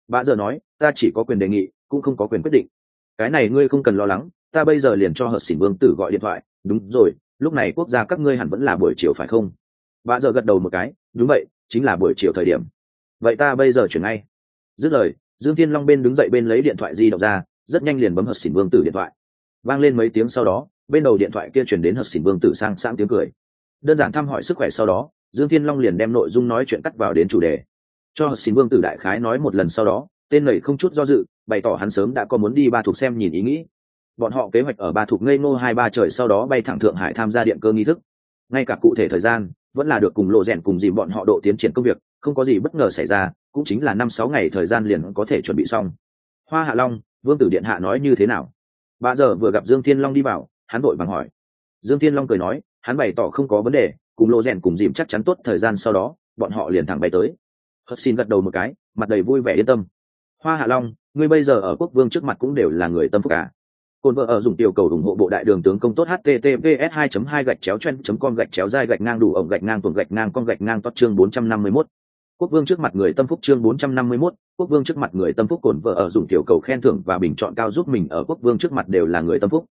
Bà giờ nói, ta chỉ có quyền đề nghị, cũng không có quyền quyết định cái này ngươi không cần lo lắng, ta bây giờ liền cho hợp xỉn vương tử gọi điện thoại. Đúng rồi, lúc này quốc gia các ngươi hẳn vẫn là buổi chiều phải không? Vạ giờ gật đầu một cái, đúng vậy, chính là buổi chiều thời điểm. Vậy ta bây giờ chuyển ngay. Dứt lời, dương thiên long bên đứng dậy bên lấy điện thoại di động ra, rất nhanh liền bấm hợp xỉn vương tử điện thoại. Vang lên mấy tiếng sau đó, bên đầu điện thoại kia chuyển đến hợp xỉn vương tử sang sang tiếng cười. Đơn giản thăm hỏi sức khỏe sau đó, dương thiên long liền đem nội dung nói chuyện cắt vào đến chủ đề. Cho hợp xỉn vương tử đại khái nói một lần sau đó tên này không chút do dự, bày tỏ hắn sớm đã có muốn đi ba thuộc xem nhìn ý nghĩ. Bọn họ kế hoạch ở ba thuộc ngây ngô hai ba trời sau đó bay thẳng thượng hải tham gia điện cơ nghi thức. Ngay cả cụ thể thời gian, vẫn là được cùng lộ rèn cùng dìm bọn họ độ tiến triển công việc, không có gì bất ngờ xảy ra, cũng chính là năm sáu ngày thời gian liền có thể chuẩn bị xong. Hoa hạ long, vương tử điện hạ nói như thế nào? Bà giờ vừa gặp dương thiên long đi vào, hắn vội vàng hỏi. Dương thiên long cười nói, hắn bày tỏ không có vấn đề, cùng lộ rèn cùng dìm chắc chắn tốt thời gian sau đó, bọn họ liền thẳng bay tới. Hất xin gật đầu một cái, mặt đầy vui vẻ yên tâm hoa hạ long ngươi bây giờ ở quốc vương trước mặt cũng đều là người tâm phúc à? cả cồn vợ ở dùng tiểu cầu ủng hộ bộ đại đường tướng công tốt https 2 2 gạch chéo chen com gạch chéo dai gạch ngang đủ ổng gạch ngang tuần gạch ngang con gạch ngang tốt chương 451. quốc vương trước mặt người tâm phúc chương 451, quốc vương trước mặt người tâm phúc cồn vợ ở dùng tiểu cầu khen thưởng và bình chọn cao giúp mình ở quốc vương trước mặt đều là người tâm phúc.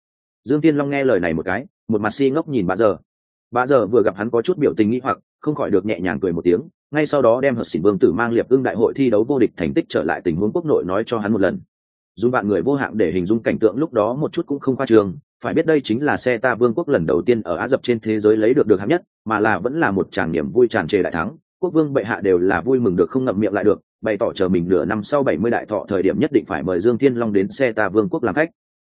Dương tiên long nghe lời này một cái một mặt si ngốc nhìn bà giờ. Bà giờ vừa gặp hắn có chút biểu tình nghĩ hoặc không khỏi được nhẹ nhàng cười một tiếng ngay sau đó đem hợp xỉn vương tử mang liệp ưng đại hội thi đấu vô địch thành tích trở lại tình huống quốc nội nói cho hắn một lần. Dùng bạn người vô hạng để hình dung cảnh tượng lúc đó một chút cũng không khoa trường phải biết đây chính là xe ta vương quốc lần đầu tiên ở á dập trên thế giới lấy được được hạng nhất, mà là vẫn là một tràng niềm vui tràn trề đại thắng. Quốc vương bệ hạ đều là vui mừng được không ngậm miệng lại được, bày tỏ chờ mình nửa năm sau bảy mươi đại thọ thời điểm nhất định phải mời dương thiên long đến xe ta vương quốc làm khách.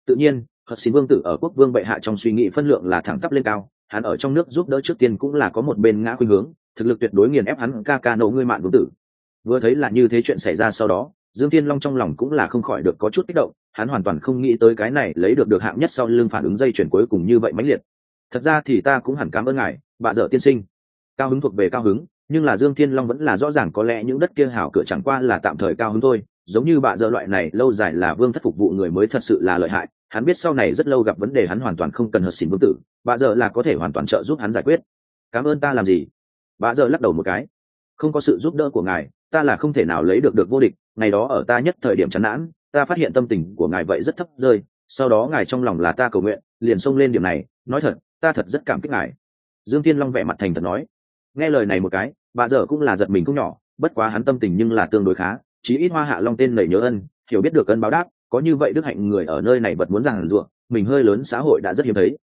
Tự nhiên, hợp xin vương tử ở quốc vương bệ hạ trong suy nghĩ phân lượng là thẳng tắp lên cao, hắn ở trong nước giúp đỡ trước tiên cũng là có một bên ngã khuynh hướng thực lực tuyệt đối nghiền ép hắn ca ca nổ ngươi mạn vương tử. Vừa thấy là như thế chuyện xảy ra sau đó, dương thiên long trong lòng cũng là không khỏi được có chút kích động, hắn hoàn toàn không nghĩ tới cái này lấy được được hạng nhất sau lưng phản ứng dây chuyển cuối cùng như vậy mãnh liệt. Thật ra thì ta cũng hẳn cảm ơn ngài, bà dợ tiên sinh. Cao hứng thuộc về cao hứng, nhưng là dương thiên long vẫn là rõ ràng có lẽ những đất kia hảo cửa chẳng qua là tạm thời cao hứng thôi, giống như bà dợ loại này lâu dài là vương thất phục vụ người mới thật sự là lợi hại, hắn biết sau này rất lâu gặp vấn đề hắn hoàn toàn không cần hợp xỉn vương tử, bà dợ là có thể hoàn toàn trợ giúp hắn giải quyết. Cảm ơn ta làm gì? Bà giờ lắc đầu một cái. Không có sự giúp đỡ của ngài, ta là không thể nào lấy được được vô địch, ngày đó ở ta nhất thời điểm chán nản, ta phát hiện tâm tình của ngài vậy rất thấp rơi, sau đó ngài trong lòng là ta cầu nguyện, liền xông lên điểm này, nói thật, ta thật rất cảm kích ngài. Dương thiên long vẻ mặt thành thật nói. Nghe lời này một cái bà giờ cũng là giật mình không nhỏ, bất quá hắn tâm tình nhưng là tương đối khá, chí ít hoa hạ long tên nảy nhớ ân, hiểu biết được ân báo đáp, có như vậy đức hạnh người ở nơi này bật muốn rằng ruộng mình hơi lớn xã hội đã rất hiếm thấy.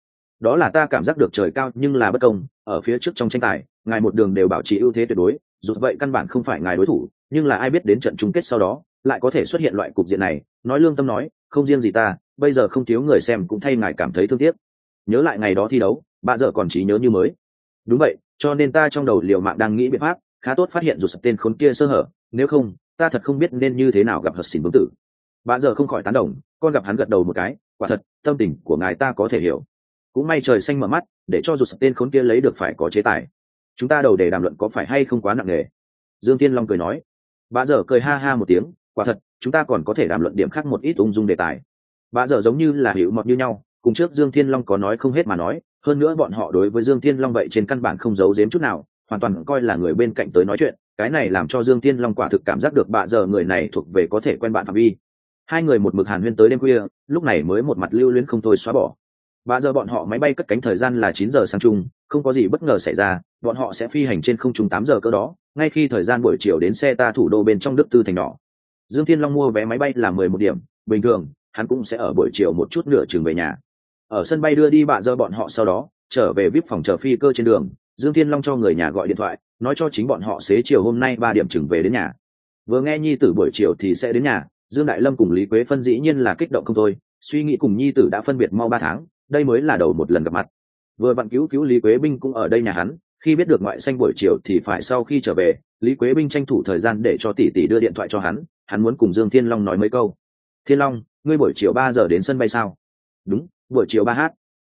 Đó là ta cảm giác được trời cao nhưng là bất công, ở phía trước trong tranh tài ngài một đường đều bảo trì ưu thế tuyệt đối, dù vậy căn bản không phải ngài đối thủ, nhưng là ai biết đến trận chung kết sau đó, lại có thể xuất hiện loại cục diện này. Nói lương tâm nói, không riêng gì ta, bây giờ không thiếu người xem cũng thay ngài cảm thấy thương tiếc. Nhớ lại ngày đó thi đấu, bà giờ còn trí nhớ như mới. Đúng vậy, cho nên ta trong đầu liều mạng đang nghĩ biện pháp, khá tốt phát hiện dù sập tên khốn kia sơ hở, nếu không, ta thật không biết nên như thế nào gặp hật xỉn vương tử bà giờ không khỏi tán đồng, con gặp hắn gật đầu một cái, quả thật, tâm tình của ngài ta có thể hiểu. Cũng may trời xanh mở mắt, để cho dù sập tên khốn kia lấy được phải có chế tài chúng ta đầu để đàm luận có phải hay không quá nặng nề? Dương tiên long cười nói. Bà dở cười ha ha một tiếng, quả thật, chúng ta còn có thể đàm luận điểm khác một ít ung dung đề tài. Bà dở giống như là hiểu mọt như nhau, cùng trước dương thiên long có nói không hết mà nói, hơn nữa bọn họ đối với dương thiên long vậy trên căn bản không giấu giếm chút nào, hoàn toàn coi là người bên cạnh tới nói chuyện, cái này làm cho dương thiên long quả thực cảm giác được bà dở người này thuộc về có thể quen bạn phạm vi. Hai người một mực hàn huyên tới đêm khuya, lúc này mới một mặt lưu luyến không thôi xóa bỏ. Bà giờ bọn họ máy bay cất cánh thời gian là chín giờ sang chung không có gì bất ngờ xảy ra, bọn họ sẽ phi hành trên không trung tám giờ cơ đó, ngay khi thời gian buổi chiều đến xe ta thủ đô bên trong đức tư thành nhỏ dương thiên long mua vé máy bay là mười một điểm, bình thường, hắn cũng sẽ ở buổi chiều một chút nửa chừng về nhà. Ở sân bay đưa đi bạ dơ bọn họ sau đó, trở về vip phòng chờ phi cơ trên đường, dương thiên long cho người nhà gọi điện thoại, nói cho chính bọn họ xế chiều hôm nay ba điểm chừng về đến nhà. Vừa nghe nhi tử buổi chiều thì sẽ đến nhà, dương đại lâm cùng lý quế phân dĩ nhiên là kích động không thôi, suy nghĩ cùng nhi tử đã phân biệt mau ba tháng, đây mới là đầu một lần gặp mặt vừa bạn cứu cứu lý quế binh cũng ở đây nhà hắn, khi biết được ngoại xanh buổi chiều thì phải sau khi trở về, lý quế binh tranh thủ thời gian để cho tỷ tỷ đưa điện thoại cho hắn hắn muốn cùng dương thiên long nói mấy câu. Thiên long, ngươi buổi chiều ba giờ đến sân bay sao? Đúng, buổi chiều ba h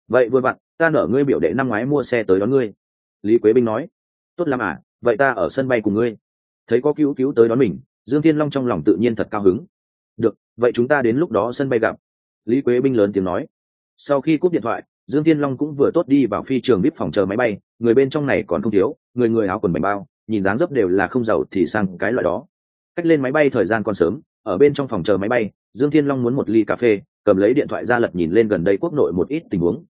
vậy vừa vặn, ta nở ngươi biểu đệ năm ngoái mua xe tới đón ngươi. Lý quế binh nói. Tốt lắm à vậy ta ở sân bay cùng ngươi. Thấy có cứu cứu tới đón mình, dương thiên long trong lòng tự nhiên thật cao hứng. Được, vậy chúng ta đến lúc đó sân bay gặp. Lý quế binh lớn tiếng nói. Sau khi cúp điện thoại dương thiên long cũng vừa tốt đi vào phi trường vip phòng chờ máy bay, người bên trong này còn không thiếu, người người áo quần bánh bao, nhìn dáng dấp đều là không giàu thì sang cái loại đó. Cách lên máy bay thời gian còn sớm, ở bên trong phòng chờ máy bay, dương thiên long muốn một ly cà phê, cầm lấy điện thoại ra lật nhìn lên gần đây quốc nội một ít tình huống.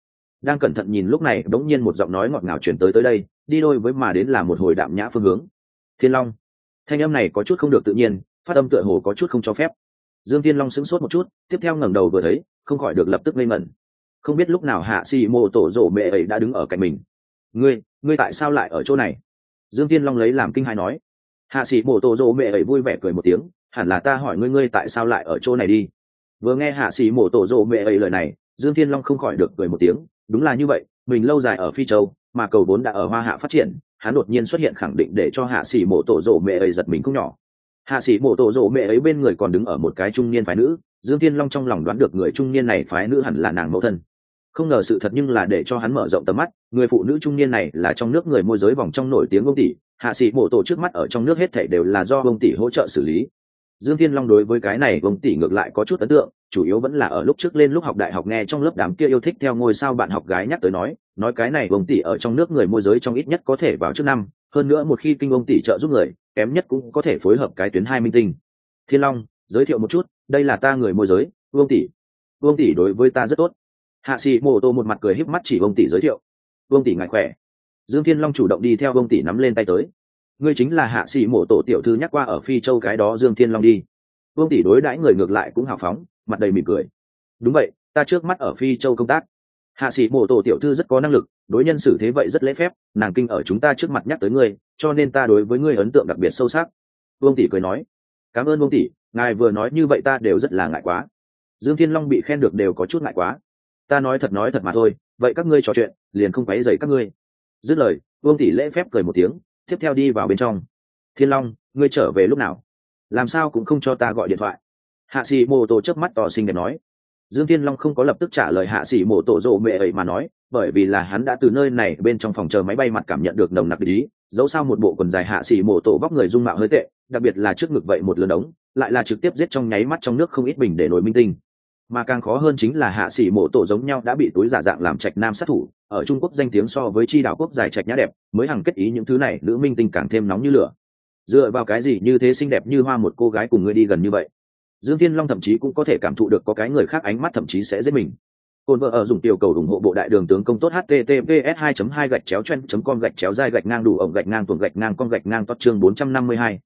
Đang cẩn thận nhìn lúc này đ ố n g nhiên một giọng nói ngọt ngào chuyển tới tới đây, đi đôi với mà đến là một hồi đạm nhã phương hướng. Thiên long, thanh âm này có chút không được tự nhiên, phát âm tựa hồ có chút không cho phép. Dương thiên long sững sốt một chút, tiếp theo ngẩng đầu vừa thấy, không khỏi được lập tức ngây mẩn không biết lúc nào hạ xì mô tổ rổ mẹ ấy đã đứng ở cạnh mình. Ngươi ngươi tại sao lại ở chỗ này? Dương thiên long lấy làm kinh hai nói. Hạ sĩ mô tổ rổ mẹ ấy vui vẻ cười một tiếng, hẳn là ta hỏi ngươi ngươi tại sao lại ở chỗ này đi? Vừa nghe hạ sĩ mổ tổ rộ mẹ ấy lời này, dương thiên long không khỏi được cười một tiếng, đúng là như vậy, mình lâu dài ở phi châu, mà cầu vốn đã ở hoa hạ phát triển, hắn đột nhiên xuất hiện khẳng định để cho hạ sĩ mổ tổ rộ mẹ ấy giật mình không nhỏ. Hạ sĩ mổ tổ rộ mẹ ấy bên người còn đứng ở một cái trung niên phái nữ, dương thiên long trong lòng đoán được người trung niên này phái nữ hẳn là nàng mẫu thân không ngờ sự thật nhưng là để cho hắn mở rộng tầm mắt, người phụ nữ trung niên này là trong nước người môi giới vòng trong nổi tiếng ông tỷ, hạ sĩ mổ tổ trước mắt ở trong nước hết thảy đều là do ông tỷ hỗ trợ xử lý. Dương thiên long đối với cái này ông tỷ ngược lại có chút ấn tượng, chủ yếu vẫn là ở lúc trước lên lúc học đại học nghe trong lớp đám kia yêu thích theo ngôi sao bạn học gái nhắc tới nói nói cái này ông tỷ ở trong nước người môi giới trong ít nhất có thể vào trước năm, hơn nữa một khi kinh ông tỷ trợ giúp người, kém nhất cũng có thể phối hợp cái tuyến hai minh tinh. Thiên long, giới thiệu một chút, đây là ta người môi giới vương tỷ. Vương tỷ đối với ta rất tốt hạ sĩ mô tô một mặt cười híp mắt chỉ vương tỷ giới thiệu. Vương tỷ ngại khỏe. Dương thiên long chủ động đi theo vương tỷ nắm lên tay tới. Ngươi chính là hạ sĩ mộ tổ tiểu thư nhắc qua ở phi châu cái đó dương thiên long đi. Vương tỷ đối đãi người ngược lại cũng hào phóng, mặt đầy mỉm cười. Đúng vậy, ta trước mắt ở phi châu công tác. Hạ sĩ mộ tổ tiểu thư rất có năng lực, đối nhân xử thế vậy rất lễ phép, nàng kinh ở chúng ta trước mặt nhắc tới ngươi, cho nên ta đối với ngươi ấn tượng đặc biệt sâu sắc. Vương tỷ cười nói. Cảm ơn vương tỷ, ngài vừa nói như vậy ta đều rất là ngại quá. Dương thiên long bị khen được đều có chút ngại quá ta nói thật nói thật mà thôi, vậy các ngươi trò chuyện, liền không quấy dày các ngươi. Dứt lời, vương tỷ lễ phép cười một tiếng, tiếp theo đi vào bên trong. Thiên long, ngươi trở về lúc nào? Làm sao cũng không cho ta gọi điện thoại. Hạ sĩ mô tô chớp mắt tỏ xinh đẹp nói. Dương thiên long không có lập tức trả lời hạ sĩ mô tô rộ mẹ ấy mà nói, bởi vì là hắn đã từ nơi này bên trong phòng chờ máy bay mặt cảm nhận được nồng nặc ý, dẫu sao một bộ quần dài hạ sĩ mô tô vóc người dung mạo hơi tệ, đặc biệt là trước ngực vậy một lớn ống lại là trực tiếp giết trong nháy mắt trong nước không ít bình để nổi minh tinh mà càng khó hơn chính là hạ sĩ mộ tổ giống nhau đã bị túi giả dạng làm trạch nam sát thủ ở trung quốc danh tiếng so với chi đạo quốc dài trạch nhã đẹp mới hằng kết ý những thứ này nữ minh tinh càng thêm nóng như lửa. Dựa vào cái gì như thế xinh đẹp như hoa một cô gái cùng ngươi đi gần như vậy? Dương thiên long thậm chí cũng có thể cảm thụ được có cái người khác ánh mắt thậm chí sẽ giết mình. Cồn vợ ở dùng tiểu cầu ủng hộ bộ đại đường tướng công tốt https 2 2 gạch chéo chen com gạch chéo dai gạch ngang đủ ổng gạch ngang tuồng gạch ngang con gạch ngang toát chương 452.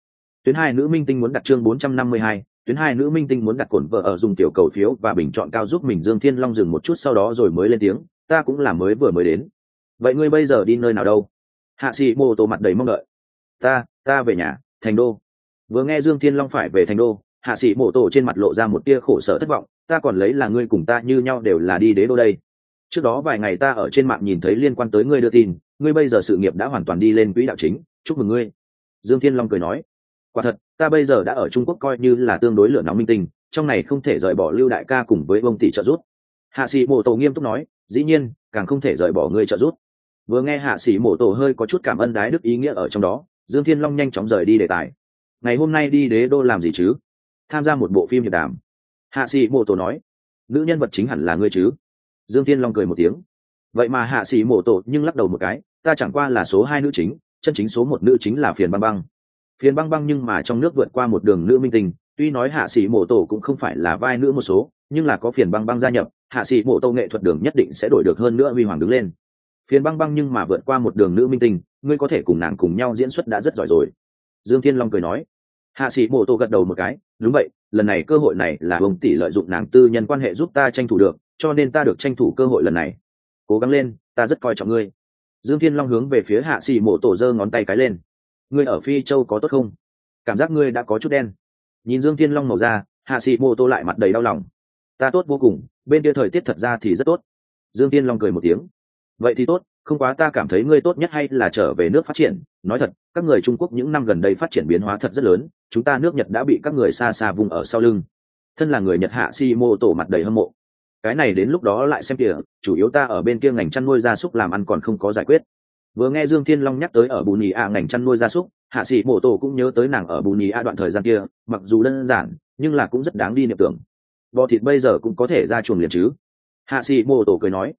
tuyến hai nữ minh tinh muốn đặt chương 452, tuyến hai nữ minh tinh muốn đặt cổn vợ ở dùng tiểu cầu phiếu và bình chọn cao giúp mình dương thiên long dừng một chút sau đó rồi mới lên tiếng, ta cũng là mới vừa mới đến. Vậy ngươi bây giờ đi nơi nào đâu? Hạ sĩ mô tô mặt đầy mong đợi. Ta ta về nhà, thành đô. Vừa nghe dương thiên long phải về thành đô, hạ sĩ mô tô trên mặt lộ ra một tia khổ sở thất vọng, ta còn lấy là ngươi cùng ta như nhau đều là đi đế đô đây. Trước đó vài ngày ta ở trên mạng nhìn thấy liên quan tới ngươi đưa tin, ngươi bây giờ sự nghiệp đã hoàn toàn đi lên quỹ đạo chính, chúc mừng ngươi. Dương thiên long cười nói quả thật, ta bây giờ đã ở trung quốc coi như là tương đối lửa nóng minh tinh, trong này không thể rời bỏ lưu đại ca cùng với ông tỷ trợ giúp. Hạ sĩ mổ tổ nghiêm túc nói, dĩ nhiên, càng không thể rời bỏ người trợ giúp. Vừa nghe hạ sĩ mổ tổ hơi có chút cảm ơn đái đức ý nghĩa ở trong đó, dương thiên long nhanh chóng rời đi đề tài. Ngày hôm nay đi đế đô làm gì chứ? Tham gia một bộ phim hiệp đàm. Hạ sĩ mổ tổ nói, nữ nhân vật chính hẳn là ngươi chứ? Dương thiên long cười một tiếng. Vậy mà hạ sĩ mổ tổ nhưng lắc đầu một cái, ta chẳng qua là số hai nữ chính, chân chính số một nữ chính là phiền băng băng phiền băng băng nhưng mà trong nước vượt qua một đường nữ minh tình tuy nói hạ sĩ mổ tổ cũng không phải là vai nữ một số, nhưng là có phiền băng băng gia nhập, hạ sĩ mổ tổ nghệ thuật đường nhất định sẽ đổi được hơn nữa huy hoàng đứng lên. Phiền băng băng nhưng mà vượt qua một đường nữ minh tình ngươi có thể cùng nàng cùng nhau diễn xuất đã rất giỏi rồi. Dương thiên long cười nói. Hạ sĩ mổ tổ gật đầu một cái, đúng vậy, lần này cơ hội này là ông tỷ lợi dụng nàng tư nhân quan hệ giúp ta tranh thủ được, cho nên ta được tranh thủ cơ hội lần này. Cố gắng lên, ta rất coi trọng ngươi. Dương thiên long hướng về phía hạ sĩ mộ tổ giơ ngón tay cái lên ngươi ở phi châu có tốt không? Cảm giác ngươi đã có chút đen. Nhìn dương thiên long màu da, hạ Sĩ Mô tô lại mặt đầy đau lòng. Ta tốt vô cùng, bên kia thời tiết thật ra thì rất tốt. Dương thiên long cười một tiếng. Vậy thì tốt, không quá ta cảm thấy ngươi tốt nhất hay là trở về nước phát triển. Nói thật, các người trung quốc những năm gần đây phát triển biến hóa thật rất lớn, chúng ta nước nhật đã bị các người xa xa vùng ở sau lưng. Thân là người nhật hạ si mô tổ mặt đầy hâm mộ. Cái này đến lúc đó lại xem kìa, chủ yếu ta ở bên kia ngành chăn nuôi gia súc làm ăn còn không có giải quyết vừa nghe dương thiên long nhắc tới ở bù nhì a ngành chăn nuôi gia súc, hạ sĩ mô tổ cũng nhớ tới nàng ở bù nhì a đoạn thời gian kia, mặc dù đơn giản, nhưng là cũng rất đáng đi niệm tưởng. Bò thịt bây giờ cũng có thể ra chuồng liền chứ. Hạ sĩ mô tổ cười nói,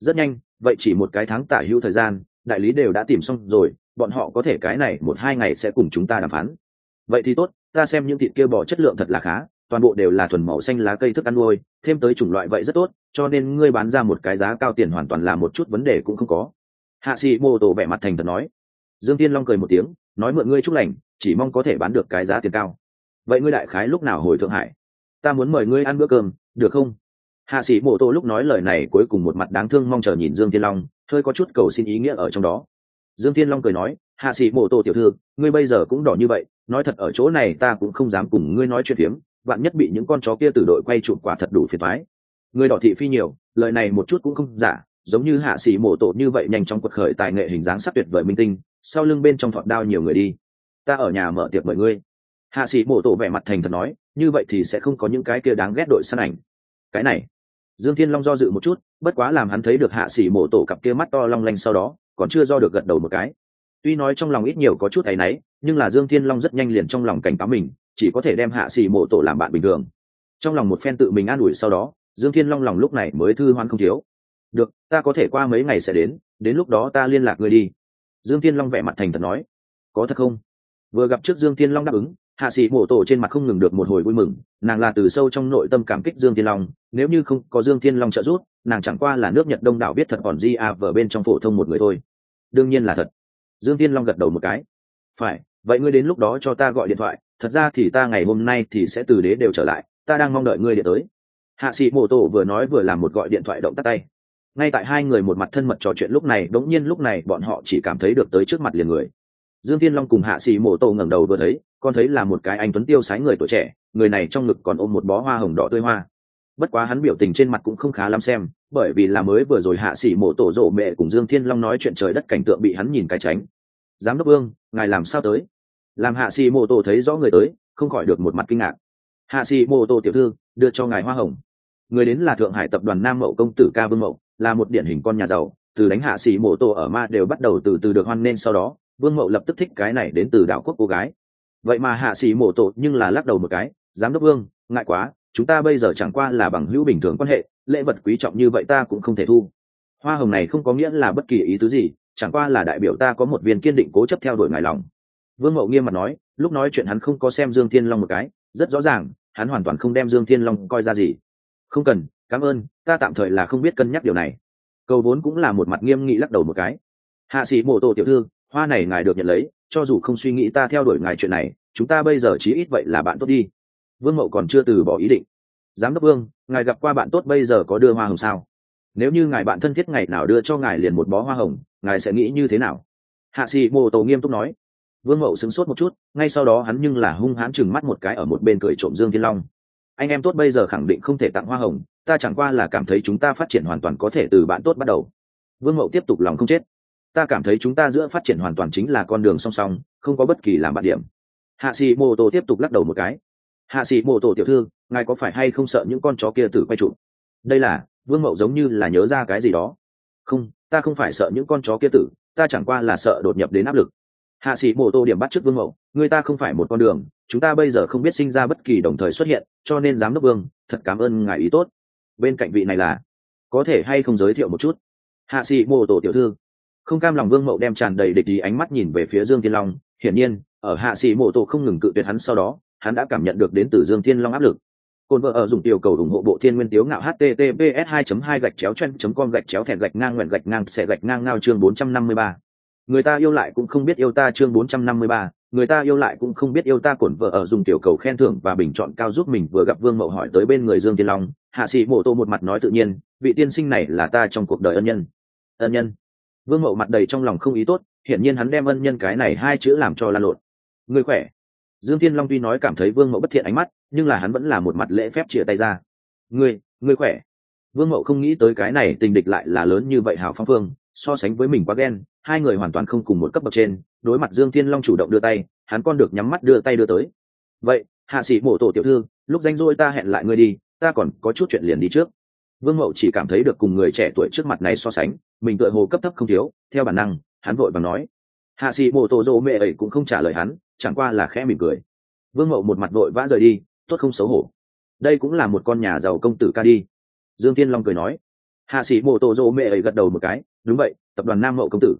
rất nhanh, vậy chỉ một cái tháng tả hữu thời gian, đại lý đều đã tìm xong rồi, bọn họ có thể cái này một hai ngày sẽ cùng chúng ta đàm phán. Vậy thì tốt, ta xem những thịt kia bò chất lượng thật là khá, toàn bộ đều là thuần màu xanh lá cây thức ăn nuôi, thêm tới chủng loại vậy rất tốt, cho nên ngươi bán ra một cái giá cao tiền hoàn toàn là một chút vấn đề cũng không có hạ sĩ mô tổ vẻ mặt thành thật nói. Dương tiên long cười một tiếng, nói mượn ngươi chúc lành, chỉ mong có thể bán được cái giá tiền cao. Vậy ngươi đại khái lúc nào hồi thượng hải? Ta muốn mời ngươi ăn bữa cơm, được không? Hạ sĩ mô tô lúc nói lời này cuối cùng một mặt đáng thương mong chờ nhìn dương thiên long, hơi có chút cầu xin ý nghĩa ở trong đó. Dương thiên long cười nói, hạ sĩ mô tô tiểu thư, ngươi bây giờ cũng đỏ như vậy, nói thật ở chỗ này ta cũng không dám cùng ngươi nói chuyện phiếm bạn nhất bị những con chó kia từ đội quay chụp quả thật đủ phiền thoái người đỏ thị phi nhiều, lời này một chút cũng không giả giống như hạ sĩ mổ tổ như vậy nhanh chóng quật khởi tài nghệ hình dáng sắc tuyệt vời minh tinh, sau lưng bên trong thọt đao nhiều người đi. Ta ở nhà mở tiệc mời ngươi. Hạ sĩ mổ tổ vẻ mặt thành thật nói, như vậy thì sẽ không có những cái kia đáng ghét đội săn ảnh. Cái này, dương thiên long do dự một chút, bất quá làm hắn thấy được hạ sĩ mổ tổ cặp kia mắt to long lanh sau đó, còn chưa do được gật đầu một cái. Tuy nói trong lòng ít nhiều có chút áy náy, nhưng là dương thiên long rất nhanh liền trong lòng cảnh cáo mình, chỉ có thể đem hạ sĩ mổ tổ làm bạn bình thường. Trong lòng một phen tự mình an ủi sau đó, dương thiên long lòng lúc này mới thư hoan không thiếu được, ta có thể qua mấy ngày sẽ đến đến lúc đó ta liên lạc người đi. Dương thiên long vẻ mặt thành thật nói. Có thật không? Vừa gặp trước dương thiên long đáp ứng, hạ sĩ mộ tổ trên mặt không ngừng được một hồi vui mừng, nàng là từ sâu trong nội tâm cảm kích dương thiên long, nếu như không có dương thiên long trợ giúp, nàng chẳng qua là nước nhật đông đảo biết thật còn di à vở bên trong phổ thông một người thôi. Đương nhiên là thật. Dương thiên long gật đầu một cái. Phải, vậy ngươi đến lúc đó cho ta gọi điện thoại, thật ra thì ta ngày hôm nay thì sẽ từ đế đều trở lại, ta đang mong đợi ngươi điện tới. Hạ sĩ mổ tổ vừa nói vừa làm một gọi điện thoại động tắt tay ngay tại hai người một mặt thân mật trò chuyện lúc này, đống nhiên lúc này bọn họ chỉ cảm thấy được tới trước mặt liền người. Dương thiên long cùng hạ sĩ mổ tổ ngẩng đầu vừa thấy, con thấy là một cái anh tuấn tiêu sái người tuổi trẻ, người này trong ngực còn ôm một bó hoa hồng đỏ tươi hoa. Bất quá hắn biểu tình trên mặt cũng không khá lắm xem, bởi vì là mới vừa rồi hạ sĩ mộ tổ rộ mẹ cùng dương thiên long nói chuyện trời đất cảnh tượng bị hắn nhìn cái tránh. Giám đốc vương, ngài làm sao tới? Làm hạ sĩ Mộ tô thấy rõ người tới, không khỏi được một mặt kinh ngạc. Hạ sĩ Mộ tô tiểu thư, đưa cho ngài hoa hồng. Người đến là thượng hải tập đoàn nam mậu công tử ca vương mậu là một điển hình con nhà giàu, từ đánh hạ sĩ mổ tổ ở ma đều bắt đầu từ từ được hoan nên sau đó, vương mậu lập tức thích cái này đến từ đảo quốc cô gái. Vậy mà hạ sĩ mổ tổ nhưng là lắc đầu một cái, giám đốc vương, ngại quá, chúng ta bây giờ chẳng qua là bằng hữu bình thường quan hệ, lễ vật quý trọng như vậy ta cũng không thể thu. Hoa hồng này không có nghĩa là bất kỳ ý tứ gì, chẳng qua là đại biểu ta có một viên kiên định cố chấp theo đuổi ngài lòng. Vương mậu nghiêm mặt nói, lúc nói chuyện hắn không có xem dương thiên long một cái, rất rõ ràng, hắn hoàn toàn không đem dương thiên long coi ra gì. Không cần cảm ơn, ta tạm thời là không biết cân nhắc điều này. Cầu vốn cũng là một mặt nghiêm nghị lắc đầu một cái. Hạ sĩ mộ tổ tiểu thư, hoa này ngài được nhận lấy, cho dù không suy nghĩ ta theo đuổi ngài chuyện này, chúng ta bây giờ chí ít vậy là bạn tốt đi. Vương mậu còn chưa từ bỏ ý định. Giám đốc vương, ngài gặp qua bạn tốt bây giờ có đưa hoa hồng sao? Nếu như ngài bạn thân thiết ngày nào đưa cho ngài liền một bó hoa hồng, ngài sẽ nghĩ như thế nào? Hạ sĩ mô tổ nghiêm túc nói. Vương mậu sửng sốt một chút, ngay sau đó hắn nhưng là hung hãn chừng mắt một cái ở một bên cười trộm dương thiên long. Anh em tốt bây giờ khẳng định không thể tặng hoa hồng ta chẳng qua là cảm thấy chúng ta phát triển hoàn toàn có thể từ bạn tốt bắt đầu. Vương mậu tiếp tục lòng không chết. Ta cảm thấy chúng ta giữa phát triển hoàn toàn chính là con đường song song, không có bất kỳ làm bạn điểm. Hạ sĩ mô tô tiếp tục lắc đầu một cái. Hạ sĩ mô tô tiểu thư, ngài có phải hay không sợ những con chó kia tử quay trụ? Đây là, vương mậu giống như là nhớ ra cái gì đó. Không, ta không phải sợ những con chó kia tử, ta chẳng qua là sợ đột nhập đến áp lực. Hạ sĩ mô tô điểm bắt trước vương mậu, người ta không phải một con đường, chúng ta bây giờ không biết sinh ra bất kỳ đồng thời xuất hiện, cho nên giám đốc vương, thật cảm ơn ngài ý tốt bên cạnh vị này là có thể hay không giới thiệu một chút? Hạ sĩ mô tổ tiểu thư. Không cam lòng vương mậu đem tràn đầy địch ý ánh mắt nhìn về phía dương thiên long. Hiển nhiên ở hạ sĩ mô tổ không ngừng cự tuyệt hắn sau đó hắn đã cảm nhận được đến từ dương thiên long áp lực. Cồn vợ ở dùng tiểu cầu ủng hộ bộ thiên nguyên tiếu ngạo https 2 2 gạch chéo chen com gạch chéo thẹn gạch ngang nguyện gạch ngang sẽ gạch ngang ngao chương 453 người ta yêu lại cũng không biết yêu ta chương 453, người ta yêu lại cũng không biết yêu ta. Cổn vợ ở dùng tiểu cầu khen thưởng và bình chọn cao giúp mình vừa gặp vương mậu hỏi tới bên người dương tiên long hạ sĩ mộ tô một mặt nói tự nhiên, vị tiên sinh này là ta trong cuộc đời ân nhân. Ân nhân? Vương mậu mặt đầy trong lòng không ý tốt, hiển nhiên hắn đem ân nhân cái này hai chữ làm cho lan lộn. Người khỏe? Dương thiên long tuy nói cảm thấy vương mậu bất thiện ánh mắt, nhưng là hắn vẫn là một mặt lễ phép chia tay ra. Ngươi ngươi khỏe? Vương mậu không nghĩ tới cái này tình địch lại là lớn như vậy hào phong phương so sánh với mình quá ghen, hai người hoàn toàn không cùng một cấp bậc trên, đối mặt dương thiên long chủ động đưa tay, hắn con được nhắm mắt đưa tay đưa tới. Vậy, hạ sĩ mổ tổ tiểu thư, lúc danh dôi ta hẹn lại ngươi đi ta còn có chút chuyện liền đi trước. Vương mậu chỉ cảm thấy được cùng người trẻ tuổi trước mặt này so sánh, mình tựa hồ cấp thấp không thiếu, theo bản năng, hắn vội và nói. Hạ sĩ mô tô dô mẹ ấy cũng không trả lời hắn, chẳng qua là khẽ mỉm cười. Vương mậu một mặt vội vã rời đi, tốt không xấu hổ. Đây cũng là một con nhà giàu công tử ca đi. Dương tiên long cười nói. Hạ sĩ mô tô dô mẹ ấy gật đầu một cái, đúng vậy, tập đoàn nam mậu công tử.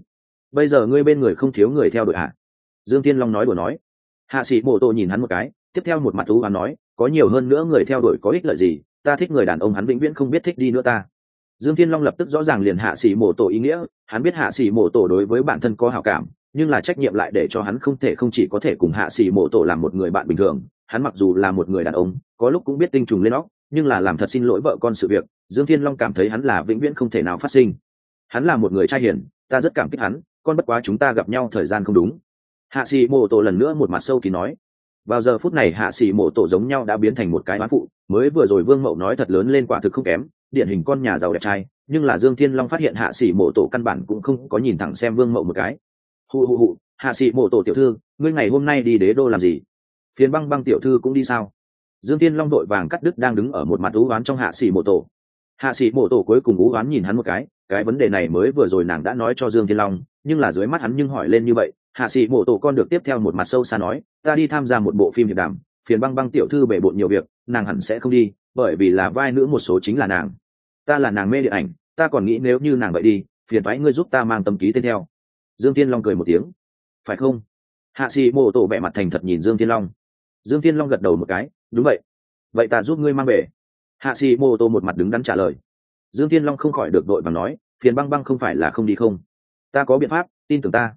Bây giờ ngươi bên người không thiếu người theo đội hạ dương tiên long nói đùa nói. Hạ sĩ mô tô nhìn hắn một cái, tiếp theo một mặt thú và nói có nhiều hơn nữa người theo đuổi có ích lợi gì, ta thích người đàn ông hắn vĩnh viễn không biết thích đi nữa ta. Dương thiên long lập tức rõ ràng liền hạ sĩ mổ tổ ý nghĩa, hắn biết hạ sĩ mổ tổ đối với bản thân có hảo cảm, nhưng là trách nhiệm lại để cho hắn không thể không chỉ có thể cùng hạ sĩ mổ tổ làm một người bạn bình thường, hắn mặc dù là một người đàn ông, có lúc cũng biết tinh trùng lên óc, nhưng là làm thật xin lỗi vợ con sự việc, dương thiên long cảm thấy hắn là vĩnh viễn không thể nào phát sinh. Hắn là một người trai hiền, ta rất cảm kích hắn, con bất quá chúng ta gặp nhau thời gian không đúng. Hạ sĩ mổ tổ lần nữa một mặt sâu kỳ nói vào giờ phút này hạ sĩ Mộ tổ giống nhau đã biến thành một cái bán phụ, mới vừa rồi vương mậu nói thật lớn lên quả thực không kém, điển hình con nhà giàu đẹp trai, nhưng là dương thiên long phát hiện hạ sĩ Mộ tổ căn bản cũng không có nhìn thẳng xem vương mậu một cái. Hụ hụ hụ hạ sĩ Mộ tổ tiểu thư, ngươi ngày hôm nay đi đế đô làm gì? Phiến băng băng tiểu thư cũng đi sao? Dương thiên long đội vàng cắt đứt đang đứng ở một mặt ú oán trong hạ sĩ Mộ tổ. Hạ sĩ Mộ tổ cuối cùng ú oán nhìn hắn một cái cái vấn đề này mới vừa rồi nàng đã nói cho dương thiên long, nhưng là dưới mắt hắn nhưng hỏi lên như vậy hạ sĩ mổ tổ con được tiếp theo một mặt sâu xa nói, ta đi tham gia một bộ phim hiệp đàm, phiền băng băng tiểu thư bể bộn nhiều việc, nàng hẳn sẽ không đi, bởi vì là vai nữ một số chính là nàng. Ta là nàng mê điện ảnh, ta còn nghĩ nếu như nàng vậy đi, phiền thoái ngươi giúp ta mang tâm ký tên theo. Dương tiên long cười một tiếng. Phải không? Hạ sĩ Mộ tổ vẻ mặt thành thật nhìn dương tiên long. Dương tiên long gật đầu một cái, đúng vậy. Vậy ta giúp ngươi mang về hạ sĩ mô tô một mặt đứng đắn trả lời. Dương tiên long không khỏi được đội và nói, phiền băng băng không phải là không đi không. Ta có biện pháp, tin tưởng ta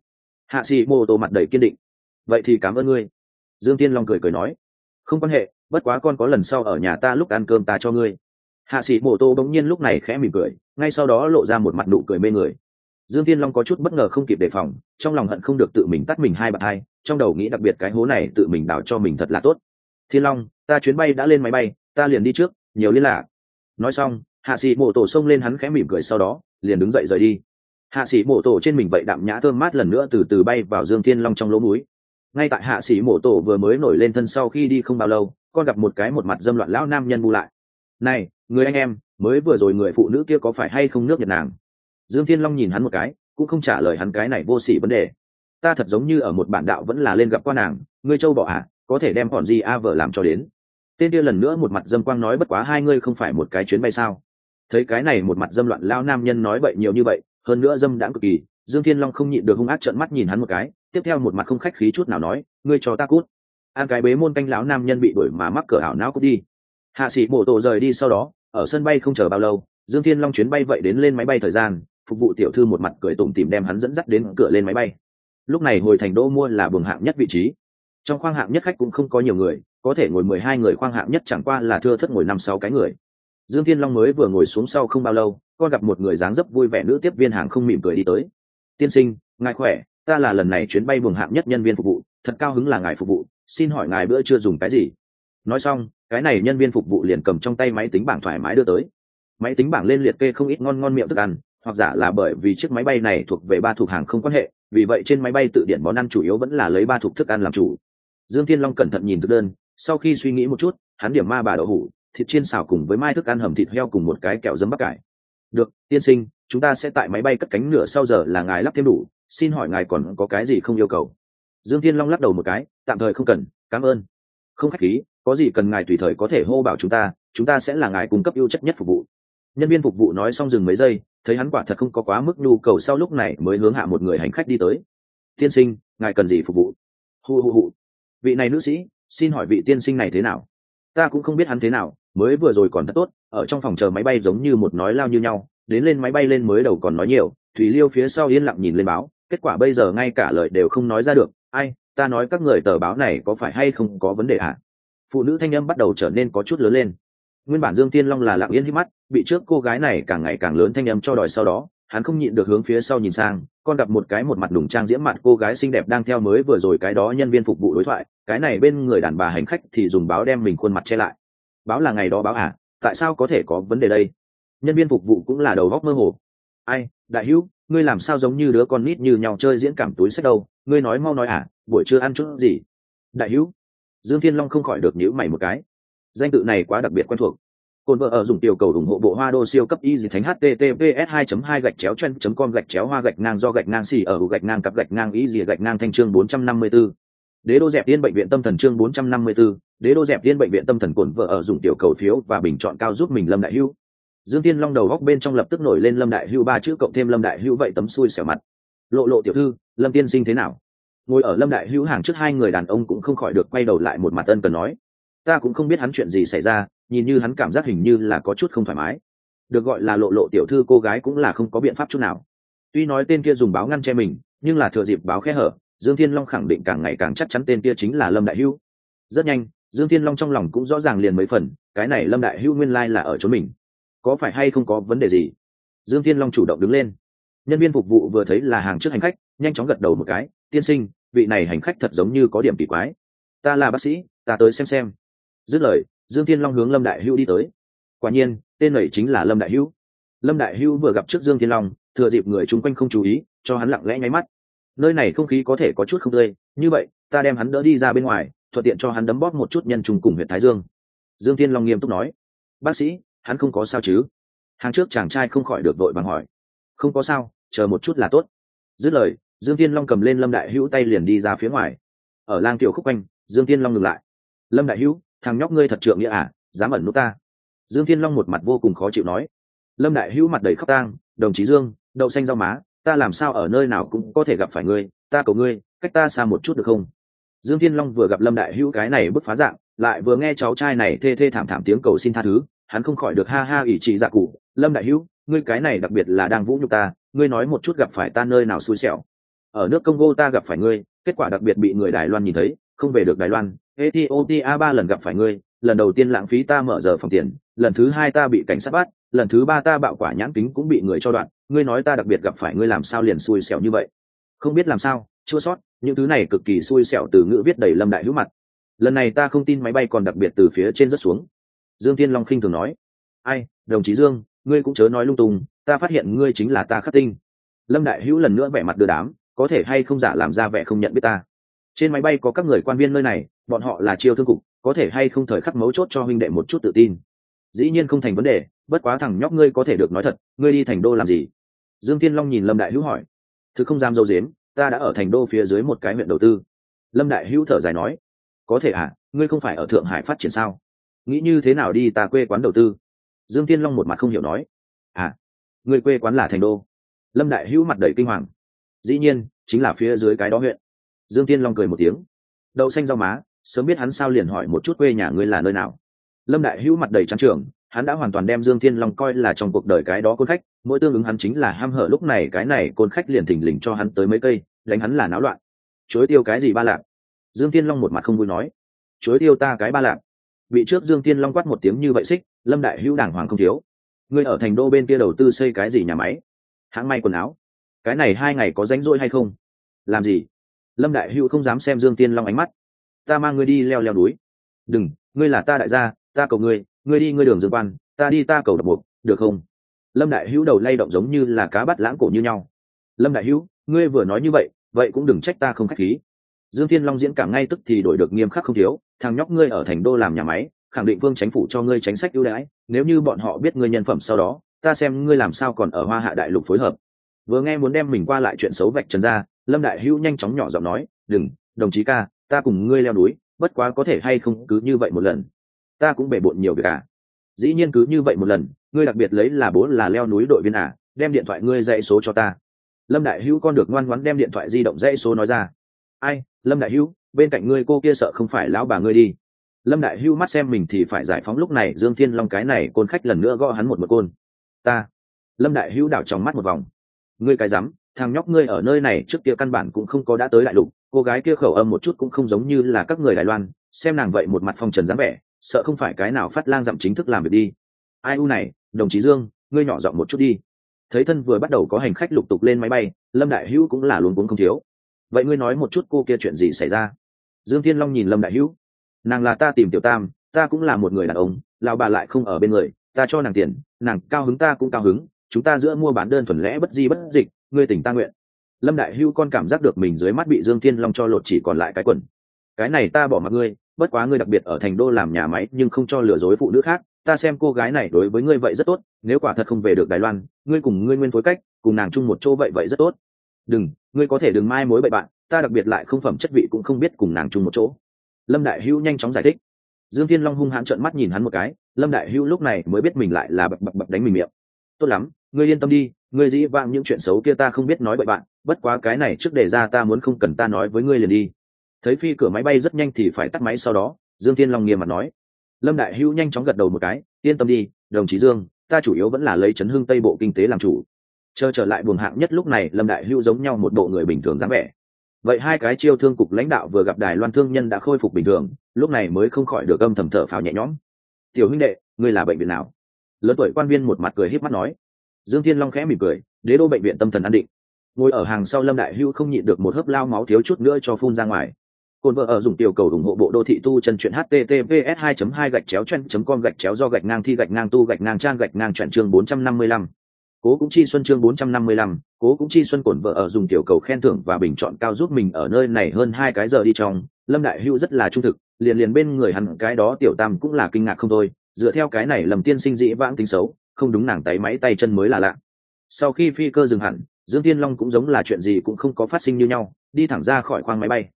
hạ sĩ mô tô mặt đầy kiên định. Vậy thì cảm ơn ngươi. Dương tiên long cười cười nói. Không quan hệ, bất quá con có lần sau ở nhà ta lúc ăn cơm ta cho ngươi. Hạ sĩ mô tô bỗng nhiên lúc này khẽ mỉm cười, ngay sau đó lộ ra một mặt nụ cười mê người. Dương tiên long có chút bất ngờ không kịp đề phòng, trong lòng hận không được tự mình tắt mình hai bạn hai, trong đầu nghĩ đặc biệt cái hố này tự mình đào cho mình thật là tốt. Thiên long, ta chuyến bay đã lên máy bay, ta liền đi trước, nhiều liên lạc. Nói xong, hạ sĩ mô tô xông lên hắn khẽ mỉm cười sau đó, liền đứng dậy rời đi hạ sĩ mổ tổ trên mình vậy đạm nhã thơm mát lần nữa từ từ bay vào dương thiên long trong lỗ mũi. Ngay tại hạ sĩ mổ tổ vừa mới nổi lên thân sau khi đi không bao lâu con gặp một cái một mặt dâm loạn lão nam nhân bu lại. Này người anh em mới vừa rồi người phụ nữ kia có phải hay không nước nhật nàng? Dương thiên long nhìn hắn một cái cũng không trả lời hắn cái này vô s ỉ vấn đề. Ta thật giống như ở một bản đạo vẫn là lên gặp qua nàng ngươi châu bỏ ạ à, có thể đem bọn gì a vợ làm cho đến. Tên kia lần nữa một mặt dâm quang nói bất quá hai ngươi không phải một cái chuyến bay sao? Thấy cái này một mặt dâm loạn lao nam nhân nói bậy nhiều như vậy hơn nữa dâm đãng cực kỳ, dương thiên long không nhịn được hung ác trợn mắt nhìn hắn một cái, tiếp theo một mặt không khách khí chút nào nói, ngươi cho ta cút. An cái bế môn canh lão nam nhân bị đuổi mà mắc cửa ảo não cút đi. Hạ sĩ mổ tổ rời đi sau đó, ở sân bay không chờ bao lâu, dương thiên long chuyến bay vậy đến lên máy bay thời gian, phục vụ tiểu thư một mặt cười tủm tìm đem hắn dẫn dắt đến cửa lên máy bay. Lúc này ngồi thành đô mua là buồng hạng nhất vị trí. Trong khoang hạng nhất khách cũng không có nhiều người, có thể ngồi mười hai người khoang hạng nhất chẳng qua là thưa thất ngồi năm sáu cái người dương thiên long mới vừa ngồi xuống sau không bao lâu, con gặp một người dáng dấp vui vẻ nữ tiếp viên hàng không mỉm cười đi tới. Tiên sinh, ngài khỏe? Ta là lần này chuyến bay buồng hạng nhất nhân viên phục vụ, thật cao hứng là ngài phục vụ, xin hỏi ngài bữa chưa dùng cái gì? Nói xong, cái này nhân viên phục vụ liền cầm trong tay máy tính bảng thoải mái đưa tới. Máy tính bảng lên liệt kê không ít ngon ngon miệng thức ăn, hoặc giả là bởi vì chiếc máy bay này thuộc về ba thuộc hàng không quan hệ, vì vậy trên máy bay tự điện món ăn chủ yếu vẫn là lấy ba thuộc thức ăn làm chủ. Dương thiên long cẩn thận nhìn thực đơn, sau khi suy nghĩ một chút, hắn điểm ma bà đậu hủ thịt chiên xào cùng với mai thức ăn hầm thịt heo cùng một cái kẹo dấm bắc cải. Được, tiên sinh, chúng ta sẽ tại máy bay cất cánh nửa sau giờ là ngài lắp thêm đủ, xin hỏi ngài còn có cái gì không yêu cầu? Dương thiên long lắc đầu một cái, tạm thời không cần, cảm ơn. Không khách khí, có gì cần ngài tùy thời có thể hô bảo chúng ta chúng ta sẽ là ngài cung cấp ưu chất nhất phục vụ. Nhân viên phục vụ nói xong dừng mấy giây, thấy hắn quả thật không có quá mức nhu cầu sau lúc này mới hướng hạ một người hành khách đi tới. Tiên sinh, ngài cần gì phục vụ? Hu hu hu. Vị này nữ sĩ, xin hỏi vị tiên sinh này thế nào? Ta cũng không biết hắn thế nào, mới vừa rồi còn thật tốt, ở trong phòng chờ máy bay giống như một nói lao như nhau, đến lên máy bay lên mới đầu còn nói nhiều, thủy liêu phía sau yên lặng nhìn lên báo, kết quả bây giờ ngay cả lời đều không nói ra được, ai, ta nói các người tờ báo này có phải hay không có vấn đề ạ à? phụ nữ thanh âm bắt đầu trở nên có chút lớn lên nguyên bản dương tiên long là lặng yên hít mắt, bị trước cô gái này càng ngày càng lớn thanh âm cho đòi sau đó hắn không nhịn được hướng phía sau nhìn sang, con gặp một cái một mặt đùng trang diễm mặt cô gái xinh đẹp đang theo mới vừa rồi cái đó nhân viên phục vụ đối thoại, cái này bên người đàn bà hành khách thì dùng báo đem mình khuôn mặt che lại. Báo là ngày đó báo à tại sao có thể có vấn đề đây? Nhân viên phục vụ cũng là đầu góc mơ hồ. Ai, đại hữu, ngươi làm sao giống như đứa con nít như nhau chơi diễn cảm túi sách đâu, ngươi nói mau nói à buổi trưa ăn chút gì? Đại hữu. Dương thiên long không khỏi được nhữ mày một cái. Danh tự này quá đặc biệt quen thuộc. Côn vợ ở dùng tiểu cầu ủng hộ bộ hoa đô siêu cấp y dì thánh https 2 2 gạch chéo chen com gạch chéo hoa gạch ngang do gạch ngang xì ở gạch ngang cặp gạch ngang y dì gạch ngang thanh chương 454. đế đô dẹp tiên bệnh viện tâm thần chương 454, đế đô dẹp tiên bệnh viện tâm thần cồn vợ ở dùng tiểu cầu phiếu và bình chọn cao giúp mình lâm đại hưu. Dương tiên long đầu góc bên trong lập tức nổi lên lâm đại hưu ba chữ cộng thêm lâm đại hưu vậy tấm xui xẻo mặt. Lộ lộ tiểu thư lâm tiên sinh thế nào? Ngồi ở lâm đại hữu hàng trước hai người đàn ông cũng không khỏi được quay đầu lại một mặt ân cần nói ta cũng không biết hắn chuyện gì xảy ra, nhìn như hắn cảm giác hình như là có chút không thoải mái. Được gọi là lộ lộ tiểu thư cô gái cũng là không có biện pháp chút nào. Tuy nói tên kia dùng báo ngăn che mình, nhưng là thừa dịp báo khe hở, dương thiên long khẳng định càng ngày càng chắc chắn tên kia chính là lâm đại hưu. rất nhanh, dương thiên long trong lòng cũng rõ ràng liền mấy phần, cái này lâm đại hưu nguyên lai là ở chỗ mình. Có phải hay không có vấn đề gì? Dương thiên long chủ động đứng lên. Nhân viên phục vụ vừa thấy là hàng trước hành khách, nhanh chóng gật đầu một cái, tiên sinh, vị này hành khách thật giống như có điểm kỳ quái. Ta là bác sĩ, ta tới xem xem dứt lời, dương thiên long hướng lâm đại hữu đi tới. Quả nhiên, tên này chính là lâm đại hữu. Lâm đại hữu vừa gặp trước dương thiên long, thừa dịp người chung quanh không chú ý, cho hắn lặng lẽ nháy mắt. Nơi này không khí có thể có chút không tươi, như vậy, ta đem hắn đỡ đi ra bên ngoài, thuận tiện cho hắn đấm bóp một chút nhân trùng cùng huyện thái dương. Dương thiên long nghiêm túc nói, bác sĩ, hắn không có sao chứ? Hàng trước chàng trai không khỏi được đội bằng hỏi, không có sao, chờ một chút là tốt. Dứt lời, dương thiên long cầm lên lâm đại hữu tay liền đi ra phía ngoài. Ở lang tiểu khúc quanh, dương thiên long ngừng lại. Lâm đại hữu thằng nhóc ngươi thật trượng nghĩa à dám ẩn nút ta. Dương thiên long một mặt vô cùng khó chịu nói. Lâm đại hữu mặt đầy khóc tang, đồng chí dương, đậu xanh rau má, ta làm sao ở nơi nào cũng có thể gặp phải ngươi, ta cầu ngươi, cách ta xa một chút được không? Dương thiên long vừa gặp lâm đại hữu cái này bứt phá dạng, lại vừa nghe cháu trai này thê thê thảm thảm tiếng cầu xin tha thứ, hắn không khỏi được ha ha ủy trị dạ cụ. Lâm đại hữu, ngươi cái này đặc biệt là đang vũ nhục ta, ngươi nói một chút gặp phải ta nơi nào xui xẻo. Ở nước congo ta gặp phải ngươi, kết quả đặc biệt bị người đài loan nhìn thấy không về được đài loan, ethiopia ba lần gặp phải ngươi, lần đầu tiên lãng phí ta mở giờ phòng tiền, lần thứ hai ta bị cảnh sát bắt, lần thứ ba ta bạo quả nhãn kính cũng bị người cho đoạn, ngươi nói ta đặc biệt gặp phải ngươi làm sao liền xui xẻo như vậy? Không biết làm sao, chua sót, những thứ này cực kỳ xui xẻo từ ngữ viết đầy lâm đại hữu mặt. Lần này ta không tin máy bay còn đặc biệt từ phía trên rất xuống. Dương tiên long khinh thường nói. Ai, đồng chí dương, ngươi cũng chớ nói lung tung, ta phát hiện ngươi chính là ta khắc tinh. Lâm đại hữu lần nữa vẻ mặt đưa đám, có thể hay không giả làm ra vẻ không nhận biết ta? Trên máy bay có các người quan viên nơi này, bọn họ là chiêu thương cục, có thể hay không thời khắc mấu chốt cho huynh đệ một chút tự tin. Dĩ nhiên không thành vấn đề, bất quá thằng nhóc ngươi có thể được nói thật, ngươi đi thành đô làm gì? Dương thiên long nhìn lâm đại hữu hỏi. Thứ không dám dâu dếm, ta đã ở thành đô phía dưới một cái huyện đầu tư. Lâm đại hữu thở dài nói. Có thể à ngươi không phải ở thượng hải phát triển sao? Nghĩ như thế nào đi ta quê quán đầu tư? Dương thiên long một mặt không hiểu nói. À ngươi quê quán là thành đô. Lâm đại hữu mặt đầy kinh hoàng. Dĩ nhiên, chính là phía dưới cái đó huyện dương tiên long cười một tiếng. Đậu xanh rau má, sớm biết hắn sao liền hỏi một chút quê nhà ngươi là nơi nào. Lâm đại hữu mặt đầy trắng trường hắn đã hoàn toàn đem dương thiên long coi là trong cuộc đời cái đó côn khách, mỗi tương ứng hắn chính là ham hở lúc này cái này côn khách liền thình lình cho hắn tới mấy cây, đánh hắn là náo loạn. Chối tiêu cái gì ba lạc dương thiên long một mặt không vui nói. Chối tiêu ta cái ba lạc bị trước dương thiên long quát một tiếng như vậy xích, lâm đại hữu đảng hoàng không thiếu. Ngươi ở thành đô bên kia đầu tư xây cái gì nhà máy? Hãng may quần áo. Cái này hai ngày có ránh rỗi hay không? Làm gì? Lâm đại hữu không dám xem dương tiên long ánh mắt. Ta mang ngươi đi leo leo núi. Đừng, ngươi là ta đại gia, ta cầu ngươi ngươi đi ngươi đường dương quan, ta đi ta cầu đập buộc được không? Lâm đại hữu đầu lay động giống như là cá bắt lãng cổ như nhau. Lâm đại hữu, ngươi vừa nói như vậy vậy cũng đừng trách ta không k h á c h khí. Dương thiên long diễn cả ngay tức thì đổi được nghiêm khắc không thiếu, thằng nhóc ngươi ở thành đô làm nhà máy, khẳng định vương chính phủ cho ngươi chính sách ưu đãi, nếu như bọn họ biết ngươi nhân phẩm sau đó, ta xem ngươi làm sao còn ở hoa hạ đại lục phối hợp. Vừa nghe muốn đem mình qua lại chuyện xấu vạch trần ra lâm đại hữu nhanh chóng nhỏ giọng nói, đừng, đồng chí ca, ta cùng ngươi leo núi, bất quá có thể hay không cứ như vậy một lần. Ta cũng bể bộn nhiều việc à. Dĩ nhiên cứ như vậy một lần, ngươi đặc biệt lấy là bố là leo núi đội viên à đem điện thoại ngươi dãy số cho ta. Lâm đại hữu con được ngoan ngoãn đem điện thoại di động dãy số nói ra. Ai, lâm đại hữu, bên cạnh ngươi cô kia sợ không phải lão bà ngươi đi. Lâm đại hữu mắt xem mình thì phải giải phóng lúc này dương thiên long cái này côn khách lần nữa gõ hắn một một côn. Ta. Lâm đại hữu đảo trong mắt một vòng. Ngươi cái rắm thằng nhóc ngươi ở nơi này trước kia căn bản cũng không có đã tới đại lục, cô gái kia khẩu âm một chút cũng không giống như là các người đài loan, xem nàng vậy một mặt phong trần dáng vẻ, sợ không phải cái nào phát lang dặm chính thức làm việc đi. Ai u này, đồng chí dương, ngươi nhỏ giọng một chút đi. Thấy thân vừa bắt đầu có hành khách lục tục lên máy bay, lâm đại hữu cũng là luôn cuống không thiếu. Vậy ngươi nói một chút cô kia chuyện gì xảy ra? Dương thiên long nhìn lâm đại hữu. Nàng là ta tìm tiểu tam, ta cũng là một người đàn ông, lão bà lại không ở bên người, ta cho nàng tiền, nàng cao hứng ta cũng cao hứng, chúng ta giữa mua bán đơn thuần lẽ bất di bất dịch ngươi tỉnh ta nguyện. Lâm đại hưu con cảm giác được mình dưới mắt bị dương thiên long cho lột chỉ còn lại cái quần. Cái này ta bỏ mặc ngươi, bất quá ngươi đặc biệt ở thành đô làm nhà máy nhưng không cho lừa dối phụ nữ khác, ta xem cô gái này đối với ngươi vậy rất tốt, nếu quả thật không về được đài loan, ngươi cùng ngươi nguyên phối cách, cùng nàng chung một chỗ vậy vậy rất tốt. Đừng, ngươi có thể đừng mai mối bậy bạn, ta đặc biệt lại không phẩm chất vị cũng không biết cùng nàng chung một chỗ. Lâm đại hữu nhanh chóng giải thích. Dương thiên long hung hãn trợn mắt nhìn hắn một cái, lâm đại hữu lúc này mới biết mình lại là bập bập bập đánh mình miệng. Tốt lắm, ngươi yên tâm đi ngươi dĩ vãng những chuyện xấu kia ta không biết nói bậy bạn, bất quá cái này trước đề ra ta muốn không cần ta nói với ngươi liền đi. Thấy phi cửa máy bay rất nhanh thì phải tắt máy sau đó, dương thiên long nghiêm mặt nói. Lâm đại hữu nhanh chóng gật đầu một cái, yên tâm đi, đồng chí dương, ta chủ yếu vẫn là lấy chấn hưng tây bộ kinh tế làm chủ. Chờ trở lại buồng hạng nhất lúc này, lâm đại hữu giống nhau một bộ người bình thường dáng vẻ. Vậy hai cái chiêu thương cục lãnh đạo vừa gặp đài loan thương nhân đã khôi phục bình thường, lúc này mới không khỏi được âm thầm thở phào nhẹ nhõm. Tiểu huynh đệ, ngươi là bệnh viện nào? Lớn tuổi quan viên một mặt cười híp mắt nói dương thiên long khẽ mỉm cười đế đô bệnh viện tâm thần an định. Ngồi ở hàng sau lâm đại hữu không nhịn được một hớp lao máu thiếu chút nữa cho phun ra ngoài. Cồn vợ ở dùng tiểu cầu ủng hộ bộ đô thị tu chân truyện https 2 2 gạch chéo chen com gạch chéo do gạch ngang thi gạch ngang tu gạch ngang trang gạch ngang chuyện chương 455. cố cũng chi xuân chương 455, cố cũng chi xuân cổn vợ ở dùng tiểu cầu khen thưởng và bình chọn cao giúp mình ở nơi này hơn hai cái giờ đi trong. Lâm đại hữu rất là trung thực liền liền bên người hắn cái đó tiểu tam cũng là kinh ngạc không thôi dựa theo cái này lầm tiên sinh dĩ vãng tính xấu không đúng nàng tay máy tay chân mới là lạ. Sau khi phi cơ dừng hẳn, dương tiên long cũng giống là chuyện gì cũng không có phát sinh như nhau, đi thẳng ra khỏi khoang máy bay.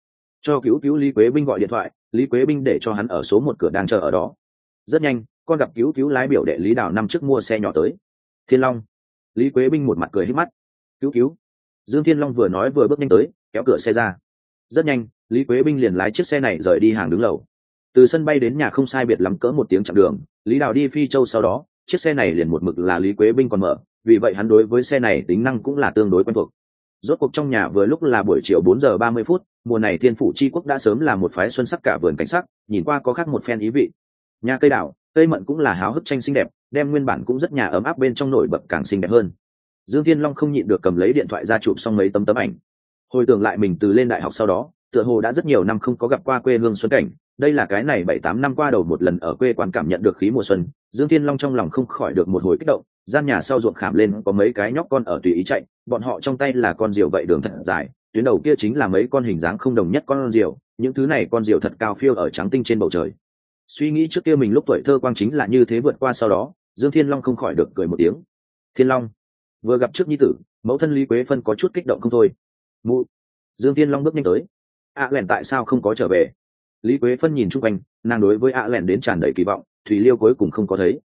Cho cứu cứu lý quế binh gọi điện thoại, lý quế binh để cho hắn ở số một cửa đang chờ ở đó. Rất nhanh, con gặp cứu cứu lái biểu đệ lý đào năm trước mua xe nhỏ tới. Thiên long. Lý quế binh một mặt cười hít mắt. Cứu cứu. Dương thiên long vừa nói vừa bước nhanh tới, kéo cửa xe ra. Rất nhanh, lý quế binh liền lái chiếc xe này rời đi hàng đứng lầu. Từ sân bay đến nhà không sai biệt lắm cỡ một tiếng chặng đường, lý đào đi phi châu sau đó chiếc xe này liền một mực là lý quế binh còn mở, vì vậy hắn đối với xe này tính năng cũng là tương đối quen thuộc. Rốt cuộc trong nhà vừa lúc là buổi chiều bốn giờ ba mươi phút, mùa này thiên phủ c quốc đã sớm là một phái xuân sắc cả vườn cảnh sắc, nhìn qua có khác một phen ý vị. Nhà cây đảo cây mận cũng là háo hức tranh xinh đẹp, đem nguyên bản cũng rất nhà ấm áp bên trong nổi bật càng xinh đẹp hơn. Dương thiên long không nhịn được cầm lấy điện thoại ra chụp xong mấy tấm tấm ảnh. Hồi tưởng lại mình từ lên đại học sau đó tựa hồ đã rất nhiều năm không có gặp qua quê hương xuân cảnh. Đây là cái này bảy tám năm qua đầu một lần ở quê quán cảm nhận được khí mùa xuân. Dương thiên long trong lòng không khỏi được một hồi kích động, gian nhà sau ruộng khảm lên có mấy cái nhóc con ở tùy ý chạy, bọn họ trong tay là con diều vậy đường thật dài, tuyến đầu kia chính là mấy con hình dáng không đồng nhất con diều, những thứ này con diều thật cao phiêu ở trắng tinh trên bầu trời. Suy nghĩ trước kia mình lúc tuổi thơ quang chính là như thế vượt qua sau đó, dương thiên long không khỏi được cười một tiếng. Thiên long, vừa gặp trước nhi tử, mẫu thân lý quế phân có chút kích động không thôi. Mụ, dương thiên long bước nhanh tới ạ lẻn tại sao không có trở về? Lý quế phân nhìn chung quanh, nàng đối với ạ lẻn đến tràn đầy kỳ vọng thủy liêu cuối cùng không có thấy.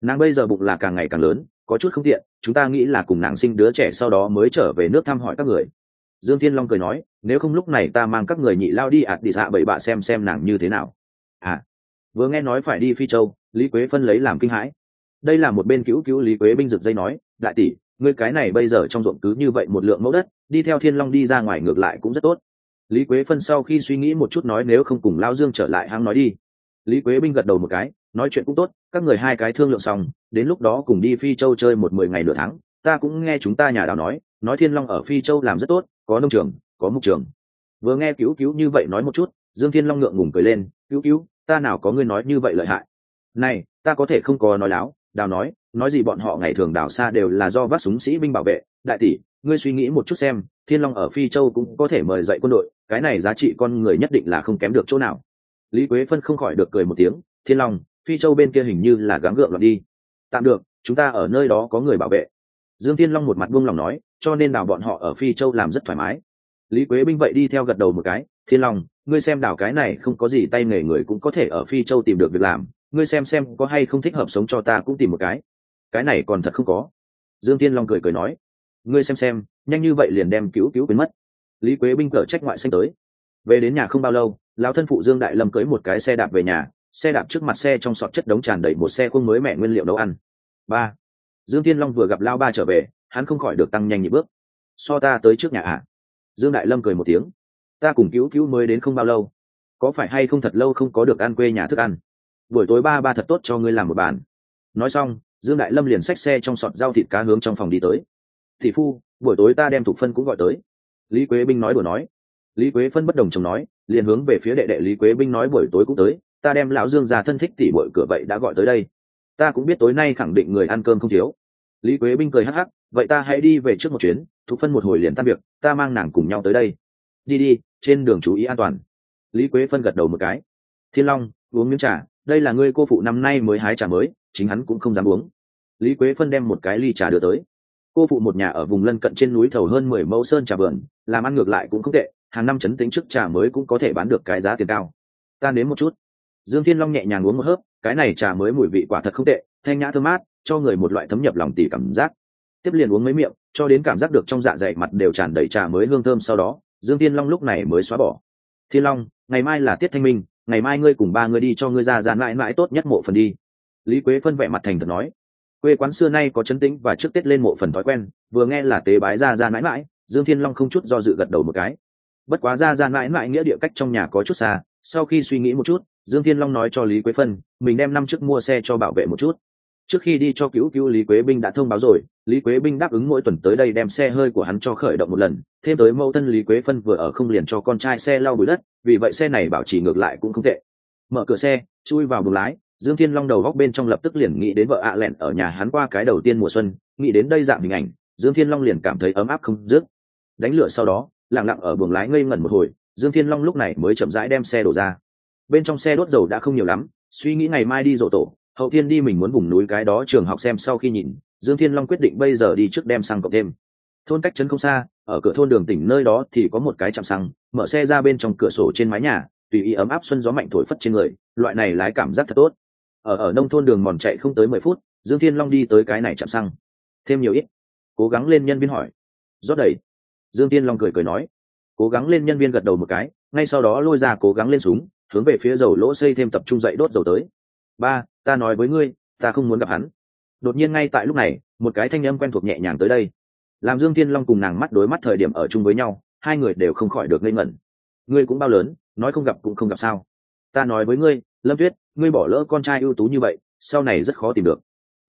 Nàng bây giờ bụng là càng ngày càng lớn, có chút không tiện, chúng ta nghĩ là cùng nàng sinh đứa trẻ sau đó mới trở về nước thăm hỏi các người. Dương thiên long cười nói, nếu không lúc này ta mang các người nhị lao đi ạt đi xạ bậy bạ xem xem nàng như thế nào. À vừa nghe nói phải đi phi châu, lý quế phân lấy làm kinh hãi. Đây là một bên cứu cứu lý quế binh rực dây nói, đại tỷ, ngươi cái này bây giờ trong ruộng cứ như vậy một lượng mẫu đất, đi theo thiên long đi ra ngoài ngược lại cũng rất tốt lý quế phân sau khi suy nghĩ một chút nói nếu không cùng lao dương trở lại hãng nói đi. Lý quế binh gật đầu một cái, nói chuyện cũng tốt, các người hai cái thương lượng xong, đến lúc đó cùng đi phi châu chơi một mười ngày nửa tháng, ta cũng nghe chúng ta nhà đào nói nói thiên long ở phi châu làm rất tốt, có nông trường, có mục trường. Vừa nghe cứu cứu như vậy nói một chút, dương thiên long ngượng ngùng cười lên, cứu cứu, ta nào có ngươi nói như vậy lợi hại? Này, ta có thể không có nói láo, đào nói nói gì bọn họ ngày thường đào xa đều là do vác súng sĩ binh bảo vệ. Đại tỷ, ngươi suy nghĩ một chút xem, thiên long ở phi châu cũng có thể mời dạy quân đội, cái này giá trị con người nhất định là không kém được chỗ nào. Lý quế phân không khỏi được cười một tiếng, thiên long, phi châu bên kia hình như là gắng gượng loạn đi. Tạm được, chúng ta ở nơi đó có người bảo vệ. Dương thiên long một mặt buông lòng nói, cho nên đào bọn họ ở phi châu làm rất thoải mái. Lý quế binh vậy đi theo gật đầu một cái, thiên long, ngươi xem đào cái này không có gì tay nghề người cũng có thể ở phi châu tìm được việc làm, ngươi xem xem có hay không thích hợp sống cho ta cũng tìm một cái cái này còn thật không có. Dương tiên long cười cười nói, ngươi xem xem, nhanh như vậy liền đem cứu cứu biến mất. Lý quế binh cở trách ngoại xanh tới. Về đến nhà không bao lâu, lão thân phụ dương đại lâm cưới một cái xe đạp về nhà, xe đạp trước mặt xe trong sọt chất đống tràn đầy một xe khuôn mới mẹ nguyên liệu nấu ăn. Ba, dương tiên long vừa gặp lao ba trở về, hắn không khỏi được tăng nhanh nhịp bước. So ta tới trước nhà ạ à. dương đại lâm cười một tiếng. Ta cùng cứu cứu mới đến không bao lâu. Có phải hay không thật lâu không có được ăn quê nhà thức ăn? Buổi tối ba ba thật tốt cho ngươi làm một bàn. Nói xong dương đại lâm liền xách xe trong sọt dao thịt cá hướng trong phòng đi tới. Thị phu, buổi tối ta đem thục phân cũng gọi tới. Lý quế binh nói đùa nói. Lý quế phân bất đồng chồng nói, liền hướng về phía đệ đệ lý quế binh nói buổi tối cũng tới, ta đem lão dương ra thân thích tỉ bội cửa vậy đã gọi tới đây. Ta cũng biết tối nay khẳng định người ăn cơm không thiếu. Lý quế binh cười hắc hắc, vậy ta hãy đi về trước một chuyến, thục phân một hồi liền tan việc, ta mang nàng cùng nhau tới đây. Đi đi, trên đường chú ý an toàn. Lý quế phân gật đầu một cái. Thiên long, uống miếng trà, đây là ngươi cô phụ năm nay mới hái trà mới chính hắn cũng không dám uống. Lý quế phân đem một cái ly trà đưa tới. Cô phụ một nhà ở vùng lân cận trên núi thầu hơn mười mẫu sơn trà vườn, làm ăn ngược lại cũng không tệ, hàng năm chấn tính trước trà mới cũng có thể bán được cái giá tiền cao. Ta nếm một chút. Dương thiên long nhẹ nhàng uống một hớp, cái này trà mới mùi vị quả thật không tệ, thanh nhã thơm mát, cho người một loại thấm nhập lòng tỉ cảm giác. Tiếp liền uống mấy miệng, cho đến cảm giác được trong dạ dày mặt đều tràn đầy trà mới hương thơm sau đó, dương thiên long lúc này mới xóa bỏ. Thiên long, ngày mai là tiết thanh minh, ngày mai ngươi cùng ba ngươi đi cho ngươi ra dàn mãi mãi tốt nhất mộ phần đi lý quế phân vẻ mặt thành thật nói, quê quán xưa nay có chấn tĩnh và trước tết lên mộ phần thói quen, vừa nghe là tế bái ra ra mãi mãi, dương thiên long không chút do dự gật đầu một cái. Bất quá ra ra mãi mãi nghĩa địa cách trong nhà có chút xa, sau khi suy nghĩ một chút, dương thiên long nói cho lý quế phân, mình đem năm trước mua xe cho bảo vệ một chút. Trước khi đi cho cứu cứu lý quế binh đã thông báo rồi, lý quế binh đáp ứng mỗi tuần tới đây đem xe hơi của hắn cho khởi động một lần, thêm tới mẫu thân lý quế phân vừa ở không liền cho con trai xe lau bụi đất, vì vậy xe này bảo trì ngược lại cũng không tệ. Mở cửa xe, chui vào buồng lái dương thiên long đầu góc bên trong lập tức liền nghĩ đến vợ ạ lẹn ở nhà hắn qua cái đầu tiên mùa xuân, nghĩ đến đây dạng hình ảnh, dương thiên long liền cảm thấy ấm áp không dứt. Đánh lửa sau đó, lặng lặng ở buồng lái ngây ngẩn một hồi, dương thiên long lúc này mới chậm rãi đem xe đổ ra. Bên trong xe đốt dầu đã không nhiều lắm, suy nghĩ ngày mai đi rổ tổ, hậu thiên đi mình muốn vùng núi cái đó trường học xem sau khi nhìn, dương thiên long quyết định bây giờ đi trước đem xăng cộng thêm. Thôn cách trấn không xa, ở cửa thôn đường tỉnh nơi đó thì có một cái chạm xăng, mở xe ra bên trong cửa sổ trên mái nhà, tùy ý ấm áp xuân gió mạnh thổi phất trên người, loại này lái cảm giác thật tốt ở ở nông thôn đường mòn chạy không tới mười phút, dương thiên long đi tới cái này chạm xăng. Thêm nhiều ít. Cố gắng lên nhân viên hỏi. Rót đầy. Dương thiên long cười cười nói. Cố gắng lên nhân viên gật đầu một cái, ngay sau đó lôi ra cố gắng lên súng, hướng về phía dầu lỗ xây thêm tập trung dậy đốt dầu tới. Ba, ta nói với ngươi, ta không muốn gặp hắn. Đột nhiên ngay tại lúc này, một cái thanh âm quen thuộc nhẹ nhàng tới đây. Làm dương thiên long cùng nàng mắt đối mắt thời điểm ở chung với nhau, hai người đều không khỏi được ngây ngẩn. Ngươi cũng bao lớn, nói không gặp cũng không gặp sao. Ta nói với ngươi lâm tuyết ngươi bỏ lỡ con trai ưu tú như vậy sau này rất khó tìm được.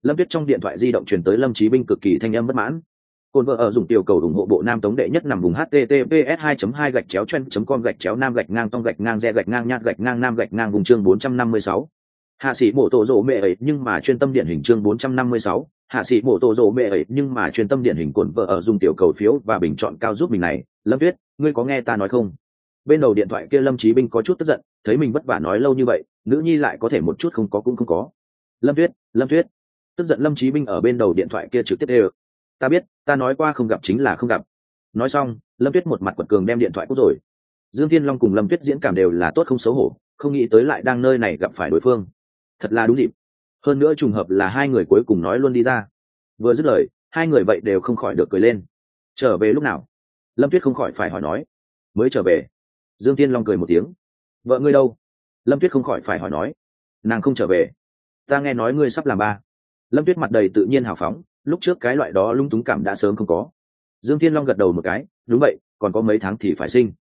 Lâm tuyết trong điện thoại di động truyền tới lâm Chí binh cực kỳ thanh âm bất mãn. Cồn vợ ở dùng tiểu cầu ủng hộ bộ nam tống đệ nhất nằm vùng https 2 2 gạch chéo chen com gạch chéo nam gạch ngang tông gạch ngang re gạch ngang nhát gạch ngang nam gạch ngang vùng chương 456 hạ sĩ mổ tổ rộ mẹ ấy nhưng mà chuyên tâm điển hình chương 456, hạ sĩ mổ tổ rộ mẹ ấy nhưng mà chuyên tâm điển hình cồn vợ ở dùng tiểu cầu phiếu và bình chọn cao giúp mình này. Lâm tuyết ngươi có nghe ta nói không? Bên đầu điện thoại kia lâm trí binh có chút tức giận, thấy mình vất vả nói lâu như vậy, nữ nhi lại có thể một chút không có cũng không có. Lâm tuyết lâm tuyết. Tức giận lâm trí binh ở bên đầu điện thoại kia trực tiếp đều ta biết, ta nói qua không gặp chính là không gặp. Nói xong, lâm tuyết một mặt quật cường đem điện thoại cút rồi. Dương thiên long cùng lâm tuyết diễn cảm đều là tốt không xấu hổ, không nghĩ tới lại đang nơi này gặp phải đối phương. Thật là đúng dịp. Hơn nữa trùng hợp là hai người cuối cùng nói luôn đi ra. Vừa dứt lời, hai người vậy đều không khỏi được cười lên. Trở về lúc nào? Lâm tuyết không khỏi phải hỏi nói. Mới trở về dương tiên long cười một tiếng. Vợ ngươi đâu? Lâm tuyết không khỏi phải hỏi nói. Nàng không trở về. Ta nghe nói ngươi sắp làm ba. Lâm tuyết mặt đầy tự nhiên hào phóng, lúc trước cái loại đó lung túng cảm đã sớm không có. Dương thiên long gật đầu một cái, đúng vậy, còn có mấy tháng thì phải sinh.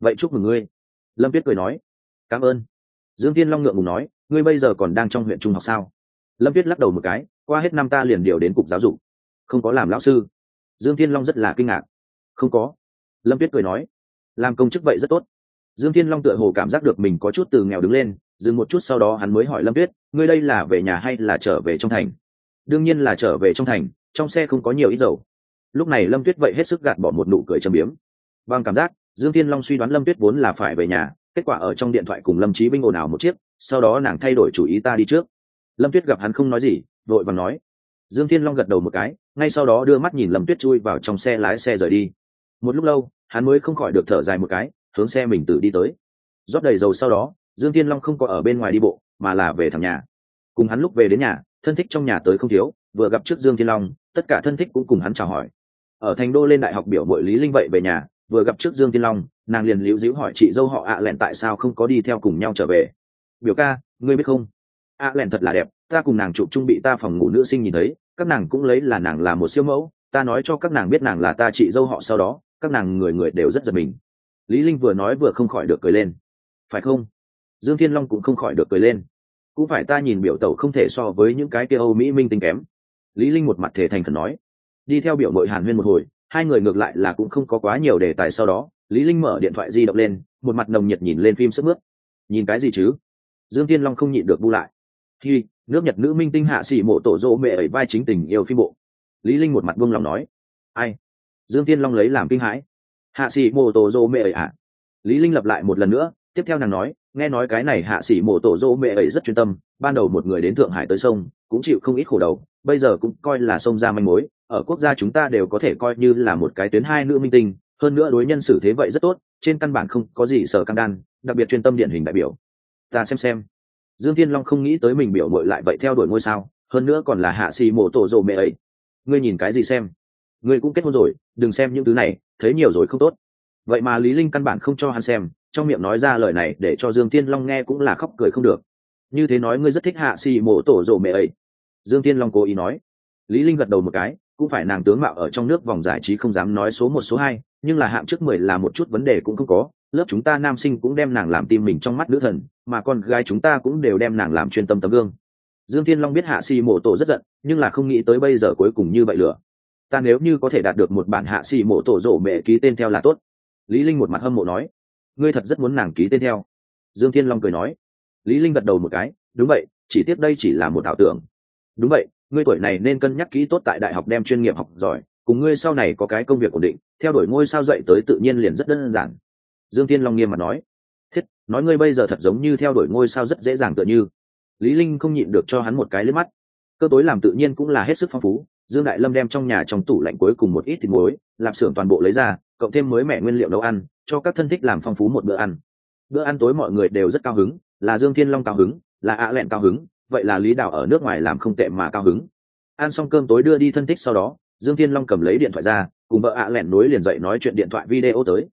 Vậy chúc mừng ngươi. Lâm tuyết cười nói. Cảm ơn. Dương thiên long ngượng ngùng nói, ngươi bây giờ còn đang trong huyện trung học sao? Lâm tuyết lắc đầu một cái, qua hết năm ta liền điều đến cục giáo dục. Không có làm lão sư. Dương thiên long rất là kinh ngạc. Không có. Lâm tuyết cười nói. Làm công chức vậy rất tốt dương thiên long tựa hồ cảm giác được mình có chút từ nghèo đứng lên, dừng một chút sau đó hắn mới hỏi lâm tuyết, ngươi đây là về nhà hay là trở về trong thành? Đương nhiên là trở về trong thành, trong xe không có nhiều ít dầu. Lúc này lâm tuyết vậy hết sức gạt bỏ một nụ cười châm biếm. Bằng cảm giác, dương thiên long suy đoán lâm tuyết vốn là phải về nhà, kết quả ở trong điện thoại cùng lâm trí binh ồn ào một chiếc, sau đó nàng thay đổi chủ ý ta đi trước. Lâm tuyết gặp hắn không nói gì, vội và nói. Dương thiên long gật đầu một cái, ngay sau đó đưa mắt nhìn lâm tuyết chui vào trong xe lái xe rời đi. Một lúc lâu, hắn mới không khỏi được thở dài một cái hướng xe mình tự đi tới. Rót đầy dầu sau đó, dương thiên long không có ở bên ngoài đi bộ, mà là về thẳng nhà. Cùng hắn lúc về đến nhà, thân thích trong nhà tới không thiếu, vừa gặp trước dương thiên long, tất cả thân thích cũng cùng hắn chào hỏi. Ở thành đô lên đại học biểu bội lý linh vậy về nhà, vừa gặp trước dương thiên long, nàng liền liễu díu hỏi chị dâu họ ạ lẹn tại sao không có đi theo cùng nhau trở về. Biểu ca, ngươi biết không? ạ lẹn thật là đẹp, ta cùng nàng chụp chung bị ta phòng ngủ nữ sinh nhìn thấy, các nàng cũng lấy là nàng là một siêu mẫu, ta nói cho các nàng biết nàng là ta chị dâu họ sau đó, các nàng người người đều rất giật mình lý linh vừa nói vừa không khỏi được cười lên. Phải không? Dương thiên long cũng không khỏi được cười lên. Cũng phải ta nhìn biểu tẩu không thể so với những cái kia âu mỹ minh tinh kém. Lý linh một mặt thể thành khẩn nói. Đi theo biểu mội hàn huyên một hồi, hai người ngược lại là cũng không có quá nhiều đề tài sau đó, lý linh mở điện thoại di động lên, một mặt nồng nhiệt nhìn lên phim sức mướt nhìn cái gì chứ? Dương Thiên long không nhịn được bu lại. Khi nước nhật nữ minh tinh hạ sĩ mộ tổ dỗ mẹ ấy vai chính tình yêu phim bộ. Lý linh một mặt buông lòng nói. Ai? Dương Thiên long lấy làm kinh hãi hạ sĩ mộ tổ dô mẹ ấy à lý linh lặp lại một lần nữa, tiếp theo nàng nói, nghe nói cái này hạ sĩ mộ tổ dô mẹ ấy rất chuyên tâm, ban đầu một người đến thượng hải tới sông, cũng chịu không ít khổ đầu, bây giờ cũng coi là sông ra manh mối, ở quốc gia chúng ta đều có thể coi như là một cái tuyến hai nữ minh tinh, hơn nữa đối nhân xử thế vậy rất tốt, trên căn bản không có gì sở căng đan, đặc biệt chuyên tâm điển hình đại biểu. Ta xem xem. Dương thiên long không nghĩ tới mình biểu mội lại vậy theo đuổi ngôi sao, hơn nữa còn là hạ xì mộ tổ rộ mẹ ấy. Ngươi nhìn cái gì xem? Ngươi cũng kết hôn rồi, đừng xem những thứ này, thấy nhiều rồi không tốt. Vậy mà lý linh căn bản không cho hắn xem, trong miệng nói ra lời này để cho dương thiên long nghe cũng là khóc cười không được. Như thế nói ngươi rất thích hạ xì mộ tổ rộ mẹ ấy. Dương thiên long cố ý nói. Lý linh gật đầu một cái, cũng phải nàng tướng mạo ở trong nước vòng giải trí không dám nói số một số hai, nhưng là hạng trước mười là một chút vấn đề cũng không có, lớp chúng ta nam sinh cũng đem nàng làm tim mình trong mắt nữ thần, mà con gái chúng ta cũng đều đem nàng làm chuyên tâm tấm gương. Dương thiên long biết hạ si mộ tổ rất giận, nhưng là không nghĩ tới bây giờ cuối cùng như vậy lửa ta nếu như có thể đạt được một bản hạ xì mộ tổ rổ mẹ ký tên theo là tốt. Lý linh một mặt hâm mộ nói, ngươi thật rất muốn nàng ký tên theo. Dương thiên long cười nói, lý linh gật đầu một cái, đúng vậy, chỉ tiếc đây chỉ là một ảo tưởng. Đúng vậy, ngươi tuổi này nên cân nhắc kỹ tốt tại đại học đem chuyên nghiệp học giỏi, cùng ngươi sau này có cái công việc ổn định, theo đuổi ngôi sao dậy tới tự nhiên liền rất đơn giản. Dương thiên long nghiêm mặt nói, thiết, nói ngươi bây giờ thật giống như theo đuổi ngôi sao rất dễ dàng tựa như. Lý linh không nhịn được cho hắn một cái lướt mắt. Cơ tối làm tự nhiên cũng là hết sức phong phú dương đại lâm đem trong nhà trong tủ lạnh cuối cùng một ít thịt muối, lạp xưởng toàn bộ lấy ra, cộng thêm mới mẹ nguyên liệu nấu ăn, cho các thân thích làm phong phú một bữa ăn. Bữa ăn tối mọi người đều rất cao hứng, là dương thiên long cao hứng, là ạ lẹn cao hứng, vậy là lý đào ở nước ngoài làm không tệ mà cao hứng. Ăn xong cơm tối đưa đi thân thích sau đó, dương thiên long cầm lấy điện thoại ra, cùng vợ ạ lẹn nối liền dậy nói chuyện điện thoại video tới.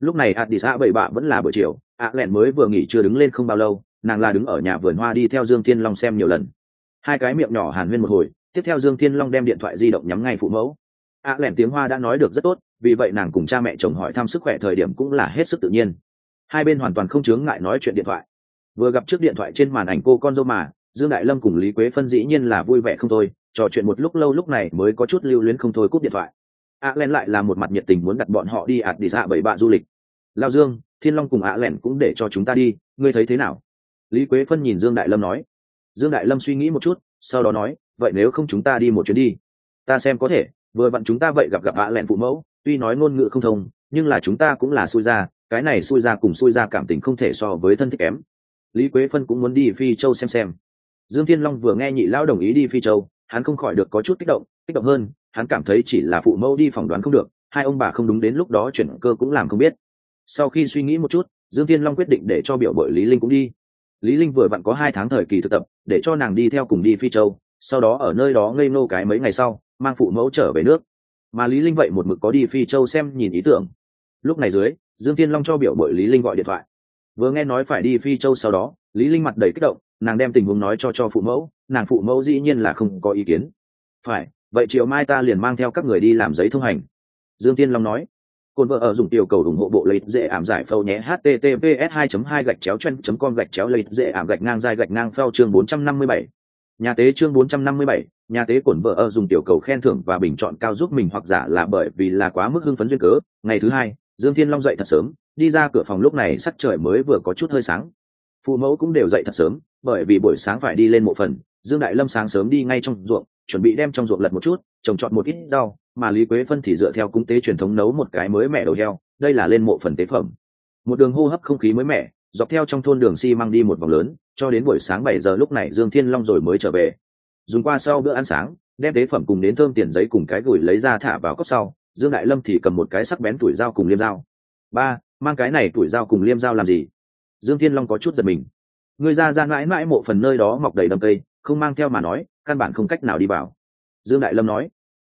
Lúc này hạt đi xã bảy bạ vẫn là buổi chiều ạ lẹn mới vừa nghỉ chưa đứng lên không bao lâu, nàng là đứng ở nhà vườn hoa đi theo dương thiên long xem nhiều lần. Hai cái miệng nhỏ hàn huyên một hồi tiếp theo dương thiên long đem điện thoại di động nhắm ngay phụ mẫu. Ạ lẻn tiếng hoa đã nói được rất tốt, vì vậy nàng cùng cha mẹ chồng hỏi thăm sức khỏe thời điểm cũng là hết sức tự nhiên. Hai bên hoàn toàn không chướng ngại nói chuyện điện thoại. Vừa gặp trước điện thoại trên màn ảnh cô con dâu mà, dương đại lâm cùng lý quế phân dĩ nhiên là vui vẻ không thôi, trò chuyện một lúc lâu lúc này mới có chút lưu luyến không thôi cúp điện thoại. A len lại là một mặt nhiệt tình muốn đặt bọn họ đi ạt đi dạ bảy bạ du lịch. Lao dương, thiên long cùng a len cũng để cho chúng ta đi, ngươi thấy thế nào? Lý quế phân nhìn dương đại lâm nói. Dương đại lâm suy nghĩ một chút sau đó nói, vậy nếu không chúng ta đi một chuyến đi. Ta xem có thể, vừa vặn chúng ta vậy gặp gặp ạ lẹn phụ mẫu, tuy nói ngôn ngữ không thông, nhưng là chúng ta cũng là xui ra cái này xui ra cùng xui ra cảm tình không thể so với thân thích kém. Lý quế phân cũng muốn đi phi châu xem xem. Dương thiên long vừa nghe nhị lão đồng ý đi phi châu, hắn không khỏi được có chút kích động kích động hơn, hắn cảm thấy chỉ là phụ mẫu đi phỏng đoán không được, hai ông bà không đúng đến lúc đó chuyển cơ cũng làm không biết. Sau khi suy nghĩ một chút, dương thiên long quyết định để cho biểu bội lý linh cũng đi. Lý linh vừa vặn có hai tháng thời kỳ thực tập để cho nàng đi theo cùng đi phi châu, sau đó ở nơi đó ngây nô cái mấy ngày sau, mang phụ mẫu trở về nước. Mà lý linh vậy một mực có đi phi châu xem nhìn ý tưởng. Lúc này dưới, dương thiên long cho biểu bội lý linh gọi điện thoại. Vừa nghe nói phải đi phi châu sau đó, lý linh mặt đầy kích động, nàng đem tình huống nói cho cho phụ mẫu, nàng phụ mẫu dĩ nhiên là không có ý kiến. Phải, vậy chiều mai ta liền mang theo các người đi làm giấy thông hành. Dương tiên long nói. Côn vợ ở dùng tiểu cầu ủng hộ bộ lấy dễ ảm giải phâu nhé. Https 2 2 gạch chéo chen com gạch chéo lấy dễ ảm gạch ngang dài gạch ngang phao chương 457. nhà tế chương 457, nhà tế cổn vợ ở dùng tiểu cầu khen thưởng và bình chọn cao giúp mình hoặc giả là bởi vì là quá mức hưng phấn duyên cớ. Ngày thứ hai dương thiên long dậy thật sớm đi ra cửa phòng lúc này sắc trời mới vừa có chút hơi sáng. Phụ mẫu cũng đều dậy thật sớm bởi vì buổi sáng phải đi lên mộ phần dương đại lâm sáng sớm đi ngay trong ruộng chuẩn bị đem trong ruộng lật một chút trồng trọt một ít rau, mà lý quế phân thì dựa theo cung tế truyền thống nấu một cái mới mẻ đầu heo, đây là lên mộ phần tế phẩm. Một đường hô hấp không khí mới mẻ, dọc theo trong thôn đường xi măng đi một vòng lớn, cho đến buổi sáng bảy giờ lúc này dương thiên long rồi mới trở về. Dùng qua sau bữa ăn sáng, đem tế phẩm cùng đến thơm tiền giấy cùng cái gửi lấy ra thả vào cốc sau, dương đại lâm thì cầm một cái sắc bén tuổi dao cùng liêm dao. Ba, mang cái này tuổi dao cùng liêm dao làm gì? Dương thiên long có chút giật mình. Người ra ra mãi mãi mộ phần nơi đó mọc đầy đầm cây, không mang theo mà nói, căn bản không cách nào đi vào dương đại lâm nói.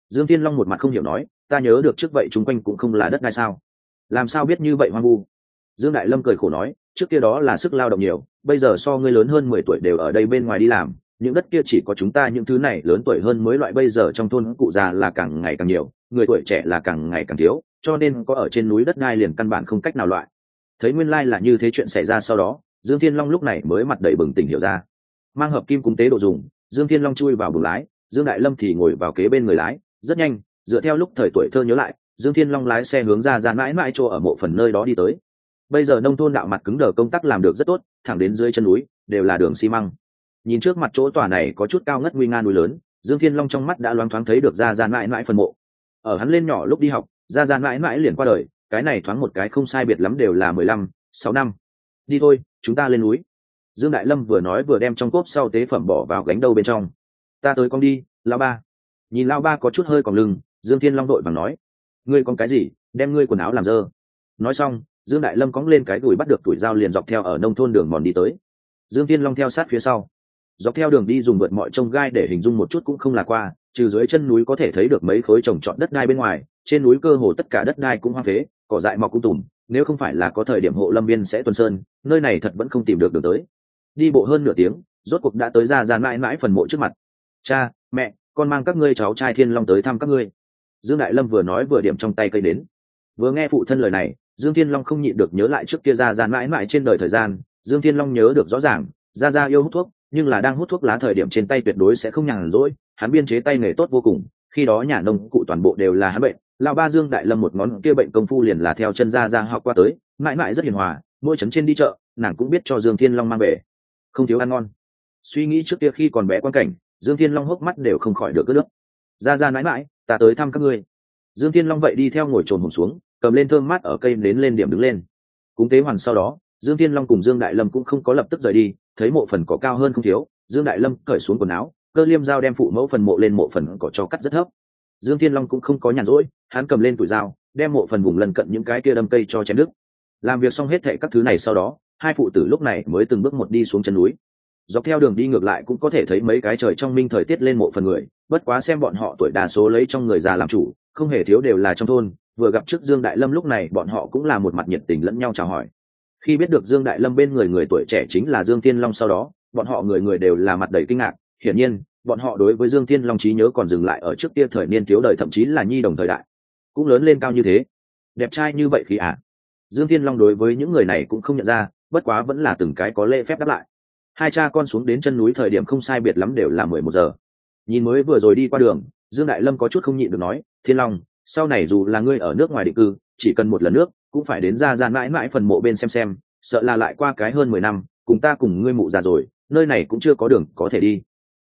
Dương thiên long một mặt không hiểu nói, ta nhớ được trước vậy chung quanh cũng không là đất đai sao? Làm sao biết như vậy hoang vu? Dương đại lâm cười khổ nói, trước kia đó là sức lao động nhiều, bây giờ so ngươi lớn hơn mười tuổi đều ở đây bên ngoài đi làm, những đất kia chỉ có chúng ta những thứ này lớn tuổi hơn mới loại bây giờ trong thôn cụ già là càng ngày càng nhiều, người tuổi trẻ là càng ngày càng thiếu, cho nên có ở trên núi đất ngai liền căn bản không cách nào loại. Thấy nguyên lai là như thế chuyện xảy ra sau đó, dương thiên long lúc này mới mặt đầy bừng tỉnh hiểu ra. Mang hợp kim cung tế độ dùng, dương thiên long chui vào buồng lái dương đại lâm thì ngồi vào kế bên người lái, rất nhanh, dựa theo lúc thời tuổi thơ nhớ lại, dương thiên long lái xe hướng ra ra mãi mãi chỗ ở mộ phần nơi đó đi tới. Bây giờ nông thôn đạo mặt cứng đờ công tác làm được rất tốt, thẳng đến dưới chân núi, đều là đường xi măng. Nhìn trước mặt chỗ tòa này có chút cao ngất nguy nga núi lớn, dương thiên long trong mắt đã loáng thoáng thấy được ra ra mãi mãi phần mộ. Ở hắn lên nhỏ lúc đi học, ra ra mãi mãi liền qua đời, cái này thoáng một cái không sai biệt lắm đều là mười lăm, sáu năm. Đi thôi, chúng ta lên núi. Dương đại lâm vừa nói vừa đem trong cốp sau tế phẩm bỏ vào gánh đâu bên trong ta tới con đi lao ba. Nhìn lao ba có chút hơi còn lưng, dương thiên long đội và nói, ngươi con cái gì, đem ngươi quần áo làm dơ. Nói xong, dương đại lâm cóng lên cái đùi bắt được tuổi dao liền dọc theo ở nông thôn đường mòn đi tới. Dương thiên long theo sát phía sau. Dọc theo đường đi dùng vượt mọi trông gai để hình dung một chút cũng không là qua, trừ dưới chân núi có thể thấy được mấy khối trồng trọt đất đai bên ngoài, trên núi cơ hồ tất cả đất đai cũng hoang phế, cỏ dại mọc cũng tùm, nếu không phải là có thời điểm hộ lâm viên sẽ tuần sơn, nơi này thật vẫn không tìm được đường tới. Đi bộ hơn nửa tiếng, rốt cuộc đã tới ra ra mãi mãi phần mộ trước mặt cha, mẹ, con mang các ngươi cháu trai thiên long tới thăm các ngươi. Dương đại lâm vừa nói vừa điểm trong tay cây đến. Vừa nghe phụ thân lời này, dương thiên long không nhịn được nhớ lại trước kia ra ra mãi mãi trên đời thời gian. Dương thiên long nhớ được rõ ràng ra ra yêu hút thuốc, nhưng là đang hút thuốc lá thời điểm trên tay tuyệt đối sẽ không nhàn rỗi, hắn biên chế tay nghề tốt vô cùng. Khi đó nhà nông cụ toàn bộ đều là hắn bệnh. Lão ba dương đại lâm một ngón kia bệnh công phu liền là theo chân ra ra học qua tới, mãi mãi rất hiền hòa, mỗi chấn trên đi chợ, nàng cũng biết cho dương thiên long mang về. Không thiếu ăn ngon. Suy nghĩ trước kia khi còn bé quan cảnh dương thiên long hốc mắt đều không khỏi được cất nước. Ra ra mãi mãi, ta tới thăm các ngươi. Dương thiên long vậy đi theo ngồi trồn hồn xuống, cầm lên thơm mát ở cây đến lên điểm đứng lên. Cúng tế hoàn sau đó, dương thiên long cùng dương đại lâm cũng không có lập tức rời đi, thấy mộ phần có cao hơn không thiếu, dương đại lâm cởi xuống quần áo, cơ liêm dao đem phụ mẫu phần mộ lên mộ phần cỏ cho cắt rất thấp. Dương thiên long cũng không có nhàn rỗi, hắn cầm lên tủi dao, đem mộ phần vùng lần cận những cái kia đâm cây cho chém đứt. Làm việc xong hết thệ các thứ này sau đó, hai phụ tử lúc này mới từng bước một đi xuống chân núi dọc theo đường đi ngược lại cũng có thể thấy mấy cái trời trong minh thời tiết lên mộ phần người, bất quá xem bọn họ tuổi đa số lấy trong người già làm chủ, không hề thiếu đều là trong thôn, vừa gặp trước dương đại lâm lúc này bọn họ cũng là một mặt nhiệt tình lẫn nhau chào hỏi. Khi biết được dương đại lâm bên người người tuổi trẻ chính là dương tiên long sau đó, bọn họ người người đều là mặt đầy kinh ngạc, hiển nhiên, bọn họ đối với dương tiên long trí nhớ còn dừng lại ở trước kia thời niên thiếu đời thậm chí là nhi đồng thời đại, cũng lớn lên cao như thế. Đẹp trai như vậy khi ạ à. dương tiên long đối với những người này cũng không nhận ra, bất quá vẫn là từng cái có lễ phép đáp lại hai cha con xuống đến chân núi thời điểm không sai biệt lắm đều là mười một giờ. Nhìn mới vừa rồi đi qua đường, dương đại lâm có chút không nhịn được nói, thiên long, sau này dù là ngươi ở nước ngoài định cư, chỉ cần một lần nước, cũng phải đến ra ra mãi mãi phần mộ bên xem xem, sợ là lại qua cái hơn mười năm, cùng ta cùng ngươi mụ già rồi, nơi này cũng chưa có đường có thể đi.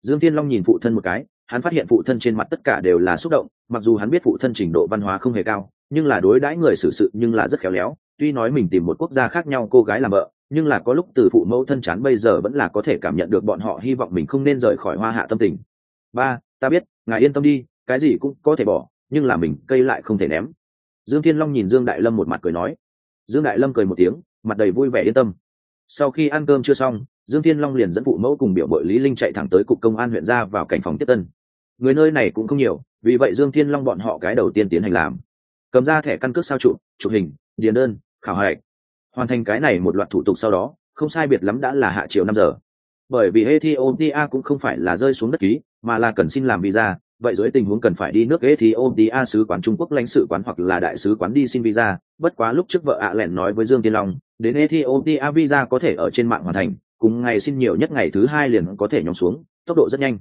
Dương thiên long nhìn phụ thân một cái, hắn phát hiện phụ thân trên mặt tất cả đều là xúc động, mặc dù hắn biết phụ thân trình độ văn hóa không hề cao, nhưng là đối đãi người xử sự nhưng là rất khéo léo, tuy nói mình tìm một quốc gia khác nhau, cô gái làm vợ nhưng là có lúc từ phụ mẫu thân chán bây giờ vẫn là có thể cảm nhận được bọn họ hy vọng mình không nên rời khỏi hoa hạ tâm tình. Ba, ta biết, ngài yên tâm đi, cái gì cũng có thể bỏ, nhưng là mình cây lại không thể ném. Dương thiên long nhìn dương đại lâm một mặt cười nói. Dương đại lâm cười một tiếng, mặt đầy vui vẻ yên tâm. Sau khi ăn cơm chưa xong, dương thiên long liền dẫn phụ mẫu cùng biểu bội lý linh chạy thẳng tới cục công an huyện ra vào cảnh phòng tiếp tân. Người nơi này cũng không nhiều, vì vậy dương thiên long bọn họ cái đầu tiên tiến hành làm. Cầm ra thẻ căn cước sao chụp chụp hình, điền đơn, khảo hạch hoàn thành cái này một loạt thủ tục sau đó, không sai biệt lắm đã là hạ chiều năm giờ. Bởi vì ethiopia cũng không phải là rơi xuống đất ký, mà là cần xin làm visa, vậy dưới tình huống cần phải đi nước ethiopia sứ quán trung quốc lãnh sự quán hoặc là đại sứ quán đi xin visa, bất quá lúc trước vợ ạ lẹn nói với dương tiên long, đến ethiopia visa có thể ở trên mạng hoàn thành, cùng ngày xin nhiều nhất ngày thứ hai liền có thể nhóm xuống, tốc độ rất nhanh.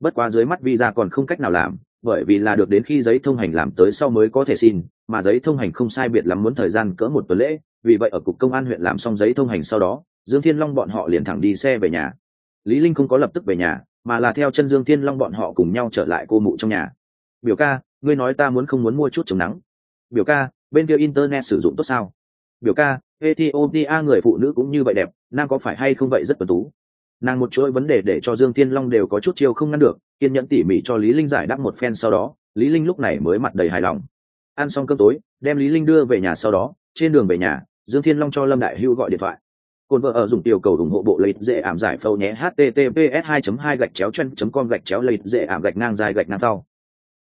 Bất quá dưới mắt visa còn không cách nào làm, bởi vì là được đến khi giấy thông hành làm tới sau mới có thể xin, mà giấy thông hành không sai biệt lắm muốn thời gian cỡ một tuần lễ vì vậy ở cục công an huyện làm xong giấy thông hành sau đó, dương thiên long bọn họ liền thẳng đi xe về nhà. Lý linh không có lập tức về nhà, mà là theo chân dương thiên long bọn họ cùng nhau trở lại cô mụ trong nhà. Biểu ca, ngươi nói ta muốn không muốn mua chút chống nắng? Biểu ca, bên kia internet sử dụng tốt sao? Biểu ca, ethiopia người phụ nữ cũng như vậy đẹp nam có phải hay không vậy rất tuần tú? Nàng một chuỗi vấn đề để cho dương thiên long đều có chút chiêu không ngăn được, kiên nhẫn tỉ mỉ cho lý linh giải đáp một phen sau đó, lý linh lúc này mới mặt đầy hài lòng. Ăn xong cơm tối, đem lý linh đưa về nhà sau đó, trên đường về nhà dương thiên long cho lâm đại hưu gọi điện thoại. Cồn vợ ở dùng tiểu cầu ủng hộ bộ lấy dễ ảm giải phâu nhé, https 2 2 gạch chéo chân com gạch chéo lấy dễ ảm gạch ngang dài gạch ngang sau.